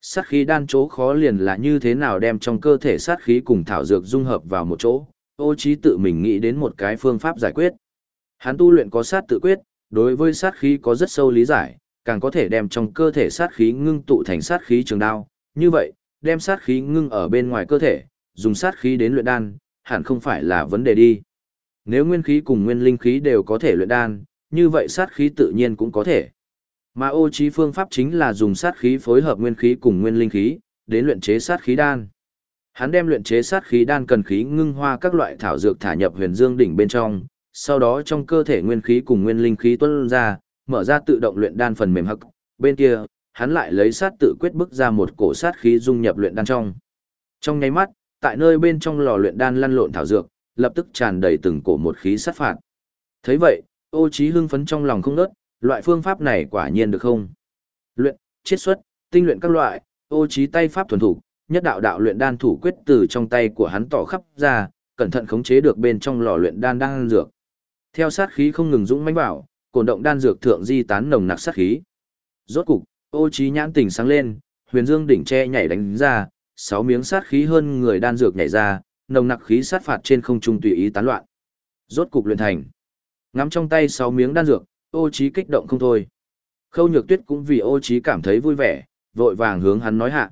Sát khí đan chỗ khó liền là như thế nào đem trong cơ thể sát khí cùng thảo dược dung hợp vào một chỗ, ô trí tự mình nghĩ đến một cái phương pháp giải quyết. Hắn tu luyện có sát tự quyết, đối với sát khí có rất sâu lý giải, càng có thể đem trong cơ thể sát khí ngưng tụ thành sát khí trường đao. Như vậy, đem sát khí ngưng ở bên ngoài cơ thể, dùng sát khí đến luyện đan, hẳn không phải là vấn đề đi. Nếu nguyên khí cùng nguyên linh khí đều có thể luyện đan, như vậy sát khí tự nhiên cũng có thể. Mà ô trí phương pháp chính là dùng sát khí phối hợp nguyên khí cùng nguyên linh khí, đến luyện chế sát khí đan. Hắn đem luyện chế sát khí đan cần khí ngưng hoa các loại thảo dược thả nhập huyền dương đỉnh bên trong, sau đó trong cơ thể nguyên khí cùng nguyên linh khí tuôn ra, mở ra tự động luyện đan phần mềm hắc. Bên kia, hắn lại lấy sát tự quyết bức ra một cổ sát khí dung nhập luyện đan trong. Trong nháy mắt, tại nơi bên trong lò luyện đan lăn lộn thảo dược, lập tức tràn đầy từng cổ một khí sát phạt. Thấy vậy, ô trí hưng phấn trong lòng không nớt, loại phương pháp này quả nhiên được không? Luyện, chiết xuất, tinh luyện các loại, ô trí tay pháp thuần thủ, nhất đạo đạo luyện đan thủ quyết từ trong tay của hắn tỏ khắp ra, cẩn thận khống chế được bên trong lò luyện đan đang dược. Theo sát khí không ngừng dũng mãnh vào, cồn động đan dược thượng di tán nồng nặc sát khí. Rốt cục, ô trí nhãn tỉnh sáng lên, huyền dương đỉnh che nhảy đánh ra, sáu miếng sát khí hơn người đan dược nhảy ra, nồng nặc khí sát phạt trên không trung tùy ý tán loạn. Rốt cục luyện thành. Ngắm trong tay sáu miếng đan dược, ô trí kích động không thôi. Khâu nhược tuyết cũng vì ô trí cảm thấy vui vẻ, vội vàng hướng hắn nói hạ.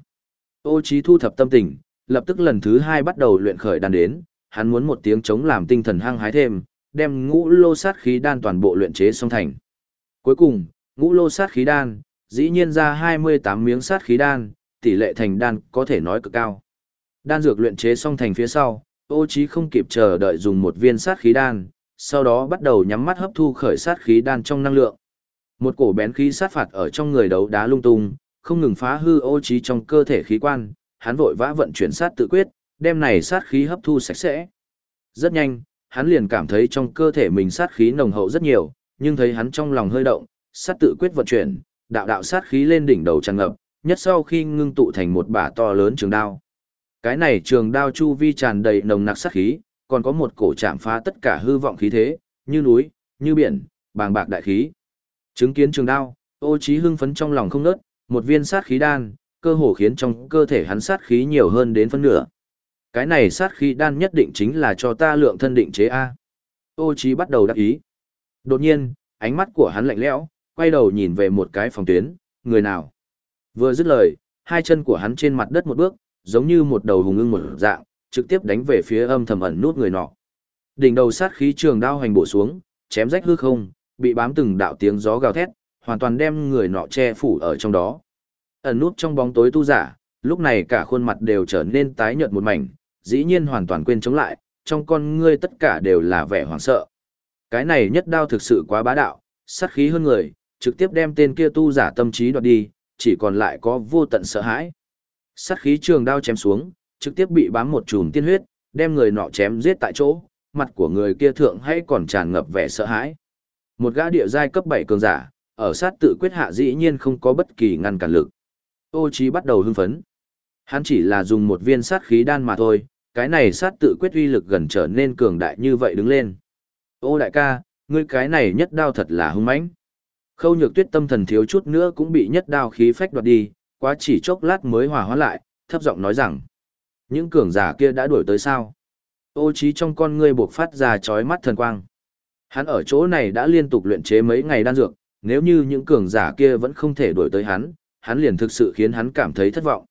Ô trí thu thập tâm tình, lập tức lần thứ hai bắt đầu luyện khởi đan đến, hắn muốn một tiếng chống làm tinh thần hăng hái thêm, đem ngũ lô sát khí đan toàn bộ luyện chế xong thành. Cuối cùng, ngũ lô sát khí đan, dĩ nhiên ra 28 miếng sát khí đan, tỷ lệ thành đan có thể nói cực cao. Đan dược luyện chế xong thành phía sau, ô trí không kịp chờ đợi dùng một viên sát khí đan, sau đó bắt đầu nhắm mắt hấp thu khởi sát khí đan trong năng lượng. Một cổ bén khí sát phạt ở trong người đấu đá lung tung, không ngừng phá hư ô trí trong cơ thể khí quan, hắn vội vã vận chuyển sát tự quyết, đem này sát khí hấp thu sạch sẽ. Rất nhanh, hắn liền cảm thấy trong cơ thể mình sát khí nồng hậu rất nhiều, nhưng thấy hắn trong lòng hơi động, sát tự quyết vận chuyển, đạo đạo sát khí lên đỉnh đầu tràn ngập, nhất sau khi ngưng tụ thành một bả to lớn trường đao. Cái này trường đao chu vi tràn đầy nồng nặc sát khí, còn có một cổ chạm phá tất cả hư vọng khí thế, như núi, như biển, bàng bạc đại khí. Chứng kiến trường đao, ô trí hưng phấn trong lòng không nớt, một viên sát khí đan, cơ hồ khiến trong cơ thể hắn sát khí nhiều hơn đến phân nửa. Cái này sát khí đan nhất định chính là cho ta lượng thân định chế A. Ô trí bắt đầu đắc ý. Đột nhiên, ánh mắt của hắn lạnh lẽo, quay đầu nhìn về một cái phòng tuyến, người nào. Vừa dứt lời, hai chân của hắn trên mặt đất một bước, giống như một đầu hùng ưng một dạng, trực tiếp đánh về phía âm thầm ẩn nút người nọ. Đỉnh đầu sát khí trường đao hành bổ xuống, chém rách hư không, bị bám từng đạo tiếng gió gào thét, hoàn toàn đem người nọ che phủ ở trong đó. Ẩn nút trong bóng tối tu giả, lúc này cả khuôn mặt đều trở nên tái nhợt một mảnh, dĩ nhiên hoàn toàn quên chống lại, trong con ngươi tất cả đều là vẻ hoảng sợ. Cái này nhất đao thực sự quá bá đạo, sát khí hơn người, trực tiếp đem tên kia tu giả tâm trí đoạt đi, chỉ còn lại có vô tận sợ hãi. Sát khí trường đao chém xuống, trực tiếp bị bám một chùm tiên huyết, đem người nọ chém giết tại chỗ, mặt của người kia thượng hay còn tràn ngập vẻ sợ hãi. Một gã địa giai cấp 7 cường giả, ở sát tự quyết hạ dĩ nhiên không có bất kỳ ngăn cản lực. Ô Chí bắt đầu hưng phấn. Hắn chỉ là dùng một viên sát khí đan mà thôi, cái này sát tự quyết uy lực gần trở nên cường đại như vậy đứng lên. Ô đại ca, ngươi cái này nhất đao thật là hung mãnh. Khâu nhược tuyết tâm thần thiếu chút nữa cũng bị nhất đao khí phách đoạt đi, quá chỉ chốc lát mới hòa hóa lại, thấp giọng nói rằng. Những cường giả kia đã đuổi tới sao? Ô trí trong con ngươi buộc phát ra chói mắt thần quang. Hắn ở chỗ này đã liên tục luyện chế mấy ngày đan dược, nếu như những cường giả kia vẫn không thể đuổi tới hắn, hắn liền thực sự khiến hắn cảm thấy thất vọng.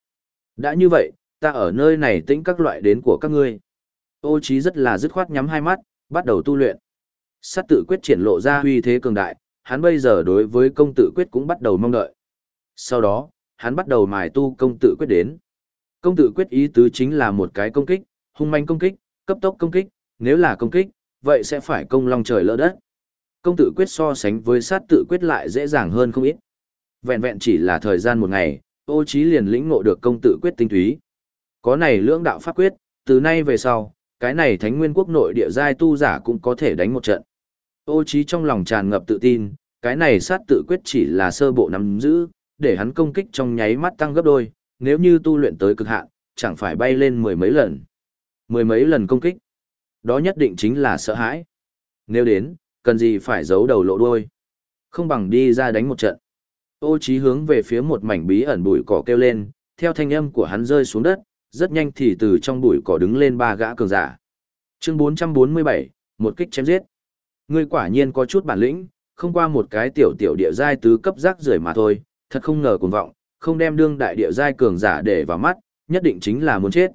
Đã như vậy, ta ở nơi này tĩnh các loại đến của các ngươi. Ô trí rất là dứt khoát nhắm hai mắt, bắt đầu tu luyện. Sát tự quyết triển lộ ra uy thế cường đại, hắn bây giờ đối với công tự quyết cũng bắt đầu mong đợi. Sau đó, hắn bắt đầu mài tu công tự quyết đến. Công tử quyết ý tứ chính là một cái công kích, hung manh công kích, cấp tốc công kích, nếu là công kích, vậy sẽ phải công long trời lỡ đất. Công tử quyết so sánh với sát tự quyết lại dễ dàng hơn không ít. Vẹn vẹn chỉ là thời gian một ngày, ô trí liền lĩnh ngộ được công tử quyết tinh túy. Có này lưỡng đạo pháp quyết, từ nay về sau, cái này thánh nguyên quốc nội địa giai tu giả cũng có thể đánh một trận. Ô trí trong lòng tràn ngập tự tin, cái này sát tự quyết chỉ là sơ bộ nắm giữ, để hắn công kích trong nháy mắt tăng gấp đôi, nếu như tu luyện tới cực hạn, chẳng phải bay lên mười mấy lần. Mười mấy lần công kích. Đó nhất định chính là sợ hãi. Nếu đến, cần gì phải giấu đầu lộ đuôi. Không bằng đi ra đánh một trận. Ô Chí hướng về phía một mảnh bí ẩn bụi cỏ kêu lên, theo thanh âm của hắn rơi xuống đất, rất nhanh thì từ trong bụi cỏ đứng lên ba gã cường giả. Chương 447, một kích chém giết. Ngươi quả nhiên có chút bản lĩnh, không qua một cái tiểu tiểu địa giai tứ cấp rác rưởi mà thôi, thật không ngờ cuồng vọng, không đem đương đại địa giai cường giả để vào mắt, nhất định chính là muốn chết.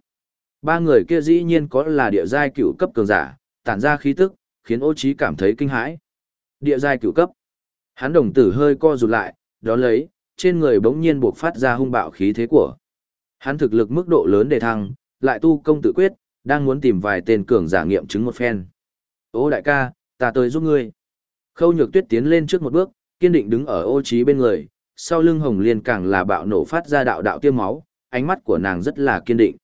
Ba người kia dĩ nhiên có là địa giai cửu cấp cường giả, tản ra khí tức, khiến Ô Chí cảm thấy kinh hãi. Địa giai cửu cấp. Hắn đồng tử hơi co rụt lại, đó lấy, trên người bỗng nhiên buộc phát ra hung bạo khí thế của. Hắn thực lực mức độ lớn đề thăng, lại tu công tự quyết, đang muốn tìm vài tên cường giả nghiệm chứng một phen. Ô đại ca, ta tới giúp ngươi. Khâu nhược tuyết tiến lên trước một bước, kiên định đứng ở ô trí bên người, sau lưng hồng liên càng là bạo nổ phát ra đạo đạo tiêm máu, ánh mắt của nàng rất là kiên định.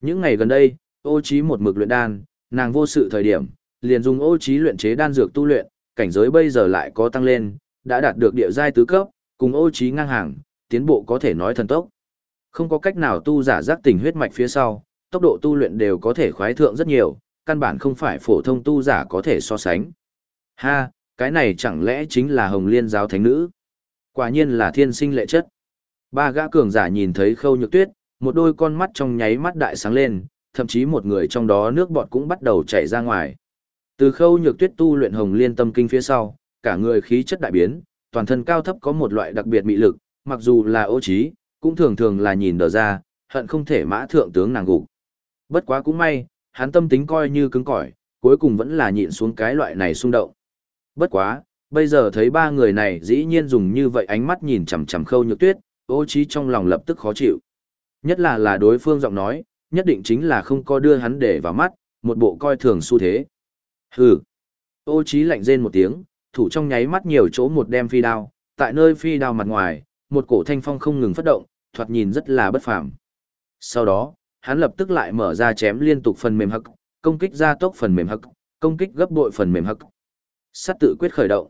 Những ngày gần đây, ô trí một mực luyện đan, nàng vô sự thời điểm, liền dùng ô trí luyện chế đan dược tu luyện, cảnh giới bây giờ lại có tăng lên, đã đạt được địa giai tứ cấp, cùng ô trí ngang hàng, tiến bộ có thể nói thần tốc. Không có cách nào tu giả giác tỉnh huyết mạch phía sau, tốc độ tu luyện đều có thể khoái thượng rất nhiều, căn bản không phải phổ thông tu giả có thể so sánh. Ha, cái này chẳng lẽ chính là Hồng Liên giáo thánh nữ? Quả nhiên là thiên sinh lệ chất. Ba gã cường giả nhìn thấy khâu nhược tuyết, một đôi con mắt trong nháy mắt đại sáng lên, thậm chí một người trong đó nước bọt cũng bắt đầu chảy ra ngoài. Từ khâu nhược tuyết tu luyện Hồng Liên tâm kinh phía sau, cả người khí chất đại biến, toàn thân cao thấp có một loại đặc biệt mị lực, mặc dù là ô trí, cũng thường thường là nhìn đờ ra, hận không thể mã thượng tướng nàng gục. Bất quá cũng may, hắn tâm tính coi như cứng cỏi, cuối cùng vẫn là nhịn xuống cái loại này xung động. Bất quá, bây giờ thấy ba người này dĩ nhiên dùng như vậy ánh mắt nhìn chằm chằm khâu nhược tuyết, ô trí trong lòng lập tức khó chịu. Nhất là là đối phương giọng nói, nhất định chính là không có đưa hắn để vào mắt, một bộ coi thường xu thế. Hừ. Ô trí lạnh rên một tiếng, thủ trong nháy mắt nhiều chỗ một đem phi đao, tại nơi phi đao mặt ngoài, một cổ thanh phong không ngừng phát động, thoạt nhìn rất là bất phàm. Sau đó, hắn lập tức lại mở ra chém liên tục phần mềm hực công kích ra tốc phần mềm hực công kích gấp bội phần mềm hực Sát tự quyết khởi động.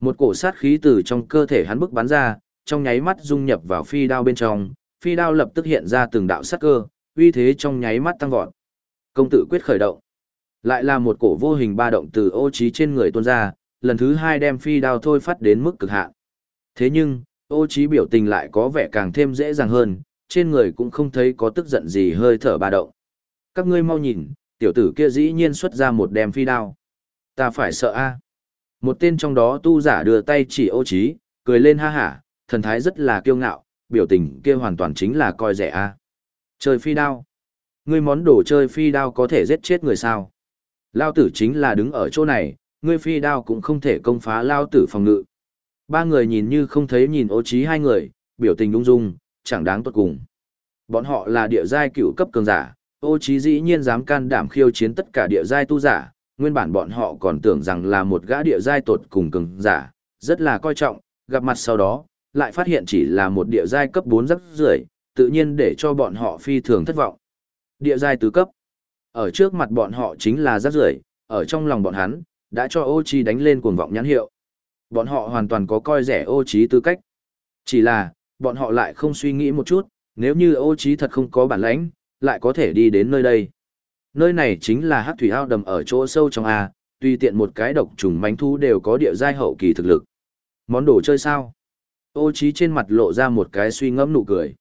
Một cổ sát khí từ trong cơ thể hắn bức bắn ra, trong nháy mắt dung nhập vào phi đao bên trong, phi đao lập tức hiện ra từng đạo sát cơ, uy thế trong nháy mắt tăng vọt. Công tử quyết khởi động. Lại là một cổ vô hình ba động từ ô trí trên người tuôn ra, lần thứ hai đem phi đao thôi phát đến mức cực hạn. Thế nhưng, ô trí biểu tình lại có vẻ càng thêm dễ dàng hơn, trên người cũng không thấy có tức giận gì hơi thở ba động. Các ngươi mau nhìn, tiểu tử kia dĩ nhiên xuất ra một đem phi đao. Ta phải sợ a. Một tên trong đó tu giả đưa tay chỉ ô trí, cười lên ha hả, thần thái rất là kiêu ngạo, biểu tình kia hoàn toàn chính là coi rẻ a. Chơi phi đao. Ngươi món đồ chơi phi đao có thể giết chết người sao? Lao tử chính là đứng ở chỗ này, ngươi phi đao cũng không thể công phá lao tử phòng ngự. Ba người nhìn như không thấy nhìn ô trí hai người, biểu tình ung dung, chẳng đáng tốt cùng. Bọn họ là địa giai cựu cấp cường giả, ô trí dĩ nhiên dám can đảm khiêu chiến tất cả địa giai tu giả, nguyên bản bọn họ còn tưởng rằng là một gã địa giai tột cùng cường giả, rất là coi trọng, gặp mặt sau đó, lại phát hiện chỉ là một địa giai cấp 4 rất rưởi, tự nhiên để cho bọn họ phi thường thất vọng. Địa giai tứ cấp. Ở trước mặt bọn họ chính là rất rưởi, ở trong lòng bọn hắn, đã cho ô trí đánh lên cuồng vọng nhãn hiệu. Bọn họ hoàn toàn có coi rẻ ô trí tư cách. Chỉ là, bọn họ lại không suy nghĩ một chút, nếu như ô trí thật không có bản lãnh, lại có thể đi đến nơi đây. Nơi này chính là hắc thủy ao đầm ở chỗ sâu trong A, tùy tiện một cái độc trùng mánh thu đều có địa giai hậu kỳ thực lực. Món đồ chơi sao? Ô trí trên mặt lộ ra một cái suy ngẫm nụ cười.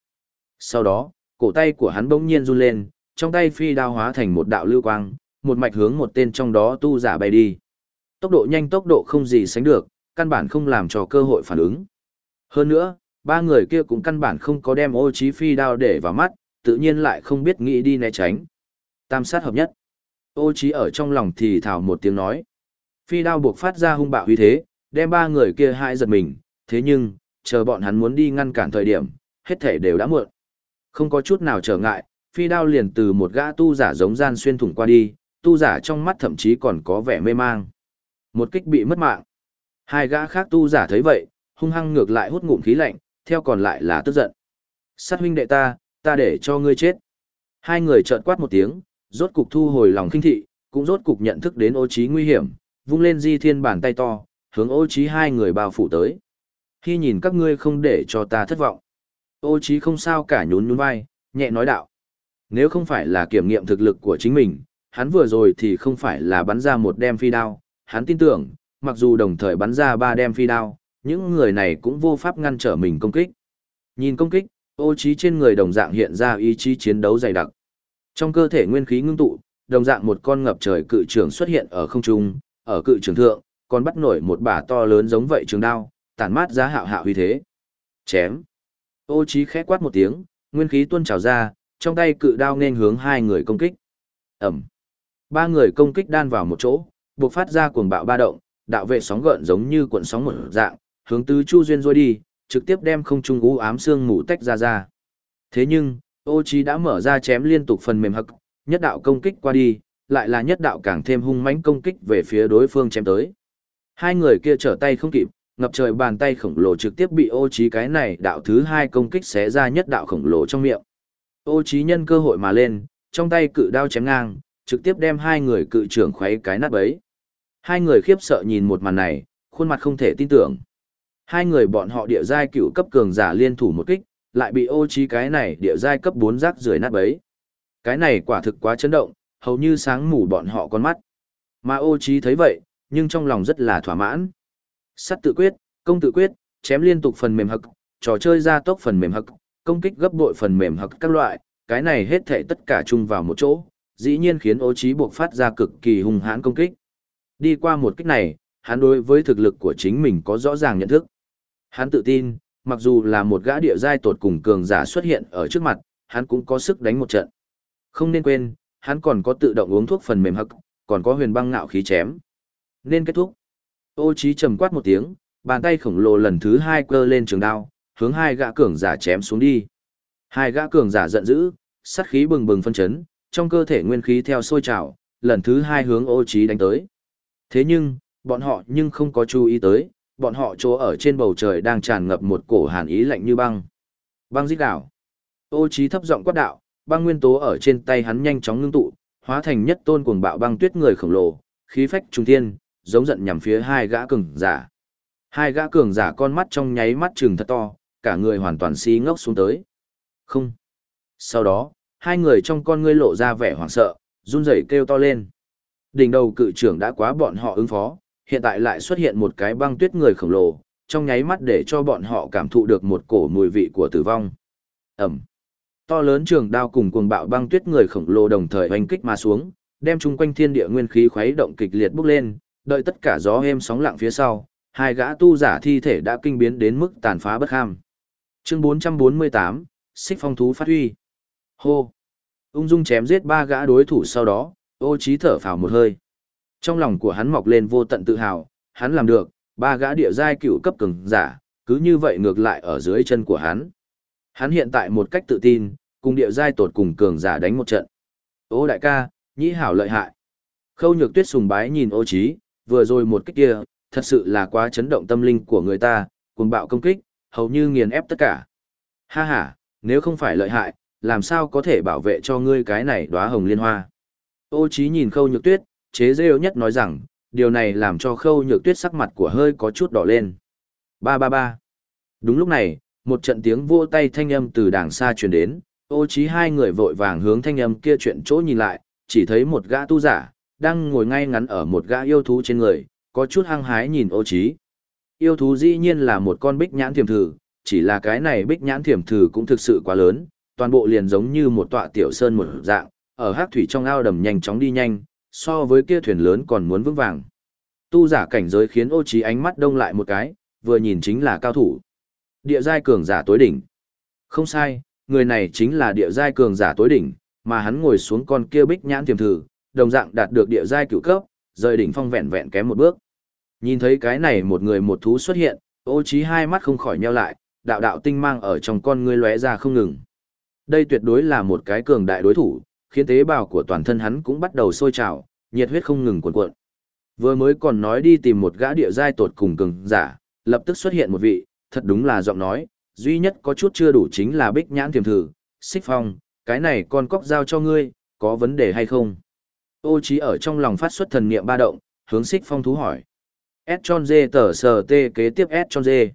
Sau đó, cổ tay của hắn bỗng nhiên run lên, trong tay phi đao hóa thành một đạo lưu quang, một mạch hướng một tên trong đó tu giả bay đi. Tốc độ nhanh tốc độ không gì sánh được, căn bản không làm cho cơ hội phản ứng. Hơn nữa, ba người kia cũng căn bản không có đem ô trí phi đao để vào mắt, tự nhiên lại không biết nghĩ đi né tránh. Tam sát hợp nhất. Ô trí ở trong lòng thì thào một tiếng nói. Phi đao buộc phát ra hung bạo huy thế, đem ba người kia hại giật mình, thế nhưng, chờ bọn hắn muốn đi ngăn cản thời điểm, hết thể đều đã muộn. Không có chút nào trở ngại, phi đao liền từ một gã tu giả giống gian xuyên thủng qua đi, tu giả trong mắt thậm chí còn có vẻ mê mang. Một kích bị mất mạng. Hai gã khác tu giả thấy vậy, hung hăng ngược lại hút ngụm khí lạnh, theo còn lại là tức giận. Sát huynh đệ ta, ta để cho ngươi chết. Hai người trợn quát một tiếng, rốt cục thu hồi lòng kinh thị, cũng rốt cục nhận thức đến ô trí nguy hiểm, vung lên di thiên bàn tay to, hướng ô trí hai người bao phủ tới. Khi nhìn các ngươi không để cho ta thất vọng. Ô trí không sao cả nhún nhún vai, nhẹ nói đạo. Nếu không phải là kiểm nghiệm thực lực của chính mình, hắn vừa rồi thì không phải là bắn ra một đem phi đao, hắn tin tưởng, mặc dù đồng thời bắn ra ba đem phi đao, những người này cũng vô pháp ngăn trở mình công kích. Nhìn công kích, ô trí trên người đồng dạng hiện ra ý chí chiến đấu dày đặc. Trong cơ thể nguyên khí ngưng tụ, đồng dạng một con ngập trời cự trường xuất hiện ở không trung, ở cự trường thượng, còn bắt nổi một bả to lớn giống vậy trường đao, tản mát giá hạo hạo uy thế. Chém. Ô trí khẽ quát một tiếng, nguyên khí tuôn trào ra, trong tay cự đao nên hướng hai người công kích. ầm Ba người công kích đan vào một chỗ, buộc phát ra cuồng bạo ba động, đạo vệ sóng gợn giống như cuộn sóng một dạng, hướng tứ chu duyên rôi đi, trực tiếp đem không trung u ám xương mù tách ra ra. Thế nhưng, ô Chí đã mở ra chém liên tục phần mềm hậc, nhất đạo công kích qua đi, lại là nhất đạo càng thêm hung mãnh công kích về phía đối phương chém tới. Hai người kia trở tay không kịp, ngập trời bàn tay khổng lồ trực tiếp bị ô Chí cái này đạo thứ hai công kích xé ra nhất đạo khổng lồ trong miệng. Ô Chí nhân cơ hội mà lên, trong tay cự đao chém ngang, trực tiếp đem hai người cự trưởng khuấy cái nát bấy. Hai người khiếp sợ nhìn một màn này, khuôn mặt không thể tin tưởng. Hai người bọn họ địa giai cựu cấp cường giả liên thủ một kích, lại bị ô trí cái này địa giai cấp 4 rác rưởi nát bấy. Cái này quả thực quá chấn động, hầu như sáng mù bọn họ con mắt. Mà ô trí thấy vậy, nhưng trong lòng rất là thỏa mãn. Sắt tự quyết, công tự quyết, chém liên tục phần mềm hậc, trò chơi ra tốc phần mềm hậc, công kích gấp bội phần mềm hậc các loại, cái này hết thảy tất cả chung vào một chỗ, dĩ nhiên khiến ô trí buộc phát ra cực kỳ hung hãn công kích. Đi qua một kích này, hắn đối với thực lực của chính mình có rõ ràng nhận thức. Hắn tự tin, mặc dù là một gã địa giai tột cùng cường giả xuất hiện ở trước mặt, hắn cũng có sức đánh một trận. Không nên quên, hắn còn có tự động uống thuốc phần mềm hậc, còn có huyền băng ngạo khí chém. Nên kết thúc. Ô trí trầm quát một tiếng, bàn tay khổng lồ lần thứ hai cơ lên trường đao, hướng hai gã cường giả chém xuống đi. Hai gã cường giả giận dữ, sát khí bừng bừng phân chấn, trong cơ thể nguyên khí theo sôi trào, lần thứ hai hướng ô trí đánh tới. Thế nhưng, bọn họ nhưng không có chú ý tới, bọn họ chỗ ở trên bầu trời đang tràn ngập một cổ hàn ý lạnh như băng. Băng giết đảo. Ô trí thấp giọng quát đạo, băng nguyên tố ở trên tay hắn nhanh chóng ngưng tụ, hóa thành nhất tôn cuồng bạo băng tuyết người khổng lồ, khí phách trung thiên, giống giận nhằm phía hai gã cường giả. Hai gã cường giả con mắt trong nháy mắt trừng thật to, cả người hoàn toàn si ngốc xuống tới. Không. Sau đó, hai người trong con ngươi lộ ra vẻ hoảng sợ, run rẩy kêu to lên. Đỉnh đầu cự trưởng đã quá bọn họ ứng phó, hiện tại lại xuất hiện một cái băng tuyết người khổng lồ, trong nháy mắt để cho bọn họ cảm thụ được một cổ mùi vị của tử vong. Ẩm. To lớn trường đao cùng cuồng bạo băng tuyết người khổng lồ đồng thời hoành kích mà xuống, đem chung quanh thiên địa nguyên khí khuấy động kịch liệt bốc lên, đợi tất cả gió êm sóng lặng phía sau, hai gã tu giả thi thể đã kinh biến đến mức tàn phá bất ham. Chương 448, Xích phong thú phát huy. Hô. Ung dung chém giết ba gã đối thủ sau đó, ô trí thở phào một hơi. Trong lòng của hắn mọc lên vô tận tự hào, hắn làm được, ba gã địa giai cựu cấp cường giả, cứ như vậy ngược lại ở dưới chân của hắn. Hắn hiện tại một cách tự tin, cùng địa giai tột cùng cường giả đánh một trận. Ô đại ca, nhĩ hảo lợi hại. Khâu nhược tuyết sùng bái nhìn ô trí, vừa rồi một kích kia, thật sự là quá chấn động tâm linh của người ta, cuồng bạo công kích, hầu như nghiền ép tất cả. Ha ha, nếu không phải lợi hại, làm sao có thể bảo vệ cho ngươi cái này đóa hồng liên hoa. Ô trí nhìn khâu nhược tuyết, chế rêu nhất nói rằng, điều này làm cho khâu nhược tuyết sắc mặt của hơi có chút đỏ lên. Ba ba ba. Đúng lúc này, một trận tiếng vỗ tay thanh âm từ đàng xa truyền đến, ô trí hai người vội vàng hướng thanh âm kia chuyện chỗ nhìn lại, chỉ thấy một gã tu giả, đang ngồi ngay ngắn ở một gã yêu thú trên người, có chút hăng hái nhìn ô trí. Yêu thú dĩ nhiên là một con bích nhãn thiềm thử, chỉ là cái này bích nhãn thiềm thử cũng thực sự quá lớn, toàn bộ liền giống như một tọa tiểu sơn một dạng, ở hắc thủy trong ao đầm nhanh chóng đi nhanh, so với kia thuyền lớn còn muốn vững vàng. Tu giả cảnh giới khiến ô trí ánh mắt đông lại một cái, vừa nhìn chính là cao thủ. Địa giai cường giả tối đỉnh. Không sai, người này chính là địa giai cường giả tối đỉnh, mà hắn ngồi xuống con kia bích nhãn tiềm thử, đồng dạng đạt được địa giai cửu cấp, rời đỉnh phong vẹn vẹn kém một bước. Nhìn thấy cái này một người một thú xuất hiện, ô trí hai mắt không khỏi nheo lại, đạo đạo tinh mang ở trong con ngươi lóe ra không ngừng. Đây tuyệt đối là một cái cường đại đối thủ, khiến tế bào của toàn thân hắn cũng bắt đầu sôi trào, nhiệt huyết không ngừng cuộn cuộn. Vừa mới còn nói đi tìm một gã địa giai tột cùng cường giả, lập tức xuất hiện một vị, thật đúng là giọng nói, duy nhất có chút chưa đủ chính là bích nhãn tiềm thử, xích phong, cái này con cóc giao cho ngươi, có vấn đề hay không? Ô trí ở trong lòng phát xuất thần niệm ba động, hướng xích phong thú hỏi. S tròn dê tờ sờ tê kế tiếp S tròn dê.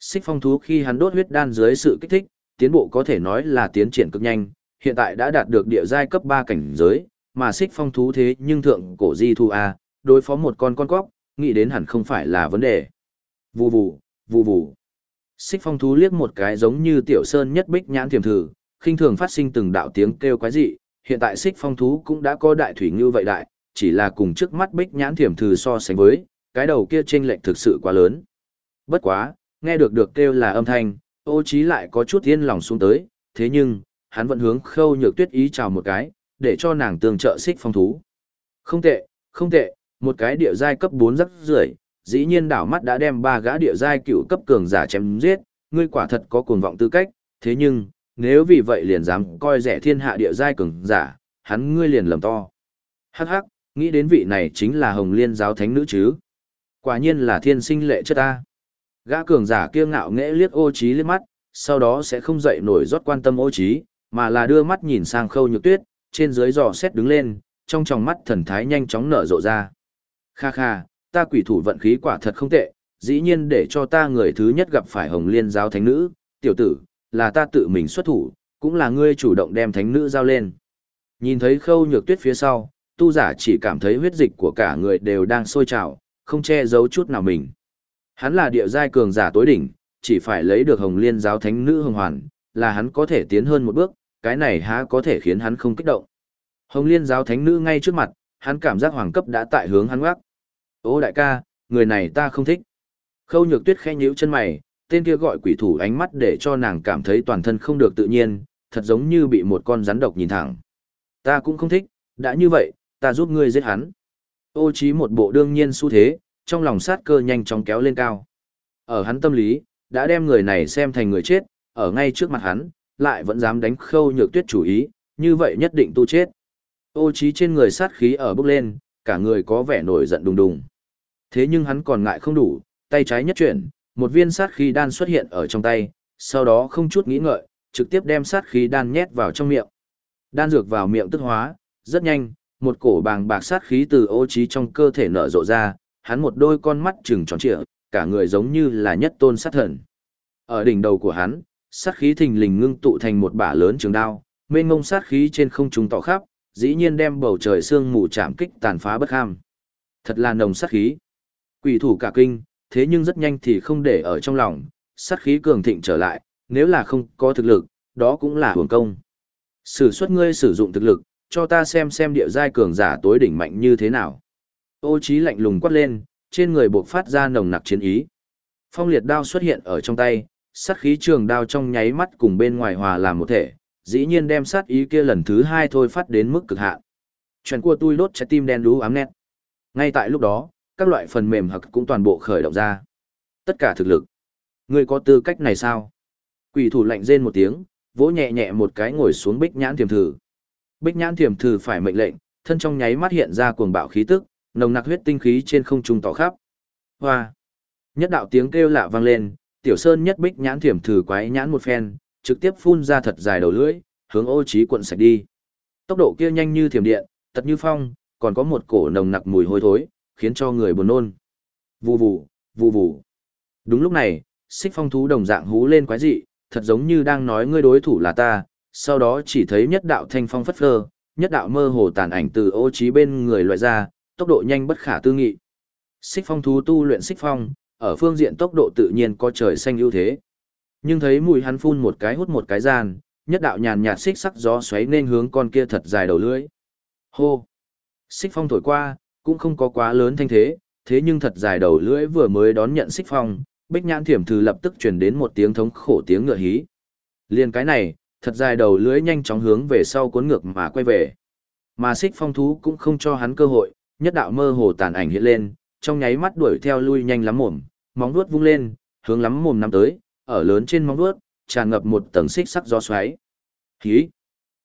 Xích phong thú khi hắn đốt huyết đan dưới sự kích thích, tiến bộ có thể nói là tiến triển cực nhanh, hiện tại đã đạt được địa giai cấp 3 cảnh giới, mà xích phong thú thế nhưng thượng cổ di thu A, đối phó một con con cóc, nghĩ đến hẳn không phải là vấn đề. Vù vù, vù vù. Xích phong thú liếc một cái giống như tiểu sơn nhất bích nhãn thiềm thử, khinh thường phát sinh từng đạo tiếng kêu quái dị, hiện tại xích phong thú cũng đã có đại thủy như vậy đại, chỉ là cùng trước mắt bích nhãn thiềm thử so sánh với, cái đầu kia chênh lệch thực sự quá lớn. Bất quá, nghe được được kêu là âm thanh, ô trí lại có chút yên lòng xuống tới, thế nhưng, hắn vẫn hướng khâu nhược tuyết ý chào một cái, để cho nàng tương trợ xích phong thú. Không tệ, không tệ, một cái địa giai cấp 4 rất rưởi, dĩ nhiên đảo mắt đã đem ba gã địa giai cựu cấp cường giả chém giết, ngươi quả thật có cuồng vọng tư cách, thế nhưng, nếu vì vậy liền dám coi rẻ thiên hạ địa giai cường giả, hắn ngươi liền lầm to. Hắc hắc, nghĩ đến vị này chính là Hồng Liên giáo thánh nữ chứ. Quả nhiên là thiên sinh lệ chất ta. Gã cường giả kia ngạo nghễ liếc ô trí liếc mắt, sau đó sẽ không dậy nổi rót quan tâm ô trí, mà là đưa mắt nhìn sang khâu nhược tuyết, trên dưới dò xét đứng lên, trong tròng mắt thần thái nhanh chóng nở rộ ra. Kha kha, ta quỷ thủ vận khí quả thật không tệ, dĩ nhiên để cho ta người thứ nhất gặp phải hồng liên giáo thánh nữ, tiểu tử, là ta tự mình xuất thủ, cũng là ngươi chủ động đem thánh nữ giao lên. Nhìn thấy khâu nhược tuyết phía sau, tu giả chỉ cảm thấy huyết dịch của cả người đều đang sôi trào, không che giấu chút nào mình. Hắn là địa giai cường giả tối đỉnh, chỉ phải lấy được hồng liên giáo thánh nữ hồng hoàn, là hắn có thể tiến hơn một bước, cái này há có thể khiến hắn không kích động. Hồng liên giáo thánh nữ ngay trước mặt, hắn cảm giác hoàng cấp đã tại hướng hắn ngoắc. Ô đại ca, người này ta không thích. Khâu nhược tuyết khẽ nhíu chân mày, tên kia gọi quỷ thủ ánh mắt để cho nàng cảm thấy toàn thân không được tự nhiên, thật giống như bị một con rắn độc nhìn thẳng. Ta cũng không thích, đã như vậy, ta giúp ngươi giết hắn. Ô trí một bộ đương nhiên xu thế, trong lòng sát cơ nhanh chóng kéo lên cao. Ở hắn tâm lý, đã đem người này xem thành người chết, ở ngay trước mặt hắn, lại vẫn dám đánh khâu nhược tuyết chủ ý, như vậy nhất định tu chết. Ô trí trên người sát khí ở bốc lên, cả người có vẻ nổi giận đùng đùng. Thế nhưng hắn còn ngại không đủ, tay trái nhất chuyển, một viên sát khí đan xuất hiện ở trong tay, sau đó không chút nghĩ ngợi, trực tiếp đem sát khí đan nhét vào trong miệng. Đan dược vào miệng tức hóa, rất nhanh, một cổ bàng bạc sát khí từ ô trí trong cơ thể nở rộ ra, hắn một đôi con mắt trừng tròn trịa, cả người giống như là nhất tôn sát thần. Ở đỉnh đầu của hắn, sát khí thình lình ngưng tụ thành một bả lớn trường đao, mênh mông sát khí trên không trung tỏ khắp, dĩ nhiên đem bầu trời sương mù chạm kích tàn phá bất ham. Thật là nồng sát khí. Quỷ thủ cả kinh, thế nhưng rất nhanh thì không để ở trong lòng, sát khí cường thịnh trở lại, nếu là không có thực lực, đó cũng là hưởng công. Sử xuất ngươi sử dụng thực lực, cho ta xem xem địa giai cường giả tối đỉnh mạnh như thế nào. Ô trí lạnh lùng quát lên, trên người buộc phát ra nồng nặc chiến ý. Phong liệt đao xuất hiện ở trong tay, sát khí trường đao trong nháy mắt cùng bên ngoài hòa làm một thể, dĩ nhiên đem sát ý kia lần thứ hai thôi phát đến mức cực hạn. Chuyện của tôi đốt trái tim đen đú ám nét. Ngay tại lúc đó, các loại phần mềm hặc cũng toàn bộ khởi động ra. Tất cả thực lực. người có tư cách này sao? Quỷ thủ lạnh rên một tiếng, vỗ nhẹ nhẹ một cái ngồi xuống bích nhãn thiềm thử. Bích nhãn thiềm thử phải mệnh lệnh, thân trong nháy mắt hiện ra cuồng bạo khí tức, nồng nặc huyết tinh khí trên không trung tỏ khắp. Hoa! Nhất đạo tiếng kêu lạ vang lên, tiểu sơn nhất bích nhãn thiểm thử quái nhãn một phen, trực tiếp phun ra thật dài đầu lưỡi, hướng ô trí cuộn sạch đi. Tốc độ kia nhanh như thiểm điện, tật như phong, còn có một cổ nồng nặc mùi hôi thối, khiến cho người buồn nôn. Vù vù, vù vù. Đúng lúc này, xích phong thú đồng dạng hú lên quái dị, thật giống như đang nói ngươi đối thủ là ta, sau đó chỉ thấy nhất đạo thanh phong phất phơ, nhất đạo mơ hồ tàn ảnh từ ô trí bên người loại ra, tốc độ nhanh bất khả tư nghị. Xích phong thú tu luyện xích phong, ở phương diện tốc độ tự nhiên có trời xanh ưu thế. Nhưng thấy mùi hắn phun một cái hút một cái gian, nhất đạo nhàn nhạt xích sắc gió xoáy nên hướng con kia thật dài đầu lưỡi. Hô! Xích phong thổi qua, cũng không có quá lớn thanh thế, thế nhưng thật dài đầu lưỡi vừa mới đón nhận xích phong, bích nhãn thiểm thư lập tức truyền đến một tiếng thống khổ tiếng ngựa hí. Liên cái này, thật dài đầu lưỡi nhanh chóng hướng về sau cuốn ngược mà quay về. Mà xích phong thú cũng không cho hắn cơ hội, nhất đạo mơ hồ tàn ảnh hiện lên, trong nháy mắt đuổi theo lui nhanh lắm mồm, móng vuốt vung lên, hướng lắm mồm nắm tới, ở lớn trên móng vuốt, tràn ngập một tầng xích sắc gió xoáy. Hí!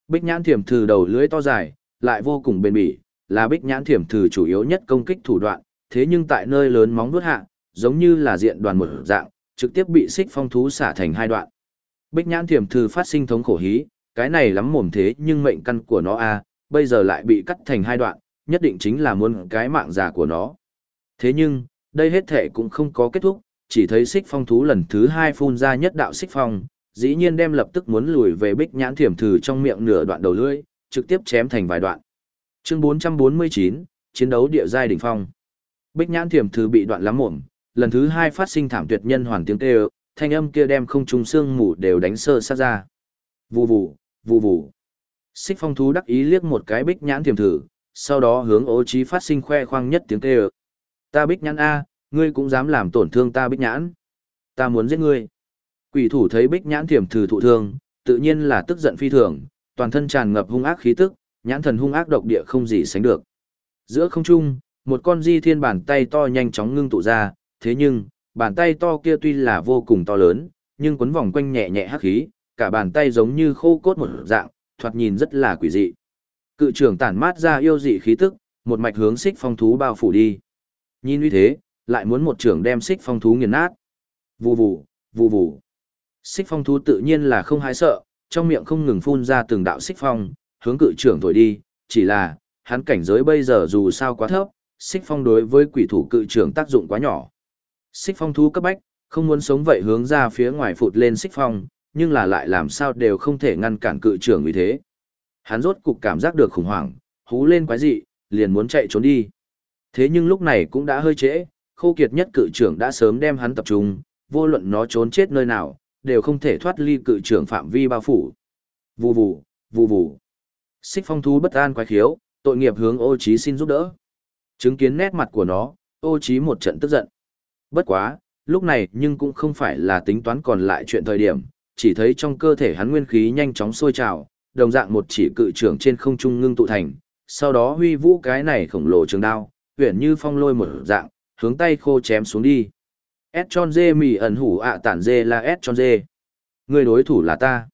Bích nhãn thiểm thử đầu lưới to dài, lại vô cùng bền bỉ, là bích nhãn thiểm thử chủ yếu nhất công kích thủ đoạn, thế nhưng tại nơi lớn móng vuốt hạ, giống như là diện đoàn một dạng, trực tiếp bị xích phong thú xả thành hai đoạn. Bích nhãn thiểm thử phát sinh thống khổ hí, cái này lắm mồm thế nhưng mệnh căn của nó a, bây giờ lại bị cắt thành hai đoạn, nhất định chính là muốn cái mạng già của nó. Thế nhưng, đây hết thể cũng không có kết thúc, chỉ thấy xích phong thú lần thứ hai phun ra nhất đạo xích phong, dĩ nhiên đem lập tức muốn lùi về bích nhãn thiểm thử trong miệng nửa đoạn đầu lưỡi, trực tiếp chém thành vài đoạn. Chương 449, chiến đấu địa giai đỉnh phong. Bích nhãn thiểm thử bị đoạn lắm mồm, lần thứ hai phát sinh thảm tuyệt nhân hoàn tiếng kêu, thanh âm kia đem không trung xương mù đều đánh sơ sát ra. Vù vù, vù vù. Xích phong thú đắc ý liếc một cái bích nhãn thiểm thử, sau đó hướng ô trí phát sinh khoe khoang nhất tiếng kêu. Ta bích nhãn A, ngươi cũng dám làm tổn thương ta bích nhãn. Ta muốn giết ngươi. Quỷ thủ thấy bích nhãn thiểm thử thụ thương, tự nhiên là tức giận phi thường, toàn thân tràn ngập hung ác khí tức, nhãn thần hung ác độc địa không gì sánh được. Giữa không trung, một con di thiên bàn tay to nhanh chóng ngưng tụ ra, thế nhưng, bàn tay to kia tuy là vô cùng to lớn, nhưng quấn vòng quanh nhẹ nhẹ hắc khí, cả bàn tay giống như khô cốt một dạng, thoạt nhìn rất là quỷ dị. Cự trưởng tản mát ra yêu dị khí tức, một mạch hướng xích phong thú bao phủ đi. Nhìn như thế, lại muốn một trưởng đem xích phong thú nghiền nát. Vù vù, vù vù. Xích phong thú tự nhiên là không hái sợ, trong miệng không ngừng phun ra từng đạo xích phong, hướng cự trưởng thổi đi, chỉ là, hắn cảnh giới bây giờ dù sao quá thấp, xích phong đối với quỷ thủ cự trưởng tác dụng quá nhỏ. Xích phong thú cấp bách, không muốn sống vậy hướng ra phía ngoài phụt lên xích phong, nhưng là lại làm sao đều không thể ngăn cản cự trưởng vì thế. Hắn rốt cục cảm giác được khủng hoảng, hú lên quái dị, liền muốn chạy trốn đi. Thế nhưng lúc này cũng đã hơi trễ, khô kiệt nhất cự trưởng đã sớm đem hắn tập trung, vô luận nó trốn chết nơi nào, đều không thể thoát ly cự trưởng phạm vi bao phủ. Vù vù, vù vù. Xích phong thú bất an quái khiếu, tội nghiệp hướng ô Chí xin giúp đỡ. Chứng kiến nét mặt của nó, ô Chí một trận tức giận. Bất quá, lúc này nhưng cũng không phải là tính toán còn lại chuyện thời điểm, chỉ thấy trong cơ thể hắn nguyên khí nhanh chóng sôi trào, đồng dạng một chỉ cự trưởng trên không trung ngưng tụ thành, sau đó huy vũ cái này khổng lồ trường đao, huyền như phong lôi một dạng, hướng tay khô chém xuống đi. S tròn dê mì ẩn hủ ạ tản dê là S tròn dê. Người đối thủ là ta.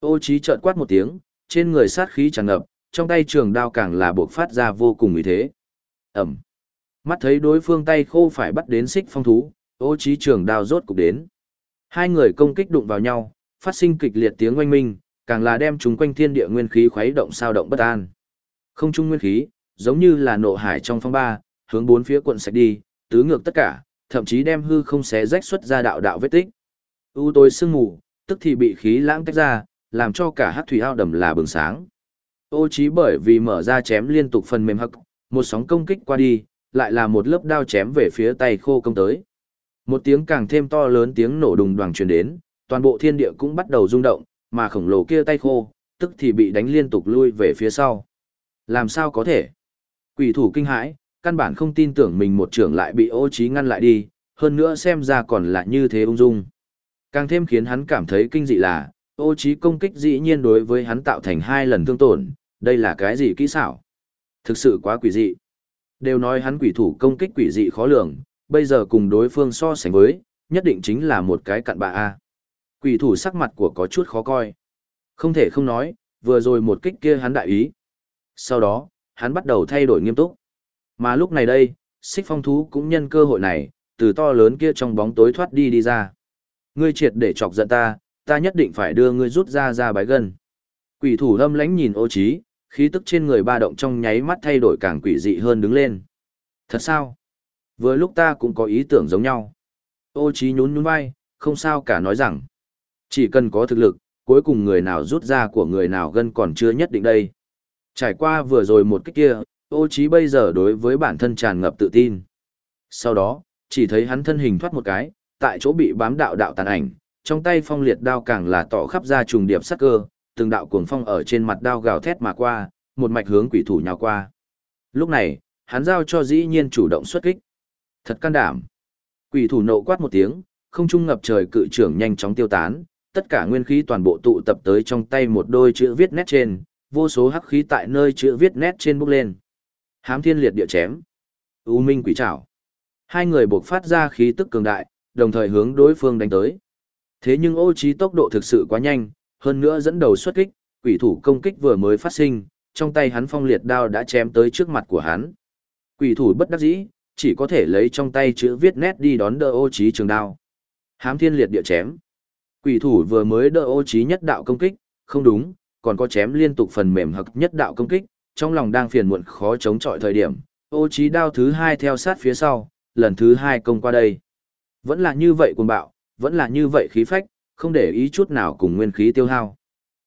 Ô trí trợn quát một tiếng, trên người sát khí tràn ngập, trong tay trường đao càng là buộc phát ra vô cùng ý thế. Ẩm. Mắt thấy đối phương tay khô phải bắt đến xích phong thú, ô trí trường đao rốt cục đến. Hai người công kích đụng vào nhau, phát sinh kịch liệt tiếng oanh minh, càng là đem chúng quanh thiên địa nguyên khí khuấy động sao động bất an. Không trung nguyên khí, giống như là nộ hải trong phong ba, hướng bốn phía cuộn sạch đi, tứ ngược tất cả, thậm chí đem hư không xé rách xuất ra đạo đạo vết tích. U tối sương mù, tức thì bị khí lãng tách ra, làm cho cả hát thủy ao đầm là bừng sáng. Ô trí bởi vì mở ra chém liên tục phần mềm hắc, một sóng công kích qua đi, lại là một lớp đao chém về phía tay khô công tới. Một tiếng càng thêm to lớn tiếng nổ đùng đoàng truyền đến, toàn bộ thiên địa cũng bắt đầu rung động, mà khổng lồ kia tay khô, tức thì bị đánh liên tục lui về phía sau. Làm sao có thể? Quỷ thủ kinh hãi, căn bản không tin tưởng mình một trưởng lại bị ô trí ngăn lại đi, hơn nữa xem ra còn là như thế ung dung. Càng thêm khiến hắn cảm thấy kinh dị là, ô trí công kích dĩ nhiên đối với hắn tạo thành hai lần thương tổn, đây là cái gì kỹ xảo? Thực sự quá quỷ dị. Đều nói hắn quỷ thủ công kích quỷ dị khó lường, bây giờ cùng đối phương so sánh với, nhất định chính là một cái cặn bạ A. Quỷ thủ sắc mặt của có chút khó coi. Không thể không nói, vừa rồi một kích kia hắn đại ý. Sau đó, hắn bắt đầu thay đổi nghiêm túc. Mà lúc này đây, xích phong thú cũng nhân cơ hội này, từ to lớn kia trong bóng tối thoát đi đi ra. Ngươi triệt để chọc giận ta, ta nhất định phải đưa ngươi rút ra ra bái gần. Quỷ thủ lâm lánh nhìn ô trí, khí tức trên người ba động trong nháy mắt thay đổi càng quỷ dị hơn đứng lên. Thật sao? Vừa lúc ta cũng có ý tưởng giống nhau. Ô trí nhún nhún vai, không sao cả nói rằng. Chỉ cần có thực lực, cuối cùng người nào rút ra của người nào gân còn chưa nhất định đây. Trải qua vừa rồi một cách kia, ô trí bây giờ đối với bản thân tràn ngập tự tin. Sau đó, chỉ thấy hắn thân hình thoát một cái, tại chỗ bị bám đạo đạo tàn ảnh, trong tay phong liệt đao càng là tỏ khắp ra trùng điệp sắc cơ, từng đạo cuồng phong ở trên mặt đao gào thét mà qua, một mạch hướng quỷ thủ nhào qua. Lúc này, hắn giao cho dĩ nhiên chủ động xuất kích. Thật can đảm. Quỷ thủ nộ quát một tiếng, không trung ngập trời cự trưởng nhanh chóng tiêu tán, tất cả nguyên khí toàn bộ tụ tập tới trong tay một đôi chữ viết nét trên, vô số hắc khí tại nơi chữ viết nét trên bốc lên. Hám thiên liệt địa chém. U minh quỷ trảo. Hai người buộc phát ra khí tức cường đại, đồng thời hướng đối phương đánh tới. Thế nhưng ô trí tốc độ thực sự quá nhanh, hơn nữa dẫn đầu xuất kích, quỷ thủ công kích vừa mới phát sinh, trong tay hắn phong liệt đao đã chém tới trước mặt của hắn. Quỷ thủ bất đắc dĩ, chỉ có thể lấy trong tay chữ viết nét đi đón đỡ ô trí trường đao. Hám thiên liệt địa chém. Quỷ thủ vừa mới đỡ ô trí nhất đạo công kích, không đúng, còn có chém liên tục phần mềm hực nhất đạo công kích, trong lòng đang phiền muộn khó chống chọi thời điểm, ô trí đao thứ hai theo sát phía sau, lần thứ hai công qua đây. Vẫn là như vậy cuồng bạo, vẫn là như vậy khí phách, không để ý chút nào cùng nguyên khí tiêu hao.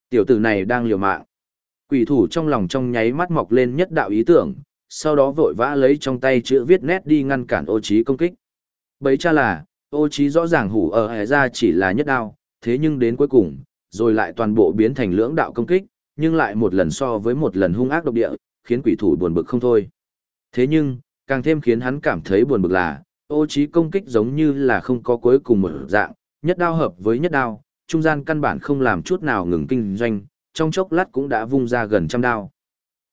Tiểu tử này đang liều mạng. Quỷ thủ trong lòng trong nháy mắt mọc lên nhất đạo ý tưởng, sau đó vội vã lấy trong tay chữ viết nét đi ngăn cản ô trí công kích. Bấy cha là, ô trí rõ ràng hủ ở hệ ra chỉ là nhất đao, thế nhưng đến cuối cùng, rồi lại toàn bộ biến thành lưỡng đạo công kích, nhưng lại một lần so với một lần hung ác độc địa, khiến quỷ thủ buồn bực không thôi. Thế nhưng, càng thêm khiến hắn cảm thấy buồn bực là, ô trí công kích giống như là không có cuối cùng một dạng, nhất đao hợp với nhất đao, trung gian căn bản không làm chút nào ngừng kinh doanh, trong chốc lát cũng đã vung ra gần trăm đao.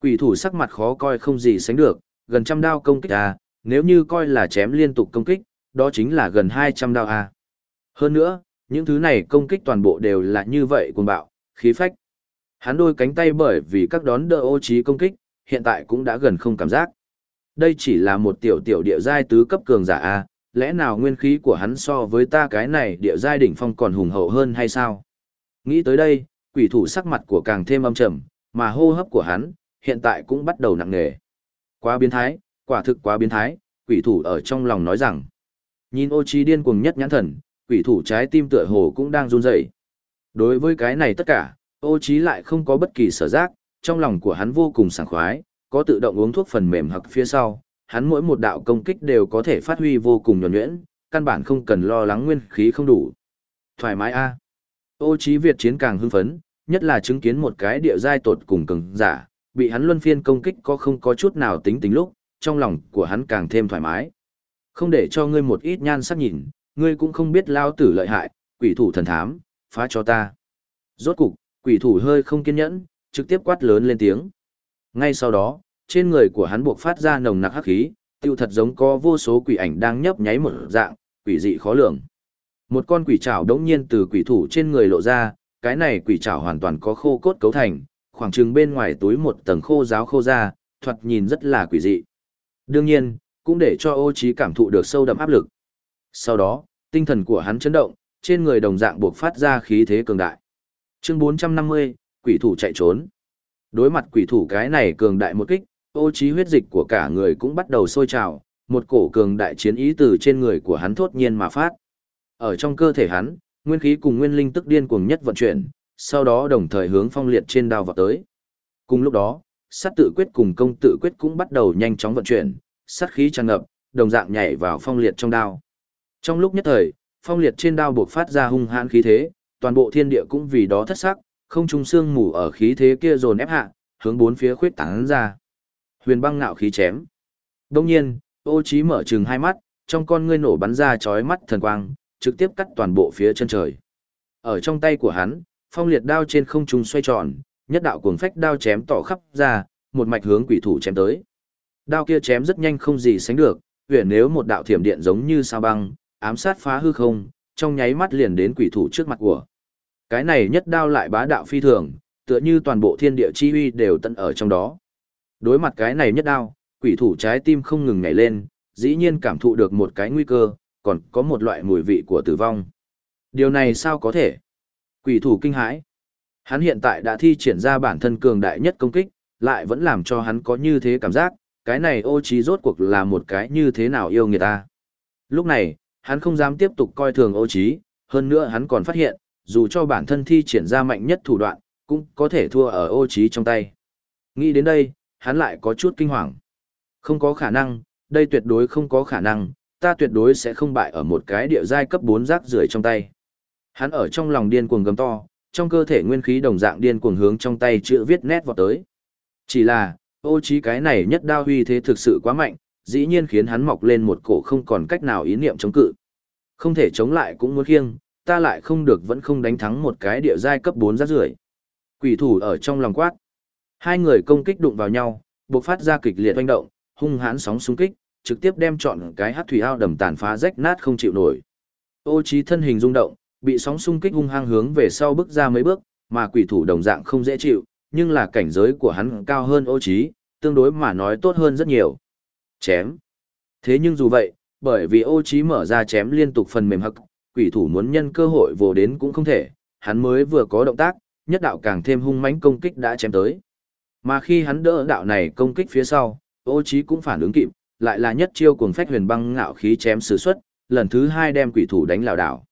Quỷ thủ sắc mặt khó coi không gì sánh được, gần trăm đao công kích à, nếu như coi là chém liên tục công kích, đó chính là gần 200 đao à. Hơn nữa, những thứ này công kích toàn bộ đều là như vậy cuồng bạo, khí phách. Hắn đôi cánh tay bởi vì các đón đỡ ô trí công kích, hiện tại cũng đã gần không cảm giác. Đây chỉ là một tiểu tiểu địa giai tứ cấp cường giả a, lẽ nào nguyên khí của hắn so với ta cái này địa giai đỉnh phong còn hùng hậu hơn hay sao? Nghĩ tới đây, quỷ thủ sắc mặt của càng thêm âm trầm, mà hô hấp của hắn, hiện tại cũng bắt đầu nặng nề. Quá biến thái, quả thực quá biến thái, quỷ thủ ở trong lòng nói rằng. Nhìn ô Chí điên cuồng nhất nhãn thần, quỷ thủ trái tim tựa hồ cũng đang run rẩy. Đối với cái này tất cả, ô trí lại không có bất kỳ sở giác, trong lòng của hắn vô cùng sảng khoái, có tự động uống thuốc phần mềm hoặc phía sau, hắn mỗi một đạo công kích đều có thể phát huy vô cùng nhuần nhuyễn, căn bản không cần lo lắng nguyên khí không đủ. Thoải mái a. Ô trí Việt chiến càng hưng phấn, nhất là chứng kiến một cái địa giai tột cùng cường giả, bị hắn luân phiên công kích có không có chút nào tính tính lúc, trong lòng của hắn càng thêm thoải mái. Không để cho ngươi một ít nhan sắc nhìn, ngươi cũng không biết lao tử lợi hại, quỷ thủ thần thám, phá cho ta. Rốt cục, quỷ thủ hơi không kiên nhẫn, trực tiếp quát lớn lên tiếng. Ngay sau đó, trên người của hắn buộc phát ra nồng nặc hắc khí, tiêu thật giống có vô số quỷ ảnh đang nhấp nháy một dạng, quỷ dị khó lường. Một con quỷ trảo đống nhiên từ quỷ thủ trên người lộ ra, cái này quỷ trảo hoàn toàn có khô cốt cấu thành, khoảng trừng bên ngoài túi một tầng khô giáo khô ra, thoạt nhìn rất là quỷ dị. Đương nhiên, cũng để cho ô trí cảm thụ được sâu đậm áp lực. Sau đó, tinh thần của hắn chấn động, trên người đồng dạng buộc phát ra khí thế cường đại. Chương 450, quỷ thủ chạy trốn. Đối mặt quỷ thủ cái này cường đại một kích, ô trí huyết dịch của cả người cũng bắt đầu sôi trào, một cổ cường đại chiến ý từ trên người của hắn thốt nhiên mà phát. Ở trong cơ thể hắn, nguyên khí cùng nguyên linh tức điên cuồng nhất vận chuyển, sau đó đồng thời hướng phong liệt trên đao vào tới. Cùng lúc đó, sát tự quyết cùng công tự quyết cũng bắt đầu nhanh chóng vận chuyển, sát khí tràn ngập, đồng dạng nhảy vào phong liệt trong đao. Trong lúc nhất thời, phong liệt trên đao buộc phát ra hung hãn khí thế, toàn bộ thiên địa cũng vì đó thất sắc, không trung xương mù ở khí thế kia dồn ép hạ, hướng bốn phía khuyết tán ra. Huyền băng ngạo khí chém. Đông nhiên, ô trí mở trừng hai mắt, trong con ngươi nổ bắn ra chói mắt thần quang, trực tiếp cắt toàn bộ phía chân trời. Ở trong tay của hắn, phong liệt đao trên không trung xoay tròn, nhất đạo cuồng phách đao chém tỏ khắp ra, một mạch hướng quỷ thủ chém tới. Đao kia chém rất nhanh không gì sánh được, huyền nếu một đạo thiểm điện giống như sao băng, ám sát phá hư không, trong nháy mắt liền đến quỷ thủ trước mặt của. Cái này nhất đao lại bá đạo phi thường, tựa như toàn bộ thiên địa chi uy đều tận ở trong đó. Đối mặt cái này nhất đao, quỷ thủ trái tim không ngừng nhảy lên, dĩ nhiên cảm thụ được một cái nguy cơ, còn có một loại mùi vị của tử vong. Điều này sao có thể? Quỷ thủ kinh hãi. Hắn hiện tại đã thi triển ra bản thân cường đại nhất công kích, lại vẫn làm cho hắn có như thế cảm giác, cái này ô trí rốt cuộc là một cái như thế nào yêu người ta. Lúc này, hắn không dám tiếp tục coi thường ô trí, hơn nữa hắn còn phát hiện, dù cho bản thân thi triển ra mạnh nhất thủ đoạn, cũng có thể thua ở ô trí trong tay. Nghĩ đến đây, hắn lại có chút kinh hoàng. Không có khả năng, đây tuyệt đối không có khả năng, ta tuyệt đối sẽ không bại ở một cái địa giai cấp 4 rác rưởi trong tay. Hắn ở trong lòng điên cuồng gầm to, trong cơ thể nguyên khí đồng dạng điên cuồng hướng trong tay chữ viết nét vào tới. Chỉ là, ô trí cái này nhất đao huy thế thực sự quá mạnh, dĩ nhiên khiến hắn mọc lên một cổ không còn cách nào ý niệm chống cự. Không thể chống lại cũng muốn khiêng, ta lại không được vẫn không đánh thắng một cái địa giai cấp 4 rác rưởi. Quỷ thủ ở trong lòng quát. Hai người công kích đụng vào nhau, bộc phát ra kịch liệt oanh động, hung hãn sóng xung kích, trực tiếp đem trọn cái hát thủy ao đầm tàn phá rách nát không chịu nổi. Ô trí thân hình rung động, bị sóng xung kích hung hăng hướng về sau bước ra mấy bước, mà quỷ thủ đồng dạng không dễ chịu, nhưng là cảnh giới của hắn cao hơn ô trí, tương đối mà nói tốt hơn rất nhiều. Chém. Thế nhưng dù vậy, bởi vì ô trí mở ra chém liên tục phần mềm hậc, quỷ thủ muốn nhân cơ hội vồ đến cũng không thể, hắn mới vừa có động tác, nhất đạo càng thêm hung mãnh công kích đã chém tới. Mà khi hắn đỡ đạo này công kích phía sau, ô trí cũng phản ứng kịp, lại là nhất chiêu cuồng phách huyền băng ngạo khí chém sử xuất, lần thứ hai đem quỷ thủ đánh lảo đảo.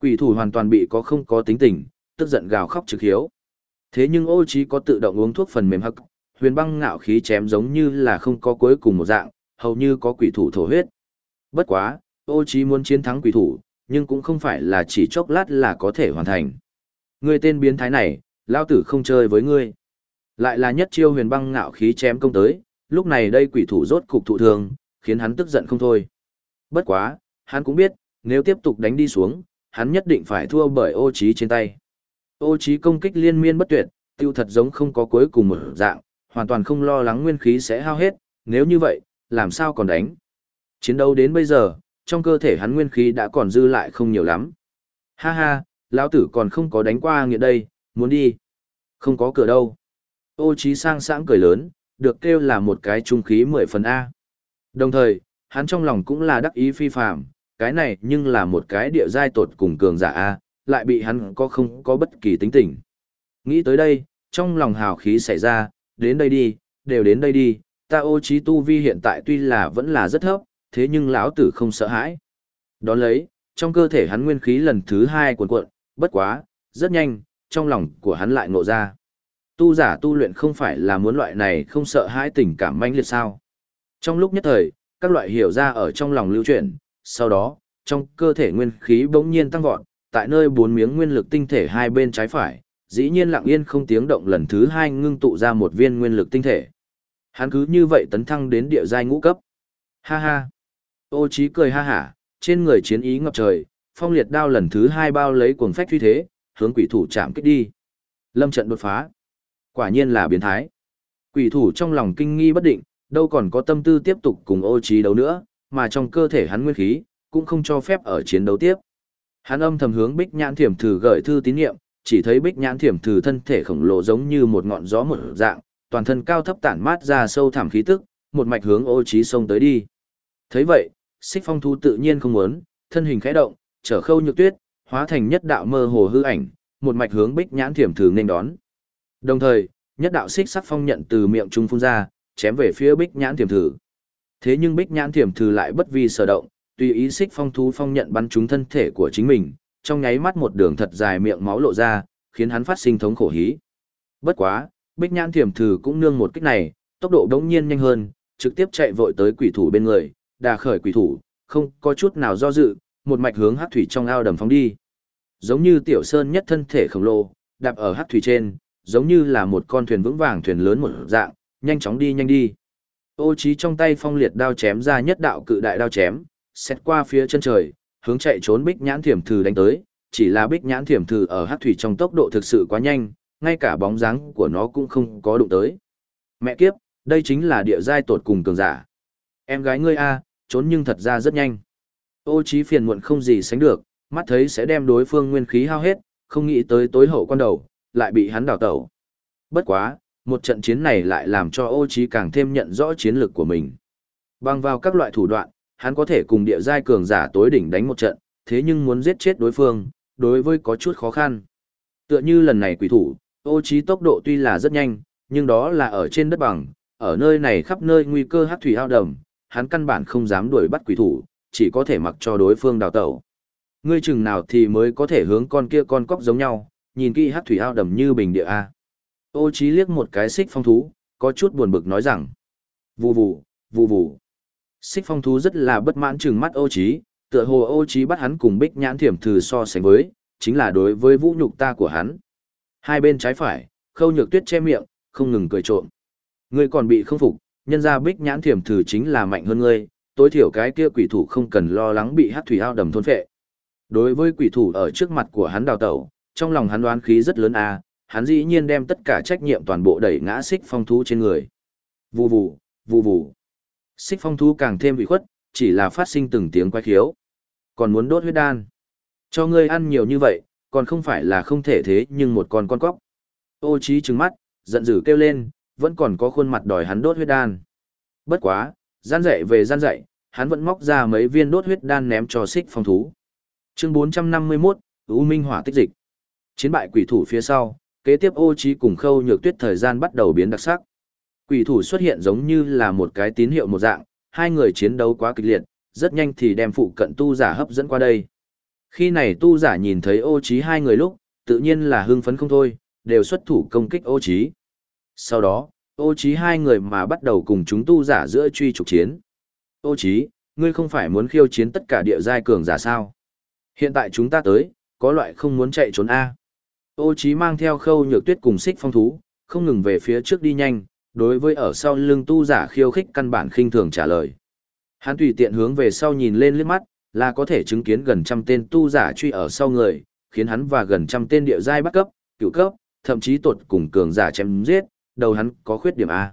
Quỷ thủ hoàn toàn bị có không có tính tình, tức giận gào khóc trực hiếu. Thế nhưng ô trí có tự động uống thuốc phần mềm hắc, huyền băng ngạo khí chém giống như là không có cuối cùng một dạng, hầu như có quỷ thủ thổ huyết. Bất quá, ô trí muốn chiến thắng quỷ thủ, nhưng cũng không phải là chỉ chốc lát là có thể hoàn thành. Ngươi tên biến thái này, lao tử không chơi với ngươi. Lại là nhất chiêu huyền băng ngạo khí chém công tới, lúc này đây quỷ thủ rốt cục thụ thương, khiến hắn tức giận không thôi. Bất quá, hắn cũng biết, nếu tiếp tục đánh đi xuống, hắn nhất định phải thua bởi ô trí trên tay. Ô trí công kích liên miên bất tuyệt, tiêu thật giống không có cuối cùng một dạng, hoàn toàn không lo lắng nguyên khí sẽ hao hết, nếu như vậy, làm sao còn đánh. Chiến đấu đến bây giờ, trong cơ thể hắn nguyên khí đã còn dư lại không nhiều lắm. Ha ha, lão tử còn không có đánh qua nghiện đây, muốn đi. Không có cửa đâu. Ô trí sang sảng cười lớn, được kêu là một cái trung khí mười phần A. Đồng thời, hắn trong lòng cũng là đắc ý phi phàm, cái này nhưng là một cái địa giai tột cùng cường giả A, lại bị hắn có không có bất kỳ tính tình. Nghĩ tới đây, trong lòng hào khí xảy ra, đến đây đi, đều đến đây đi, ta ô trí tu vi hiện tại tuy là vẫn là rất thấp, thế nhưng lão tử không sợ hãi. Đón lấy, trong cơ thể hắn nguyên khí lần thứ hai cuộn cuộn, bất quá, rất nhanh, trong lòng của hắn lại ngộ ra. Tu giả tu luyện không phải là muốn loại này không sợ hãi tình cảm manh liệt sao. Trong lúc nhất thời, các loại hiểu ra ở trong lòng lưu chuyển, sau đó, trong cơ thể nguyên khí bỗng nhiên tăng vọt, tại nơi bốn miếng nguyên lực tinh thể hai bên trái phải, dĩ nhiên lặng yên không tiếng động lần thứ hai ngưng tụ ra một viên nguyên lực tinh thể. Hắn cứ như vậy tấn thăng đến địa giai ngũ cấp. Ha ha. Ô trí cười ha hả, trên người chiến ý ngập trời, phong liệt đao lần thứ hai bao lấy cuồng phách truy thế, hướng quỷ thủ chạm kích đi. Lâm trận đột phá. Quả nhiên là biến thái. Quỷ thủ trong lòng kinh nghi bất định, đâu còn có tâm tư tiếp tục cùng ô trí đấu nữa, mà trong cơ thể hắn nguyên khí, cũng không cho phép ở chiến đấu tiếp. Hắn âm thầm hướng Bích Nhãn Thiểm Thử gửi thư tín nhiệm, chỉ thấy Bích Nhãn Thiểm Thử thân thể khổng lồ giống như một ngọn gió một dạng, toàn thân cao thấp tản mát ra sâu thẳm khí tức, một mạch hướng Ô Chí xông tới đi. Thấy vậy, Xích Phong thú tự nhiên không muốn, thân hình khẽ động, trở khâu nhược tuyết, hóa thành nhất đạo mơ hồ hư ảnh, một mạch hướng Bích Nhãn Thiểm Thử nên đón. Đồng thời, nhất đạo xích sắc phong nhận từ miệng trung phun ra, chém về phía Bích Nhãn Thiểm Thử. Thế nhưng Bích Nhãn Thiểm Thử lại bất vi sở động, tùy ý xích phong thú phong nhận bắn trúng thân thể của chính mình, trong nháy mắt một đường thật dài miệng máu lộ ra, khiến hắn phát sinh thống khổ hí. Bất quá, Bích Nhãn Thiểm Thử cũng nương một kích này, tốc độ đống nhiên nhanh hơn, trực tiếp chạy vội tới quỷ thủ bên người, đà khởi quỷ thủ, không có chút nào do dự, một mạch hướng hắc thủy trong ao đầm phóng đi. Giống như tiểu sơn nhất thân thể khổng lồ, đạp ở hắc thủy trên, giống như là một con thuyền vững vàng thuyền lớn một dạng, nhanh chóng đi nhanh đi. Ô trí trong tay phong liệt đao chém ra nhất đạo cự đại đao chém, xét qua phía chân trời, hướng chạy trốn bích nhãn thiểm thử đánh tới, chỉ là bích nhãn thiểm thử ở hát thủy trong tốc độ thực sự quá nhanh, ngay cả bóng dáng của nó cũng không có đụng tới. Mẹ kiếp, đây chính là địa giai tột cùng cường giả. Em gái ngươi a, trốn nhưng thật ra rất nhanh. Ô trí phiền muộn không gì sánh được, mắt thấy sẽ đem đối phương nguyên khí hao hết, không nghĩ tới tối hậu quan đầu, lại bị hắn đào tẩu. Bất quá, một trận chiến này lại làm cho ô trí càng thêm nhận rõ chiến lược của mình. Bằng vào các loại thủ đoạn, hắn có thể cùng địa giai cường giả tối đỉnh đánh một trận, thế nhưng muốn giết chết đối phương, đối với có chút khó khăn. Tựa như lần này quỷ thủ, ô trí tốc độ tuy là rất nhanh, nhưng đó là ở trên đất bằng, ở nơi này khắp nơi nguy cơ hắc thủy ao đầm, hắn căn bản không dám đuổi bắt quỷ thủ, chỉ có thể mặc cho đối phương đào tẩu. Ngươi chừng nào thì mới có thể hướng con kia con cóc giống nhau, nhìn kỹ hắc thủy ao đầm như bình địa A. Ô trí liếc một cái xích phong thú, có chút buồn bực nói rằng. Vù vù, vù vù. Xích phong thú rất là bất mãn chừng mắt ô trí, tựa hồ ô trí bắt hắn cùng bích nhãn thiểm thử so sánh với, chính là đối với vũ nhục ta của hắn. Hai bên trái phải, khâu nhược tuyết che miệng, không ngừng cười trộm. Ngươi còn bị không phục, nhân ra bích nhãn thiểm thử chính là mạnh hơn ngươi, tối thiểu cái kia quỷ thủ không cần lo lắng bị hát thủy ao đầm thôn phệ. Đối với quỷ thủ ở trước mặt của hắn đào tẩu, trong lòng hắn đoán khí rất lớn a, hắn dĩ nhiên đem tất cả trách nhiệm toàn bộ đẩy ngã xích phong thú trên người. Vù vù, vù vù. Xích phong thú càng thêm bị khuất, chỉ là phát sinh từng tiếng quay khiếu. Còn muốn đốt huyết đan. Cho ngươi ăn nhiều như vậy, còn không phải là không thể thế nhưng một con con cóc. Ô trí trừng mắt, giận dữ kêu lên, vẫn còn có khuôn mặt đòi hắn đốt huyết đan. Bất quá, gian dạy về gian dạy, hắn vẫn móc ra mấy viên đốt huyết đan ném cho xích phong thú. Chương 451, U Minh Hỏa tích dịch. Chiến bại quỷ thủ phía sau, kế tiếp ô trí cùng khâu nhược tuyết thời gian bắt đầu biến đặc sắc. Quỷ thủ xuất hiện giống như là một cái tín hiệu một dạng, hai người chiến đấu quá kịch liệt, rất nhanh thì đem phụ cận tu giả hấp dẫn qua đây. Khi này tu giả nhìn thấy ô trí hai người lúc, tự nhiên là hưng phấn không thôi, đều xuất thủ công kích ô trí. Sau đó, ô trí hai người mà bắt đầu cùng chúng tu giả giữa truy trục chiến. Ô trí, ngươi không phải muốn khiêu chiến tất cả địa giai cường giả sao? Hiện tại chúng ta tới, có loại không muốn chạy trốn A. Ô trí mang theo khâu nhược tuyết cùng xích phong thú, không ngừng về phía trước đi nhanh, đối với ở sau lưng tu giả khiêu khích căn bản khinh thường trả lời. Hắn tùy tiện hướng về sau nhìn lên liếc mắt, là có thể chứng kiến gần trăm tên tu giả truy ở sau người, khiến hắn và gần trăm tên địa giai bắt cấp, cựu cấp, thậm chí tột cùng cường giả chém giết, đầu hắn có khuyết điểm A.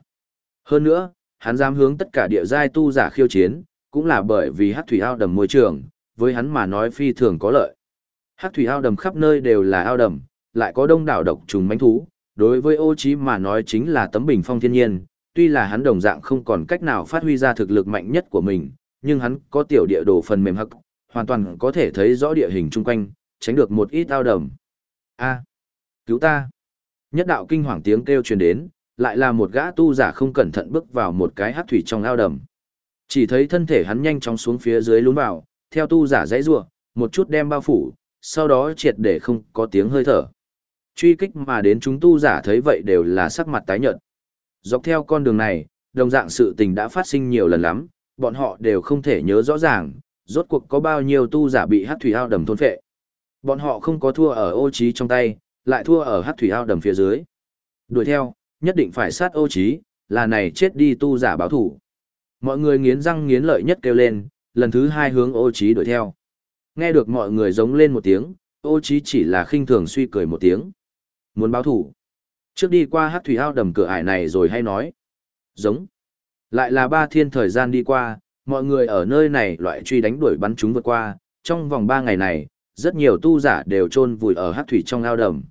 Hơn nữa, hắn dám hướng tất cả địa giai tu giả khiêu chiến, cũng là bởi vì hát thủy ao đầm môi trường, với hắn mà nói phi thường có lợi. Hát thủy ao đầm khắp nơi đều là ao đầm, lại có đông đảo độc trùng mánh thú, đối với ô trí mà nói chính là tấm bình phong thiên nhiên, tuy là hắn đồng dạng không còn cách nào phát huy ra thực lực mạnh nhất của mình, nhưng hắn có tiểu địa đồ phần mềm hắc, hoàn toàn có thể thấy rõ địa hình chung quanh, tránh được một ít ao đầm. A, cứu ta! Nhất đạo kinh hoàng tiếng kêu truyền đến, lại là một gã tu giả không cẩn thận bước vào một cái hắc thủy trong ao đầm. Chỉ thấy thân thể hắn nhanh chóng xuống phía dưới lún vào, theo tu giả dãy rủa, một chút đem bao phủ, sau đó triệt để không có tiếng hơi thở. Truy kích mà đến chúng tu giả thấy vậy đều là sắc mặt tái nhợt. Dọc theo con đường này, đồng dạng sự tình đã phát sinh nhiều lần lắm, bọn họ đều không thể nhớ rõ ràng, rốt cuộc có bao nhiêu tu giả bị hắc thủy ao đầm thôn phệ. Bọn họ không có thua ở ô trí trong tay, lại thua ở hắc thủy ao đầm phía dưới. Đuổi theo, nhất định phải sát ô trí, là này chết đi tu giả báo thủ. Mọi người nghiến răng nghiến lợi nhất kêu lên, lần thứ hai hướng ô trí đuổi theo. Nghe được mọi người giống lên một tiếng, ô trí chỉ là khinh thường suy cười một tiếng. Muốn báo thủ. Trước đi qua hắc thủy ao đầm cửa ải này rồi hay nói. Giống. Lại là ba thiên thời gian đi qua, mọi người ở nơi này loại truy đánh đuổi bắn chúng vượt qua, trong vòng ba ngày này, rất nhiều tu giả đều chôn vùi ở hắc thủy trong ao đầm.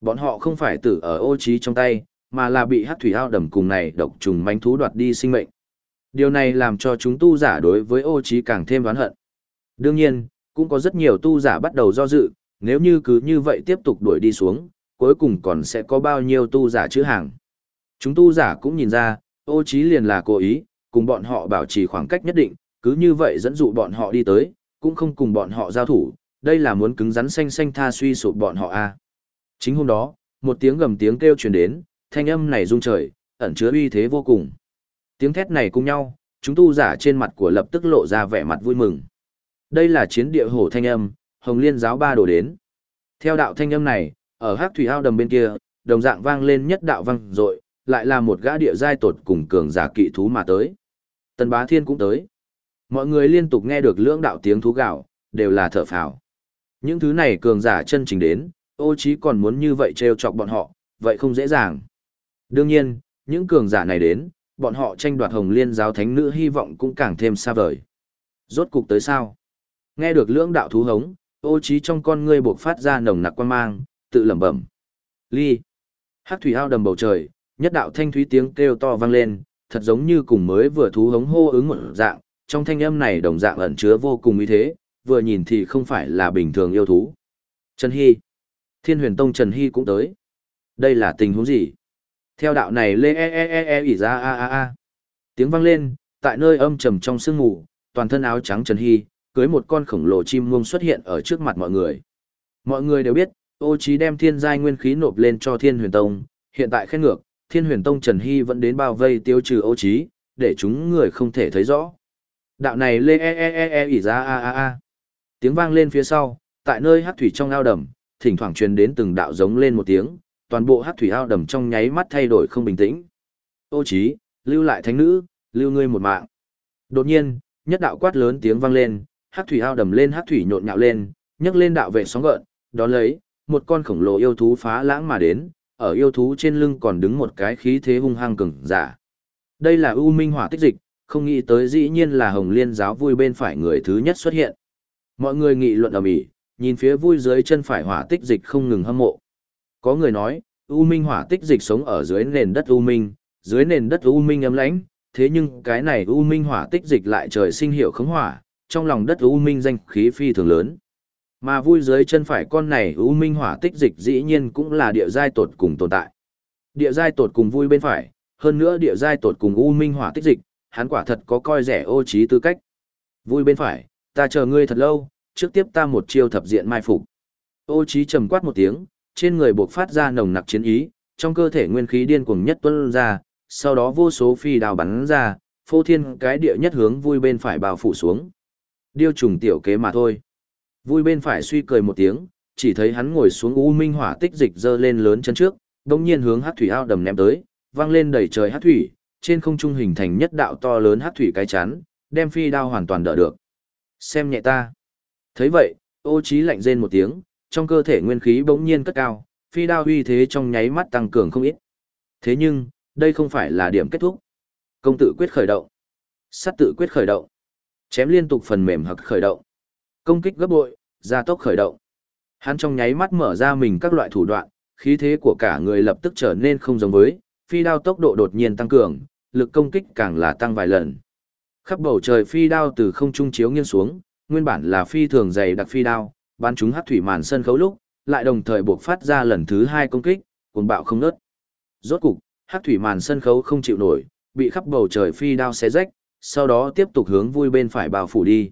Bọn họ không phải tử ở ô trí trong tay, mà là bị hắc thủy ao đầm cùng này độc trùng manh thú đoạt đi sinh mệnh. Điều này làm cho chúng tu giả đối với ô trí càng thêm oán hận. Đương nhiên, cũng có rất nhiều tu giả bắt đầu do dự, nếu như cứ như vậy tiếp tục đuổi đi xuống, cuối cùng còn sẽ có bao nhiêu tu giả chữ hàng. Chúng tu giả cũng nhìn ra, ô trí liền là cố ý, cùng bọn họ bảo trì khoảng cách nhất định, cứ như vậy dẫn dụ bọn họ đi tới, cũng không cùng bọn họ giao thủ, đây là muốn cứng rắn xanh xanh tha suy sụp bọn họ a. Chính hôm đó, một tiếng gầm tiếng kêu truyền đến, thanh âm này rung trời, ẩn chứa uy thế vô cùng. Tiếng thét này cùng nhau, chúng tu giả trên mặt của lập tức lộ ra vẻ mặt vui mừng. Đây là chiến địa hổ thanh âm, Hồng Liên giáo ba đổ đến. Theo đạo thanh âm này, ở Hắc Thủy Ao đầm bên kia, đồng dạng vang lên nhất đạo vang rội lại là một gã địa giai tột cùng cường giả kỵ thú mà tới. Tần Bá Thiên cũng tới. Mọi người liên tục nghe được lưỡng đạo tiếng thú gạo, đều là thở phào. Những thứ này cường giả chân chính đến, ô chí còn muốn như vậy treo chọc bọn họ, vậy không dễ dàng. Đương nhiên, những cường giả này đến, bọn họ tranh đoạt hồng liên giáo thánh nữ hy vọng cũng càng thêm xa vời. Rốt cục tới sao? Nghe được lưỡng đạo thú hống, ô trí trong con ngươi bộc phát ra nồng nặc quan mang, tự lẩm bẩm. Ly. Hắc thủy ao đầm bầu trời, nhất đạo thanh thúy tiếng kêu to vang lên, thật giống như cùng mới vừa thú hống hô ứng một dạng, trong thanh âm này đồng dạng ẩn chứa vô cùng ý thế, vừa nhìn thì không phải là bình thường yêu thú. Trần Hy. Thiên huyền tông Trần Hy cũng tới. Đây là tình huống gì? Theo đạo này lê e e e e ỉ ra a a a. Tiếng vang lên, tại nơi âm trầm trong sương mù, toàn thân áo trắng Trần Hy, cưới một con khổng lồ chim muông xuất hiện ở trước mặt mọi người. Mọi người đều biết, ô trí đem thiên giai nguyên khí nộp lên cho thiên huyền tông, hiện tại khen ngược, thiên huyền tông Trần Hy vẫn đến bao vây tiêu trừ ô trí, để chúng người không thể thấy rõ. Đạo này lê e e e e ỉ ra a a a. Tiếng vang lên phía sau, tại nơi hát thủy trong ao đầm, thỉnh thoảng truyền đến từng đạo giống lên một tiếng, toàn bộ hát thủy ao đầm trong nháy mắt thay đổi không bình tĩnh. Ô trí, lưu lại thánh nữ, lưu ngươi một mạng. Đột nhiên, nhất đạo quát lớn tiếng vang lên, hát thủy ao đầm lên hát thủy nhộn nhạo lên, nhấc lên đạo vệ sóng gợn, đón lấy, một con khổng lồ yêu thú phá lãng mà đến, ở yêu thú trên lưng còn đứng một cái khí thế hung hăng cường giả. Đây là U Minh Hỏa Tích Dịch, không nghĩ tới dĩ nhiên là Hồng Liên giáo vui bên phải người thứ nhất xuất hiện. Mọi người nghị luận ầm ĩ, nhìn phía vui dưới chân phải Hỏa Tích Dịch không ngừng hâm mộ. Có người nói, U Minh Hỏa Tích Dịch sống ở dưới nền đất U Minh, dưới nền đất U Minh ấm lãnh, thế nhưng cái này U Minh Hỏa Tích Dịch lại trời sinh hiệu khống hỏa, trong lòng đất U Minh danh khí phi thường lớn. Mà vui dưới chân phải con này U Minh Hỏa Tích Dịch dĩ nhiên cũng là địa giai tột cùng tồn tại. Địa giai tột cùng vui bên phải, hơn nữa địa giai tột cùng U Minh Hỏa Tích Dịch, hắn quả thật có coi rẻ ô trí tư cách. Vui bên phải, ta chờ ngươi thật lâu, trước tiếp ta một chiêu thập diện mai phục. Ô trí trầm quát một tiếng, trên người buộc phát ra nồng nặc chiến ý, trong cơ thể nguyên khí điên cuồng nhất tuôn ra, sau đó vô số phi đào bắn ra, phô thiên cái địa nhất hướng vui bên phải bao phủ xuống. Điêu trùng tiểu kế mà thôi. Vui bên phải suy cười một tiếng, chỉ thấy hắn ngồi xuống u minh hỏa tích dịch dơ lên lớn chân trước, đồng nhiên hướng hát thủy ao đầm ném tới, vang lên đầy trời hát thủy, trên không trung hình thành nhất đạo to lớn hát thủy cái chắn, đem phi đao hoàn toàn đỡ được. Xem nhẹ ta. thấy vậy, ô trí lạnh rên một tiếng, trong cơ thể nguyên khí bỗng nhiên cất cao, phi đao uy thế trong nháy mắt tăng cường không ít. Thế nhưng, đây không phải là điểm kết thúc. Công tự quyết khởi động. Sát tự quyết khởi động. Chém liên tục phần mềm hoặc khởi động. Công kích gấp bội, gia tốc khởi động. Hắn trong nháy mắt mở ra mình các loại thủ đoạn, khí thế của cả người lập tức trở nên không giống với, phi đao tốc độ đột nhiên tăng cường, lực công kích càng là tăng vài lần. Khắp bầu trời phi đao từ không trung chiếu nghiêng xuống, nguyên bản là phi thường dày đặc phi đao, bắn chúng hắc thủy màn sân khấu lúc, lại đồng thời buộc phát ra lần thứ hai công kích, cuồng bạo không ngớt. Rốt cục, hắc thủy màn sân khấu không chịu nổi, bị khắp bầu trời phi đao xé rách, sau đó tiếp tục hướng vui bên phải bao phủ đi.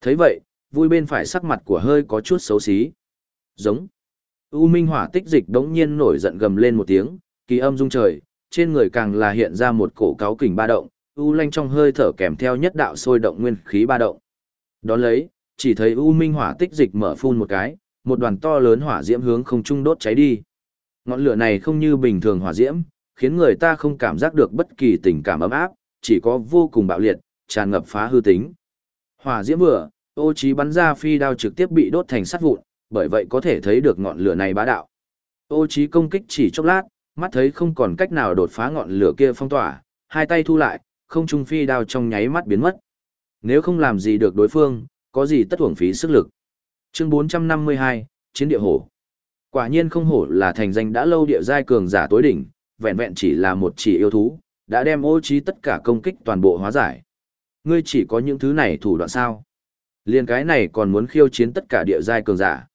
Thấy vậy, vui bên phải sắc mặt của hơi có chút xấu xí. Giống. U Minh Hỏa Tích Dịch đống nhiên nổi giận gầm lên một tiếng, kỳ âm rung trời, trên người càng là hiện ra một cổ cáo kình ba động, u lanh trong hơi thở kèm theo nhất đạo sôi động nguyên khí ba động. Đón lấy, chỉ thấy u minh hỏa tích dịch mở phun một cái, một đoàn to lớn hỏa diễm hướng không trung đốt cháy đi. Ngọn lửa này không như bình thường hỏa diễm, khiến người ta không cảm giác được bất kỳ tình cảm ấm áp, chỉ có vô cùng bạo liệt, tràn ngập phá hư tính. Hỏa diễm vừa, ô trí bắn ra phi đao trực tiếp bị đốt thành sắt vụn, bởi vậy có thể thấy được ngọn lửa này bá đạo. Ô trí công kích chỉ chốc lát, mắt thấy không còn cách nào đột phá ngọn lửa kia phong tỏa, hai tay thu lại, không trung phi đao trong nháy mắt biến mất. Nếu không làm gì được đối phương, có gì tất uổng phí sức lực. Chương 452, Chiến địa hổ. Quả nhiên không hổ là thành danh đã lâu địa giai cường giả tối đỉnh, vẹn vẹn chỉ là một chỉ yêu thú, đã đem ô trí tất cả công kích toàn bộ hóa giải. Ngươi chỉ có những thứ này thủ đoạn sao? Liên cái này còn muốn khiêu chiến tất cả địa giai cường giả.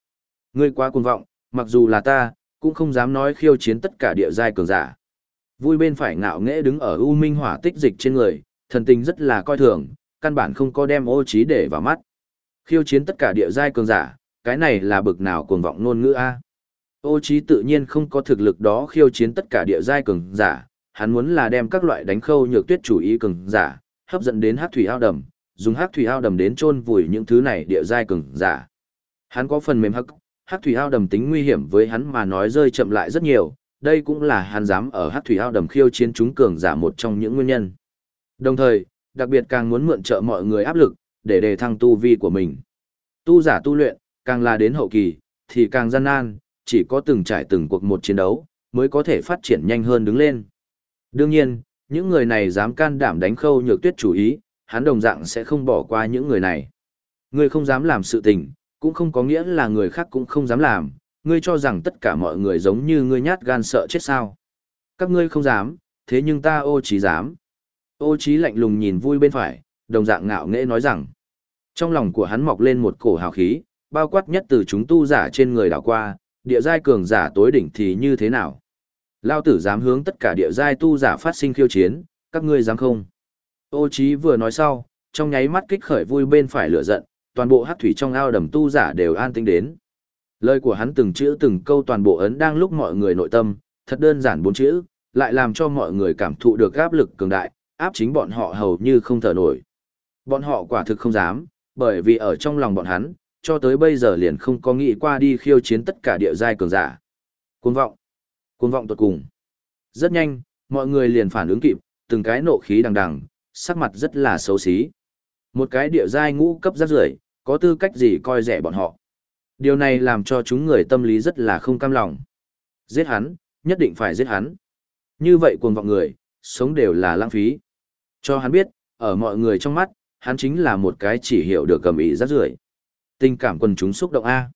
Ngươi quá cuồng vọng, mặc dù là ta, cũng không dám nói khiêu chiến tất cả địa giai cường giả. Vui bên phải ngạo nghễ đứng ở U Minh Hỏa tích dịch trên người, thần tình rất là coi thường, căn bản không có đem ô trí để vào mắt. Khiêu chiến tất cả địa giai cường giả, cái này là bực nào cuồng vọng ngôn ngữ a? Ô trí tự nhiên không có thực lực đó khiêu chiến tất cả địa giai cường giả, hắn muốn là đem các loại đánh khâu nhược tuyết chủ ý cường giả, hấp dẫn đến hắc thủy ao đầm, dùng hắc thủy ao đầm đến chôn vùi những thứ này địa giai cường giả. Hắn có phần mềm hắc, hắc thủy ao đầm tính nguy hiểm với hắn mà nói rơi chậm lại rất nhiều, đây cũng là hắn dám ở hắc thủy ao đầm khiêu chiến chúng cường giả một trong những nguyên nhân. Đồng thời, đặc biệt càng muốn mượn trợ mọi người áp lực, để đề thăng tu vi của mình. Tu giả tu luyện, càng là đến hậu kỳ, thì càng gian nan, chỉ có từng trải từng cuộc một chiến đấu, mới có thể phát triển nhanh hơn đứng lên. Đương nhiên, những người này dám can đảm đánh khâu nhược tuyết chủ ý, hắn đồng dạng sẽ không bỏ qua những người này. Ngươi không dám làm sự tình, cũng không có nghĩa là người khác cũng không dám làm, ngươi cho rằng tất cả mọi người giống như ngươi nhát gan sợ chết sao. Các ngươi không dám, thế nhưng ta ô trí dám. Ô trí lạnh lùng nhìn vui bên phải, đồng dạng ngạo nghễ nói rằng. Trong lòng của hắn mọc lên một cổ hào khí, bao quát nhất từ chúng tu giả trên người đảo qua, địa giai cường giả tối đỉnh thì như thế nào. Lao tử dám hướng tất cả địa giai tu giả phát sinh khiêu chiến, các ngươi dám không? Ô Chí vừa nói sau, trong nháy mắt kích khởi vui bên phải lửa giận, toàn bộ hắc thủy trong ao đầm tu giả đều an tĩnh đến. Lời của hắn từng chữ từng câu toàn bộ ấn đang lúc mọi người nội tâm, thật đơn giản bốn chữ, lại làm cho mọi người cảm thụ được áp lực cường đại, áp chính bọn họ hầu như không thở nổi. Bọn họ quả thực không dám, bởi vì ở trong lòng bọn hắn, cho tới bây giờ liền không có nghĩ qua đi khiêu chiến tất cả địa giai cường giả. Cuồng vọng, cuồng vọng tuột cùng. Rất nhanh, mọi người liền phản ứng kịp, từng cái nộ khí đằng đằng, sắc mặt rất là xấu xí. Một cái địa giai ngũ cấp rất rưởi, có tư cách gì coi rẻ bọn họ. Điều này làm cho chúng người tâm lý rất là không cam lòng. Giết hắn, nhất định phải giết hắn. Như vậy cuồng vọng người, sống đều là lãng phí. Cho hắn biết, ở mọi người trong mắt, hắn chính là một cái chỉ hiểu được cầm ý rất rưởi. Tình cảm quần chúng xúc động A.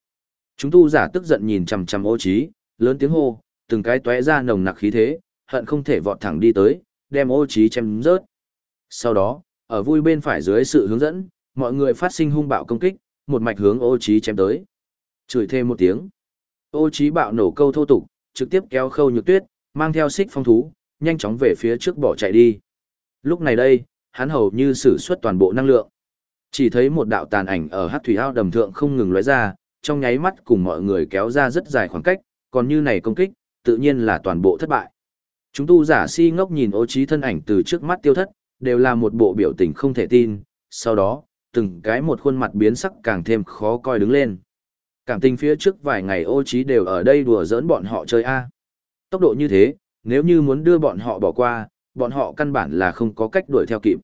Chúng tu giả tức giận nhìn chằm chằm ô trí, lớn tiếng hô, từng cái tóe ra nồng nặc khí thế, hận không thể vọt thẳng đi tới, đem ô trí chém rớt. Sau đó, ở vui bên phải dưới sự hướng dẫn, mọi người phát sinh hung bạo công kích, một mạch hướng ô trí chém tới. Chửi thêm một tiếng. Ô trí bạo nổ câu thô tục, trực tiếp kéo khâu nhược tuyết, mang theo xích phong thú, nhanh chóng về phía trước bỏ chạy đi. Lúc này đây, hắn hầu như sử xuất toàn bộ năng lượng. Chỉ thấy một đạo tàn ảnh ở hát thủy ao đầm thượng không ngừng lóe ra, trong nháy mắt cùng mọi người kéo ra rất dài khoảng cách, còn như này công kích, tự nhiên là toàn bộ thất bại. Chúng tu giả si ngốc nhìn ô trí thân ảnh từ trước mắt tiêu thất, đều là một bộ biểu tình không thể tin, sau đó, từng cái một khuôn mặt biến sắc càng thêm khó coi đứng lên. Cảm tình phía trước vài ngày ô trí đều ở đây đùa giỡn bọn họ chơi A. Tốc độ như thế, nếu như muốn đưa bọn họ bỏ qua, bọn họ căn bản là không có cách đuổi theo kịp.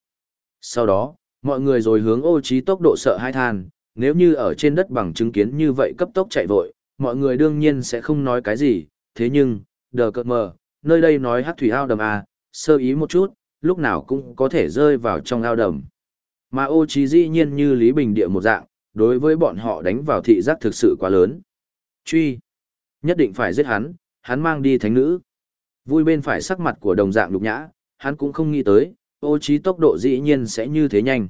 Sau đó, mọi người rồi hướng ô trí tốc độ sợ hai than, nếu như ở trên đất bằng chứng kiến như vậy cấp tốc chạy vội, mọi người đương nhiên sẽ không nói cái gì, thế nhưng, đờ cợt mờ, nơi đây nói hát thủy ao đầm A, sơ ý một chút, lúc nào cũng có thể rơi vào trong ao đầm. Mà ô trí dĩ nhiên như Lý Bình Địa một dạng, đối với bọn họ đánh vào thị giác thực sự quá lớn. Truy! Nhất định phải giết hắn, hắn mang đi thánh nữ. Vui bên phải sắc mặt của đồng dạng lục nhã, hắn cũng không nghĩ tới, ô trí tốc độ dĩ nhiên sẽ như thế nhanh.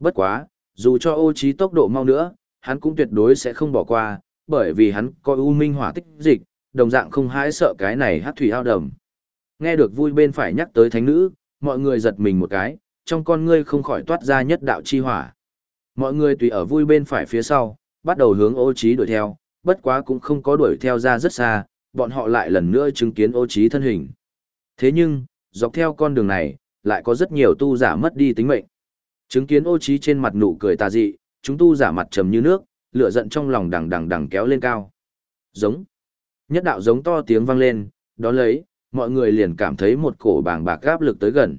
Bất quá, dù cho ô trí tốc độ mau nữa, hắn cũng tuyệt đối sẽ không bỏ qua, bởi vì hắn có u minh hỏa tích dịch, đồng dạng không hãi sợ cái này hát thủy ao đầm. Nghe được vui bên phải nhắc tới thánh nữ, mọi người giật mình một cái, trong con ngươi không khỏi toát ra nhất đạo chi hỏa. Mọi người tùy ở vui bên phải phía sau, bắt đầu hướng ô trí đuổi theo, bất quá cũng không có đuổi theo ra rất xa, bọn họ lại lần nữa chứng kiến ô trí thân hình. Thế nhưng, dọc theo con đường này, lại có rất nhiều tu giả mất đi tính mệnh. Chứng kiến ô trí trên mặt nụ cười tà dị, chúng tu giả mặt trầm như nước, lửa giận trong lòng đằng đằng đằng kéo lên cao. Giống. Nhất đạo giống to tiếng vang lên, đó lấy, mọi người liền cảm thấy một cổ bàng bạc áp lực tới gần.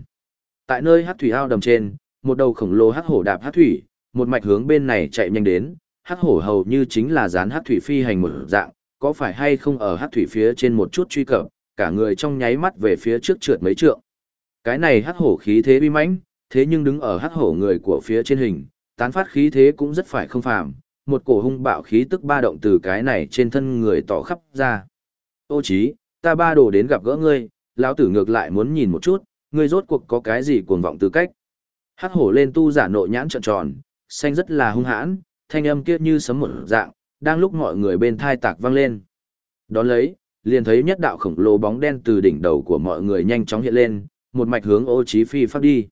Tại nơi hát thủy ao đầm trên, một đầu khổng lồ hát hổ đạp hát thủy, một mạch hướng bên này chạy nhanh đến, hát hổ hầu như chính là dán hát thủy phi hành một dạng, có phải hay không ở hát thủy phía trên một chút truy cập, cả người trong nháy mắt về phía trước trượt mấy trượng. Cái này hát hổ khí thế uy mãnh, thế nhưng đứng ở hát hổ người của phía trên hình, tán phát khí thế cũng rất phải không phàm, một cổ hung bạo khí tức ba động từ cái này trên thân người tỏ khắp ra. Ô chí, ta ba đồ đến gặp gỡ ngươi, lão tử ngược lại muốn nhìn một chút, ngươi rốt cuộc có cái gì cuồng vọng tư cách. Hắc hổ lên tu giả nội nhãn trợn tròn, xanh rất là hung hãn, thanh âm kia như sấm một dạng, đang lúc mọi người bên thai tạc vang lên. Đón lấy, liền thấy nhất đạo khổng lồ bóng đen từ đỉnh đầu của mọi người nhanh chóng hiện lên, một mạch hướng ô chí phi phát đi.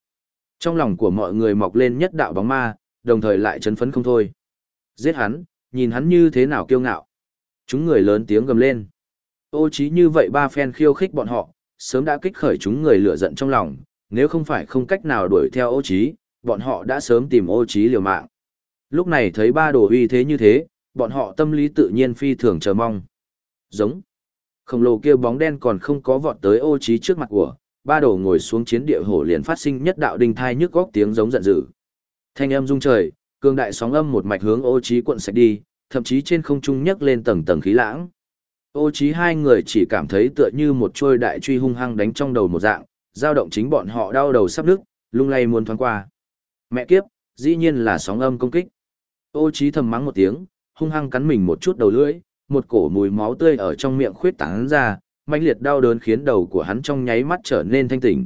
Trong lòng của mọi người mọc lên nhất đạo bóng ma, đồng thời lại chấn phấn không thôi. Giết hắn, nhìn hắn như thế nào kiêu ngạo. Chúng người lớn tiếng gầm lên. Ô chí như vậy ba phen khiêu khích bọn họ, sớm đã kích khởi chúng người lửa giận trong lòng, nếu không phải không cách nào đuổi theo ô trí, bọn họ đã sớm tìm ô trí liều mạng. Lúc này thấy ba đồ uy thế như thế, bọn họ tâm lý tự nhiên phi thường chờ mong. Giống. Khổng lồ kia bóng đen còn không có vọt tới ô trí trước mặt của, ba đồ ngồi xuống chiến địa hổ liền phát sinh nhất đạo đinh thai nhức góc tiếng giống giận dữ. Thanh âm rung trời, cường đại sóng âm một mạch hướng ô trí cuộn sạch đi, thậm chí trên không trung nhấc lên tầng tầng khí lãng. Ô trí hai người chỉ cảm thấy tựa như một trôi đại truy hung hăng đánh trong đầu một dạng, dao động chính bọn họ đau đầu sắp nứt, lung lay muốn thoáng qua. Mẹ kiếp, dĩ nhiên là sóng âm công kích. Ô trí thầm mắng một tiếng, hung hăng cắn mình một chút đầu lưỡi, một cổ mùi máu tươi ở trong miệng khuyết tán ra, mãnh liệt đau đớn khiến đầu của hắn trong nháy mắt trở nên thanh tỉnh.